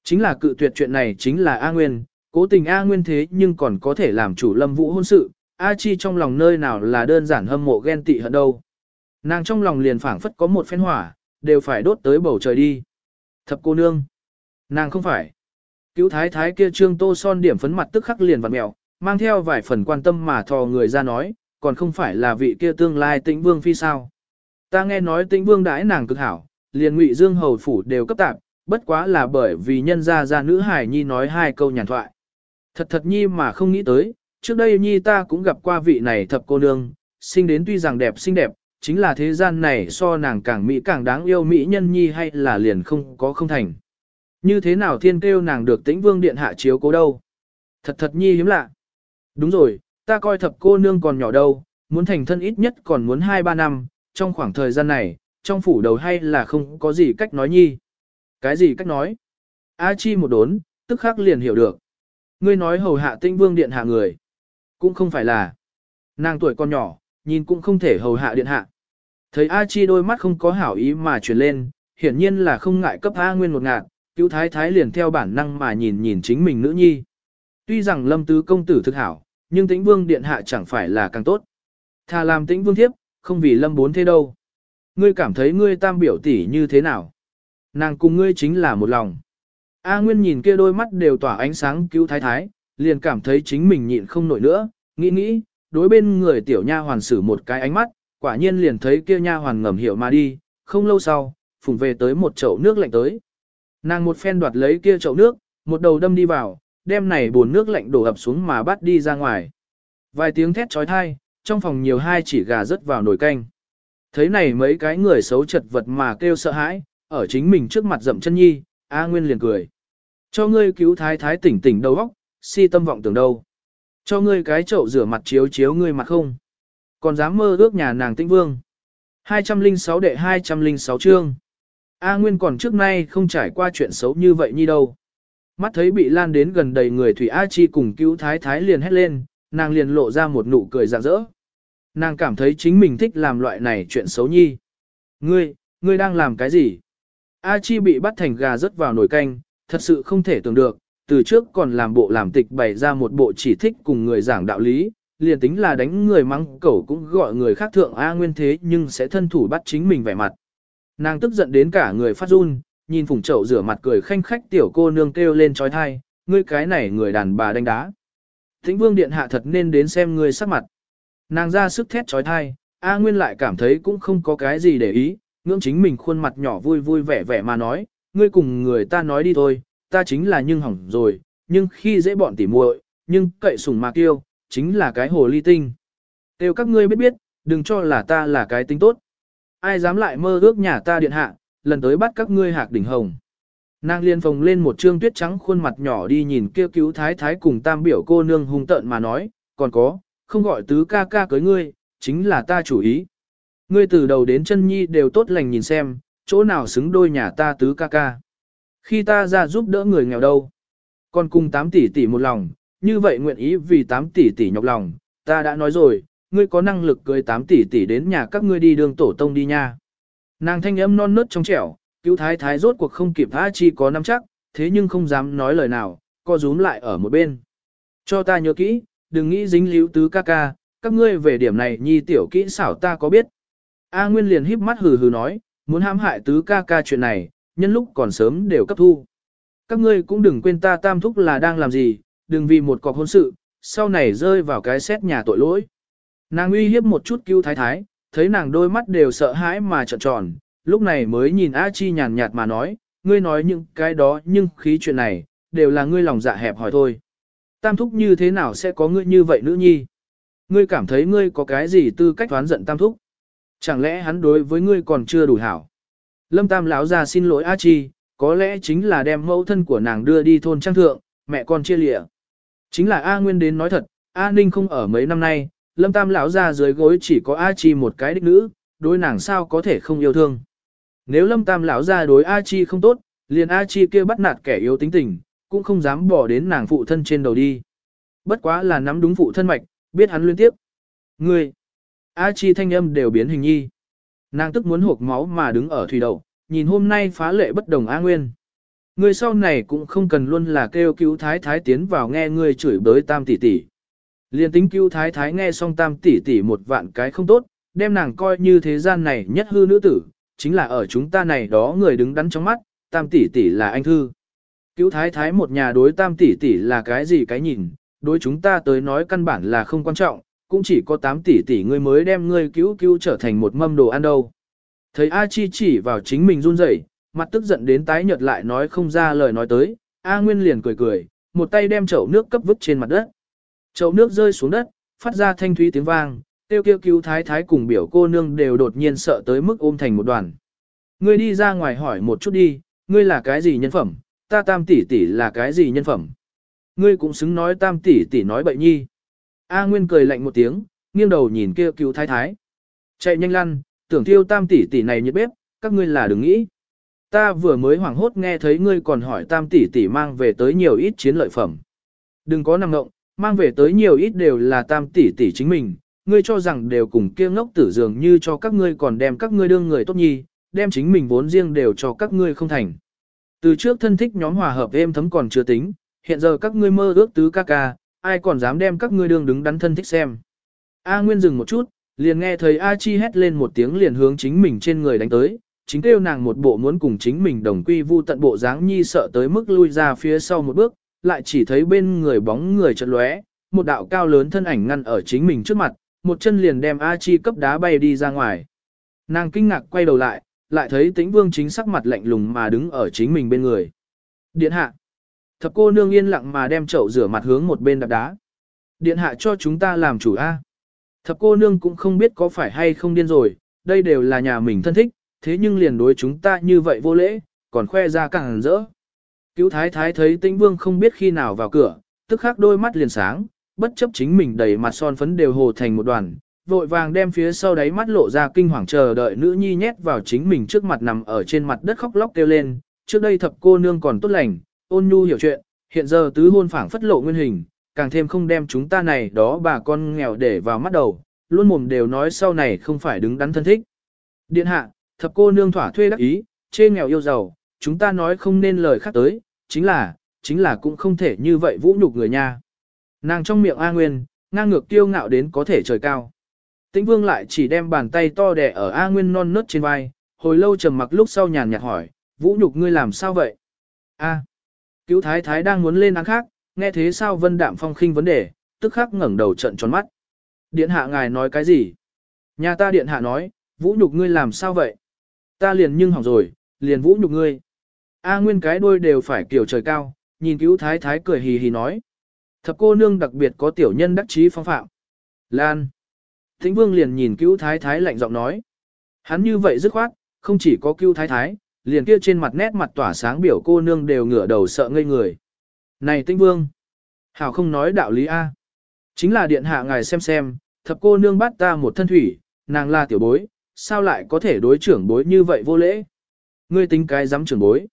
Chính là cự tuyệt chuyện này chính là A Nguyên, cố tình A Nguyên thế nhưng còn có thể làm chủ Lâm Vũ hôn sự, A Chi trong lòng nơi nào là đơn giản hâm mộ ghen tị hận đâu. Nàng trong lòng liền phảng phất có một phen hỏa, đều phải đốt tới bầu trời đi. Thập cô nương. Nàng không phải. Cứu thái thái kia trương tô son điểm phấn mặt tức khắc liền vặn mẹo, mang theo vài phần quan tâm mà thò người ra nói, còn không phải là vị kia tương lai tĩnh vương phi sao. Ta nghe nói tĩnh vương đãi nàng cực hảo, liền ngụy dương hầu phủ đều cấp tạp, bất quá là bởi vì nhân gia gia nữ hải nhi nói hai câu nhàn thoại. Thật thật nhi mà không nghĩ tới, trước đây nhi ta cũng gặp qua vị này thập cô nương, sinh đến tuy rằng đẹp xinh đẹp, chính là thế gian này so nàng càng mỹ càng đáng yêu mỹ nhân nhi hay là liền không có không thành. Như thế nào thiên kêu nàng được tĩnh vương điện hạ chiếu cố đâu? Thật thật nhi hiếm lạ. Đúng rồi, ta coi thập cô nương còn nhỏ đâu, muốn thành thân ít nhất còn muốn 2-3 năm, trong khoảng thời gian này, trong phủ đầu hay là không có gì cách nói nhi. Cái gì cách nói? A Chi một đốn, tức khắc liền hiểu được. Ngươi nói hầu hạ tinh vương điện hạ người. Cũng không phải là. Nàng tuổi còn nhỏ, nhìn cũng không thể hầu hạ điện hạ. Thấy A Chi đôi mắt không có hảo ý mà chuyển lên, hiển nhiên là không ngại cấp A Nguyên một ngạt, cứu thái thái liền theo bản năng mà nhìn nhìn chính mình nữ nhi. Tuy rằng lâm tứ công tử thực hảo, nhưng tĩnh vương điện hạ chẳng phải là càng tốt. Thà làm tĩnh vương thiếp, không vì lâm bốn thế đâu. Ngươi cảm thấy ngươi tam biểu tỷ như thế nào? Nàng cùng ngươi chính là một lòng. A Nguyên nhìn kia đôi mắt đều tỏa ánh sáng cứu thái thái, liền cảm thấy chính mình nhịn không nổi nữa, nghĩ nghĩ, đối bên người tiểu nha hoàn sử một cái ánh mắt, quả nhiên liền thấy kia nha hoàn ngầm hiểu mà đi, không lâu sau, phùng về tới một chậu nước lạnh tới. Nàng một phen đoạt lấy kia chậu nước, một đầu đâm đi vào, đem này bồn nước lạnh đổ ập xuống mà bắt đi ra ngoài. Vài tiếng thét trói thai, trong phòng nhiều hai chỉ gà rớt vào nồi canh. Thấy này mấy cái người xấu chật vật mà kêu sợ hãi, ở chính mình trước mặt dậm chân nhi, A Nguyên liền cười. Cho ngươi cứu thái thái tỉnh tỉnh đầu óc, si tâm vọng tưởng đâu. Cho ngươi cái chậu rửa mặt chiếu chiếu ngươi mặt không. Còn dám mơ ước nhà nàng tĩnh vương. 206 đệ 206 chương. A Nguyên còn trước nay không trải qua chuyện xấu như vậy nhi đâu. Mắt thấy bị lan đến gần đầy người Thủy A Chi cùng cứu thái thái liền hét lên, nàng liền lộ ra một nụ cười rạng rỡ. Nàng cảm thấy chính mình thích làm loại này chuyện xấu nhi. Ngươi, ngươi đang làm cái gì? A Chi bị bắt thành gà rớt vào nồi canh, thật sự không thể tưởng được, từ trước còn làm bộ làm tịch bày ra một bộ chỉ thích cùng người giảng đạo lý, liền tính là đánh người mắng cẩu cũng gọi người khác thượng A nguyên thế nhưng sẽ thân thủ bắt chính mình vẻ mặt. Nàng tức giận đến cả người phát run, nhìn phùng chậu rửa mặt cười khanh khách tiểu cô nương kêu lên trói thai, ngươi cái này người đàn bà đánh đá. Thính vương điện hạ thật nên đến xem ngươi sắc mặt. Nàng ra sức thét trói thai, A Nguyên lại cảm thấy cũng không có cái gì để ý, ngưỡng chính mình khuôn mặt nhỏ vui vui vẻ vẻ mà nói, ngươi cùng người ta nói đi thôi, ta chính là nhưng hỏng rồi, nhưng khi dễ bọn tỉ muội, nhưng cậy sủng mà tiêu, chính là cái hồ ly tinh. Tiêu các ngươi biết biết, đừng cho là ta là cái tinh tốt. Ai dám lại mơ ước nhà ta điện hạ, lần tới bắt các ngươi hạc đỉnh hồng. Nàng liên phồng lên một trương tuyết trắng khuôn mặt nhỏ đi nhìn kêu cứu thái thái cùng tam biểu cô nương hung tợn mà nói, còn có, không gọi tứ ca ca cưới ngươi, chính là ta chủ ý. Ngươi từ đầu đến chân nhi đều tốt lành nhìn xem, chỗ nào xứng đôi nhà ta tứ ca ca. Khi ta ra giúp đỡ người nghèo đâu, còn cùng 8 tỷ tỷ một lòng, như vậy nguyện ý vì 8 tỷ tỷ nhọc lòng, ta đã nói rồi, ngươi có năng lực cưới 8 tỷ tỷ đến nhà các ngươi đi đường tổ tông đi nha. Nàng thanh âm non nớt trong trẻo, cứu thái thái rốt cuộc không kịp tha chi có nắm chắc, thế nhưng không dám nói lời nào, co rúm lại ở một bên. Cho ta nhớ kỹ, đừng nghĩ dính líu tứ ca ca, các ngươi về điểm này nhi tiểu kỹ xảo ta có biết. A Nguyên liền híp mắt hừ hừ nói, muốn hãm hại tứ ca ca chuyện này, nhân lúc còn sớm đều cấp thu. Các ngươi cũng đừng quên ta tam thúc là đang làm gì, đừng vì một cọc hôn sự, sau này rơi vào cái xét nhà tội lỗi. Nàng uy hiếp một chút cứu thái thái, thấy nàng đôi mắt đều sợ hãi mà trợn tròn, lúc này mới nhìn A Chi nhàn nhạt mà nói, ngươi nói những cái đó nhưng khí chuyện này, đều là ngươi lòng dạ hẹp hỏi thôi. Tam thúc như thế nào sẽ có ngươi như vậy nữ nhi? Ngươi cảm thấy ngươi có cái gì tư cách toán giận tam thúc? Chẳng lẽ hắn đối với ngươi còn chưa đủ hảo? Lâm Tam lão ra xin lỗi A Chi, có lẽ chính là đem mẫu thân của nàng đưa đi thôn trang thượng, mẹ con chia lịa. Chính là A Nguyên đến nói thật, A Ninh không ở mấy năm nay, Lâm Tam lão ra dưới gối chỉ có A Chi một cái đích nữ, đối nàng sao có thể không yêu thương. Nếu Lâm Tam lão ra đối A Chi không tốt, liền A Chi kia bắt nạt kẻ yếu tính tình, cũng không dám bỏ đến nàng phụ thân trên đầu đi. Bất quá là nắm đúng phụ thân mạch, biết hắn liên tiếp. Ngươi, A Chi thanh âm đều biến hình nhi. Nàng tức muốn hộp máu mà đứng ở thủy đầu, nhìn hôm nay phá lệ bất đồng A Nguyên. người sau này cũng không cần luôn là kêu cứu thái thái tiến vào nghe người chửi bới tam tỷ tỷ. Liên tính cứu thái thái nghe xong tam tỷ tỷ một vạn cái không tốt, đem nàng coi như thế gian này nhất hư nữ tử, chính là ở chúng ta này đó người đứng đắn trong mắt, tam tỷ tỷ là anh thư. Cứu thái thái một nhà đối tam tỷ tỷ là cái gì cái nhìn, đối chúng ta tới nói căn bản là không quan trọng, cũng chỉ có 8 tỷ tỷ ngươi mới đem ngươi cứu cứu trở thành một mâm đồ ăn đâu. Thấy A Chi chỉ vào chính mình run rẩy, mặt tức giận đến tái nhợt lại nói không ra lời nói tới, A Nguyên liền cười cười, một tay đem chậu nước cấp vứt trên mặt đất. Chậu nước rơi xuống đất, phát ra thanh thúy tiếng vang, tiêu kêu cứu thái thái cùng biểu cô nương đều đột nhiên sợ tới mức ôm thành một đoàn. Ngươi đi ra ngoài hỏi một chút đi, ngươi là cái gì nhân phẩm, ta tam tỷ tỷ là cái gì nhân phẩm. Ngươi cũng xứng nói tam tỷ tỷ nói bậy nhi. A Nguyên cười lạnh một tiếng, nghiêng đầu nhìn kia cứu thái thái. Chạy nhanh lăn, tưởng Tiêu tam tỷ tỷ này nhiệt bếp, các ngươi là đừng nghĩ. Ta vừa mới hoảng hốt nghe thấy ngươi còn hỏi tam tỷ tỷ mang về tới nhiều ít chiến lợi phẩm. Đừng có nằm ngộng, mang về tới nhiều ít đều là tam tỷ tỷ chính mình, ngươi cho rằng đều cùng kia ngốc tử dường như cho các ngươi còn đem các ngươi đương người tốt nhi, đem chính mình vốn riêng đều cho các ngươi không thành. Từ trước thân thích nhóm hòa hợp êm thấm còn chưa tính, hiện giờ các ngươi mơ ước tứ ca ca, ai còn dám đem các ngươi đương đứng đắn thân thích xem. A Nguyên dừng một chút, liền nghe thấy A Chi hét lên một tiếng liền hướng chính mình trên người đánh tới, chính kêu nàng một bộ muốn cùng chính mình đồng quy vu tận bộ dáng nhi sợ tới mức lui ra phía sau một bước, lại chỉ thấy bên người bóng người chợt lóe, một đạo cao lớn thân ảnh ngăn ở chính mình trước mặt, một chân liền đem A Chi cấp đá bay đi ra ngoài. Nàng kinh ngạc quay đầu lại, lại thấy tĩnh vương chính sắc mặt lạnh lùng mà đứng ở chính mình bên người. Điện hạ. Thập cô nương yên lặng mà đem chậu rửa mặt hướng một bên đạp đá. Điện hạ cho chúng ta làm chủ A. Thập cô nương cũng không biết có phải hay không điên rồi, đây đều là nhà mình thân thích, thế nhưng liền đối chúng ta như vậy vô lễ, còn khoe ra càng rỡ. Cứu thái thái thấy tĩnh vương không biết khi nào vào cửa, tức khắc đôi mắt liền sáng, bất chấp chính mình đầy mặt son phấn đều hồ thành một đoàn, vội vàng đem phía sau đáy mắt lộ ra kinh hoàng chờ đợi nữ nhi nhét vào chính mình trước mặt nằm ở trên mặt đất khóc lóc kêu lên, trước đây thập cô nương còn tốt lành, ôn nhu hiểu chuyện, hiện giờ tứ hôn phảng phất lộ nguyên hình, càng thêm không đem chúng ta này đó bà con nghèo để vào mắt đầu, luôn mồm đều nói sau này không phải đứng đắn thân thích. Điện hạ, thập cô nương thỏa thuê đắc ý, chê nghèo yêu giàu, chúng ta nói không nên lời khác tới, chính là, chính là cũng không thể như vậy vũ nhục người nha. Nàng trong miệng A Nguyên, ngang ngược tiêu ngạo đến có thể trời cao. Tĩnh Vương lại chỉ đem bàn tay to đè ở A Nguyên non nớt trên vai, hồi lâu trầm mặc lúc sau nhàn nhạt hỏi, vũ nhục ngươi làm sao vậy? A. Cứu thái thái đang muốn lên án khác, nghe thế sao vân đạm phong khinh vấn đề, tức khắc ngẩng đầu trận tròn mắt. Điện hạ ngài nói cái gì? Nhà ta điện hạ nói, vũ nhục ngươi làm sao vậy? Ta liền nhưng hỏng rồi, liền vũ nhục ngươi. A nguyên cái đuôi đều phải kiểu trời cao, nhìn cứu thái thái cười hì hì nói. Thập cô nương đặc biệt có tiểu nhân đắc trí phong phạm. Lan. Thính vương liền nhìn cứu thái thái lạnh giọng nói. Hắn như vậy dứt khoát, không chỉ có cứu thái thái, liền kia trên mặt nét mặt tỏa sáng biểu cô nương đều ngửa đầu sợ ngây người. Này tinh vương, hảo không nói đạo lý A. Chính là điện hạ ngài xem xem, thập cô nương bắt ta một thân thủy, nàng là tiểu bối, sao lại có thể đối trưởng bối như vậy vô lễ? Ngươi tính cái dám trưởng bối.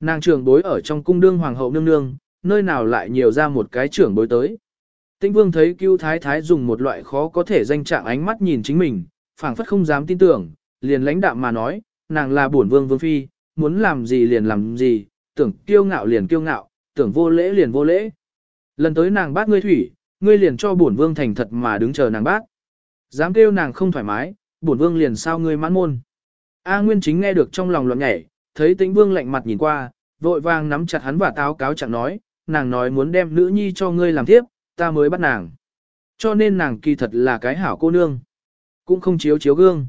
Nàng trưởng bối ở trong cung đương hoàng hậu nương nương, nơi nào lại nhiều ra một cái trưởng bối tới. Tĩnh vương thấy cưu thái thái dùng một loại khó có thể danh trạng ánh mắt nhìn chính mình, phảng phất không dám tin tưởng, liền lãnh đạm mà nói, nàng là bổn vương vương phi, muốn làm gì liền làm gì, tưởng kiêu ngạo liền kiêu ngạo, tưởng vô lễ liền vô lễ. Lần tới nàng bát ngươi thủy, ngươi liền cho bổn vương thành thật mà đứng chờ nàng bát. Dám kêu nàng không thoải mái, bổn vương liền sao ngươi mãn môn. A Nguyên chính nghe được trong lòng loạn nhảy, thấy tĩnh vương lạnh mặt nhìn qua, vội vàng nắm chặt hắn và táo cáo chẳng nói, nàng nói muốn đem nữ nhi cho ngươi làm tiếp, ta mới bắt nàng. Cho nên nàng kỳ thật là cái hảo cô nương. Cũng không chiếu chiếu gương.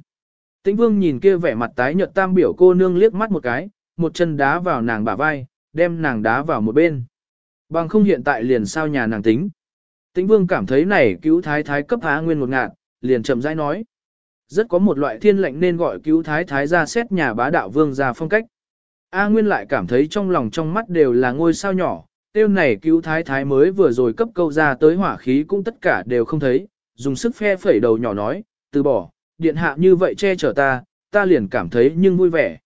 Tĩnh vương nhìn kia vẻ mặt tái nhợt tam biểu cô nương liếc mắt một cái, một chân đá vào nàng bả vai, đem nàng đá vào một bên. Bằng không hiện tại liền sao nhà nàng tính. Tĩnh vương cảm thấy này cứu thái thái cấp há nguyên một ngạn, liền chậm rãi nói. Rất có một loại thiên lệnh nên gọi cứu thái thái ra xét nhà bá đạo vương ra phong cách. A Nguyên lại cảm thấy trong lòng trong mắt đều là ngôi sao nhỏ, tiêu này cứu thái thái mới vừa rồi cấp câu ra tới hỏa khí cũng tất cả đều không thấy, dùng sức phe phẩy đầu nhỏ nói, từ bỏ, điện hạ như vậy che chở ta, ta liền cảm thấy nhưng vui vẻ.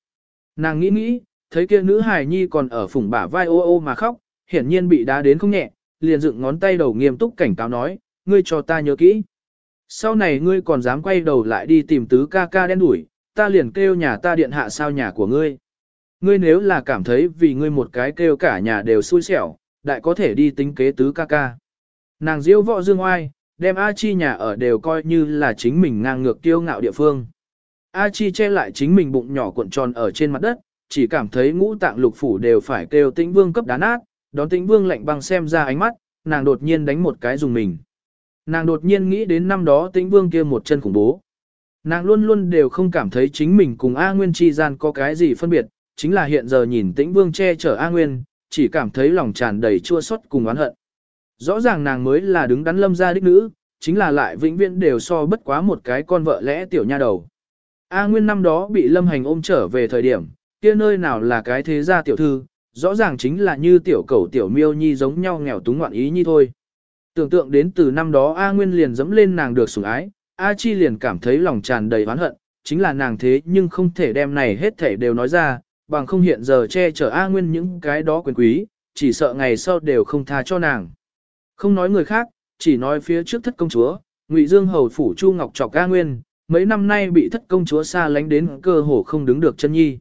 Nàng nghĩ nghĩ, thấy kia nữ hài nhi còn ở phủng bả vai ô ô mà khóc, hiển nhiên bị đá đến không nhẹ, liền dựng ngón tay đầu nghiêm túc cảnh cáo nói, ngươi cho ta nhớ kỹ. Sau này ngươi còn dám quay đầu lại đi tìm tứ ca ca đen đuổi, ta liền kêu nhà ta điện hạ sao nhà của ngươi. Ngươi nếu là cảm thấy vì ngươi một cái kêu cả nhà đều xui xẻo, đại có thể đi tính kế tứ ca ca. Nàng diễu võ dương oai, đem A Chi nhà ở đều coi như là chính mình ngang ngược kiêu ngạo địa phương. A Chi che lại chính mình bụng nhỏ cuộn tròn ở trên mặt đất, chỉ cảm thấy ngũ tạng lục phủ đều phải kêu tĩnh vương cấp đá nát, đón tĩnh vương lạnh băng xem ra ánh mắt, nàng đột nhiên đánh một cái dùng mình. Nàng đột nhiên nghĩ đến năm đó tĩnh vương kia một chân khủng bố. Nàng luôn luôn đều không cảm thấy chính mình cùng A Nguyên chi gian có cái gì phân biệt, chính là hiện giờ nhìn tĩnh vương che chở A Nguyên, chỉ cảm thấy lòng tràn đầy chua xót cùng oán hận. Rõ ràng nàng mới là đứng đắn lâm gia đích nữ, chính là lại vĩnh viễn đều so bất quá một cái con vợ lẽ tiểu nha đầu. A Nguyên năm đó bị lâm hành ôm trở về thời điểm, kia nơi nào là cái thế gia tiểu thư, rõ ràng chính là như tiểu cầu tiểu miêu nhi giống nhau nghèo túng ngoạn ý nhi thôi. Tưởng tượng đến từ năm đó A Nguyên liền dẫm lên nàng được sủng ái, A Chi liền cảm thấy lòng tràn đầy oán hận, chính là nàng thế nhưng không thể đem này hết thể đều nói ra, bằng không hiện giờ che chở A Nguyên những cái đó quyền quý, chỉ sợ ngày sau đều không tha cho nàng. Không nói người khác, chỉ nói phía trước thất công chúa, Ngụy Dương hầu phủ Chu Ngọc Trọc A Nguyên, mấy năm nay bị thất công chúa xa lánh đến cơ hồ không đứng được chân nhi.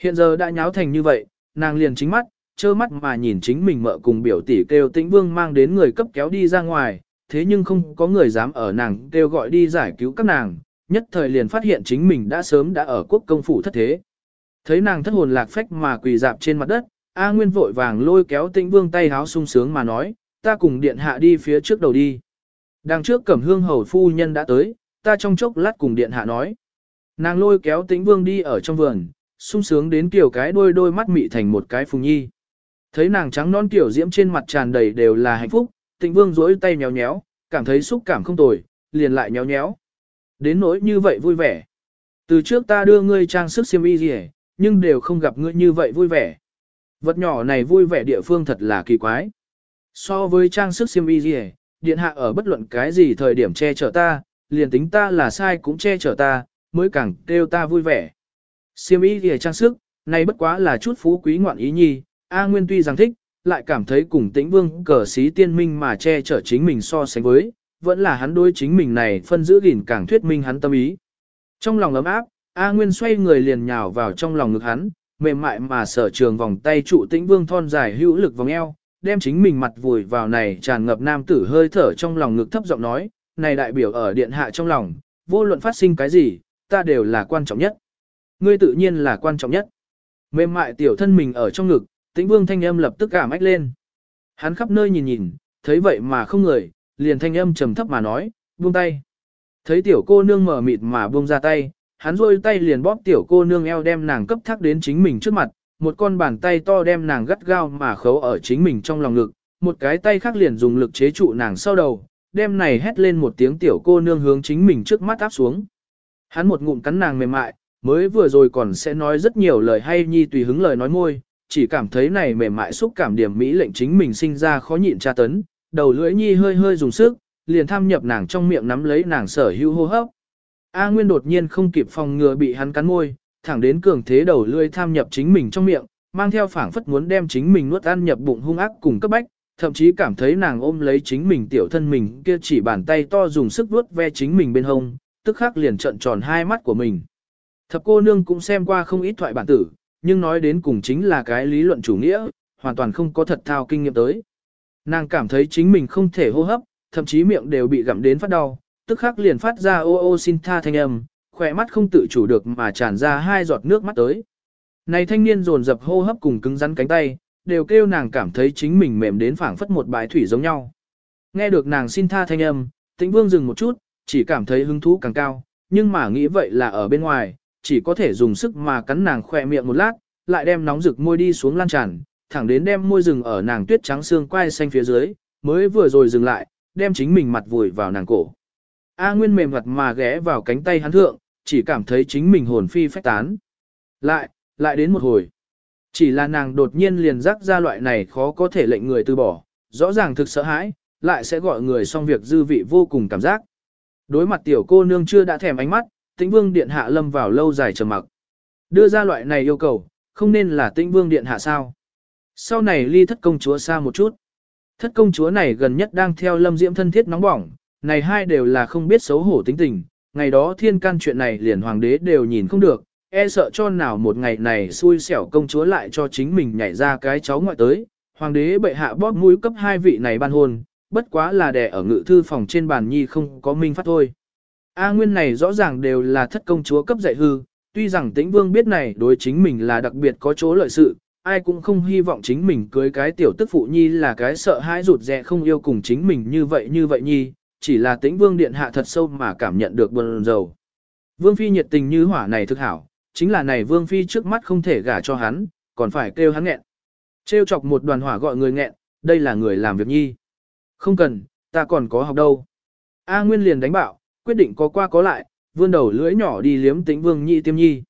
Hiện giờ đã nháo thành như vậy, nàng liền chính mắt, trơ mắt mà nhìn chính mình mợ cùng biểu tỷ kêu tĩnh vương mang đến người cấp kéo đi ra ngoài, thế nhưng không có người dám ở nàng kêu gọi đi giải cứu các nàng, nhất thời liền phát hiện chính mình đã sớm đã ở quốc công phủ thất thế. Thấy nàng thất hồn lạc phách mà quỳ dạp trên mặt đất, A Nguyên vội vàng lôi kéo tĩnh vương tay háo sung sướng mà nói, ta cùng điện hạ đi phía trước đầu đi. Đằng trước cẩm hương hầu phu nhân đã tới, ta trong chốc lát cùng điện hạ nói. Nàng lôi kéo tĩnh vương đi ở trong vườn, sung sướng đến kiểu cái đôi đôi mắt mị thành một cái phùng nhi. Thấy nàng trắng non kiểu diễm trên mặt tràn đầy đều là hạnh phúc, tĩnh vương rỗi tay nhéo nhéo, cảm thấy xúc cảm không tồi, liền lại nhéo nhéo. Đến nỗi như vậy vui vẻ. Từ trước ta đưa ngươi trang sức xiêm y gì nhưng đều không gặp ngươi như vậy vui vẻ. Vật nhỏ này vui vẻ địa phương thật là kỳ quái. So với trang sức xiêm y gì điện hạ ở bất luận cái gì thời điểm che chở ta, liền tính ta là sai cũng che chở ta, mới càng kêu ta vui vẻ. Siêm y gì trang sức, này bất quá là chút phú quý ngoạn ý nhi, A Nguyên tuy rằng thích, lại cảm thấy cùng tĩnh vương cờ sĩ tiên minh mà che chở chính mình so sánh với, vẫn là hắn đối chính mình này phân giữ gìn càng thuyết minh hắn tâm ý. Trong lòng ấm áp, A Nguyên xoay người liền nhào vào trong lòng ngực hắn, mềm mại mà sở trường vòng tay trụ tĩnh vương thon dài hữu lực vòng eo, đem chính mình mặt vùi vào này tràn ngập nam tử hơi thở trong lòng ngực thấp giọng nói, này đại biểu ở điện hạ trong lòng, vô luận phát sinh cái gì, ta đều là quan trọng nhất. Ngươi tự nhiên là quan trọng nhất. Mềm mại tiểu thân mình ở trong ngực, tĩnh vương thanh âm lập tức cảm ách lên. Hắn khắp nơi nhìn nhìn, thấy vậy mà không người, liền thanh âm trầm thấp mà nói, buông tay. Thấy tiểu cô nương mở mịt mà buông ra tay, hắn rôi tay liền bóp tiểu cô nương eo đem nàng cấp thác đến chính mình trước mặt, một con bàn tay to đem nàng gắt gao mà khấu ở chính mình trong lòng ngực, một cái tay khác liền dùng lực chế trụ nàng sau đầu, đem này hét lên một tiếng tiểu cô nương hướng chính mình trước mắt áp xuống. Hắn một ngụm cắn nàng mềm mại, mới vừa rồi còn sẽ nói rất nhiều lời hay nhi tùy hứng lời nói môi, chỉ cảm thấy này mềm mại xúc cảm điểm mỹ lệnh chính mình sinh ra khó nhịn tra tấn, đầu lưỡi nhi hơi hơi dùng sức, liền tham nhập nàng trong miệng nắm lấy nàng sở hữu hô hấp. A Nguyên đột nhiên không kịp phòng ngừa bị hắn cắn môi, thẳng đến cường thế đầu lưỡi tham nhập chính mình trong miệng, mang theo phảng phất muốn đem chính mình nuốt ăn nhập bụng hung ác cùng cấp bách, thậm chí cảm thấy nàng ôm lấy chính mình tiểu thân mình kia chỉ bàn tay to dùng sức vuốt ve chính mình bên hông, tức khắc liền trợn tròn hai mắt của mình. Thập cô nương cũng xem qua không ít thoại bản tử, nhưng nói đến cùng chính là cái lý luận chủ nghĩa, hoàn toàn không có thật thao kinh nghiệm tới. Nàng cảm thấy chính mình không thể hô hấp, thậm chí miệng đều bị gặm đến phát đau, tức khắc liền phát ra ô ô xin tha thanh âm, khỏe mắt không tự chủ được mà tràn ra hai giọt nước mắt tới. Này thanh niên dồn dập hô hấp cùng cứng rắn cánh tay, đều kêu nàng cảm thấy chính mình mềm đến phảng phất một bãi thủy giống nhau. Nghe được nàng xin tha thanh âm, tĩnh vương dừng một chút, chỉ cảm thấy hứng thú càng cao, nhưng mà nghĩ vậy là ở bên ngoài, chỉ có thể dùng sức mà cắn nàng khỏe miệng một lát, lại đem nóng rực môi đi xuống lan tràn, thẳng đến đem môi rừng ở nàng tuyết trắng xương quai xanh phía dưới, mới vừa rồi dừng lại, đem chính mình mặt vùi vào nàng cổ. A Nguyên mềm mặt mà ghé vào cánh tay hắn thượng, chỉ cảm thấy chính mình hồn phi phách tán. Lại, lại đến một hồi. Chỉ là nàng đột nhiên liền rắc ra loại này khó có thể lệnh người từ bỏ, rõ ràng thực sợ hãi, lại sẽ gọi người xong việc dư vị vô cùng cảm giác. Đối mặt tiểu cô nương chưa đã thèm ánh mắt, tĩnh vương điện hạ lâm vào lâu dài trầm mặc. Đưa ra loại này yêu cầu, không nên là tĩnh vương điện hạ sao. Sau này ly thất công chúa xa một chút. Thất công chúa này gần nhất đang theo lâm diễm thân thiết nóng bỏng, này hai đều là không biết xấu hổ tính tình, ngày đó thiên can chuyện này liền hoàng đế đều nhìn không được, e sợ cho nào một ngày này xui xẻo công chúa lại cho chính mình nhảy ra cái cháu ngoại tới, hoàng đế bệ hạ bóp mũi cấp hai vị này ban hôn, bất quá là đẻ ở ngự thư phòng trên bàn nhi không có minh phát thôi. A nguyên này rõ ràng đều là thất công chúa cấp dạy hư, tuy rằng tĩnh vương biết này đối chính mình là đặc biệt có chỗ lợi sự, ai cũng không hy vọng chính mình cưới cái tiểu tức phụ nhi là cái sợ hãi rụt rè không yêu cùng chính mình như vậy như vậy nhi, chỉ là tĩnh vương điện hạ thật sâu mà cảm nhận được buồn rầu. Vương phi nhiệt tình như hỏa này thực hảo, chính là này vương phi trước mắt không thể gả cho hắn, còn phải kêu hắn nghẹn. Trêu chọc một đoàn hỏa gọi người nghẹn, đây là người làm việc nhi. Không cần, ta còn có học đâu. A Nguyên liền đánh bảo, quyết định có qua có lại, vươn đầu lưỡi nhỏ đi liếm tĩnh vương nhi tiêm nhi.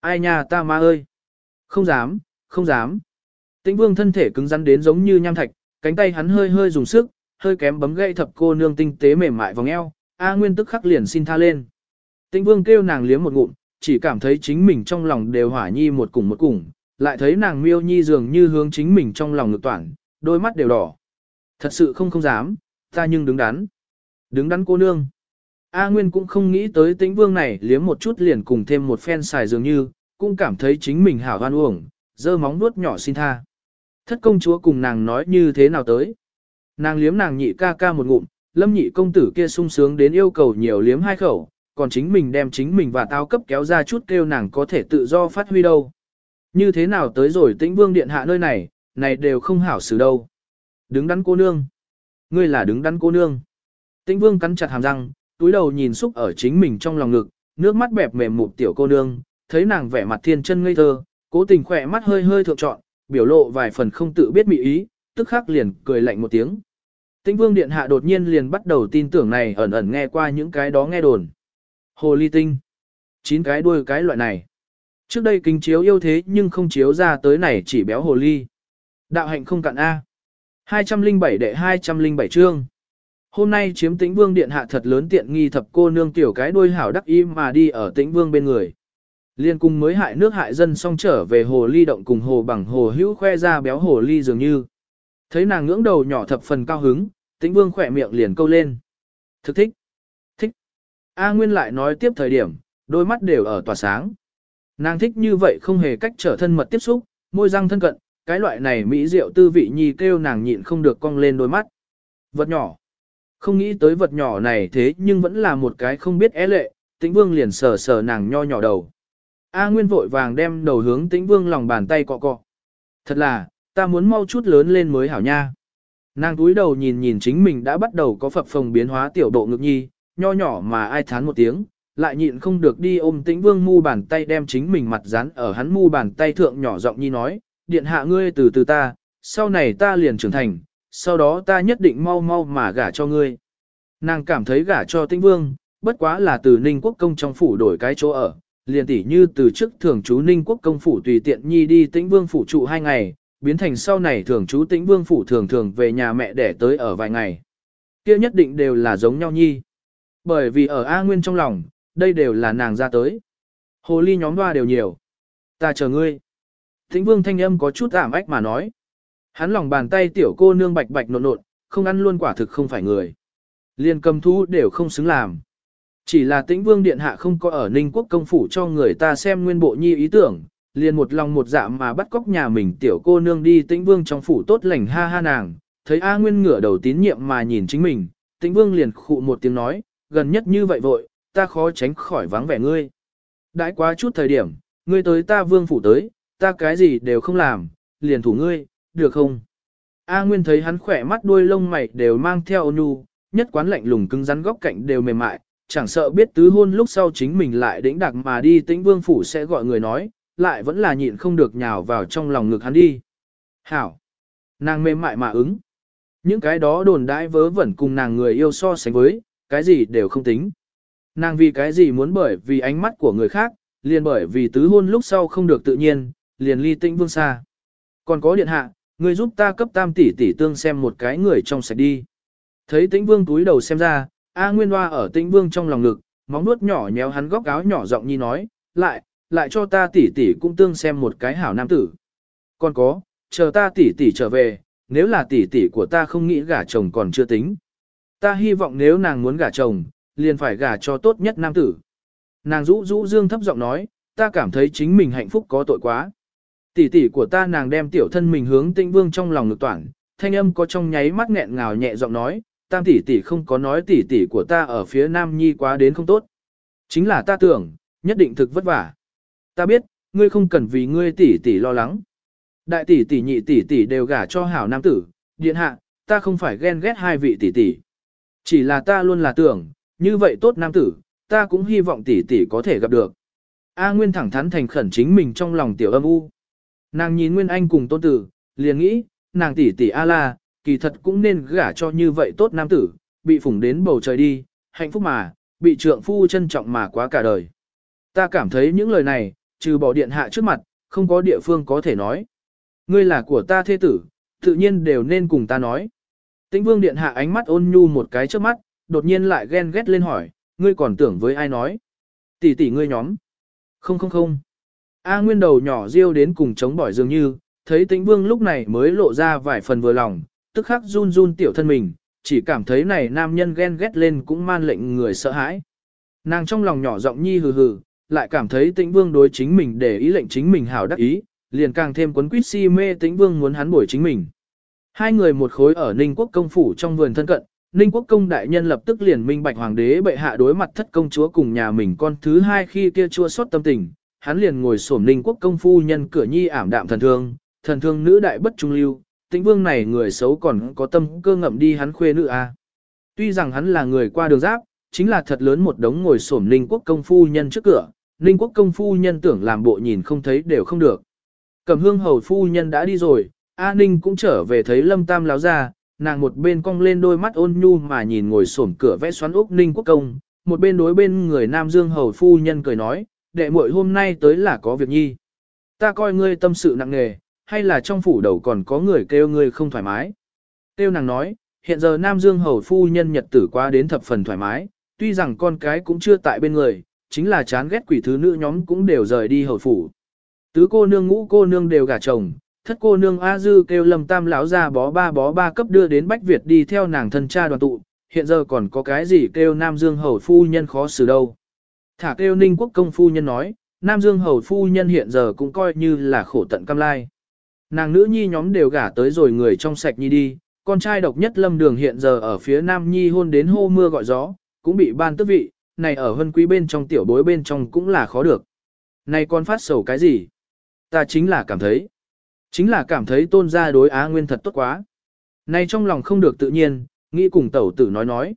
Ai nha ta ma ơi! Không dám, không dám. Tĩnh vương thân thể cứng rắn đến giống như nham thạch, cánh tay hắn hơi hơi dùng sức, hơi kém bấm gãy thập cô nương tinh tế mềm mại vòng eo, A Nguyên tức khắc liền xin tha lên. Tĩnh vương kêu nàng liếm một ngụm, chỉ cảm thấy chính mình trong lòng đều hỏa nhi một cùng một cùng, lại thấy nàng miêu nhi dường như hướng chính mình trong lòng ngực toàn đôi mắt đều đỏ. Thật sự không không dám, ta nhưng đứng đắn. Đứng đắn cô nương. A Nguyên cũng không nghĩ tới tĩnh vương này liếm một chút liền cùng thêm một phen xài dường như, cũng cảm thấy chính mình hảo hoan uổng, giơ móng nuốt nhỏ xin tha. Thất công chúa cùng nàng nói như thế nào tới. Nàng liếm nàng nhị ca ca một ngụm, lâm nhị công tử kia sung sướng đến yêu cầu nhiều liếm hai khẩu, còn chính mình đem chính mình và tao cấp kéo ra chút kêu nàng có thể tự do phát huy đâu. Như thế nào tới rồi tĩnh vương điện hạ nơi này, này đều không hảo xử đâu. Đứng đắn cô nương. Ngươi là đứng đắn cô nương. Tĩnh vương cắn chặt hàm răng, túi đầu nhìn xúc ở chính mình trong lòng ngực, nước mắt bẹp mềm một tiểu cô nương, thấy nàng vẻ mặt thiên chân ngây thơ, cố tình khỏe mắt hơi hơi thượng trọn, biểu lộ vài phần không tự biết mị ý, tức khắc liền cười lạnh một tiếng. Tĩnh vương điện hạ đột nhiên liền bắt đầu tin tưởng này, ẩn ẩn nghe qua những cái đó nghe đồn. Hồ ly tinh. Chín cái đuôi cái loại này. Trước đây kính chiếu yêu thế nhưng không chiếu ra tới này chỉ béo hồ ly. Đạo hạnh không cạn A. 207 đệ 207 chương. Hôm nay chiếm tĩnh vương điện hạ thật lớn tiện nghi thập cô nương tiểu cái đuôi hảo đắc im mà đi ở tĩnh vương bên người. Liên cung mới hại nước hại dân xong trở về hồ ly động cùng hồ bằng hồ hữu khoe ra béo hồ ly dường như. Thấy nàng ngưỡng đầu nhỏ thập phần cao hứng, tĩnh vương khỏe miệng liền câu lên. Thực thích. Thích. A Nguyên lại nói tiếp thời điểm, đôi mắt đều ở tỏa sáng. Nàng thích như vậy không hề cách trở thân mật tiếp xúc, môi răng thân cận, cái loại này mỹ diệu tư vị nhi kêu nàng nhịn không được cong lên đôi mắt. Vật nhỏ. Không nghĩ tới vật nhỏ này thế nhưng vẫn là một cái không biết é lệ, tĩnh vương liền sờ sờ nàng nho nhỏ đầu. A Nguyên vội vàng đem đầu hướng tĩnh vương lòng bàn tay cọ cọ. Thật là, ta muốn mau chút lớn lên mới hảo nha. Nàng túi đầu nhìn nhìn chính mình đã bắt đầu có phập phồng biến hóa tiểu độ ngực nhi, nho nhỏ mà ai thán một tiếng, lại nhịn không được đi ôm tĩnh vương mu bàn tay đem chính mình mặt dán ở hắn mu bàn tay thượng nhỏ giọng nhi nói, điện hạ ngươi từ từ ta, sau này ta liền trưởng thành, sau đó ta nhất định mau mau mà gả cho ngươi. Nàng cảm thấy gả cho tĩnh vương, bất quá là từ ninh quốc công trong phủ đổi cái chỗ ở, liền tỉ như từ trước thường chú ninh quốc công phủ tùy tiện nhi đi tĩnh vương phủ trụ hai ngày, biến thành sau này thường chú tĩnh vương phủ thường thường về nhà mẹ để tới ở vài ngày. kia nhất định đều là giống nhau nhi. Bởi vì ở A Nguyên trong lòng, đây đều là nàng ra tới. Hồ ly nhóm đoa đều nhiều. Ta chờ ngươi. tĩnh vương thanh âm có chút ảm ách mà nói. Hắn lòng bàn tay tiểu cô nương bạch bạch nộn nộn, không ăn luôn quả thực không phải người. Liên cầm thú đều không xứng làm. Chỉ là tĩnh vương điện hạ không có ở ninh quốc công phủ cho người ta xem nguyên bộ nhi ý tưởng, liền một lòng một dạ mà bắt cóc nhà mình tiểu cô nương đi tĩnh vương trong phủ tốt lành ha ha nàng, thấy A Nguyên ngửa đầu tín nhiệm mà nhìn chính mình, tĩnh vương liền khụ một tiếng nói, gần nhất như vậy vội, ta khó tránh khỏi vắng vẻ ngươi. Đãi quá chút thời điểm, ngươi tới ta vương phủ tới, ta cái gì đều không làm, liền thủ ngươi, được không? A Nguyên thấy hắn khỏe mắt đuôi lông mày đều mang theo nhu, nhất quán lạnh lùng cứng rắn góc cạnh đều mềm mại, chẳng sợ biết tứ hôn lúc sau chính mình lại đĩnh đặc mà đi tĩnh vương phủ sẽ gọi người nói, lại vẫn là nhịn không được nhào vào trong lòng ngực hắn đi. Hảo! Nàng mềm mại mà ứng. Những cái đó đồn đãi vớ vẩn cùng nàng người yêu so sánh với, cái gì đều không tính. Nàng vì cái gì muốn bởi vì ánh mắt của người khác, liền bởi vì tứ hôn lúc sau không được tự nhiên, liền ly tĩnh vương xa. Còn có điện hạ, người giúp ta cấp tam tỷ tỷ tương xem một cái người trong sạch đi. Thấy tĩnh vương túi đầu xem ra, A Nguyên Hoa ở tĩnh vương trong lòng ngực, móng nuốt nhỏ nhéo hắn góc áo nhỏ giọng nhi nói, lại, lại cho ta tỷ tỷ cũng tương xem một cái hảo nam tử. Còn có, chờ ta tỷ tỷ trở về, nếu là tỷ tỷ của ta không nghĩ gả chồng còn chưa tính. Ta hy vọng nếu nàng muốn gả chồng, liền phải gả cho tốt nhất nam tử. Nàng rũ rũ dương thấp giọng nói, ta cảm thấy chính mình hạnh phúc có tội quá. Tỷ tỷ của ta nàng đem tiểu thân mình hướng tinh vương trong lòng ngực toàn, thanh âm có trong nháy mắt nghẹn ngào nhẹ giọng nói, tam tỷ tỷ không có nói tỷ tỷ của ta ở phía nam nhi quá đến không tốt. Chính là ta tưởng, nhất định thực vất vả. Ta biết, ngươi không cần vì ngươi tỷ tỷ lo lắng. Đại tỷ tỷ nhị tỷ tỷ đều gả cho hảo nam tử, điện hạ, ta không phải ghen ghét hai vị tỷ tỷ. Chỉ là ta luôn là tưởng, như vậy tốt nam tử, ta cũng hy vọng tỷ tỷ có thể gặp được. A Nguyên thẳng thắn thành khẩn chính mình trong lòng tiểu âm u. Nàng nhìn Nguyên Anh cùng tôn tử, liền nghĩ, nàng tỷ tỷ A La, kỳ thật cũng nên gả cho như vậy tốt nam tử, bị phủng đến bầu trời đi, hạnh phúc mà, bị trượng phu trân trọng mà quá cả đời. Ta cảm thấy những lời này, trừ bỏ điện hạ trước mặt, không có địa phương có thể nói. Ngươi là của ta thế tử, tự nhiên đều nên cùng ta nói. Tĩnh vương điện hạ ánh mắt ôn nhu một cái trước mắt, đột nhiên lại ghen ghét lên hỏi, ngươi còn tưởng với ai nói. Tỷ tỷ ngươi nhóm. Không không không. A nguyên đầu nhỏ riêu đến cùng chống bỏi dường như, thấy tĩnh vương lúc này mới lộ ra vài phần vừa lòng, tức khắc run run tiểu thân mình, chỉ cảm thấy này nam nhân ghen ghét lên cũng man lệnh người sợ hãi. Nàng trong lòng nhỏ giọng nhi hừ hừ, lại cảm thấy tĩnh vương đối chính mình để ý lệnh chính mình hảo đắc ý, liền càng thêm quấn quýt si mê tĩnh vương muốn hắn bổi chính mình. Hai người một khối ở Ninh quốc công phủ trong vườn thân cận, Ninh quốc công đại nhân lập tức liền minh bạch hoàng đế bệ hạ đối mặt thất công chúa cùng nhà mình con thứ hai khi kia chua xót tâm tình, hắn liền ngồi xổm Ninh quốc công phu nhân cửa nhi ảm đạm thần thương, thần thương nữ đại bất trung lưu, tĩnh vương này người xấu còn có tâm cơ ngậm đi hắn khuê nữ a. Tuy rằng hắn là người qua đường giáp, chính là thật lớn một đống ngồi xổm Ninh quốc công phu nhân trước cửa, Ninh quốc công phu nhân tưởng làm bộ nhìn không thấy đều không được. Cẩm hương hầu phu nhân đã đi rồi, A Ninh cũng trở về thấy lâm tam láo ra, nàng một bên cong lên đôi mắt ôn nhu mà nhìn ngồi xổm cửa vẽ xoắn úc Ninh quốc công, một bên đối bên người nam dương hầu phu nhân cười nói, đệ muội hôm nay tới là có việc nhi. Ta coi ngươi tâm sự nặng nề, hay là trong phủ đầu còn có người kêu ngươi không thoải mái. Tiêu nàng nói, hiện giờ Nam Dương hầu phu nhân nhật tử qua đến thập phần thoải mái, tuy rằng con cái cũng chưa tại bên người, chính là chán ghét quỷ thứ nữ nhóm cũng đều rời đi hầu phủ. Tứ cô nương ngũ cô nương đều gả chồng, thất cô nương A Dư kêu lầm tam lão ra bó ba bó ba cấp đưa đến Bách Việt đi theo nàng thân cha đoàn tụ, hiện giờ còn có cái gì kêu Nam Dương hầu phu nhân khó xử đâu. Thả kêu ninh quốc công phu nhân nói, Nam Dương hầu phu nhân hiện giờ cũng coi như là khổ tận cam lai. Nàng nữ nhi nhóm đều gả tới rồi người trong sạch nhi đi, con trai độc nhất lâm đường hiện giờ ở phía nam nhi hôn đến hô mưa gọi gió, cũng bị ban tước vị, này ở hân quý bên trong tiểu bối bên trong cũng là khó được. Này con phát sầu cái gì? Ta chính là cảm thấy, chính là cảm thấy tôn gia đối á nguyên thật tốt quá. Này trong lòng không được tự nhiên, nghĩ cùng tẩu tử nói nói.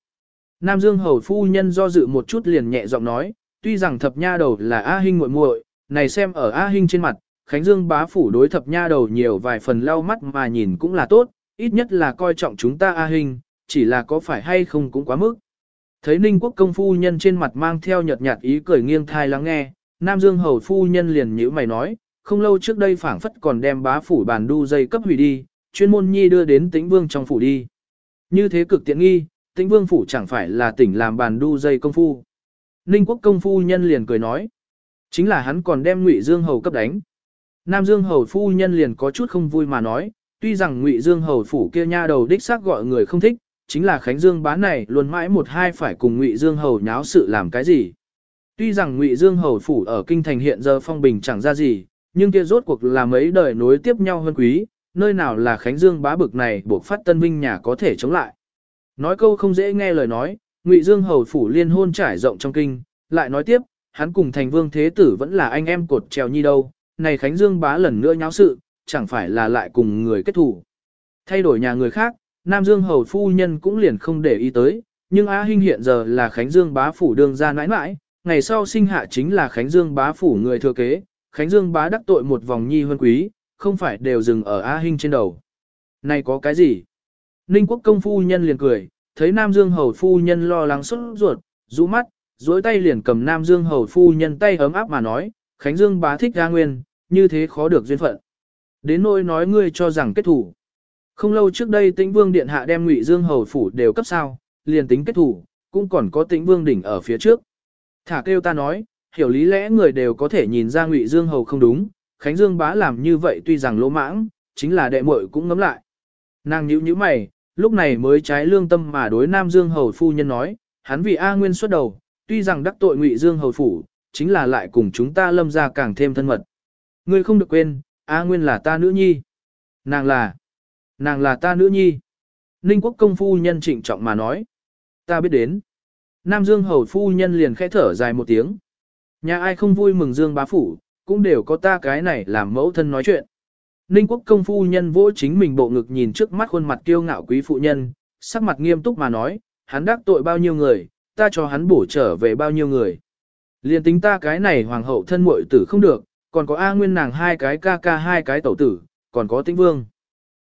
Nam Dương hầu phu nhân do dự một chút liền nhẹ giọng nói, tuy rằng thập nha đầu là A Hinh muội muội, này xem ở A Hinh trên mặt, Khánh Dương bá phủ đối thập nha đầu nhiều vài phần lau mắt mà nhìn cũng là tốt, ít nhất là coi trọng chúng ta A Hình, chỉ là có phải hay không cũng quá mức. Thấy Ninh Quốc công phu nhân trên mặt mang theo nhợt nhạt ý cười nghiêng thai lắng nghe, Nam Dương hầu phu nhân liền nhíu mày nói, không lâu trước đây phảng phất còn đem bá phủ bàn đu dây cấp hủy đi, chuyên môn nhi đưa đến tĩnh vương trong phủ đi. Như thế cực tiện nghi, tĩnh vương phủ chẳng phải là tỉnh làm bàn đu dây công phu. Ninh quốc công phu nhân liền cười nói, chính là hắn còn đem ngụy dương hầu cấp đánh. Nam Dương Hầu phu nhân liền có chút không vui mà nói, tuy rằng Ngụy Dương Hầu phủ kia nha đầu đích xác gọi người không thích, chính là Khánh Dương bán này luôn mãi một hai phải cùng Ngụy Dương Hầu nháo sự làm cái gì. Tuy rằng Ngụy Dương Hầu phủ ở kinh thành hiện giờ phong bình chẳng ra gì, nhưng kia rốt cuộc là mấy đời nối tiếp nhau hơn quý, nơi nào là Khánh Dương bá bực này buộc phát tân vinh nhà có thể chống lại. Nói câu không dễ nghe lời nói, Ngụy Dương Hầu phủ liên hôn trải rộng trong kinh, lại nói tiếp, hắn cùng thành vương thế tử vẫn là anh em cột trèo nhi đâu, này Khánh Dương bá lần nữa nháo sự, chẳng phải là lại cùng người kết thủ. Thay đổi nhà người khác, Nam Dương hầu phu nhân cũng liền không để ý tới, nhưng Á Hinh hiện giờ là Khánh Dương bá phủ đương ra nãi nãi, ngày sau sinh hạ chính là Khánh Dương bá phủ người thừa kế, Khánh Dương bá đắc tội một vòng nhi huân quý, không phải đều dừng ở Á Hinh trên đầu. Này có cái gì? Ninh quốc công phu nhân liền cười, thấy Nam Dương hầu phu nhân lo lắng xuất ruột, rũ mắt, duỗi tay liền cầm Nam Dương hầu phu nhân tay ấm áp mà nói, Khánh Dương bá thích A nguyên, như thế khó được duyên phận. Đến nỗi nói ngươi cho rằng kết thủ. Không lâu trước đây tĩnh vương điện hạ đem ngụy Dương hầu phủ đều cấp sao, liền tính kết thủ, cũng còn có tĩnh vương đỉnh ở phía trước. Thả kêu ta nói, hiểu lý lẽ người đều có thể nhìn ra ngụy Dương hầu không đúng, Khánh Dương bá làm như vậy tuy rằng lỗ mãng, chính là đệ muội cũng ngấm lại. Nàng nhíu nhíu mày, lúc này mới trái lương tâm mà đối Nam Dương Hầu Phu Nhân nói, hắn vì A Nguyên xuất đầu, tuy rằng đắc tội Ngụy Dương Hầu Phủ, chính là lại cùng chúng ta lâm ra càng thêm thân mật. Ngươi không được quên, A Nguyên là ta nữ nhi. Nàng là, nàng là ta nữ nhi. Ninh quốc công phu nhân trịnh trọng mà nói. Ta biết đến. Nam Dương hầu phu nhân liền khẽ thở dài một tiếng. Nhà ai không vui mừng Dương bá phủ, cũng đều có ta cái này làm mẫu thân nói chuyện. Ninh quốc công phu nhân vỗ chính mình bộ ngực nhìn trước mắt khuôn mặt kiêu ngạo quý phụ nhân, sắc mặt nghiêm túc mà nói, hắn đắc tội bao nhiêu người, ta cho hắn bổ trở về bao nhiêu người. Liên tính ta cái này hoàng hậu thân muội tử không được, còn có A Nguyên nàng hai cái ca ca hai cái tẩu tử, còn có tĩnh vương.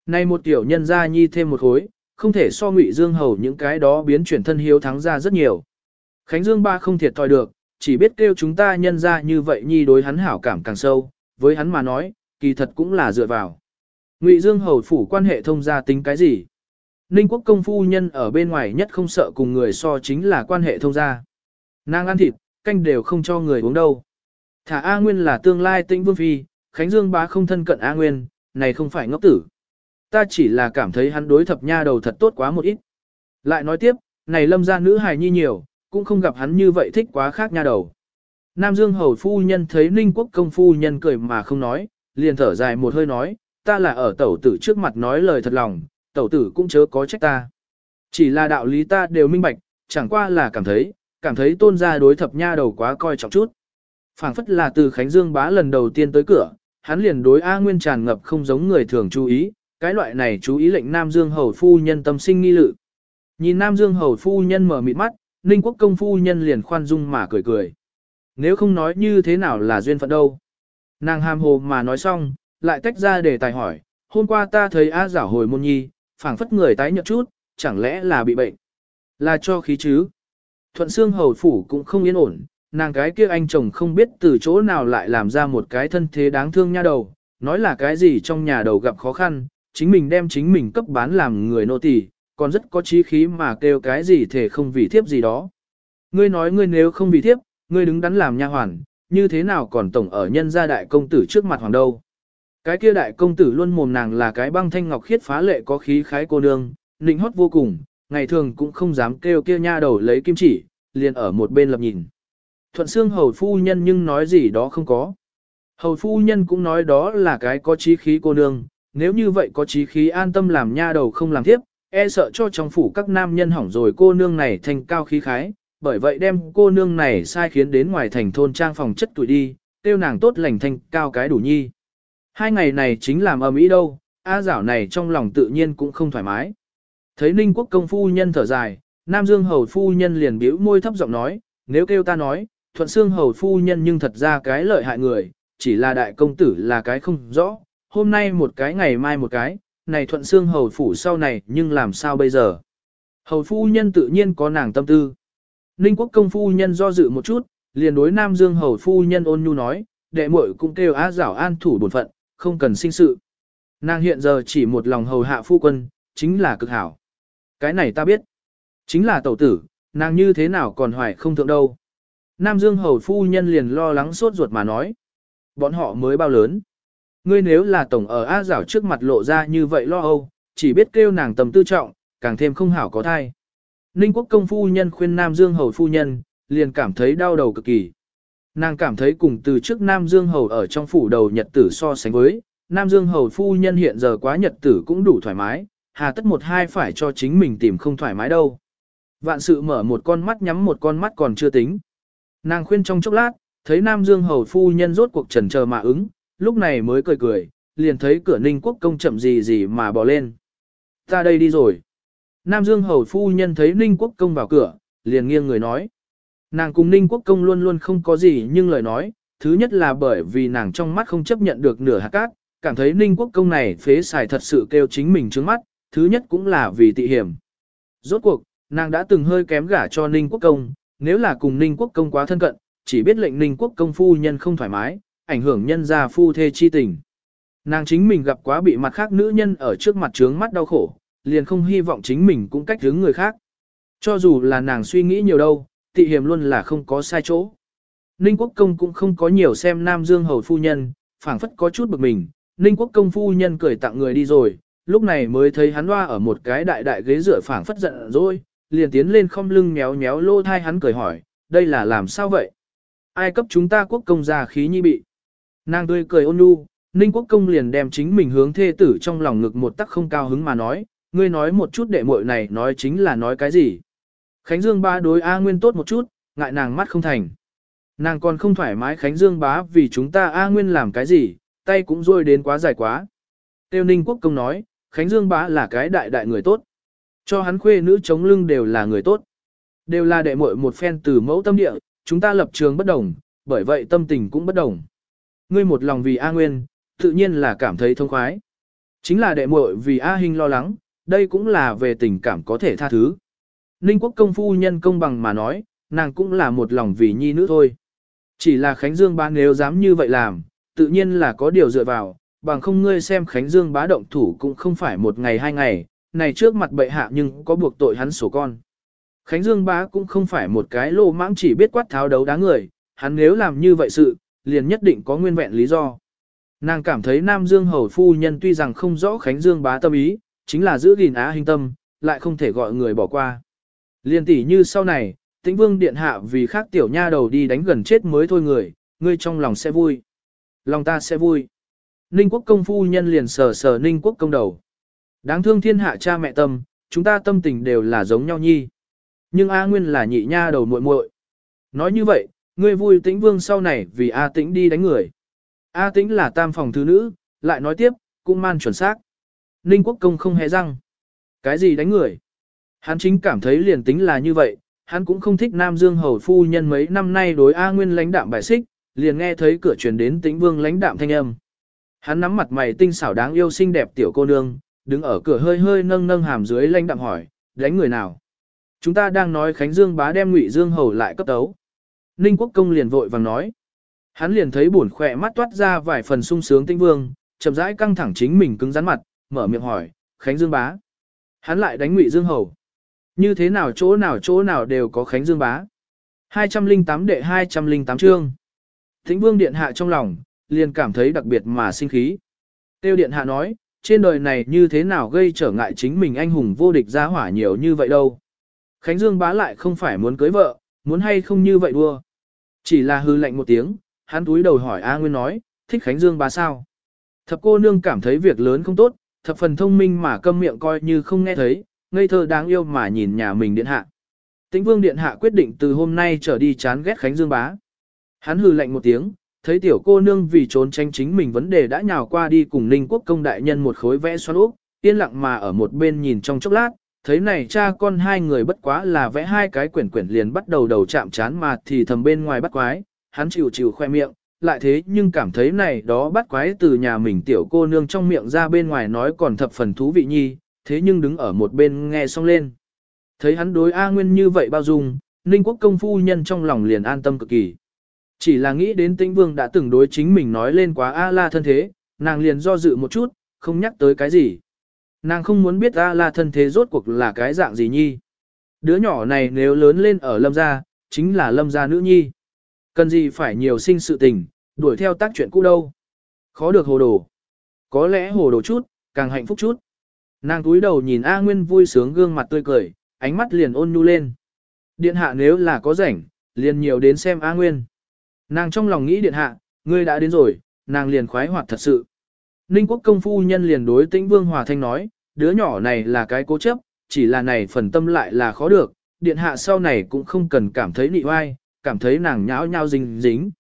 Nay một tiểu nhân gia nhi thêm một khối, không thể so ngụy dương hầu những cái đó biến chuyển thân hiếu thắng ra rất nhiều. Khánh Dương ba không thiệt thòi được, chỉ biết kêu chúng ta nhân ra như vậy nhi đối hắn hảo cảm càng sâu, với hắn mà nói, kỳ thật cũng là dựa vào. Ngụy Dương hầu phủ quan hệ thông gia tính cái gì? Ninh quốc công phu nhân ở bên ngoài nhất không sợ cùng người so chính là quan hệ thông gia. Nàng ăn thịt, canh đều không cho người uống đâu. Thả A Nguyên là tương lai tĩnh vương phi, Khánh Dương bá không thân cận A Nguyên, này không phải ngốc tử. Ta chỉ là cảm thấy hắn đối thập nha đầu thật tốt quá một ít. Lại nói tiếp, này lâm gia nữ hài nhi nhiều, cũng không gặp hắn như vậy thích quá khác nha đầu. Nam Dương hầu phu nhân thấy Ninh quốc công phu nhân cười mà không nói, liền thở dài một hơi nói, ta là ở tẩu tử trước mặt nói lời thật lòng, tẩu tử cũng chớ có trách ta. Chỉ là đạo lý ta đều minh bạch, chẳng qua là cảm thấy, cảm thấy tôn gia đối thập nha đầu quá coi trọng chút. phảng phất là từ Khánh Dương bá lần đầu tiên tới cửa, hắn liền đối A Nguyên tràn ngập không giống người thường chú ý, cái loại này chú ý lệnh Nam Dương hầu phu nhân tâm sinh nghi lự. Nhìn Nam Dương hầu phu nhân mở mịt mắt, Ninh quốc công phu nhân liền khoan dung mà cười cười. Nếu không nói như thế nào là duyên phận đâu. Nàng hàm hồ mà nói xong, lại tách ra để tài hỏi, hôm qua ta thấy A giả hồi môn nhi, phảng phất người tái nhợt chút, chẳng lẽ là bị bệnh? Là cho khí chứ? Thuận xương hầu phủ cũng không yên ổn, nàng cái kia anh chồng không biết từ chỗ nào lại làm ra một cái thân thế đáng thương nha đầu, nói là cái gì trong nhà đầu gặp khó khăn, chính mình đem chính mình cấp bán làm người nô tỳ, còn rất có chí khí mà kêu cái gì thể không vì thiếp gì đó. Ngươi nói ngươi nếu không vì thiếp, ngươi đứng đắn làm nha hoàn, như thế nào còn tổng ở nhân gia đại công tử trước mặt hoàng đâu. Cái kia đại công tử luôn mồm nàng là cái băng thanh ngọc khiết phá lệ có khí khái cô nương, nịnh hót vô cùng, ngày thường cũng không dám kêu kia nha đầu lấy kim chỉ, liền ở một bên lập nhìn. Thuận xương hầu phu nhân nhưng nói gì đó không có. Hầu phu nhân cũng nói đó là cái có chí khí cô nương, nếu như vậy có chí khí an tâm làm nha đầu không làm tiếp, e sợ cho trong phủ các nam nhân hỏng rồi cô nương này thành cao khí khái, bởi vậy đem cô nương này sai khiến đến ngoài thành thôn trang phòng chất tuổi đi, tiêu nàng tốt lành thành cao cái đủ nhi. Hai ngày này chính làm ầm ĩ đâu, A giảo này trong lòng tự nhiên cũng không thoải mái. Thấy Ninh quốc công phu nhân thở dài, Nam Dương hầu phu nhân liền bĩu môi thấp giọng nói, nếu kêu ta nói, thuận xương hầu phu nhân nhưng thật ra cái lợi hại người, chỉ là đại công tử là cái không rõ, hôm nay một cái ngày mai một cái, này thuận xương hầu phủ sau này nhưng làm sao bây giờ? Hầu phu nhân tự nhiên có nàng tâm tư. Ninh quốc công phu nhân do dự một chút, liền đối Nam Dương hầu phu nhân ôn nhu nói, đệ muội cũng kêu á giảo an thủ bổn phận, không cần sinh sự. Nàng hiện giờ chỉ một lòng hầu hạ phu quân, chính là cực hảo. Cái này ta biết. Chính là tẩu tử, nàng như thế nào còn hoài không thượng đâu. Nam Dương hầu phu nhân liền lo lắng sốt ruột mà nói. Bọn họ mới bao lớn. Ngươi nếu là tổng ở A giảo trước mặt lộ ra như vậy lo âu, chỉ biết kêu nàng tầm tư trọng, càng thêm không hảo có thai. Ninh quốc công phu nhân khuyên Nam Dương hầu phu nhân, liền cảm thấy đau đầu cực kỳ. Nàng cảm thấy cùng từ trước Nam Dương hầu ở trong phủ đầu nhật tử so sánh với, Nam Dương hầu phu nhân hiện giờ quá nhật tử cũng đủ thoải mái, hà tất một hai phải cho chính mình tìm không thoải mái đâu. Vạn sự mở một con mắt nhắm một con mắt còn chưa tính. Nàng khuyên trong chốc lát, thấy Nam Dương hầu phu nhân rốt cuộc trần chờ mà ứng, lúc này mới cười cười, liền thấy cửa ninh quốc công chậm gì gì mà bỏ lên. Ta đây đi rồi. Nam Dương hầu phu nhân thấy ninh quốc công vào cửa, liền nghiêng người nói. Nàng cùng ninh quốc công luôn luôn không có gì nhưng lời nói, thứ nhất là bởi vì nàng trong mắt không chấp nhận được nửa hạt cát, cảm thấy ninh quốc công này phế xài thật sự kêu chính mình trước mắt, thứ nhất cũng là vì tị hiểm. Rốt cuộc, nàng đã từng hơi kém gả cho ninh quốc công, nếu là cùng ninh quốc công quá thân cận, chỉ biết lệnh ninh quốc công phu nhân không thoải mái, ảnh hưởng nhân gia phu thê chi tình. Nàng chính mình gặp quá bị mặt khác nữ nhân ở trước mặt trướng mắt đau khổ, liền không hy vọng chính mình cũng cách hướng người khác. Cho dù là nàng suy nghĩ nhiều đâu, tị hiểm luôn là không có sai chỗ. Ninh Quốc Công cũng không có nhiều xem Nam Dương Hầu Phu Nhân, phảng phất có chút bực mình, Ninh quốc công phu nhân cười tặng người đi rồi, lúc này mới thấy hắn loa ở một cái đại đại ghế rửa phảng phất giận rồi, liền tiến lên không lưng méo méo lô thai hắn cười hỏi, đây là làm sao vậy? Ai cấp chúng ta quốc công gia khí nhi bị? Nàng tươi cười ôn nhu, Ninh quốc công liền đem chính mình hướng thê tử trong lòng ngực một tắc không cao hứng mà nói, ngươi nói một chút đệ muội này nói chính là nói cái gì? Khánh Dương ba đối A Nguyên tốt một chút, ngại nàng mắt không thành. Nàng còn không thoải mái Khánh Dương bá vì chúng ta A Nguyên làm cái gì, tay cũng rôi đến quá dài quá. Tiêu Ninh Quốc Công nói, Khánh Dương bá là cái đại đại người tốt. Cho hắn khuê nữ chống lưng đều là người tốt. Đều là đệ muội một phen từ mẫu tâm địa, chúng ta lập trường bất đồng, bởi vậy tâm tình cũng bất đồng. Ngươi một lòng vì A Nguyên, tự nhiên là cảm thấy thông khoái. Chính là đệ muội vì A Hinh lo lắng, đây cũng là về tình cảm có thể tha thứ. Ninh quốc công phu nhân công bằng mà nói, nàng cũng là một lòng vì nhi nữ thôi. Chỉ là Khánh Dương bá nếu dám như vậy làm, tự nhiên là có điều dựa vào, bằng không ngươi xem Khánh Dương bá động thủ cũng không phải một ngày hai ngày, này trước mặt bệ hạ nhưng có buộc tội hắn sổ con. Khánh Dương bá cũng không phải một cái lô mãng chỉ biết quát tháo đấu đá người, hắn nếu làm như vậy sự, liền nhất định có nguyên vẹn lý do. Nàng cảm thấy Nam Dương hầu phu nhân tuy rằng không rõ Khánh Dương bá tâm ý, chính là giữ gìn á hình tâm, lại không thể gọi người bỏ qua. Liên tỷ như sau này, tĩnh vương điện hạ vì khác tiểu nha đầu đi đánh gần chết mới thôi người, ngươi trong lòng sẽ vui. Lòng ta sẽ vui. Ninh quốc công phu nhân liền sờ sờ ninh quốc công đầu. Đáng thương thiên hạ cha mẹ tâm, chúng ta tâm tình đều là giống nhau nhi. Nhưng A Nguyên là nhị nha đầu muội muội. Nói như vậy, ngươi vui tĩnh vương sau này vì A tĩnh đi đánh người. A tĩnh là tam phòng thứ nữ, lại nói tiếp, cũng man chuẩn xác. Ninh quốc công không hề răng. Cái gì đánh người? Hắn chính cảm thấy liền tính là như vậy, hắn cũng không thích Nam Dương hầu phu nhân mấy năm nay đối A Nguyên lãnh đạm bài xích, liền nghe thấy cửa truyền đến tĩnh vương lãnh đạm thanh âm. Hắn nắm mặt mày tinh xảo đáng yêu xinh đẹp tiểu cô nương, đứng ở cửa hơi hơi nâng nâng hàm dưới lãnh đạm hỏi, đánh người nào? Chúng ta đang nói Khánh Dương bá đem Ngụy Dương hầu lại cấp tấu. Ninh Quốc công liền vội vàng nói. Hắn liền thấy buồn khỏe mắt toát ra vài phần sung sướng tinh vương, chậm rãi căng thẳng chính mình cứng rắn mặt, mở miệng hỏi, Khánh Dương bá. Hắn lại đánh Ngụy Dương hầu. Như thế nào chỗ nào chỗ nào đều có Khánh Dương bá. 208 đệ 208 chương. Thính vương điện hạ trong lòng, liền cảm thấy đặc biệt mà sinh khí. Tiêu điện hạ nói, trên đời này như thế nào gây trở ngại chính mình anh hùng vô địch ra hỏa nhiều như vậy đâu. Khánh Dương bá lại không phải muốn cưới vợ, muốn hay không như vậy đua. Chỉ là hư lạnh một tiếng, hắn túi đầu hỏi A Nguyên nói, thích Khánh Dương bá sao. Thập cô nương cảm thấy việc lớn không tốt, thập phần thông minh mà câm miệng coi như không nghe thấy, ngây thơ đáng yêu mà nhìn nhà mình điện hạ. Tĩnh vương điện hạ quyết định từ hôm nay trở đi chán ghét Khánh Dương bá. Hắn hừ lạnh một tiếng, thấy tiểu cô nương vì trốn tránh chính mình vấn đề đã nhào qua đi cùng Ninh Quốc công đại nhân một khối vẽ xoắn úp, yên lặng mà ở một bên nhìn trong chốc lát, thấy này cha con hai người bất quá là vẽ hai cái quyển quyển liền bắt đầu đầu chạm chán mà thì thầm bên ngoài bắt quái, hắn chịu chịu khoe miệng, lại thế nhưng cảm thấy này đó bắt quái từ nhà mình tiểu cô nương trong miệng ra bên ngoài nói còn thập phần thú vị nhi, thế nhưng đứng ở một bên nghe xong lên. Thấy hắn đối A Nguyên như vậy bao dung, Ninh Quốc công phu nhân trong lòng liền an tâm cực kỳ. Chỉ là nghĩ đến tĩnh vương đã từng đối chính mình nói lên quá A-la thân thế, nàng liền do dự một chút, không nhắc tới cái gì. Nàng không muốn biết A-la thân thế rốt cuộc là cái dạng gì nhi. Đứa nhỏ này nếu lớn lên ở lâm gia, chính là lâm gia nữ nhi. Cần gì phải nhiều sinh sự tình, đuổi theo tác chuyện cũ đâu. Khó được hồ đồ. Có lẽ hồ đồ chút, càng hạnh phúc chút. Nàng túi đầu nhìn A Nguyên vui sướng gương mặt tươi cười, ánh mắt liền ôn nhu lên. Điện hạ nếu là có rảnh, liền nhiều đến xem A Nguyên. Nàng trong lòng nghĩ điện hạ, ngươi đã đến rồi, nàng liền khoái hoạt thật sự. Ninh quốc công phu nhân liền đối tĩnh vương hòa thanh nói, đứa nhỏ này là cái cố chấp, chỉ là này phần tâm lại là khó được, điện hạ sau này cũng không cần cảm thấy nị oai, cảm thấy nàng nhão nhao dính dính.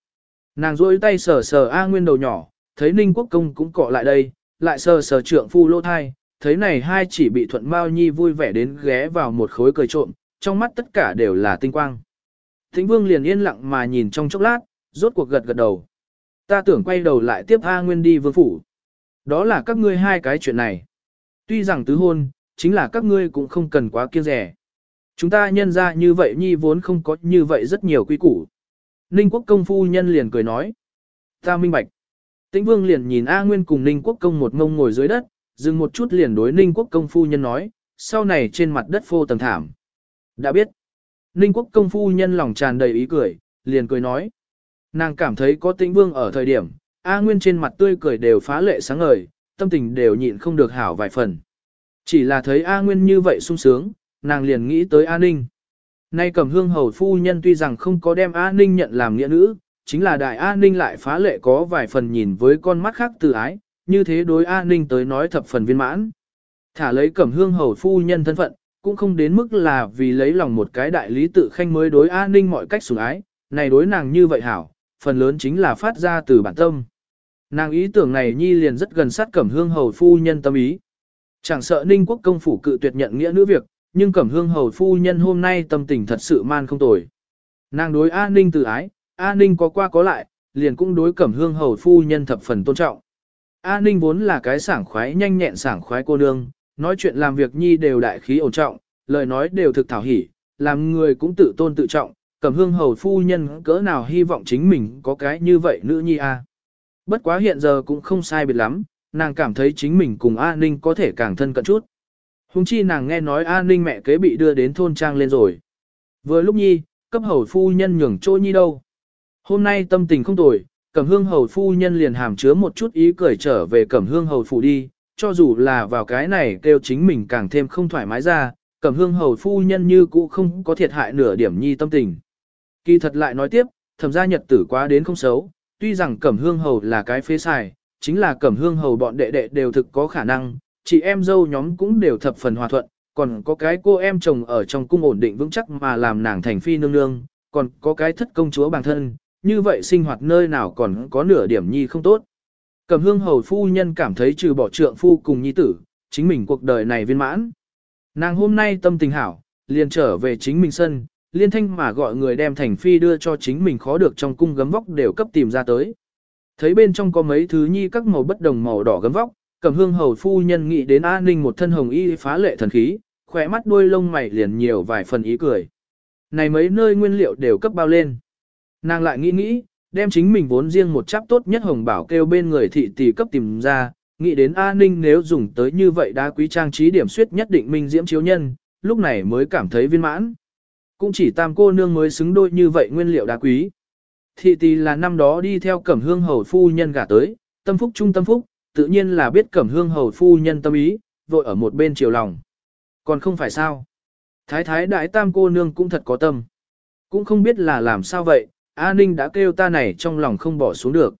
Nàng rôi tay sờ sờ A Nguyên đầu nhỏ, thấy Ninh quốc công cũng cọ lại đây, lại sờ sờ trượng phu lô thai, thấy này hai chỉ bị thuận bao nhi vui vẻ đến ghé vào một khối cười trộm, trong mắt tất cả đều là tinh quang. Thính vương liền yên lặng mà nhìn trong chốc lát, rốt cuộc gật gật đầu. Ta tưởng quay đầu lại tiếp A Nguyên đi vương phủ. Đó là các ngươi hai cái chuyện này. Tuy rằng tứ hôn, chính là các ngươi cũng không cần quá kiêng rẻ. Chúng ta nhân ra như vậy nhi vốn không có như vậy rất nhiều quy củ. Ninh quốc công phu nhân liền cười nói. Ta minh bạch. Tĩnh vương liền nhìn A Nguyên cùng Ninh quốc công một ngông ngồi dưới đất, dừng một chút liền đối Ninh quốc công phu nhân nói, sau này trên mặt đất phô tầng thảm. Đã biết. Ninh quốc công phu nhân lòng tràn đầy ý cười, liền cười nói. Nàng cảm thấy có tĩnh vương ở thời điểm, A Nguyên trên mặt tươi cười đều phá lệ sáng ngời, tâm tình đều nhịn không được hảo vài phần. Chỉ là thấy A Nguyên như vậy sung sướng, nàng liền nghĩ tới A Ninh. Nay cầm hương hầu phu nhân tuy rằng không có đem A Ninh nhận làm nghĩa nữ, chính là đại A Ninh lại phá lệ có vài phần nhìn với con mắt khác từ ái, như thế đối A Ninh tới nói thập phần viên mãn. Thả lấy cẩm hương hầu phu nhân thân phận, cũng không đến mức là vì lấy lòng một cái đại lý tự khanh mới đối A Ninh mọi cách sủng ái, này đối nàng như vậy hảo, phần lớn chính là phát ra từ bản tâm. Nàng ý tưởng này nhi liền rất gần sát cẩm hương hầu phu nhân tâm ý. Chẳng sợ ninh quốc công phủ cự tuyệt nhận nghĩa nữ việc, nhưng cẩm hương hầu phu nhân hôm nay tâm tình thật sự man không tồi. Nàng đối A Ninh từ ái, A Ninh có qua có lại, liền cũng đối cẩm hương hầu phu nhân thập phần tôn trọng. A Ninh vốn là cái sảng khoái nhanh nhẹn sảng khoái cô nương, nói chuyện làm việc nhi đều đại khí ổn trọng, lời nói đều thực thảo hỉ, làm người cũng tự tôn tự trọng, cẩm hương hầu phu nhân cỡ nào hy vọng chính mình có cái như vậy nữ nhi a. Bất quá hiện giờ cũng không sai biệt lắm, nàng cảm thấy chính mình cùng A Ninh có thể càng thân cận chút. Hùng chi nàng nghe nói A Ninh mẹ kế bị đưa đến thôn trang lên rồi. Vừa lúc nhi, cấp hầu phu nhân nhường trôi nhi đâu. Hôm nay tâm tình không tồi, cẩm hương hầu phu nhân liền hàm chứa một chút ý cười trở về cẩm hương hầu phủ đi, cho dù là vào cái này kêu chính mình càng thêm không thoải mái ra, cẩm hương hầu phu nhân như cũ không có thiệt hại nửa điểm nhi tâm tình. Kỳ thật lại nói tiếp, thẩm gia nhật tử quá đến không xấu, tuy rằng cẩm hương hầu là cái phế xài, chính là cẩm hương hầu bọn đệ đệ đều thực có khả năng, chị em dâu nhóm cũng đều thập phần hòa thuận, còn có cái cô em chồng ở trong cung ổn định vững chắc mà làm nàng thành phi nương nương, còn có cái thất công chúa bản thân, như vậy sinh hoạt nơi nào còn có nửa điểm nhi không tốt. Cẩm hương hầu phu nhân cảm thấy trừ bỏ trượng phu cùng nhi tử, chính mình cuộc đời này viên mãn. Nàng hôm nay tâm tình hảo, liền trở về chính mình sân, liên thanh mà gọi người đem thành phi đưa cho chính mình khó được trong cung gấm vóc đều cấp tìm ra tới. Thấy bên trong có mấy thứ nhi các màu bất đồng màu đỏ gấm vóc, cầm hương hầu phu nhân nghĩ đến an ninh một thân hồng y phá lệ thần khí, khỏe mắt đuôi lông mày liền nhiều vài phần ý cười. Này mấy nơi nguyên liệu đều cấp bao lên. Nàng lại nghĩ nghĩ, đem chính mình vốn riêng một chắp tốt nhất hồng bảo kêu bên người thị tỷ cấp tìm ra, nghĩ đến A Ninh nếu dùng tới như vậy đá quý trang trí điểm suyết nhất định minh diễm chiếu nhân, lúc này mới cảm thấy viên mãn. Cũng chỉ tam cô nương mới xứng đôi như vậy nguyên liệu đá quý. Thị tỷ là năm đó đi theo cẩm hương hầu phu nhân gả tới, tâm phúc trung tâm phúc, tự nhiên là biết cẩm hương hầu phu nhân tâm ý, vội ở một bên chiều lòng. Còn không phải sao. Thái thái đại tam cô nương cũng thật có tâm. Cũng không biết là làm sao vậy, A Ninh đã kêu ta này trong lòng không bỏ xuống được.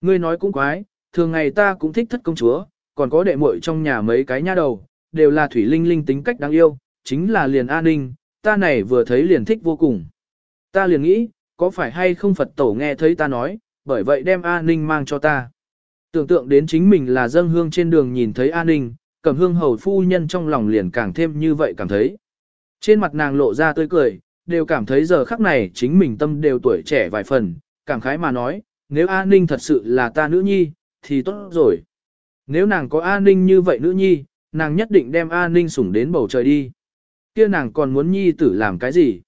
Ngươi nói cũng quái, thường ngày ta cũng thích thất công chúa, còn có đệ muội trong nhà mấy cái nha đầu, đều là thủy linh linh tính cách đáng yêu, chính là liền A Ninh, ta này vừa thấy liền thích vô cùng. Ta liền nghĩ, có phải hay không Phật tổ nghe thấy ta nói, bởi vậy đem A Ninh mang cho ta. Tưởng tượng đến chính mình là dâng hương trên đường nhìn thấy A Ninh, cầm hương hầu phu nhân trong lòng liền càng thêm như vậy cảm thấy. Trên mặt nàng lộ ra tươi cười, đều cảm thấy giờ khắc này chính mình tâm đều tuổi trẻ vài phần, cảm khái mà nói, nếu A Ninh thật sự là ta nữ nhi, thì tốt rồi. Nếu nàng có A Ninh như vậy nữ nhi, nàng nhất định đem A Ninh sủng đến bầu trời đi kia nàng còn muốn nhi tử làm cái gì?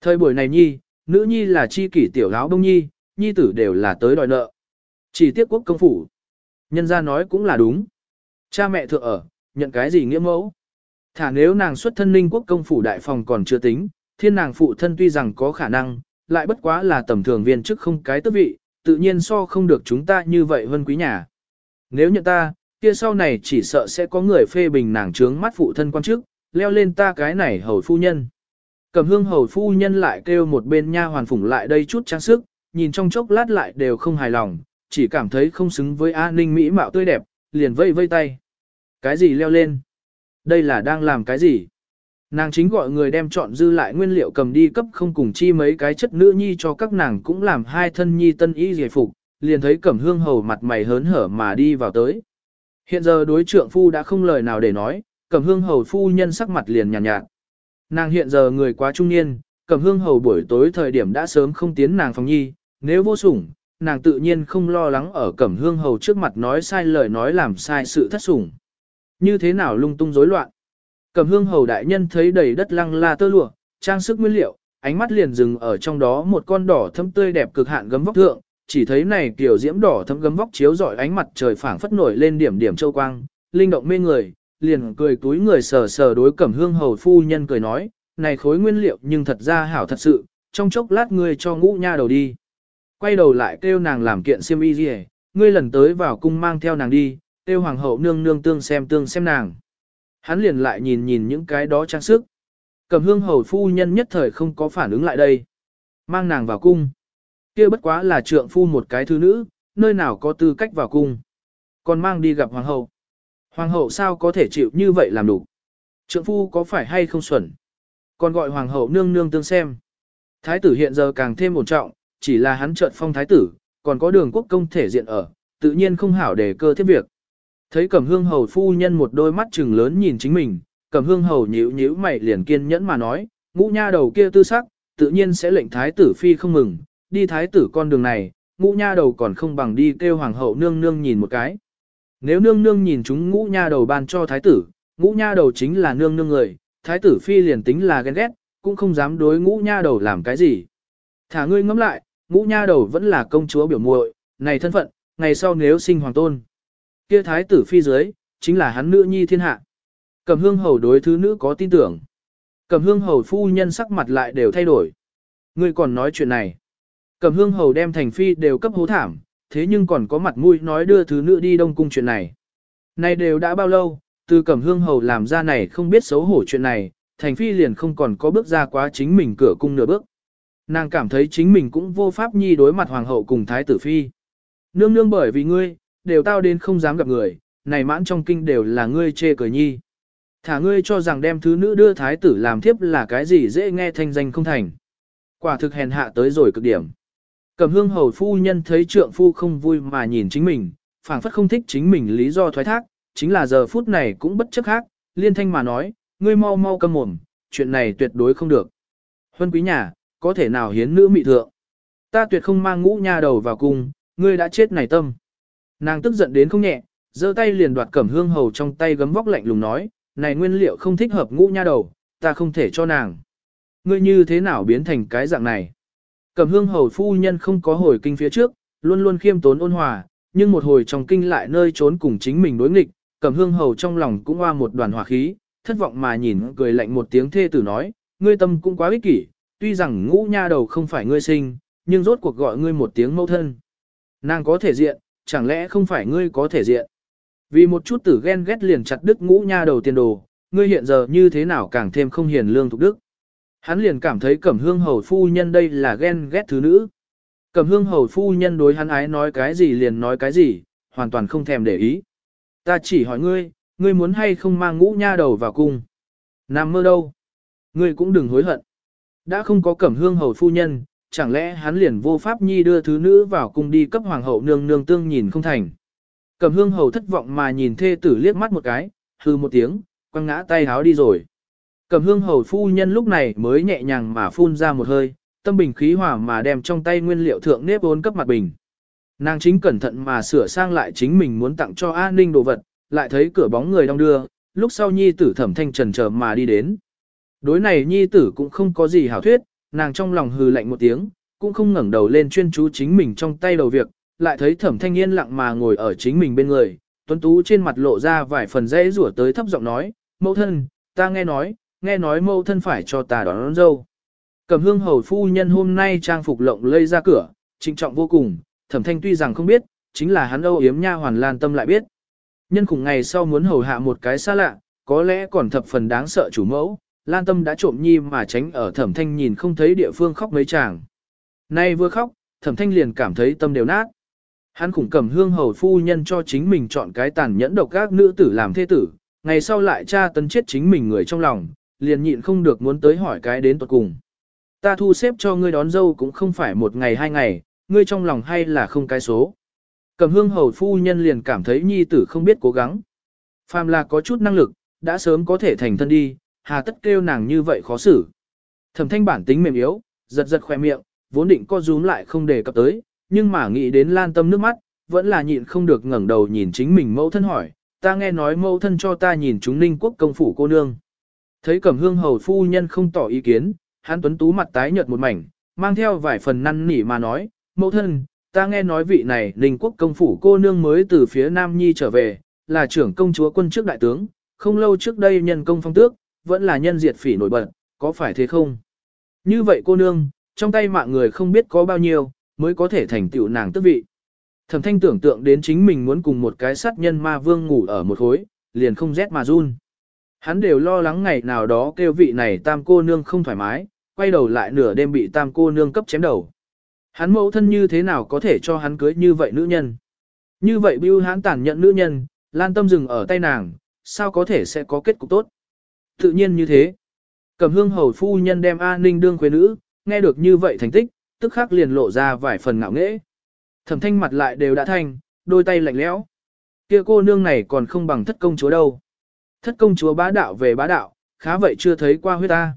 Thời buổi này nhi, nữ nhi là chi kỷ tiểu áo đông nhi, nhi tử đều là tới đòi nợ. Chỉ tiếc quốc công phủ. Nhân ra nói cũng là đúng. Cha mẹ thượng ở, nhận cái gì nghĩa mẫu. Thả nếu nàng xuất thân ninh quốc công phủ đại phòng còn chưa tính, thiên nàng phụ thân tuy rằng có khả năng, lại bất quá là tầm thường viên chức không cái tước vị, tự nhiên so không được chúng ta như vậy vân quý nhà. Nếu nhận ta, kia sau này chỉ sợ sẽ có người phê bình nàng trướng mắt phụ thân quan chức, leo lên ta cái này hầu phu nhân. Cầm hương hầu phu nhân lại kêu một bên nha hoàn phủng lại đây chút trang sức, nhìn trong chốc lát lại đều không hài lòng, chỉ cảm thấy không xứng với A Ninh Mỹ mạo tươi đẹp, liền vây vây tay. Cái gì leo lên? Đây là đang làm cái gì? Nàng chính gọi người đem chọn dư lại nguyên liệu cầm đi cấp không cùng chi mấy cái chất nữ nhi cho các nàng cũng làm hai thân nhi tân y giải phục, liền thấy cẩm hương hầu mặt mày hớn hở mà đi vào tới. Hiện giờ đối trượng phu đã không lời nào để nói, cẩm hương hầu phu nhân sắc mặt liền nhàn nhạt, nhạt. Nàng hiện giờ người quá trung niên, cẩm hương hầu buổi tối thời điểm đã sớm không tiến nàng phòng nhi, nếu vô sủng, nàng tự nhiên không lo lắng ở cẩm hương hầu trước mặt nói sai lời nói làm sai sự thất sủng. Như thế nào lung tung rối loạn. Cẩm hương hầu đại nhân thấy đầy đất lăng la tơ lụa, trang sức nguyên liệu, ánh mắt liền dừng ở trong đó một con đỏ thâm tươi đẹp cực hạn gấm vóc thượng, chỉ thấy này kiểu diễm đỏ thâm gấm vóc chiếu rọi ánh mặt trời phảng phất nổi lên điểm điểm châu quang, linh động mê người, liền cười túi người sờ sờ đối cẩm hương hầu phu nhân cười nói, này khối nguyên liệu nhưng thật ra hảo thật sự, trong chốc lát ngươi cho ngũ nha đầu đi. Quay đầu lại kêu nàng làm kiện xiêm y gì ngươi lần tới vào cung mang theo nàng đi, tiêu hoàng hậu nương nương tương xem tương xem nàng. Hắn liền lại nhìn nhìn những cái đó trang sức. cẩm hương hầu phu nhân nhất thời không có phản ứng lại đây. Mang nàng vào cung. kia bất quá là trượng phu một cái thứ nữ, nơi nào có tư cách vào cung. Còn mang đi gặp hoàng hậu. Hoàng hậu sao có thể chịu như vậy làm đủ. Trượng phu có phải hay không xuẩn. Còn gọi hoàng hậu nương nương tương xem. Thái tử hiện giờ càng thêm ổn trọng, chỉ là hắn trợn phong thái tử, còn có đường quốc công thể diện ở, tự nhiên không hảo để cơ thiết việc. Thấy cẩm hương hầu phu nhân một đôi mắt trừng lớn nhìn chính mình, cẩm hương hầu nhíu nhíu mày liền kiên nhẫn mà nói, ngũ nha đầu kia tư sắc, tự nhiên sẽ lệnh thái tử phi không mừng, đi thái tử con đường này, ngũ nha đầu còn không bằng đi kêu hoàng hậu nương nương nhìn một cái. Nếu nương nương nhìn chúng ngũ nha đầu ban cho thái tử, ngũ nha đầu chính là nương nương người, thái tử phi liền tính là ghen ghét, cũng không dám đối ngũ nha đầu làm cái gì. Thả ngươi ngẫm lại, ngũ nha đầu vẫn là công chúa biểu muội, này thân phận, ngày sau nếu sinh hoàng tôn. Kia thái tử phi dưới, chính là hắn nữ nhi thiên hạ. Cầm hương hầu đối thứ nữ có tin tưởng. Cầm hương hầu phu nhân sắc mặt lại đều thay đổi. Ngươi còn nói chuyện này. Cầm hương hầu đem thành phi đều cấp hố thảm, thế nhưng còn có mặt mũi nói đưa thứ nữ đi đông cung chuyện này. Này đều đã bao lâu, từ cẩm hương hầu làm ra này không biết xấu hổ chuyện này, thành phi liền không còn có bước ra quá chính mình cửa cung nửa bước. Nàng cảm thấy chính mình cũng vô pháp nhi đối mặt hoàng hậu cùng thái tử phi. Nương nương bởi vì ngươi, đều tao đến không dám gặp người, này mãn trong kinh đều là ngươi chê cười nhi. Thả ngươi cho rằng đem thứ nữ đưa thái tử làm thiếp là cái gì dễ nghe thanh danh không thành. Quả thực hèn hạ tới rồi cực điểm. Cầm hương hầu phu nhân thấy trượng phu không vui mà nhìn chính mình, phảng phất không thích chính mình lý do thoái thác, chính là giờ phút này cũng bất chấp khác, liên thanh mà nói, ngươi mau mau câm mồm, chuyện này tuyệt đối không được. Huân quý nhà, có thể nào hiến nữ mị thượng. Ta tuyệt không mang ngũ nha đầu vào cung, ngươi đã chết này tâm. Nàng tức giận đến không nhẹ, giơ tay liền đoạt cẩm hương hầu trong tay gấm vóc lạnh lùng nói, này nguyên liệu không thích hợp ngũ nha đầu, ta không thể cho nàng. Ngươi như thế nào biến thành cái dạng này? Cẩm hương hầu phu nhân không có hồi kinh phía trước, luôn luôn khiêm tốn ôn hòa, nhưng một hồi trong kinh lại nơi trốn cùng chính mình đối nghịch, cẩm hương hầu trong lòng cũng hoa một đoàn hỏa khí, thất vọng mà nhìn cười lạnh một tiếng thê tử nói, ngươi tâm cũng quá ích kỷ, tuy rằng ngũ nha đầu không phải ngươi sinh, nhưng rốt cuộc gọi ngươi một tiếng mẫu thân. Nàng có thể diện, chẳng lẽ không phải ngươi có thể diện. Vì một chút tử ghen ghét liền chặt đứt ngũ nha đầu tiền đồ, ngươi hiện giờ như thế nào càng thêm không hiền lương thục đức. Hắn liền cảm thấy cẩm hương hầu phu nhân đây là ghen ghét thứ nữ. Cẩm hương hầu phu nhân đối hắn ái nói cái gì liền nói cái gì, hoàn toàn không thèm để ý. Ta chỉ hỏi ngươi, ngươi muốn hay không mang ngũ nha đầu vào cung. Nam mơ đâu? Ngươi cũng đừng hối hận. Đã không có cẩm hương hầu phu nhân, chẳng lẽ hắn liền vô pháp nhi đưa thứ nữ vào cung đi cấp hoàng hậu nương nương tương nhìn không thành. Cẩm hương hầu thất vọng mà nhìn thê tử liếc mắt một cái, hư một tiếng, quăng ngã tay háo đi rồi. Cẩm hương hầu phu nhân lúc này mới nhẹ nhàng mà phun ra một hơi, tâm bình khí hòa mà đem trong tay nguyên liệu thượng nếp ốn cấp mặt bình. Nàng chính cẩn thận mà sửa sang lại chính mình muốn tặng cho an ninh đồ vật, lại thấy cửa bóng người đong đưa, lúc sau nhi tử thẩm thanh trần chờ mà đi đến. Đối này nhi tử cũng không có gì hảo thuyết, nàng trong lòng hừ lạnh một tiếng, cũng không ngẩng đầu lên chuyên chú chính mình trong tay đầu việc, lại thấy thẩm thanh yên lặng mà ngồi ở chính mình bên người, tuấn tú trên mặt lộ ra vài phần dễ rủa tới thấp giọng nói, mẫu thân, ta nghe nói, nghe nói mẫu thân phải cho ta đón, đón dâu. Cầm hương hầu phu nhân hôm nay trang phục lộng lây ra cửa, trịnh trọng vô cùng, thẩm thanh tuy rằng không biết, chính là hắn âu yếm nha hoàn lan tâm lại biết. Nhân khủng ngày sau muốn hầu hạ một cái xa lạ, có lẽ còn thập phần đáng sợ chủ mẫu, lan tâm đã trộm nhi mà tránh ở thẩm thanh nhìn không thấy địa phương khóc mấy chàng. Nay vừa khóc, thẩm thanh liền cảm thấy tâm đều nát. Hắn khủng cầm hương hầu phu nhân cho chính mình chọn cái tàn nhẫn độc các nữ tử làm thế tử, ngày sau lại tra tấn chết chính mình người trong lòng, liền nhịn không được muốn tới hỏi cái đến tuật cùng. Ta thu xếp cho ngươi đón dâu cũng không phải một ngày hai ngày, ngươi trong lòng hay là không cái số. Cầm hương hầu phu nhân liền cảm thấy nhi tử không biết cố gắng. Phàm là có chút năng lực, đã sớm có thể thành thân đi, hà tất kêu nàng như vậy khó xử. Thẩm thanh bản tính mềm yếu, giật giật khoe miệng, vốn định co rúm lại không đề cập tới, nhưng mà nghĩ đến lan tâm nước mắt, vẫn là nhịn không được ngẩng đầu nhìn chính mình mẫu thân hỏi, ta nghe nói mẫu thân cho ta nhìn chúng ninh quốc công phủ cô nương. Thấy cẩm hương hầu phu nhân không tỏ ý kiến, hắn tuấn tú mặt tái nhợt một mảnh, mang theo vài phần năn nỉ mà nói, mẫu thân, ta nghe nói vị này ninh quốc công phủ cô nương mới từ phía Nam Nhi trở về, là trưởng công chúa quân trước đại tướng, không lâu trước đây nhân công phong tước, vẫn là nhân diệt phỉ nổi bật, có phải thế không? Như vậy cô nương, trong tay mạng người không biết có bao nhiêu, mới có thể thành tựu nàng tước vị. Thẩm thanh tưởng tượng đến chính mình muốn cùng một cái sát nhân ma vương ngủ ở một khối, liền không rét mà run. Hắn đều lo lắng ngày nào đó kêu vị này tam cô nương không thoải mái, quay đầu lại nửa đêm bị tam cô nương cấp chém đầu. Hắn mẫu thân như thế nào có thể cho hắn cưới như vậy nữ nhân. Như vậy bưu hắn tàn nhận nữ nhân, lan tâm dừng ở tay nàng, sao có thể sẽ có kết cục tốt. Tự nhiên như thế. Cầm hương hầu phu nhân đem A Ninh đương quê nữ, nghe được như vậy thành tích, tức khắc liền lộ ra vài phần ngạo nghễ. Thẩm thanh mặt lại đều đã thanh, đôi tay lạnh lẽo. Kia cô nương này còn không bằng thất công chúa đâu. Thất công chúa bá đạo về bá đạo, khá vậy chưa thấy qua huyết ta.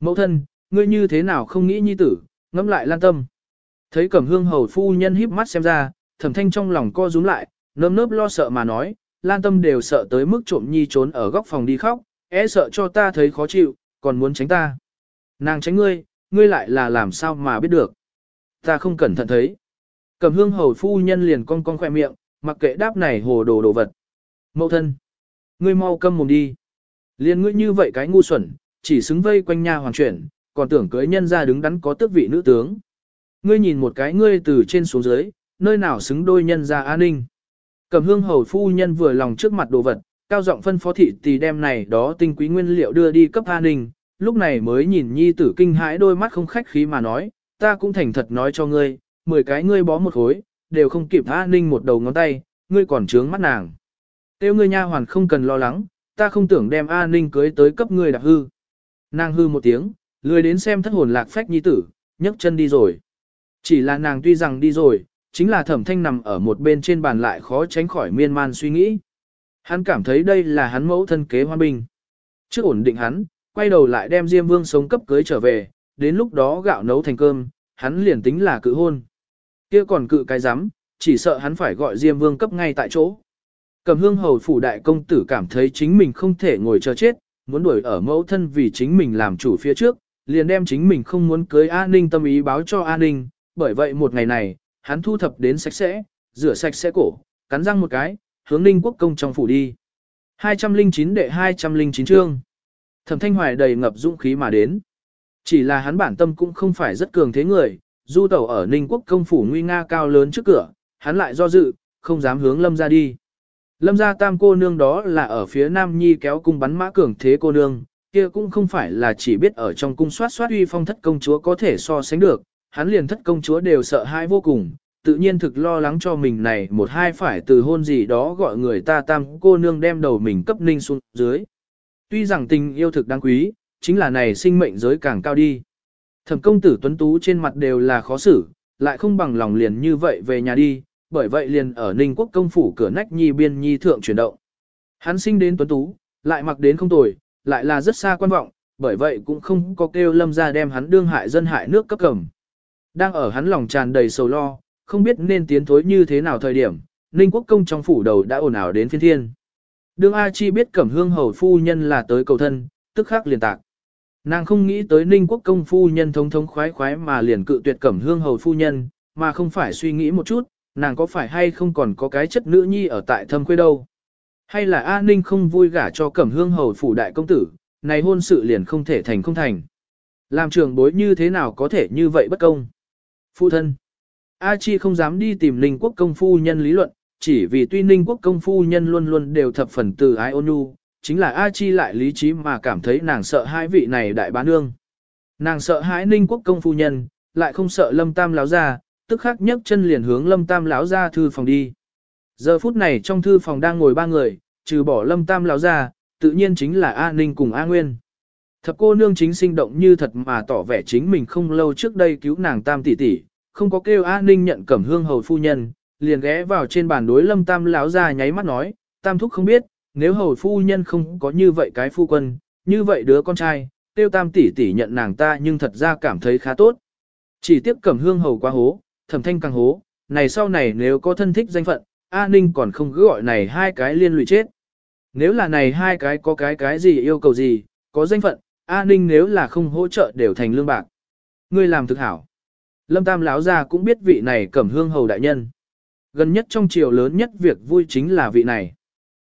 Mẫu thân, ngươi như thế nào không nghĩ nhi tử, ngẫm lại lan tâm. Thấy cẩm hương hầu phu nhân híp mắt xem ra, thẩm thanh trong lòng co rúm lại, nơm nớp lo sợ mà nói, lan tâm đều sợ tới mức trộm nhi trốn ở góc phòng đi khóc, e sợ cho ta thấy khó chịu, còn muốn tránh ta. Nàng tránh ngươi, ngươi lại là làm sao mà biết được. Ta không cẩn thận thấy. Cẩm hương hầu phu nhân liền cong cong khoe miệng, mặc kệ đáp này hồ đồ đồ vật. mẫu thân. Ngươi mau câm mồm đi. Liên ngươi như vậy cái ngu xuẩn, chỉ xứng vây quanh nha hoàng chuyển, còn tưởng cưới nhân ra đứng đắn có tước vị nữ tướng. Ngươi nhìn một cái ngươi từ trên xuống dưới, nơi nào xứng đôi nhân ra an ninh. Cầm hương hầu phu nhân vừa lòng trước mặt đồ vật, cao giọng phân phó thị tỷ đem này đó tinh quý nguyên liệu đưa đi cấp an ninh, lúc này mới nhìn nhi tử kinh hãi đôi mắt không khách khí mà nói, ta cũng thành thật nói cho ngươi, mười cái ngươi bó một khối, đều không kịp an ninh một đầu ngón tay, ngươi còn trướng mắt nàng. Tiêu ngươi nha hoàn không cần lo lắng, ta không tưởng đem an ninh cưới tới cấp ngươi đạp hư. Nàng hư một tiếng, lười đến xem thất hồn lạc phách nhi tử, nhấc chân đi rồi. Chỉ là nàng tuy rằng đi rồi, chính là thẩm thanh nằm ở một bên trên bàn lại khó tránh khỏi miên man suy nghĩ. Hắn cảm thấy đây là hắn mẫu thân kế hoa bình. Trước ổn định hắn, quay đầu lại đem Diêm Vương sống cấp cưới trở về, đến lúc đó gạo nấu thành cơm, hắn liền tính là cự hôn. kia còn cự cái rắm chỉ sợ hắn phải gọi Diêm Vương cấp ngay tại chỗ. Cầm hương hầu phủ đại công tử cảm thấy chính mình không thể ngồi chờ chết, muốn đuổi ở mẫu thân vì chính mình làm chủ phía trước, liền đem chính mình không muốn cưới an ninh tâm ý báo cho an ninh, bởi vậy một ngày này, hắn thu thập đến sạch sẽ, rửa sạch sẽ cổ, cắn răng một cái, hướng ninh quốc công trong phủ đi. 209 đệ 209 chương. Thẩm Thanh Hoài đầy ngập dũng khí mà đến. Chỉ là hắn bản tâm cũng không phải rất cường thế người, du tẩu ở Ninh Quốc công phủ nguy nga cao lớn trước cửa, hắn lại do dự, không dám hướng Lâm ra đi. Lâm gia tam cô nương đó là ở phía Nam Nhi kéo cung bắn mã cường thế cô nương, kia cũng không phải là chỉ biết ở trong cung soát soát uy phong thất công chúa có thể so sánh được, hắn liền thất công chúa đều sợ hãi vô cùng, tự nhiên thực lo lắng cho mình này một hai phải từ hôn gì đó gọi người ta tam cô nương đem đầu mình cấp ninh xuống dưới. Tuy rằng tình yêu thực đáng quý, chính là này sinh mệnh giới càng cao đi. Thẩm công tử tuấn tú trên mặt đều là khó xử, lại không bằng lòng liền như vậy về nhà đi, bởi vậy liền ở Ninh quốc công phủ cửa nách nhi biên nhi thượng chuyển động. Hắn sinh đến tuấn tú, lại mặc đến không tồi, lại là rất xa quan vọng, bởi vậy cũng không có kêu lâm ra đem hắn đương hại dân hại nước cấp cầm. Đang ở hắn lòng tràn đầy sầu lo, không biết nên tiến thối như thế nào thời điểm, Ninh quốc công trong phủ đầu đã ồn ào đến phiên thiên. Đương A Chi biết Cẩm Hương hầu phu nhân là tới cầu thân, tức khắc liền tạc. Nàng không nghĩ tới Ninh Quốc công phu nhân thống thống khoái khoái mà liền cự tuyệt Cẩm Hương hầu phu nhân, mà không phải suy nghĩ một chút, nàng có phải hay không còn có cái chất nữ nhi ở tại thâm quê đâu. Hay là A Ninh không vui gả cho Cẩm Hương hầu phủ đại công tử, này hôn sự liền không thể thành không thành. Làm trường bối như thế nào có thể như vậy bất công. Phu thân. A Chi không dám đi tìm Ninh Quốc công phu nhân lý luận, chỉ vì tuy ninh quốc công phu nhân luôn luôn đều thập phần từ ái ôn nhu, chính là A Chi lại lý trí mà cảm thấy nàng sợ hai vị này đại bá nương. Nàng sợ hãi ninh quốc công phu nhân, lại không sợ lâm tam láo ra, tức khắc nhấc chân liền hướng lâm tam lão ra thư phòng đi. Giờ phút này trong thư phòng đang ngồi ba người, trừ bỏ lâm tam lão ra, tự nhiên chính là A Ninh cùng A Nguyên. Thập cô nương chính sinh động như thật mà tỏ vẻ chính mình không lâu trước đây cứu nàng tam tỷ tỷ, không có kêu A Ninh nhận cẩm hương hầu phu nhân, liền ghé vào trên bàn đối lâm tam lão ra nháy mắt nói, tam thúc không biết, nếu hầu phu nhân không có như vậy cái phu quân, như vậy đứa con trai, tiêu tam tỷ tỷ nhận nàng ta nhưng thật ra cảm thấy khá tốt. Chỉ tiếc cẩm hương hầu quá hố, thẩm thanh càng hố, này sau này nếu có thân thích danh phận, A Ninh còn không cứ gọi này hai cái liên lụy chết. Nếu là này hai cái có cái cái gì yêu cầu gì, có danh phận, A Ninh nếu là không hỗ trợ đều thành lương bạc. Ngươi làm thực hảo. Lâm Tam lão gia cũng biết vị này cẩm hương hầu đại nhân. Gần nhất trong triều lớn nhất việc vui chính là vị này.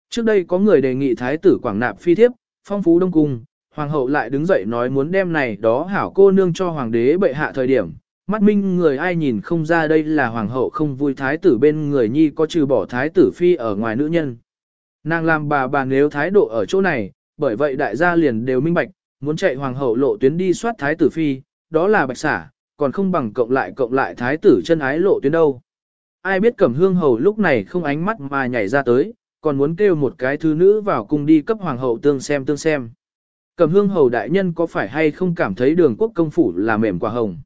Trước đây có người đề nghị thái tử quảng nạp phi thiếp, phong phú đông cung, hoàng hậu lại đứng dậy nói muốn đem này đó hảo cô nương cho hoàng đế bệ hạ thời điểm, mắt minh người ai nhìn không ra đây là hoàng hậu không vui thái tử bên người nhi có trừ bỏ thái tử phi ở ngoài nữ nhân. Nàng làm bà bà nếu thái độ ở chỗ này, bởi vậy đại gia liền đều minh bạch, muốn chạy hoàng hậu lộ tuyến đi soát thái tử phi, đó là bạch xả, còn không bằng cộng lại cộng lại thái tử chân ái lộ tuyến đâu. Ai biết cẩm hương hầu lúc này không ánh mắt mà nhảy ra tới, còn muốn kêu một cái thứ nữ vào cung đi cấp hoàng hậu tương xem tương xem. Cẩm hương hầu đại nhân có phải hay không cảm thấy đường quốc công phủ là mềm quả hồng.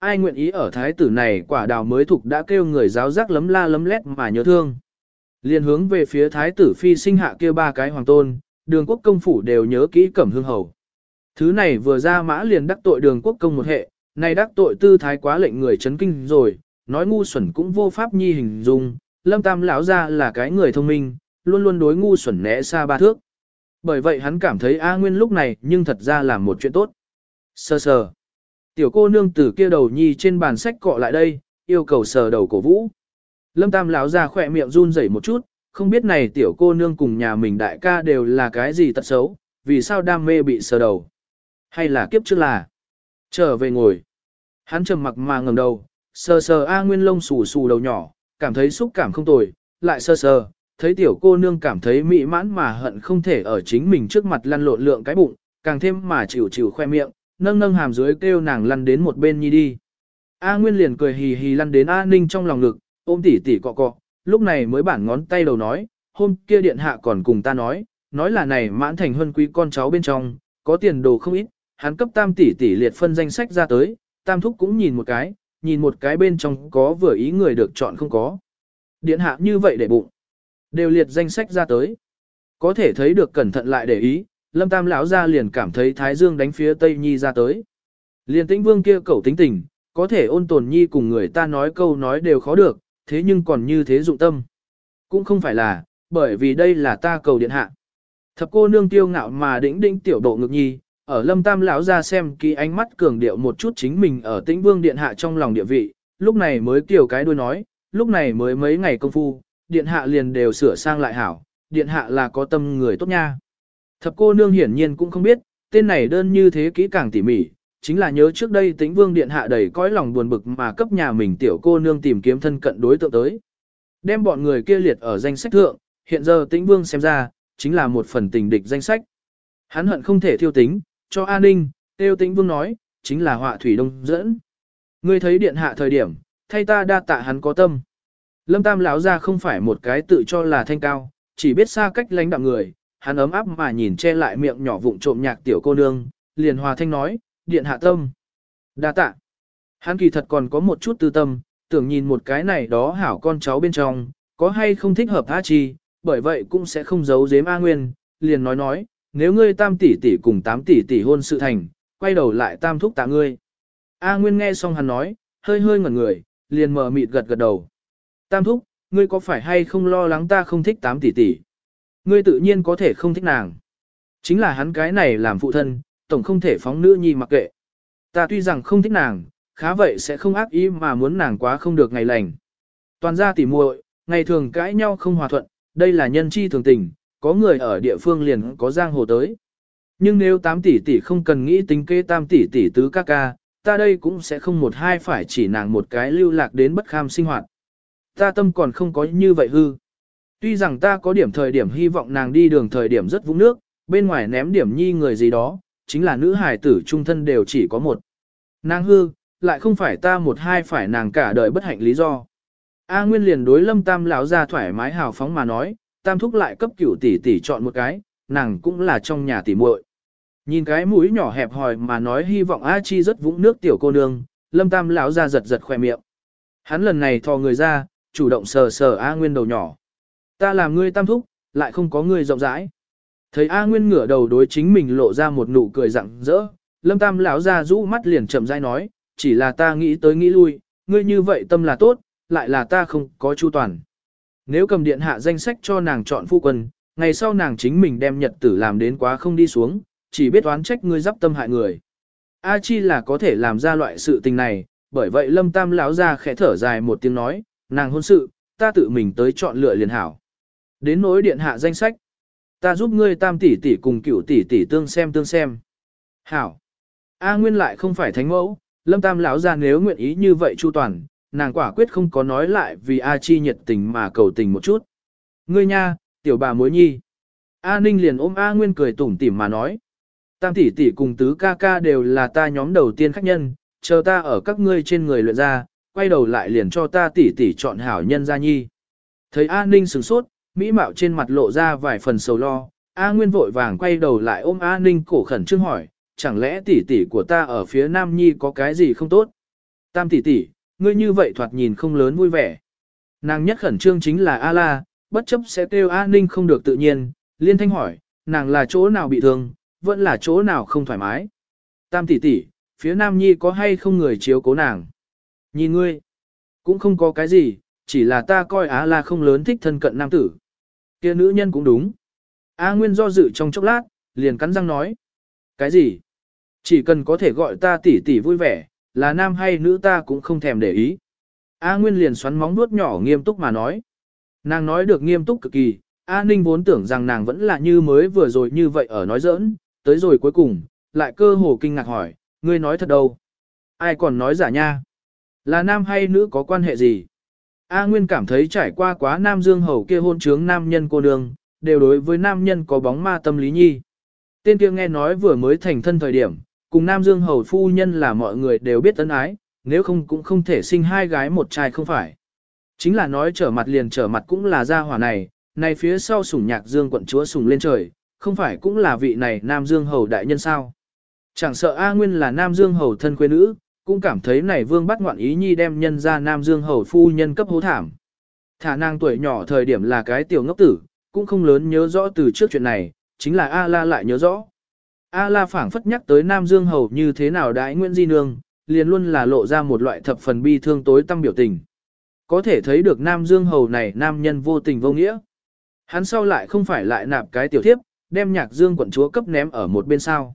Ai nguyện ý ở thái tử này quả đào mới thuộc đã kêu người giáo giác lấm la lấm lét mà nhớ thương. Liên hướng về phía thái tử phi sinh hạ kia ba cái hoàng tôn, đường quốc công phủ đều nhớ kỹ cẩm hương hầu. Thứ này vừa ra mã liền đắc tội đường quốc công một hệ, này đắc tội tư thái quá lệnh người chấn kinh rồi, nói ngu xuẩn cũng vô pháp nhi hình dung, lâm tam lão ra là cái người thông minh, luôn luôn đối ngu xuẩn né xa ba thước. Bởi vậy hắn cảm thấy A Nguyên lúc này nhưng thật ra là một chuyện tốt. Sơ sờ. Tiểu cô nương từ kia đầu nhi trên bàn sách cọ lại đây, yêu cầu sờ đầu cổ vũ. Lâm Tam lão ra khỏe miệng run rẩy một chút, không biết này tiểu cô nương cùng nhà mình đại ca đều là cái gì tật xấu, vì sao đam mê bị sờ đầu. Hay là kiếp trước là. Trở về ngồi. Hắn trầm mặc mà ngẩng đầu, sờ sờ A Nguyên lông xù xù đầu nhỏ, cảm thấy xúc cảm không tồi, lại sờ sờ, thấy tiểu cô nương cảm thấy mỹ mãn mà hận không thể ở chính mình trước mặt lăn lộn lượng cái bụng, càng thêm mà chịu chịu khoe miệng, nâng nâng hàm dưới kêu nàng lăn đến một bên nhi đi. A Nguyên liền cười hì hì lăn đến A Ninh trong lòng ngực, ôm tỉ tỉ cọ cọ, lúc này mới bản ngón tay đầu nói, hôm kia điện hạ còn cùng ta nói, nói là này mãn thành huân quý con cháu bên trong, có tiền đồ không ít, hắn cấp tam tỷ tỷ liệt phân danh sách ra tới, tam thúc cũng nhìn một cái, nhìn một cái bên trong có vừa ý người được chọn không có. Điện hạ như vậy để bụng. Đều liệt danh sách ra tới. Có thể thấy được cẩn thận lại để ý, lâm tam lão ra liền cảm thấy thái dương đánh phía tây nhi ra tới. Liền tĩnh vương kia cẩu tính tình, có thể ôn tồn nhi cùng người ta nói câu nói đều khó được, thế nhưng còn như thế dụng tâm. Cũng không phải là, bởi vì đây là ta cầu điện hạ. Thập cô nương tiêu ngạo mà đĩnh đĩnh tiểu độ ngực nhi, ở lâm tam lão ra xem kỹ ánh mắt cường điệu một chút chính mình ở tĩnh vương điện hạ trong lòng địa vị, lúc này mới kiểu cái đuôi nói, lúc này mới mấy ngày công phu, điện hạ liền đều sửa sang lại hảo, điện hạ là có tâm người tốt nha. Thập cô nương hiển nhiên cũng không biết, tên này đơn như thế kỹ càng tỉ mỉ, chính là nhớ trước đây tĩnh vương điện hạ đầy cõi lòng buồn bực mà cấp nhà mình tiểu cô nương tìm kiếm thân cận đối tượng tới. Đem bọn người kia liệt ở danh sách thượng, hiện giờ tĩnh vương xem ra, chính là một phần tình địch danh sách. Hắn hận không thể thiêu tính, cho an ninh, tiêu tĩnh vương nói, chính là họa thủy đông dẫn. Ngươi thấy điện hạ thời điểm, thay ta đa tạ hắn có tâm. Lâm Tam lão ra không phải một cái tự cho là thanh cao, chỉ biết xa cách lánh đạm người, hắn ấm áp mà nhìn che lại miệng nhỏ vụng trộm nhạc tiểu cô nương, liền hòa thanh nói, điện hạ tâm. Đa tạ. Hắn kỳ thật còn có một chút tư tâm, tưởng nhìn một cái này đó hảo con cháu bên trong, có hay không thích hợp A Chi, bởi vậy cũng sẽ không giấu giếm A Nguyên, liền nói nói, nếu ngươi tam tỷ tỷ cùng tám tỷ tỷ hôn sự thành, quay đầu lại tam thúc tạ ngươi. A Nguyên nghe xong hắn nói, hơi hơi ngẩn người, liền mờ mịt gật gật đầu. Tam thúc, ngươi có phải hay không lo lắng ta không thích tám tỷ tỷ? Ngươi tự nhiên có thể không thích nàng. Chính là hắn cái này làm phụ thân, tổng không thể phóng nữ nhi mặc kệ. Ta tuy rằng không thích nàng, khá vậy sẽ không ác ý mà muốn nàng quá không được ngày lành. Toàn gia tỉ muội, ngày thường cãi nhau không hòa thuận, đây là nhân chi thường tình, có người ở địa phương liền có giang hồ tới. Nhưng nếu 8 tỷ tỷ không cần nghĩ tính kế tam tỷ tỷ tứ ca ca, ta đây cũng sẽ không một hai phải chỉ nàng một cái lưu lạc đến bất kham sinh hoạt. Ta tâm còn không có như vậy hư. Tuy rằng ta có điểm thời điểm hy vọng nàng đi đường thời điểm rất vũng nước, bên ngoài ném điểm nhi người gì đó, chính là nữ hài tử trung thân đều chỉ có một. Nàng hư, lại không phải ta một hai phải nàng cả đời bất hạnh lý do. A Nguyên liền đối lâm tam lão ra thoải mái hào phóng mà nói, tam thúc lại cấp cửu tỷ tỷ chọn một cái, nàng cũng là trong nhà tỷ muội. Nhìn cái mũi nhỏ hẹp hòi mà nói hy vọng A Chi rất vũng nước tiểu cô nương, lâm tam lão ra giật giật khoe miệng. Hắn lần này thò người ra, chủ động sờ sờ A Nguyên đầu nhỏ. Ta làm ngươi tam thúc, lại không có ngươi rộng rãi. Thấy A Nguyên ngửa đầu đối chính mình lộ ra một nụ cười rạng rỡ, lâm tam lão ra rũ mắt liền chậm rãi nói, chỉ là ta nghĩ tới nghĩ lui, ngươi như vậy tâm là tốt, lại là ta không có chu toàn. Nếu cầm điện hạ danh sách cho nàng chọn phu quân, ngày sau nàng chính mình đem nhật tử làm đến quá không đi xuống, chỉ biết oán trách ngươi giáp tâm hại người. A chi là có thể làm ra loại sự tình này, bởi vậy lâm tam lão ra khẽ thở dài một tiếng nói, nàng hôn sự, ta tự mình tới chọn lựa liền hảo. Đến nỗi điện hạ danh sách, ta giúp ngươi tam tỷ tỷ cùng cửu tỷ tỷ tương xem tương xem. Hảo. A Nguyên lại không phải thánh mẫu, Lâm Tam lão ra nếu nguyện ý như vậy chu toàn, nàng quả quyết không có nói lại vì A Chi nhiệt tình mà cầu tình một chút. Ngươi nha, tiểu bà mối nhi. A Ninh liền ôm A Nguyên cười tủm tỉm mà nói. Tam tỷ tỷ cùng tứ ca ca đều là ta nhóm đầu tiên khách nhân, chờ ta ở các ngươi trên người luyện ra, quay đầu lại liền cho ta tỷ tỷ chọn hảo nhân gia nhi. Thấy A Ninh sửng sốt, mỹ mạo trên mặt lộ ra vài phần sầu lo, A Nguyên vội vàng quay đầu lại ôm A Ninh cổ khẩn trương hỏi, chẳng lẽ tỷ tỷ của ta ở phía Nam Nhi có cái gì không tốt? Tam tỷ tỷ, ngươi như vậy thoạt nhìn không lớn vui vẻ. Nàng nhất khẩn trương chính là A La, bất chấp sẽ kêu A Ninh không được tự nhiên, liên thanh hỏi, nàng là chỗ nào bị thương, vẫn là chỗ nào không thoải mái. Tam tỷ tỷ, phía Nam Nhi có hay không người chiếu cố nàng? Nhìn ngươi, cũng không có cái gì, chỉ là ta coi Á La không lớn thích thân cận nam tử kia nữ nhân cũng đúng. A Nguyên do dự trong chốc lát, liền cắn răng nói. Cái gì? Chỉ cần có thể gọi ta tỷ tỷ vui vẻ, là nam hay nữ ta cũng không thèm để ý. A Nguyên liền xoắn móng nuốt nhỏ nghiêm túc mà nói. Nàng nói được nghiêm túc cực kỳ, A Ninh vốn tưởng rằng nàng vẫn là như mới vừa rồi như vậy ở nói giỡn, tới rồi cuối cùng, lại cơ hồ kinh ngạc hỏi, ngươi nói thật đâu? Ai còn nói giả nha? Là nam hay nữ có quan hệ gì? A Nguyên cảm thấy trải qua quá nam dương hầu kia hôn trướng nam nhân cô nương, đều đối với nam nhân có bóng ma tâm lý nhi. Tên kia nghe nói vừa mới thành thân thời điểm, cùng nam dương hầu phu nhân là mọi người đều biết ân ái, nếu không cũng không thể sinh hai gái một trai không phải. Chính là nói trở mặt liền trở mặt cũng là gia hỏa này, này phía sau sủng nhạc dương quận chúa sủng lên trời, không phải cũng là vị này nam dương hầu đại nhân sao. Chẳng sợ A Nguyên là nam dương hầu thân quê nữ, cũng cảm thấy này vương bắt ngoạn ý nhi đem nhân ra nam dương hầu phu nhân cấp hố thảm. Thả nàng tuổi nhỏ thời điểm là cái tiểu ngốc tử, cũng không lớn nhớ rõ từ trước chuyện này, chính là A-la lại nhớ rõ. A-la phảng phất nhắc tới nam dương hầu như thế nào đãi Nguyễn Di Nương, liền luôn là lộ ra một loại thập phần bi thương tối tâm biểu tình. Có thể thấy được nam dương hầu này nam nhân vô tình vô nghĩa. Hắn sau lại không phải lại nạp cái tiểu thiếp, đem nhạc dương quận chúa cấp ném ở một bên sao.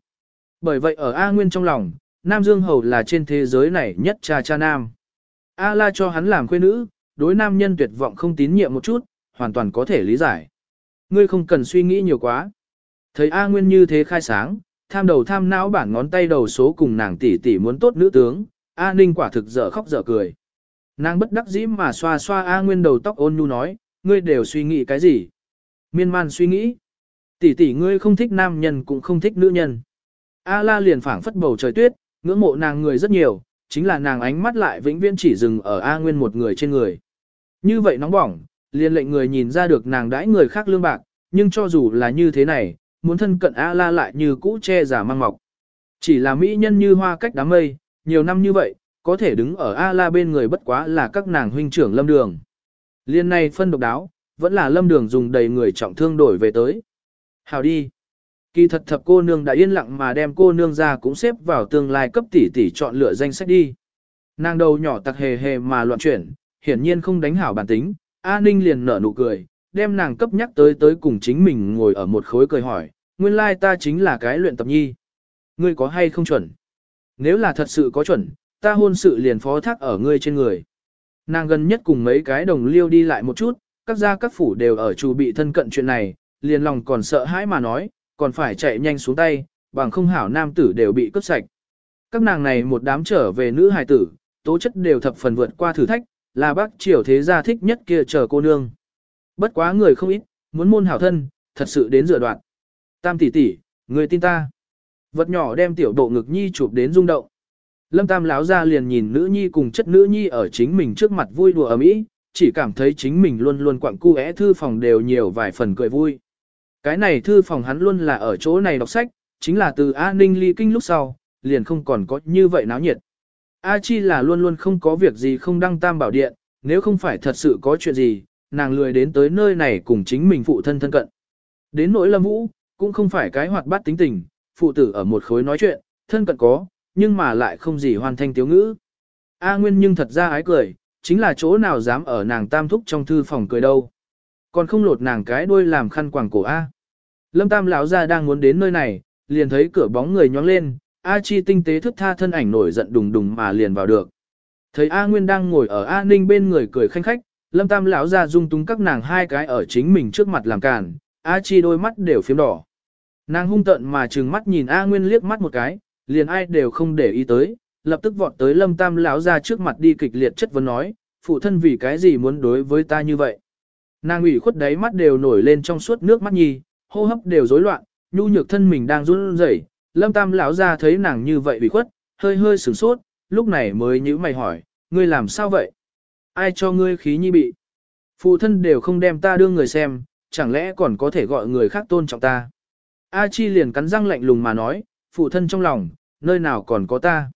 Bởi vậy ở A Nguyên trong lòng, Nam Dương Hầu là trên thế giới này nhất cha cha nam. A la cho hắn làm khuê nữ, đối nam nhân tuyệt vọng không tín nhiệm một chút, hoàn toàn có thể lý giải. Ngươi không cần suy nghĩ nhiều quá. Thấy A Nguyên như thế khai sáng, tham đầu tham não bản ngón tay đầu số cùng nàng tỷ tỷ muốn tốt nữ tướng, A Ninh quả thực dở khóc dở cười. Nàng bất đắc dĩ mà xoa xoa A Nguyên đầu tóc ôn nhu nói, ngươi đều suy nghĩ cái gì? Miên man suy nghĩ. Tỷ tỷ ngươi không thích nam nhân cũng không thích nữ nhân. A la liền phảng phất bầu trời tuyết, ngưỡng mộ nàng người rất nhiều, chính là nàng ánh mắt lại vĩnh viễn chỉ dừng ở A Nguyên một người trên người. Như vậy nóng bỏng, liền lệnh người nhìn ra được nàng đãi người khác lương bạc, nhưng cho dù là như thế này, muốn thân cận A la lại như cũ che giả mang mọc. Chỉ là mỹ nhân như hoa cách đám mây, nhiều năm như vậy, có thể đứng ở A la bên người bất quá là các nàng huynh trưởng lâm đường. Liên này phân độc đáo, vẫn là lâm đường dùng đầy người trọng thương đổi về tới. Hào đi. Kỳ thật thập cô nương đã yên lặng mà đem cô nương ra cũng xếp vào tương lai cấp tỷ tỷ chọn lựa danh sách đi. Nàng đầu nhỏ tặc hề hề mà loạn chuyển, hiển nhiên không đánh hảo bản tính, A Ninh liền nở nụ cười, đem nàng cấp nhắc tới tới cùng chính mình ngồi ở một khối cười hỏi, nguyên lai ta chính là cái luyện tập nhi. Ngươi có hay không chuẩn? Nếu là thật sự có chuẩn, ta hôn sự liền phó thác ở ngươi trên người. Nàng gần nhất cùng mấy cái đồng liêu đi lại một chút, các gia các phủ đều ở chủ bị thân cận chuyện này, liền lòng còn sợ hãi mà nói, còn phải chạy nhanh xuống tay, bằng không hảo nam tử đều bị cướp sạch. Các nàng này một đám trở về nữ hài tử, tố chất đều thập phần vượt qua thử thách, là bác triều thế gia thích nhất kia chờ cô nương. Bất quá người không ít, muốn môn hảo thân, thật sự đến dựa đoạn. Tam tỷ tỷ, người tin ta. Vật nhỏ đem tiểu độ ngực nhi chụp đến rung động. Lâm Tam láo ra liền nhìn nữ nhi cùng chất nữ nhi ở chính mình trước mặt vui đùa ở mỹ, chỉ cảm thấy chính mình luôn luôn quặng cu é thư phòng đều nhiều vài phần cười vui. Cái này thư phòng hắn luôn là ở chỗ này đọc sách, chính là từ A Ninh ly kinh lúc sau, liền không còn có như vậy náo nhiệt. A Chi là luôn luôn không có việc gì không đăng tam bảo điện, nếu không phải thật sự có chuyện gì, nàng lười đến tới nơi này cùng chính mình phụ thân thân cận. Đến nỗi lâm vũ, cũng không phải cái hoạt bát tính tình, phụ tử ở một khối nói chuyện, thân cận có, nhưng mà lại không gì hoàn thành tiếu ngữ. A Nguyên nhưng thật ra ái cười, chính là chỗ nào dám ở nàng tam thúc trong thư phòng cười đâu. Còn không lột nàng cái đuôi làm khăn quàng cổ A. Lâm Tam lão ra đang muốn đến nơi này, liền thấy cửa bóng người nhóng lên, A Chi tinh tế thức tha thân ảnh nổi giận đùng đùng mà liền vào được. Thấy A Nguyên đang ngồi ở A Ninh bên người cười khanh khách, Lâm Tam lão ra dung túng các nàng hai cái ở chính mình trước mặt làm cản, A Chi đôi mắt đều phiếm đỏ. Nàng hung tận mà trừng mắt nhìn A Nguyên liếc mắt một cái, liền ai đều không để ý tới, lập tức vọt tới lâm tam lão ra trước mặt đi kịch liệt chất vấn nói, phụ thân vì cái gì muốn đối với ta như vậy. Nàng ủy khuất đáy mắt đều nổi lên trong suốt nước mắt nhi, hô hấp đều rối loạn, nhu nhược thân mình đang run rẩy. Lâm Tam lão ra thấy nàng như vậy bị khuất, hơi hơi sửng sốt, lúc này mới nhíu mày hỏi, ngươi làm sao vậy? Ai cho ngươi khí nhi bị? Phụ thân đều không đem ta đưa người xem, chẳng lẽ còn có thể gọi người khác tôn trọng ta? A Chi liền cắn răng lạnh lùng mà nói, phụ thân trong lòng, nơi nào còn có ta?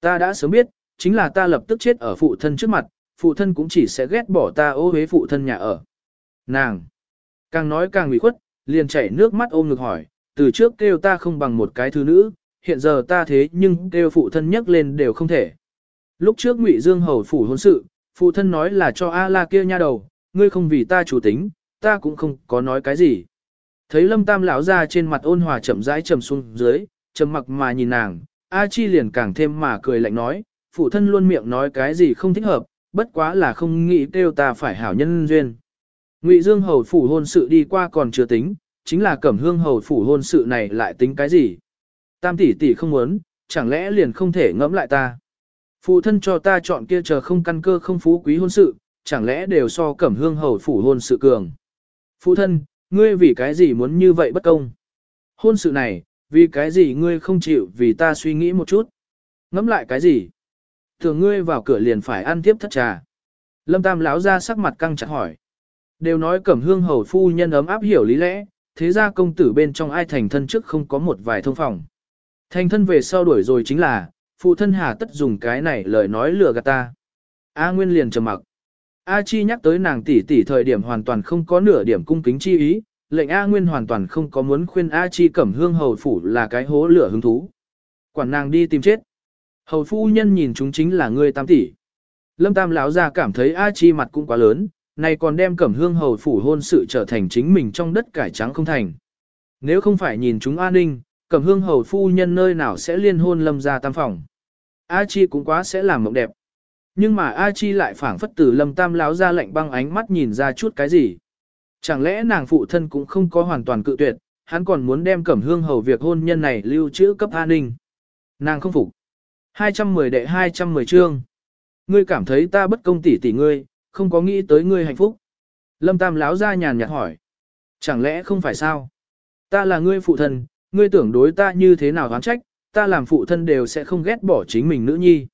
Ta đã sớm biết, chính là ta lập tức chết ở phụ thân trước mặt, phụ thân cũng chỉ sẽ ghét bỏ ta ô hế phụ thân nhà ở. Nàng, càng nói càng ủy khuất, liền chảy nước mắt ôm ngực hỏi, từ trước kêu ta không bằng một cái thứ nữ, hiện giờ ta thế nhưng kêu phụ thân nhắc lên đều không thể. Lúc trước Ngụy Dương hầu phủ hôn sự, phụ thân nói là cho A La kia nha đầu, ngươi không vì ta chủ tính, ta cũng không có nói cái gì. Thấy Lâm Tam lão ra trên mặt ôn hòa chậm rãi trầm xuống dưới, trầm mặc mà nhìn nàng, A Chi liền càng thêm mà cười lạnh nói, phụ thân luôn miệng nói cái gì không thích hợp, bất quá là không nghĩ kêu ta phải hảo nhân duyên. Ngụy Dương hầu phủ hôn sự đi qua còn chưa tính, chính là Cẩm Hương hầu phủ hôn sự này lại tính cái gì? Tam tỷ tỷ không muốn, chẳng lẽ liền không thể ngẫm lại ta? Phụ thân cho ta chọn kia chờ không căn cơ không phú quý hôn sự, chẳng lẽ đều so Cẩm Hương hầu phủ hôn sự cường? Phụ thân, ngươi vì cái gì muốn như vậy bất công? Hôn sự này, vì cái gì ngươi không chịu vì ta suy nghĩ một chút? Ngẫm lại cái gì? Thường ngươi vào cửa liền phải ăn tiếp thất trà. Lâm Tam lão ra sắc mặt căng chặt hỏi. Đều nói cẩm hương hầu phu nhân ấm áp hiểu lý lẽ, thế ra công tử bên trong ai thành thân trước không có một vài thông phòng. Thành thân về sau đuổi rồi chính là, phụ thân hà tất dùng cái này lời nói lừa gạt ta. A Nguyên liền trầm mặc. A Chi nhắc tới nàng tỷ tỷ thời điểm hoàn toàn không có nửa điểm cung kính chi ý, lệnh A Nguyên hoàn toàn không có muốn khuyên A Chi cẩm hương hầu phủ là cái hố lửa hứng thú. Quản nàng đi tìm chết. Hầu phu nhân nhìn chúng chính là ngươi tam tỷ. Lâm Tam lão ra cảm thấy A Chi mặt cũng quá lớn, này còn đem cẩm hương hầu phủ hôn sự trở thành chính mình trong đất cải trắng không thành. Nếu không phải nhìn chúng an ninh, cẩm hương hầu phu nhân nơi nào sẽ liên hôn lâm ra tam phòng. A Chi cũng quá sẽ làm mộng đẹp. Nhưng mà A Chi lại phảng phất từ lâm tam láo ra lạnh băng ánh mắt nhìn ra chút cái gì. Chẳng lẽ nàng phụ thân cũng không có hoàn toàn cự tuyệt, hắn còn muốn đem cẩm hương hầu việc hôn nhân này lưu trữ cấp an ninh. Nàng không phục. 210 đệ 210 chương. Ngươi cảm thấy ta bất công tỷ tỷ ngươi, không có nghĩ tới ngươi hạnh phúc. Lâm Tam láo ra nhàn nhạt hỏi. Chẳng lẽ không phải sao? Ta là ngươi phụ thân, ngươi tưởng đối ta như thế nào oán trách, ta làm phụ thân đều sẽ không ghét bỏ chính mình nữ nhi.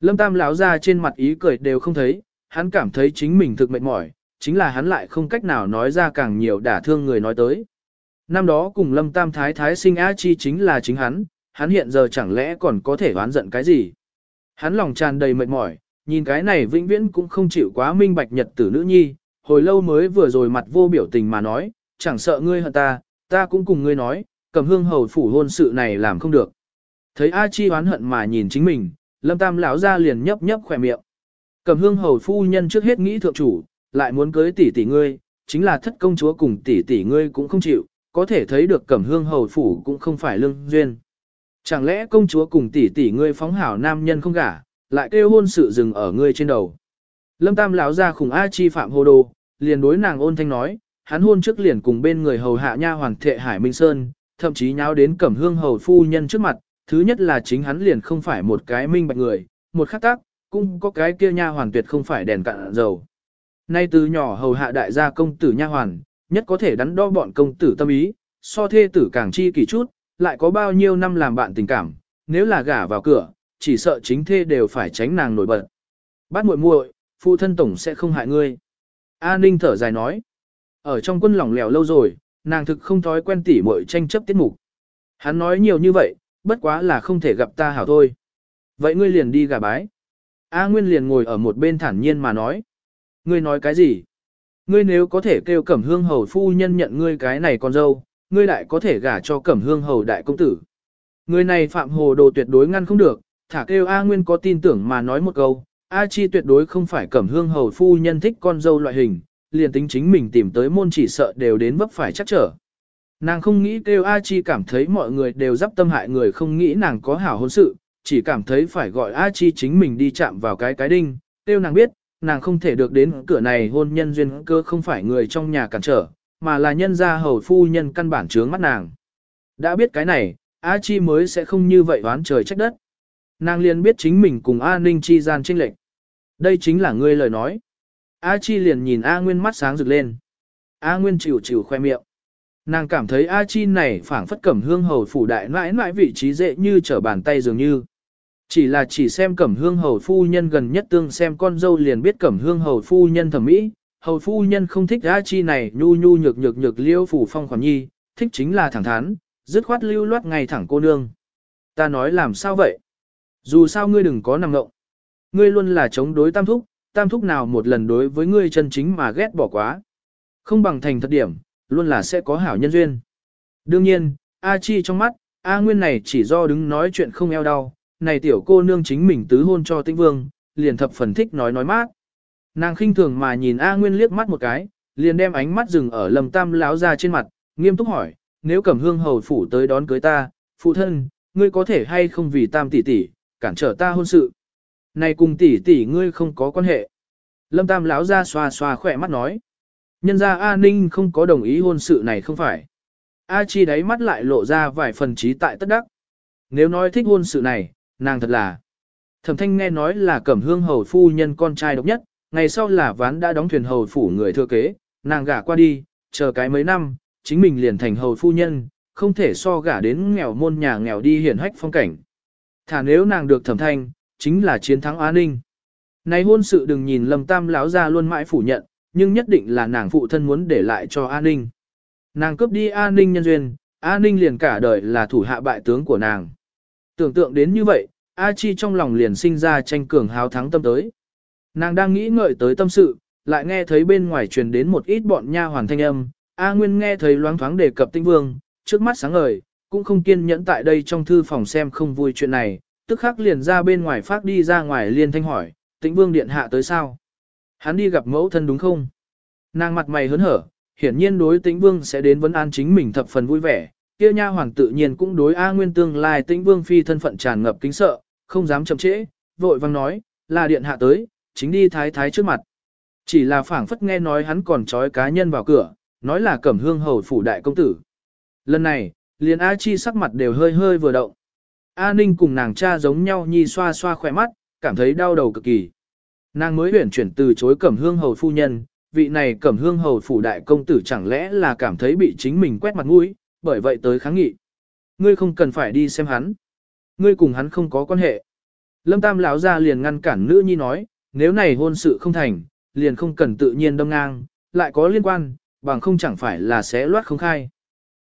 Lâm Tam láo ra trên mặt ý cười đều không thấy, hắn cảm thấy chính mình thực mệt mỏi, chính là hắn lại không cách nào nói ra càng nhiều đả thương người nói tới. Năm đó cùng Lâm Tam Thái Thái sinh A Chi chính là chính hắn, hắn hiện giờ chẳng lẽ còn có thể oán giận cái gì. Hắn lòng tràn đầy mệt mỏi, nhìn cái này vĩnh viễn cũng không chịu quá minh bạch nhật tử nữ nhi, hồi lâu mới vừa rồi mặt vô biểu tình mà nói, chẳng sợ ngươi hận ta, ta cũng cùng ngươi nói, cầm hương hầu phủ hôn sự này làm không được. Thấy A Chi oán hận mà nhìn chính mình, lâm tam lão ra liền nhấp nhấp khỏe miệng. Cầm hương hầu phu nhân trước hết nghĩ thượng chủ, lại muốn cưới tỷ tỷ ngươi, chính là thất công chúa cùng tỷ tỷ ngươi cũng không chịu, có thể thấy được cẩm hương hầu phủ cũng không phải lương duyên. Chẳng lẽ công chúa cùng tỷ tỷ ngươi phóng hảo nam nhân không gả, lại kêu hôn sự dừng ở ngươi trên đầu. Lâm Tam lão ra khủng A Chi phạm hồ đồ, liền đối nàng ôn thanh nói, hắn hôn trước liền cùng bên người hầu hạ nha hoàng thệ Hải Minh Sơn, thậm chí nháo đến cẩm hương hầu phu nhân trước mặt, thứ nhất là chính hắn liền không phải một cái minh bạch người, một khắc tác, cũng có cái kia nha hoàn tuyệt không phải đèn cạn dầu. Nay từ nhỏ hầu hạ đại gia công tử nha hoàn, nhất có thể đắn đo bọn công tử tâm ý, so thê tử càng chi kỳ chút, lại có bao nhiêu năm làm bạn tình cảm, nếu là gả vào cửa, chỉ sợ chính thê đều phải tránh nàng nổi bật. Bát muội muội, phụ thân tổng sẽ không hại ngươi. A Ninh thở dài nói. Ở trong quân lỏng lẻo lâu rồi, nàng thực không thói quen tỉ muội tranh chấp tiết mục. Hắn nói nhiều như vậy, bất quá là không thể gặp ta hảo thôi. Vậy ngươi liền đi gà bái. A Nguyên liền ngồi ở một bên thản nhiên mà nói. Ngươi nói cái gì? Ngươi nếu có thể kêu cẩm hương hầu phu nhân nhận ngươi cái này con dâu, ngươi lại có thể gả cho cẩm hương hầu đại công tử. Người này phạm hồ đồ tuyệt đối ngăn không được, thả kêu A Nguyên có tin tưởng mà nói một câu, A Chi tuyệt đối không phải cẩm hương hầu phu nhân thích con dâu loại hình, liền tính chính mình tìm tới môn chỉ sợ đều đến vấp phải chắc trở. Nàng không nghĩ kêu A Chi cảm thấy mọi người đều dắp tâm hại người không nghĩ nàng có hảo hôn sự, chỉ cảm thấy phải gọi A Chi chính mình đi chạm vào cái cái đinh, kêu nàng biết, nàng không thể được đến cửa này hôn nhân duyên cơ không phải người trong nhà cản trở, mà là nhân gia hầu phu nhân căn bản trướng mắt nàng. Đã biết cái này, A Chi mới sẽ không như vậy oán trời trách đất. Nàng liền biết chính mình cùng A Ninh chi gian tranh lệch. Đây chính là ngươi lời nói. A Chi liền nhìn A Nguyên mắt sáng rực lên. A Nguyên chịu chịu khoe miệng. Nàng cảm thấy A Chi này phảng phất cẩm hương hầu phủ đại mãi mãi vị trí dễ như trở bàn tay dường như. Chỉ là chỉ xem cẩm hương hầu phu nhân gần nhất tương xem con dâu liền biết cẩm hương hầu phu nhân thẩm mỹ. Hầu phu nhân không thích A Chi này nhu nhu nhược nhược nhược liêu phủ phong khoản nhi, thích chính là thẳng thắn, dứt khoát lưu loát ngay thẳng cô nương. Ta nói làm sao vậy? Dù sao ngươi đừng có nằm ngộng. Ngươi luôn là chống đối tam thúc, tam thúc nào một lần đối với ngươi chân chính mà ghét bỏ quá. Không bằng thành thật điểm, luôn là sẽ có hảo nhân duyên. Đương nhiên, A Chi trong mắt, A Nguyên này chỉ do đứng nói chuyện không eo đau, này tiểu cô nương chính mình tứ hôn cho tĩnh vương, liền thập phần thích nói nói mát. Nàng khinh thường mà nhìn A Nguyên liếc mắt một cái, liền đem ánh mắt dừng ở lầm tam láo ra trên mặt, nghiêm túc hỏi, nếu cẩm hương hầu phủ tới đón cưới ta, phụ thân, ngươi có thể hay không vì tam tỷ tỷ, cản trở ta hôn sự. Này cùng tỷ tỷ ngươi không có quan hệ. Lâm tam lão ra xoa xoa khỏe mắt nói. Nhân ra A Ninh không có đồng ý hôn sự này không phải. A Chi đáy mắt lại lộ ra vài phần trí tại tất đắc. Nếu nói thích hôn sự này, nàng thật là. Thẩm thanh nghe nói là cẩm hương hầu phu nhân con trai độc nhất, ngày sau là ván đã đóng thuyền hầu phủ người thừa kế, nàng gả qua đi, chờ cái mấy năm, chính mình liền thành hầu phu nhân, không thể so gả đến nghèo môn nhà nghèo đi hiển hách phong cảnh. Thả nếu nàng được thẩm thanh, chính là chiến thắng Á Ninh. Này hôn sự đừng nhìn Lâm Tam lão ra luôn mãi phủ nhận, nhưng nhất định là nàng phụ thân muốn để lại cho An Ninh. Nàng cướp đi An Ninh nhân duyên, An Ninh liền cả đời là thủ hạ bại tướng của nàng. Tưởng tượng đến như vậy, A Chi trong lòng liền sinh ra tranh cường hào thắng tâm tới. Nàng đang nghĩ ngợi tới tâm sự, lại nghe thấy bên ngoài truyền đến một ít bọn nha hoàn thanh âm, A Nguyên nghe thấy loáng thoáng đề cập tinh vương, trước mắt sáng ngời, cũng không kiên nhẫn tại đây trong thư phòng xem không vui chuyện này, tức khắc liền ra bên ngoài phát đi ra ngoài liên thanh hỏi, tĩnh vương điện hạ tới sao? Hắn đi gặp mẫu thân đúng không? Nàng mặt mày hớn hở, hiển nhiên đối tĩnh vương sẽ đến vấn an chính mình thập phần vui vẻ, kia nha hoàng tự nhiên cũng đối A Nguyên tương lai tĩnh vương phi thân phận tràn ngập kính sợ, không dám chậm trễ, vội vang nói, là điện hạ tới, chính đi thái thái trước mặt. Chỉ là phảng phất nghe nói hắn còn trói cá nhân vào cửa, nói là cẩm hương hầu phủ đại công tử. Lần này, liền A Chi sắc mặt đều hơi hơi vừa động. A Ninh cùng nàng cha giống nhau nhi xoa xoa khỏe mắt, cảm thấy đau đầu cực kỳ. Nàng mới huyển chuyển từ chối cẩm hương hầu phu nhân, vị này cẩm hương hầu phủ đại công tử chẳng lẽ là cảm thấy bị chính mình quét mặt mũi, bởi vậy tới kháng nghị. Ngươi không cần phải đi xem hắn. Ngươi cùng hắn không có quan hệ. Lâm Tam lão ra liền ngăn cản nữ nhi nói, nếu này hôn sự không thành, liền không cần tự nhiên đâm ngang, lại có liên quan, bằng không chẳng phải là sẽ loát không khai.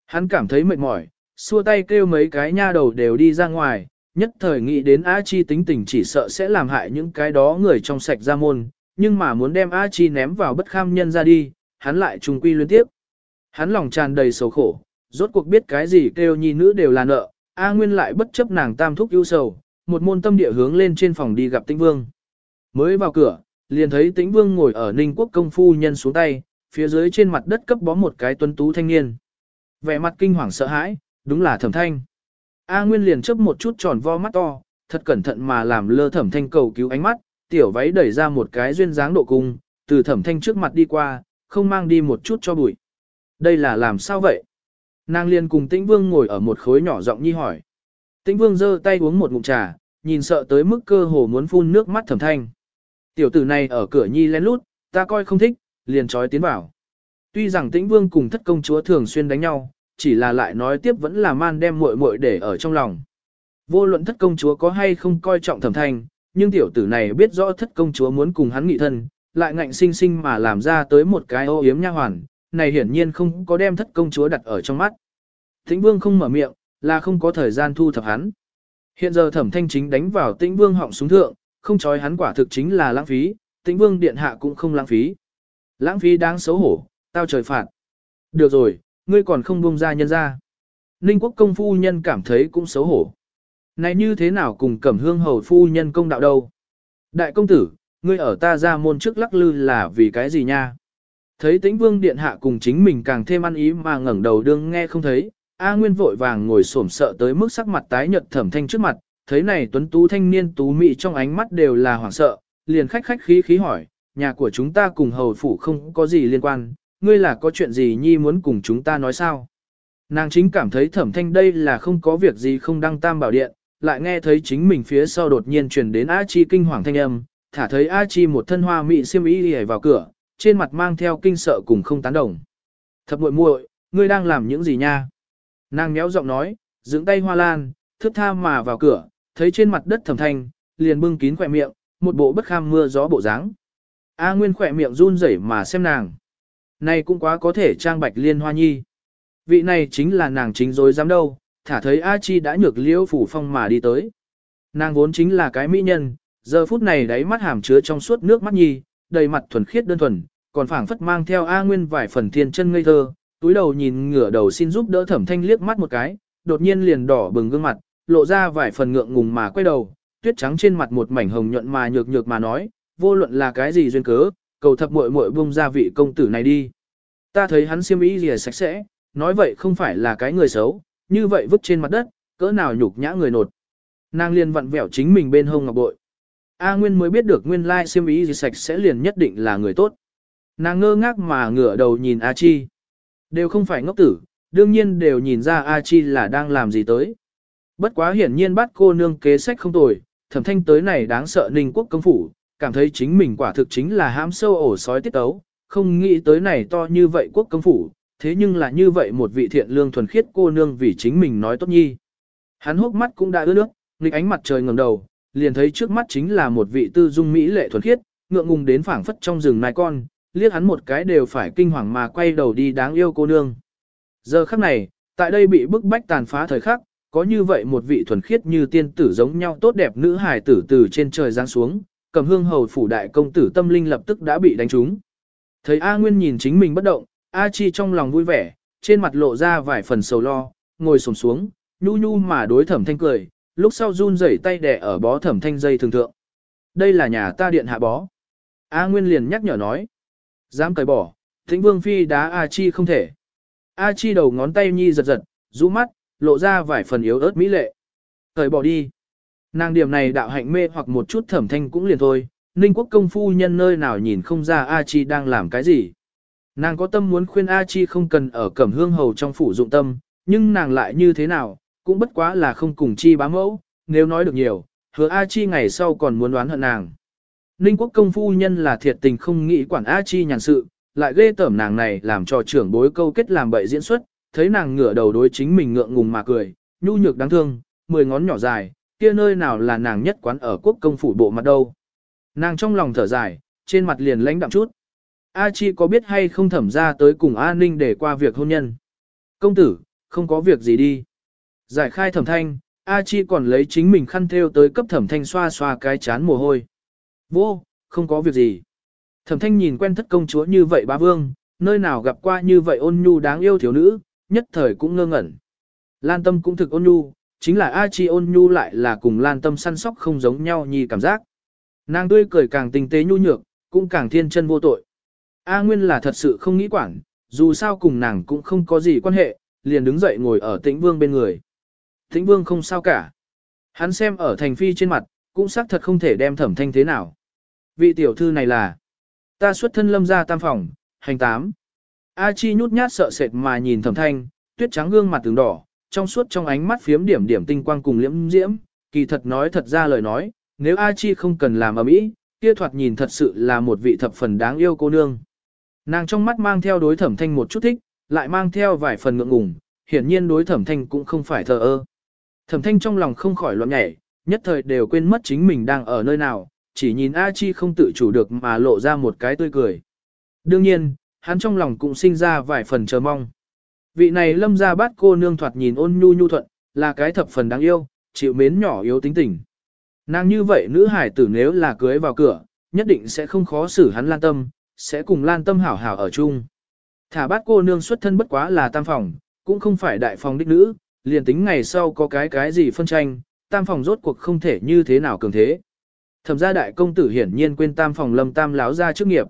Hắn cảm thấy mệt mỏi, xua tay kêu mấy cái nha đầu đều đi ra ngoài, nhất thời nghĩ đến A Chi tính tình chỉ sợ sẽ làm hại những cái đó người trong sạch ra môn, nhưng mà muốn đem A Chi ném vào bất kham nhân ra đi, hắn lại trùng quy liên tiếp. Hắn lòng tràn đầy sầu khổ, rốt cuộc biết cái gì kêu nhi nữ đều là nợ, A Nguyên lại bất chấp nàng tam thúc ưu sầu, một môn tâm địa hướng lên trên phòng đi gặp Tĩnh Vương. Mới vào cửa, liền thấy Tĩnh Vương ngồi ở Ninh Quốc công phu nhân xuống tay, phía dưới trên mặt đất cấp bó một cái tuấn tú thanh niên. Vẻ mặt kinh hoàng sợ hãi, đúng là Thẩm Thanh. A Nguyên liền chớp một chút tròn vo mắt to, thật cẩn thận mà làm lơ Thẩm Thanh cầu cứu ánh mắt, tiểu váy đẩy ra một cái duyên dáng độ cung, từ Thẩm Thanh trước mặt đi qua, không mang đi một chút cho bụi. Đây là làm sao vậy? Nàng liền cùng Tĩnh Vương ngồi ở một khối nhỏ giọng nhi hỏi. Tĩnh Vương giơ tay uống một ngụm trà, nhìn sợ tới mức cơ hồ muốn phun nước mắt Thẩm Thanh. Tiểu tử này ở cửa nhi lén lút, ta coi không thích, liền trói tiến vào. Tuy rằng Tĩnh Vương cùng thất công chúa thường xuyên đánh nhau, chỉ là lại nói tiếp vẫn là man đem muội muội để ở trong lòng. Vô luận thất công chúa có hay không coi trọng thẩm thanh, nhưng tiểu tử này biết rõ thất công chúa muốn cùng hắn nghị thân, lại ngạnh sinh sinh mà làm ra tới một cái ô yếm nha hoàn, này hiển nhiên không có đem thất công chúa đặt ở trong mắt. Tĩnh vương không mở miệng, là không có thời gian thu thập hắn. Hiện giờ thẩm thanh chính đánh vào tĩnh vương họng súng thượng, không trói hắn quả thực chính là lãng phí, tĩnh vương điện hạ cũng không lãng phí. Lãng phí đáng xấu hổ, tao trời phạt. Được rồi, ngươi còn không buông ra nhân ra. Ninh quốc công phu nhân cảm thấy cũng xấu hổ. Này như thế nào cùng cẩm hương hầu phu nhân công đạo đâu? Đại công tử, ngươi ở ta ra môn trước lắc lư là vì cái gì nha? Thấy tĩnh vương điện hạ cùng chính mình càng thêm ăn ý mà ngẩng đầu đương nghe không thấy, A Nguyên vội vàng ngồi xổm sợ tới mức sắc mặt tái nhợt thẩm thanh trước mặt, thấy này tuấn tú thanh niên tú mị trong ánh mắt đều là hoảng sợ, liền khách khách khí khí hỏi, nhà của chúng ta cùng hầu phủ không có gì liên quan, ngươi là có chuyện gì nhi muốn cùng chúng ta nói sao? Nàng chính cảm thấy thẩm thanh đây là không có việc gì không đăng tam bảo điện, lại nghe thấy chính mình phía sau đột nhiên truyền đến A Chi kinh hoàng thanh âm, thả thấy A Chi một thân hoa mị xiêm y đi vào cửa, trên mặt mang theo kinh sợ cùng không tán đồng. Thập muội muội, ngươi đang làm những gì nha? Nàng méo giọng nói, dưỡng tay hoa lan, thướt tha mà vào cửa, thấy trên mặt đất thẩm thanh, liền bưng kín khỏe miệng, một bộ bất kham mưa gió bộ dáng. A Nguyên khỏe miệng run rẩy mà xem nàng. Này cũng quá có thể trang bạch liên hoa nhi. Vị này chính là nàng chính dối dám đâu, thả thấy A Chi đã nhược liễu phủ phong mà đi tới. Nàng vốn chính là cái mỹ nhân, giờ phút này đáy mắt hàm chứa trong suốt nước mắt nhi, đầy mặt thuần khiết đơn thuần, còn phảng phất mang theo A Nguyên vài phần thiên chân ngây thơ, túi đầu nhìn ngửa đầu xin giúp đỡ thẩm thanh liếc mắt một cái, đột nhiên liền đỏ bừng gương mặt, lộ ra vài phần ngượng ngùng mà quay đầu, tuyết trắng trên mặt một mảnh hồng nhuận mà nhược nhược mà nói, vô luận là cái gì duyên cớ, cầu thập muội muội buông ra vị công tử này đi. Ta thấy hắn xiêm y rìa sạch sẽ, nói vậy không phải là cái người xấu, như vậy vứt trên mặt đất, cỡ nào nhục nhã người nột. Nàng liền vặn vẹo chính mình bên hông ngọc bội. A Nguyên mới biết được nguyên lai xiêm y rìa sạch sẽ liền nhất định là người tốt. Nàng ngơ ngác mà ngửa đầu nhìn A Chi. Đều không phải ngốc tử, đương nhiên đều nhìn ra A Chi là đang làm gì tới. Bất quá hiển nhiên bắt cô nương kế sách không tồi, thẩm thanh tới này đáng sợ ninh quốc công phủ, cảm thấy chính mình quả thực chính là hãm sâu ổ sói tiết tấu, không nghĩ tới này to như vậy quốc công phủ, thế nhưng là như vậy một vị thiện lương thuần khiết cô nương vì chính mình nói tốt nhi. Hắn hốc mắt cũng đã ướt nước, nghịch ánh mặt trời ngẩng đầu, liền thấy trước mắt chính là một vị tư dung mỹ lệ thuần khiết, ngượng ngùng đến phảng phất trong rừng nai con, liếc hắn một cái đều phải kinh hoàng mà quay đầu đi đáng yêu cô nương. Giờ khắc này, tại đây bị bức bách tàn phá thời khắc, có như vậy một vị thuần khiết như tiên tử giống nhau tốt đẹp nữ hài tử từ trên trời giáng xuống, cầm hương hầu phủ đại công tử tâm linh lập tức đã bị đánh trúng. Thấy A Nguyên nhìn chính mình bất động, A Chi trong lòng vui vẻ, trên mặt lộ ra vài phần sầu lo, ngồi sổm xuống, nhu nhu mà đối thẩm thanh cười, lúc sau run rẩy tay đẻ ở bó thẩm thanh dây thường thượng. Đây là nhà ta điện hạ bó. A Nguyên liền nhắc nhở nói. Dám cởi bỏ, thính vương phi đá A Chi không thể. A Chi đầu ngón tay nhi giật giật, rũ mắt, lộ ra vài phần yếu ớt mỹ lệ. Cởi bỏ đi. Nàng điểm này đạo hạnh mê hoặc một chút thẩm thanh cũng liền thôi, Ninh quốc công phu nhân nơi nào nhìn không ra A Chi đang làm cái gì. Nàng có tâm muốn khuyên A Chi không cần ở cẩm hương hầu trong phủ dụng tâm, nhưng nàng lại như thế nào, cũng bất quá là không cùng Chi bá mẫu, nếu nói được nhiều, hứa A Chi ngày sau còn muốn đoán hận nàng. Ninh quốc công phu nhân là thiệt tình không nghĩ quản A Chi nhàn sự, lại ghê tởm nàng này làm cho trưởng bối câu kết làm bậy diễn xuất, thấy nàng ngửa đầu đối chính mình ngượng ngùng mà cười, nhu nhược đáng thương, mười ngón nhỏ dài, kia nơi nào là nàng nhất quán ở quốc công phủ bộ mặt đâu. Nàng trong lòng thở dài, trên mặt liền lãnh đạm chút. A Chi có biết hay không thẩm ra tới cùng A Ninh để qua việc hôn nhân? Công tử, không có việc gì đi. Giải khai thẩm thanh, A Chi còn lấy chính mình khăn thêu tới cấp thẩm thanh xoa xoa cái chán mồ hôi. Vô, không có việc gì. Thẩm thanh nhìn quen thất công chúa như vậy bá vương, nơi nào gặp qua như vậy ôn nhu đáng yêu thiếu nữ, nhất thời cũng ngơ ngẩn. Lan tâm cũng thực ôn nhu, chính là A Chi ôn nhu lại là cùng lan tâm săn sóc không giống nhau nhì cảm giác. Nàng tươi cười càng tinh tế nhu nhược, cũng càng thiên chân vô tội. A Nguyên là thật sự không nghĩ quản, dù sao cùng nàng cũng không có gì quan hệ, liền đứng dậy ngồi ở tĩnh vương bên người. Tĩnh vương không sao cả. Hắn xem ở thành phi trên mặt, cũng xác thật không thể đem thẩm thanh thế nào. Vị tiểu thư này là, ta xuất thân lâm ra tam phòng, hành tám. A Chi nhút nhát sợ sệt mà nhìn thẩm thanh, tuyết trắng gương mặt tướng đỏ, trong suốt trong ánh mắt phiếm điểm điểm tinh quang cùng liễm diễm, kỳ thật nói thật ra lời nói, nếu A Chi không cần làm ở mỹ, kia thoạt nhìn thật sự là một vị thập phần đáng yêu cô nương. Nàng trong mắt mang theo đối thẩm thanh một chút thích, lại mang theo vài phần ngượng ngùng, hiển nhiên đối thẩm thanh cũng không phải thờ ơ. Thẩm thanh trong lòng không khỏi loạn nhảy, nhất thời đều quên mất chính mình đang ở nơi nào, chỉ nhìn A Chi không tự chủ được mà lộ ra một cái tươi cười. Đương nhiên, hắn trong lòng cũng sinh ra vài phần chờ mong. Vị này lâm ra bát cô nương thoạt nhìn ôn nhu nhu thuận, là cái thập phần đáng yêu, chịu mến nhỏ yếu tính tình. Nàng như vậy nữ hải tử nếu là cưới vào cửa, nhất định sẽ không khó xử hắn lan tâm, sẽ cùng lan tâm hảo hảo ở chung. Thả bát cô nương xuất thân bất quá là tam phòng, cũng không phải đại phòng đích nữ, liền tính ngày sau có cái cái gì phân tranh, tam phòng rốt cuộc không thể như thế nào cường thế. Thẩm gia đại công tử hiển nhiên quên tam phòng lâm tam láo ra trước nghiệp.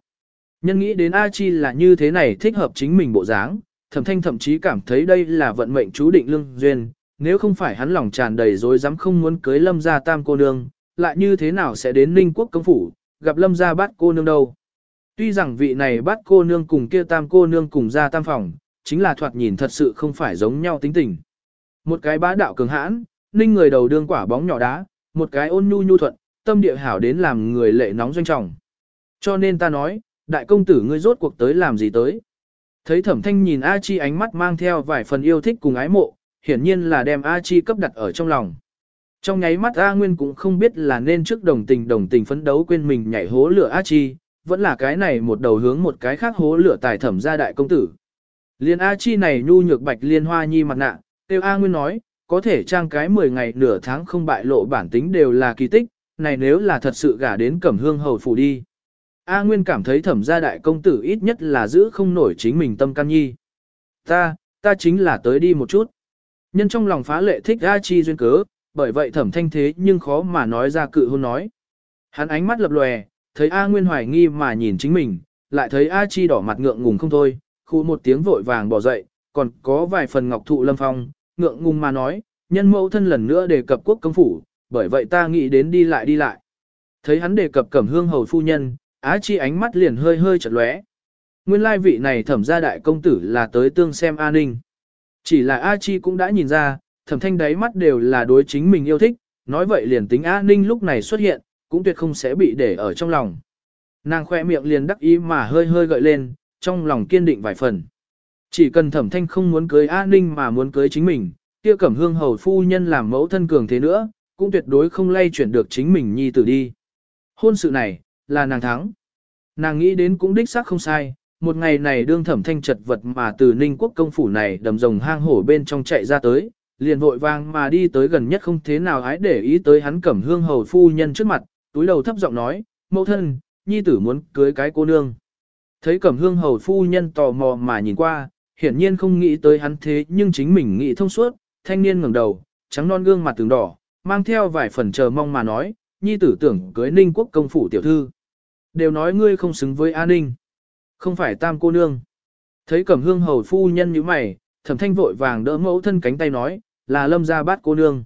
Nhân nghĩ đến A Chi là như thế này thích hợp chính mình bộ dáng, thẩm thanh thậm chí cảm thấy đây là vận mệnh chú định lương duyên, nếu không phải hắn lòng tràn đầy dối dám không muốn cưới lâm gia tam cô nương, lại như thế nào sẽ đến ninh quốc công phủ, gặp lâm gia bát cô nương đâu. Tuy rằng vị này bát cô nương cùng kia tam cô nương cùng ra tam phòng, chính là thoạt nhìn thật sự không phải giống nhau tính tình. Một cái bá đạo cường hãn, ninh người đầu đương quả bóng nhỏ đá, một cái ôn nhu nhu thuận, tâm địa hảo đến làm người lệ nóng doanh trọng. Cho nên ta nói, đại công tử ngươi rốt cuộc tới làm gì tới. Thấy thẩm thanh nhìn A Chi ánh mắt mang theo vài phần yêu thích cùng ái mộ, hiển nhiên là đem A Chi cấp đặt ở trong lòng. Trong nháy mắt A Nguyên cũng không biết là nên trước đồng tình đồng tình phấn đấu quên mình nhảy hố lửa A Chi, vẫn là cái này một đầu hướng một cái khác hố lửa tài thẩm gia đại công tử. Liên A Chi này nhu nhược bạch liên hoa nhi mặt nạ, tiêu A Nguyên nói, có thể trang cái 10 ngày nửa tháng không bại lộ bản tính đều là kỳ tích, này nếu là thật sự gả đến cẩm hương hầu phủ đi. A Nguyên cảm thấy thẩm gia đại công tử ít nhất là giữ không nổi chính mình tâm can nhi. Ta, ta chính là tới đi một chút. Nhân trong lòng phá lệ thích A Chi duyên cớ, bởi vậy thẩm thanh thế nhưng khó mà nói ra cự hôn nói. Hắn ánh mắt lập lòe, thấy A Nguyên hoài nghi mà nhìn chính mình, lại thấy A Chi đỏ mặt ngượng ngùng không thôi, khu một tiếng vội vàng bỏ dậy, còn có vài phần ngọc thụ lâm phong, ngượng ngùng mà nói, nhân mẫu thân lần nữa đề cập quốc công phủ, bởi vậy ta nghĩ đến đi lại đi lại. Thấy hắn đề cập cẩm hương hầu phu nhân, Á Chi ánh mắt liền hơi hơi chật lóe. Nguyên lai vị này thẩm gia đại công tử là tới tương xem A Ninh. Chỉ là A Chi cũng đã nhìn ra, thẩm thanh đáy mắt đều là đối chính mình yêu thích, nói vậy liền tính A Ninh lúc này xuất hiện, cũng tuyệt không sẽ bị để ở trong lòng. Nàng khoe miệng liền đắc ý mà hơi hơi gợi lên, trong lòng kiên định vài phần. Chỉ cần thẩm thanh không muốn cưới A Ninh mà muốn cưới chính mình, kia cẩm hương hầu phu nhân làm mẫu thân cường thế nữa, cũng tuyệt đối không lay chuyển được chính mình nhi tử đi. Hôn sự này, là nàng thắng. Nàng nghĩ đến cũng đích xác không sai, một ngày này đương thẩm thanh chật vật mà từ ninh quốc công phủ này đầm rồng hang hổ bên trong chạy ra tới, liền vội vang mà đi tới gần nhất không thế nào hái để ý tới hắn cẩm hương hầu phu nhân trước mặt, túi đầu thấp giọng nói, mẫu thân, nhi tử muốn cưới cái cô nương. Thấy cẩm hương hầu phu nhân tò mò mà nhìn qua, hiển nhiên không nghĩ tới hắn thế nhưng chính mình nghĩ thông suốt, thanh niên ngẩng đầu, trắng non gương mặt từng đỏ, mang theo vài phần chờ mong mà nói, nhi tử tưởng cưới ninh quốc công phủ tiểu thư. Đều nói ngươi không xứng với an ninh. Không phải tam cô nương. Thấy cẩm hương hầu phu nhân như mày, thẩm thanh vội vàng đỡ mẫu thân cánh tay nói, là lâm gia bát cô nương.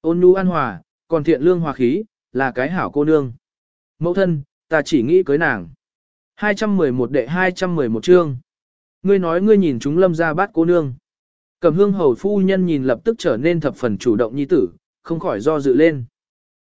Ôn nhu an hòa, còn thiện lương hòa khí, là cái hảo cô nương. Mẫu thân, ta chỉ nghĩ cưới nàng. 211 đệ 211 chương. Ngươi nói ngươi nhìn chúng lâm gia bát cô nương. Cẩm hương hầu phu nhân nhìn lập tức trở nên thập phần chủ động nhi tử, không khỏi do dự lên.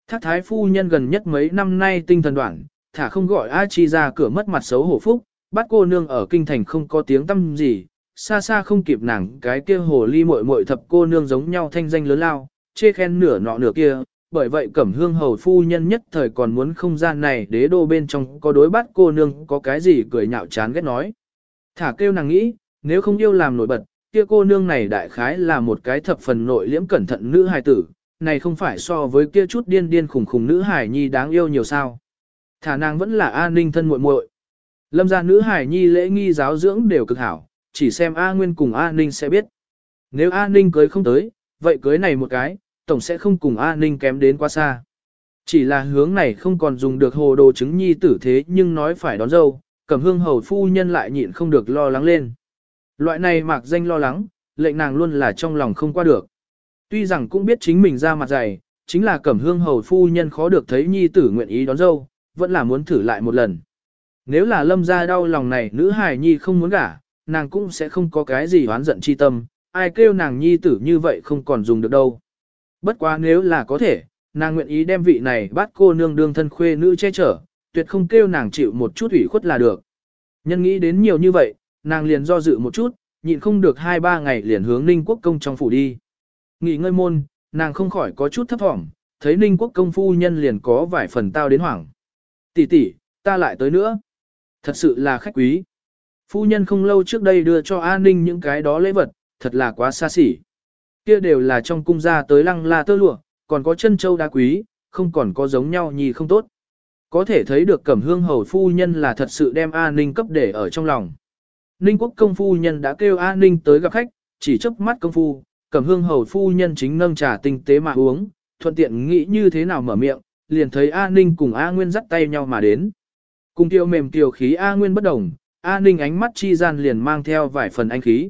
Thác thái phu nhân gần nhất mấy năm nay tinh thần đoạn, thả không gọi A Chi ra cửa mất mặt xấu hổ phúc, bắt cô nương ở kinh thành không có tiếng tâm gì, xa xa không kịp nàng cái kia hồ ly muội muội thập cô nương giống nhau thanh danh lớn lao, chê khen nửa nọ nửa kia, bởi vậy cẩm hương hầu phu nhân nhất thời còn muốn không gian này đế đô bên trong có đối bắt cô nương có cái gì cười nhạo chán ghét nói. Thả kêu nàng nghĩ, nếu không yêu làm nổi bật, kia cô nương này đại khái là một cái thập phần nội liễm cẩn thận nữ hài tử, này không phải so với kia chút điên điên khủng khủng nữ hài nhi đáng yêu nhiều sao. Thả nàng vẫn là an ninh thân muội muội. Lâm gia nữ Hải nhi lễ nghi giáo dưỡng đều cực hảo, chỉ xem A Nguyên cùng A Ninh sẽ biết. Nếu A Ninh cưới không tới, vậy cưới này một cái, tổng sẽ không cùng A Ninh kém đến quá xa. Chỉ là hướng này không còn dùng được hồ đồ chứng nhi tử thế nhưng nói phải đón dâu, cẩm hương hầu phu nhân lại nhịn không được lo lắng lên. Loại này mạc danh lo lắng, lệnh nàng luôn là trong lòng không qua được. Tuy rằng cũng biết chính mình ra mặt dày, chính là cẩm hương hầu phu nhân khó được thấy nhi tử nguyện ý đón dâu, vẫn là muốn thử lại một lần. Nếu là lâm ra đau lòng này nữ hài nhi không muốn gả, nàng cũng sẽ không có cái gì oán giận chi tâm, ai kêu nàng nhi tử như vậy không còn dùng được đâu. Bất quá nếu là có thể, nàng nguyện ý đem vị này bắt cô nương đương thân khuê nữ che chở, tuyệt không kêu nàng chịu một chút ủy khuất là được. Nhân nghĩ đến nhiều như vậy, nàng liền do dự một chút, nhịn không được hai ba ngày liền hướng Ninh Quốc công trong phủ đi. Nghỉ ngơi môn, nàng không khỏi có chút thấp thỏm, thấy Ninh Quốc công phu nhân liền có vài phần tao đến hoảng. Tỷ tỷ, ta lại tới nữa. Thật sự là khách quý. Phu nhân không lâu trước đây đưa cho A Ninh những cái đó lễ vật, thật là quá xa xỉ. Kia đều là trong cung gia tới lăng la tơ lụa, còn có chân châu đá quý, không còn có giống nhau nhì không tốt. Có thể thấy được cẩm hương hầu phu nhân là thật sự đem A Ninh cấp để ở trong lòng. Ninh quốc công phu nhân đã kêu A Ninh tới gặp khách, chỉ chớp mắt công phu, cẩm hương hầu phu nhân chính nâng trà tinh tế mà uống, thuận tiện nghĩ như thế nào mở miệng, liền thấy A Ninh cùng A Nguyên dắt tay nhau mà đến. Cùng tiêu mềm tiểu khí A Nguyên bất đồng, A Ninh ánh mắt chi gian liền mang theo vài phần anh khí.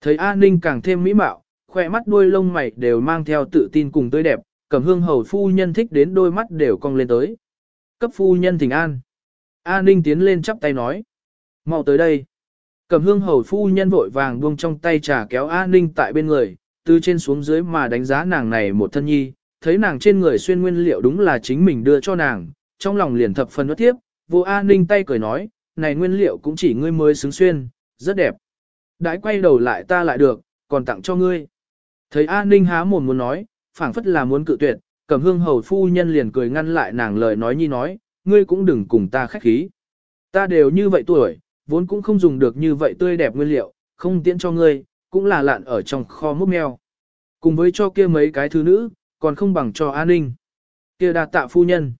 Thấy A Ninh càng thêm mỹ mạo, khoe mắt đuôi lông mày đều mang theo tự tin cùng tươi đẹp, cẩm hương hầu phu nhân thích đến đôi mắt đều cong lên tới. Cấp phu nhân thỉnh an. A Ninh tiến lên chắp tay nói. mau tới đây. Cẩm hương hầu phu nhân vội vàng buông trong tay trà kéo A Ninh tại bên người, từ trên xuống dưới mà đánh giá nàng này một thân nhi, thấy nàng trên người xuyên nguyên liệu đúng là chính mình đưa cho nàng, trong lòng liền thập phần bất tiếp, vô A Ninh tay cười nói, này nguyên liệu cũng chỉ ngươi mới xứng xuyên, rất đẹp. Đãi quay đầu lại ta lại được, còn tặng cho ngươi. Thấy A Ninh há mồm muốn nói, phảng phất là muốn cự tuyệt, cầm hương hầu phu nhân liền cười ngăn lại nàng lời nói nhi nói, ngươi cũng đừng cùng ta khách khí. Ta đều như vậy tuổi, vốn cũng không dùng được như vậy tươi đẹp nguyên liệu, không tiễn cho ngươi, cũng là lạn ở trong kho múc mèo. Cùng với cho kia mấy cái thứ nữ, còn không bằng cho an Ninh. Kia đạt tạ phu nhân.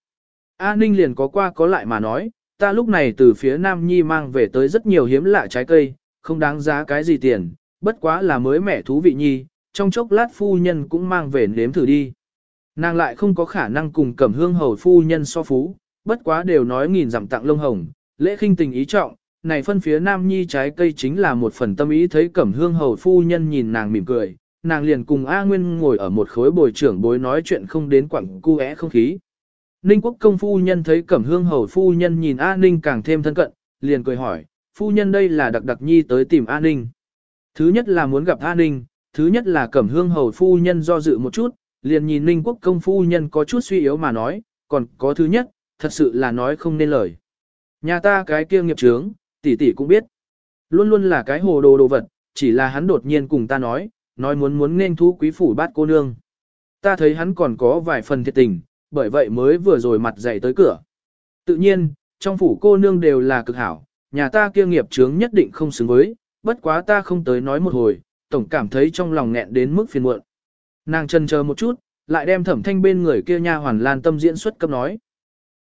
an Ninh liền có qua có lại mà nói, ta lúc này từ phía Nam Nhi mang về tới rất nhiều hiếm lạ trái cây, không đáng giá cái gì tiền, bất quá là mới mẻ thú vị nhi, trong chốc lát phu nhân cũng mang về nếm thử đi. Nàng lại không có khả năng cùng cẩm hương hầu phu nhân so phú, bất quá đều nói nghìn giảm tặng lông hồng, lễ khinh tình ý trọng, này phân phía Nam Nhi trái cây chính là một phần tâm ý thấy cẩm hương hầu phu nhân nhìn nàng mỉm cười, nàng liền cùng A Nguyên ngồi ở một khối bồi trưởng bối nói chuyện không đến quặng cu é không khí. Ninh quốc công phu nhân thấy cẩm hương hầu phu nhân nhìn A Ninh càng thêm thân cận, liền cười hỏi, phu nhân đây là đặc đặc nhi tới tìm A Ninh. Thứ nhất là muốn gặp A Ninh, thứ nhất là cẩm hương hầu phu nhân do dự một chút, liền nhìn Ninh quốc công phu nhân có chút suy yếu mà nói, còn có thứ nhất, thật sự là nói không nên lời. Nhà ta cái kia nghiệp trướng, tỷ tỷ cũng biết. Luôn luôn là cái hồ đồ đồ vật, chỉ là hắn đột nhiên cùng ta nói, nói muốn muốn nên thú quý phủ bát cô nương. Ta thấy hắn còn có vài phần thiệt tình, bởi vậy mới vừa rồi mặt dậy tới cửa. Tự nhiên, trong phủ cô nương đều là cực hảo, nhà ta kia nghiệp chướng nhất định không xứng với, bất quá ta không tới nói một hồi, tổng cảm thấy trong lòng nghẹn đến mức phiền muộn. Nàng chân chờ một chút, lại đem thẩm thanh bên người kia nha hoàn lan tâm diễn xuất cấp nói.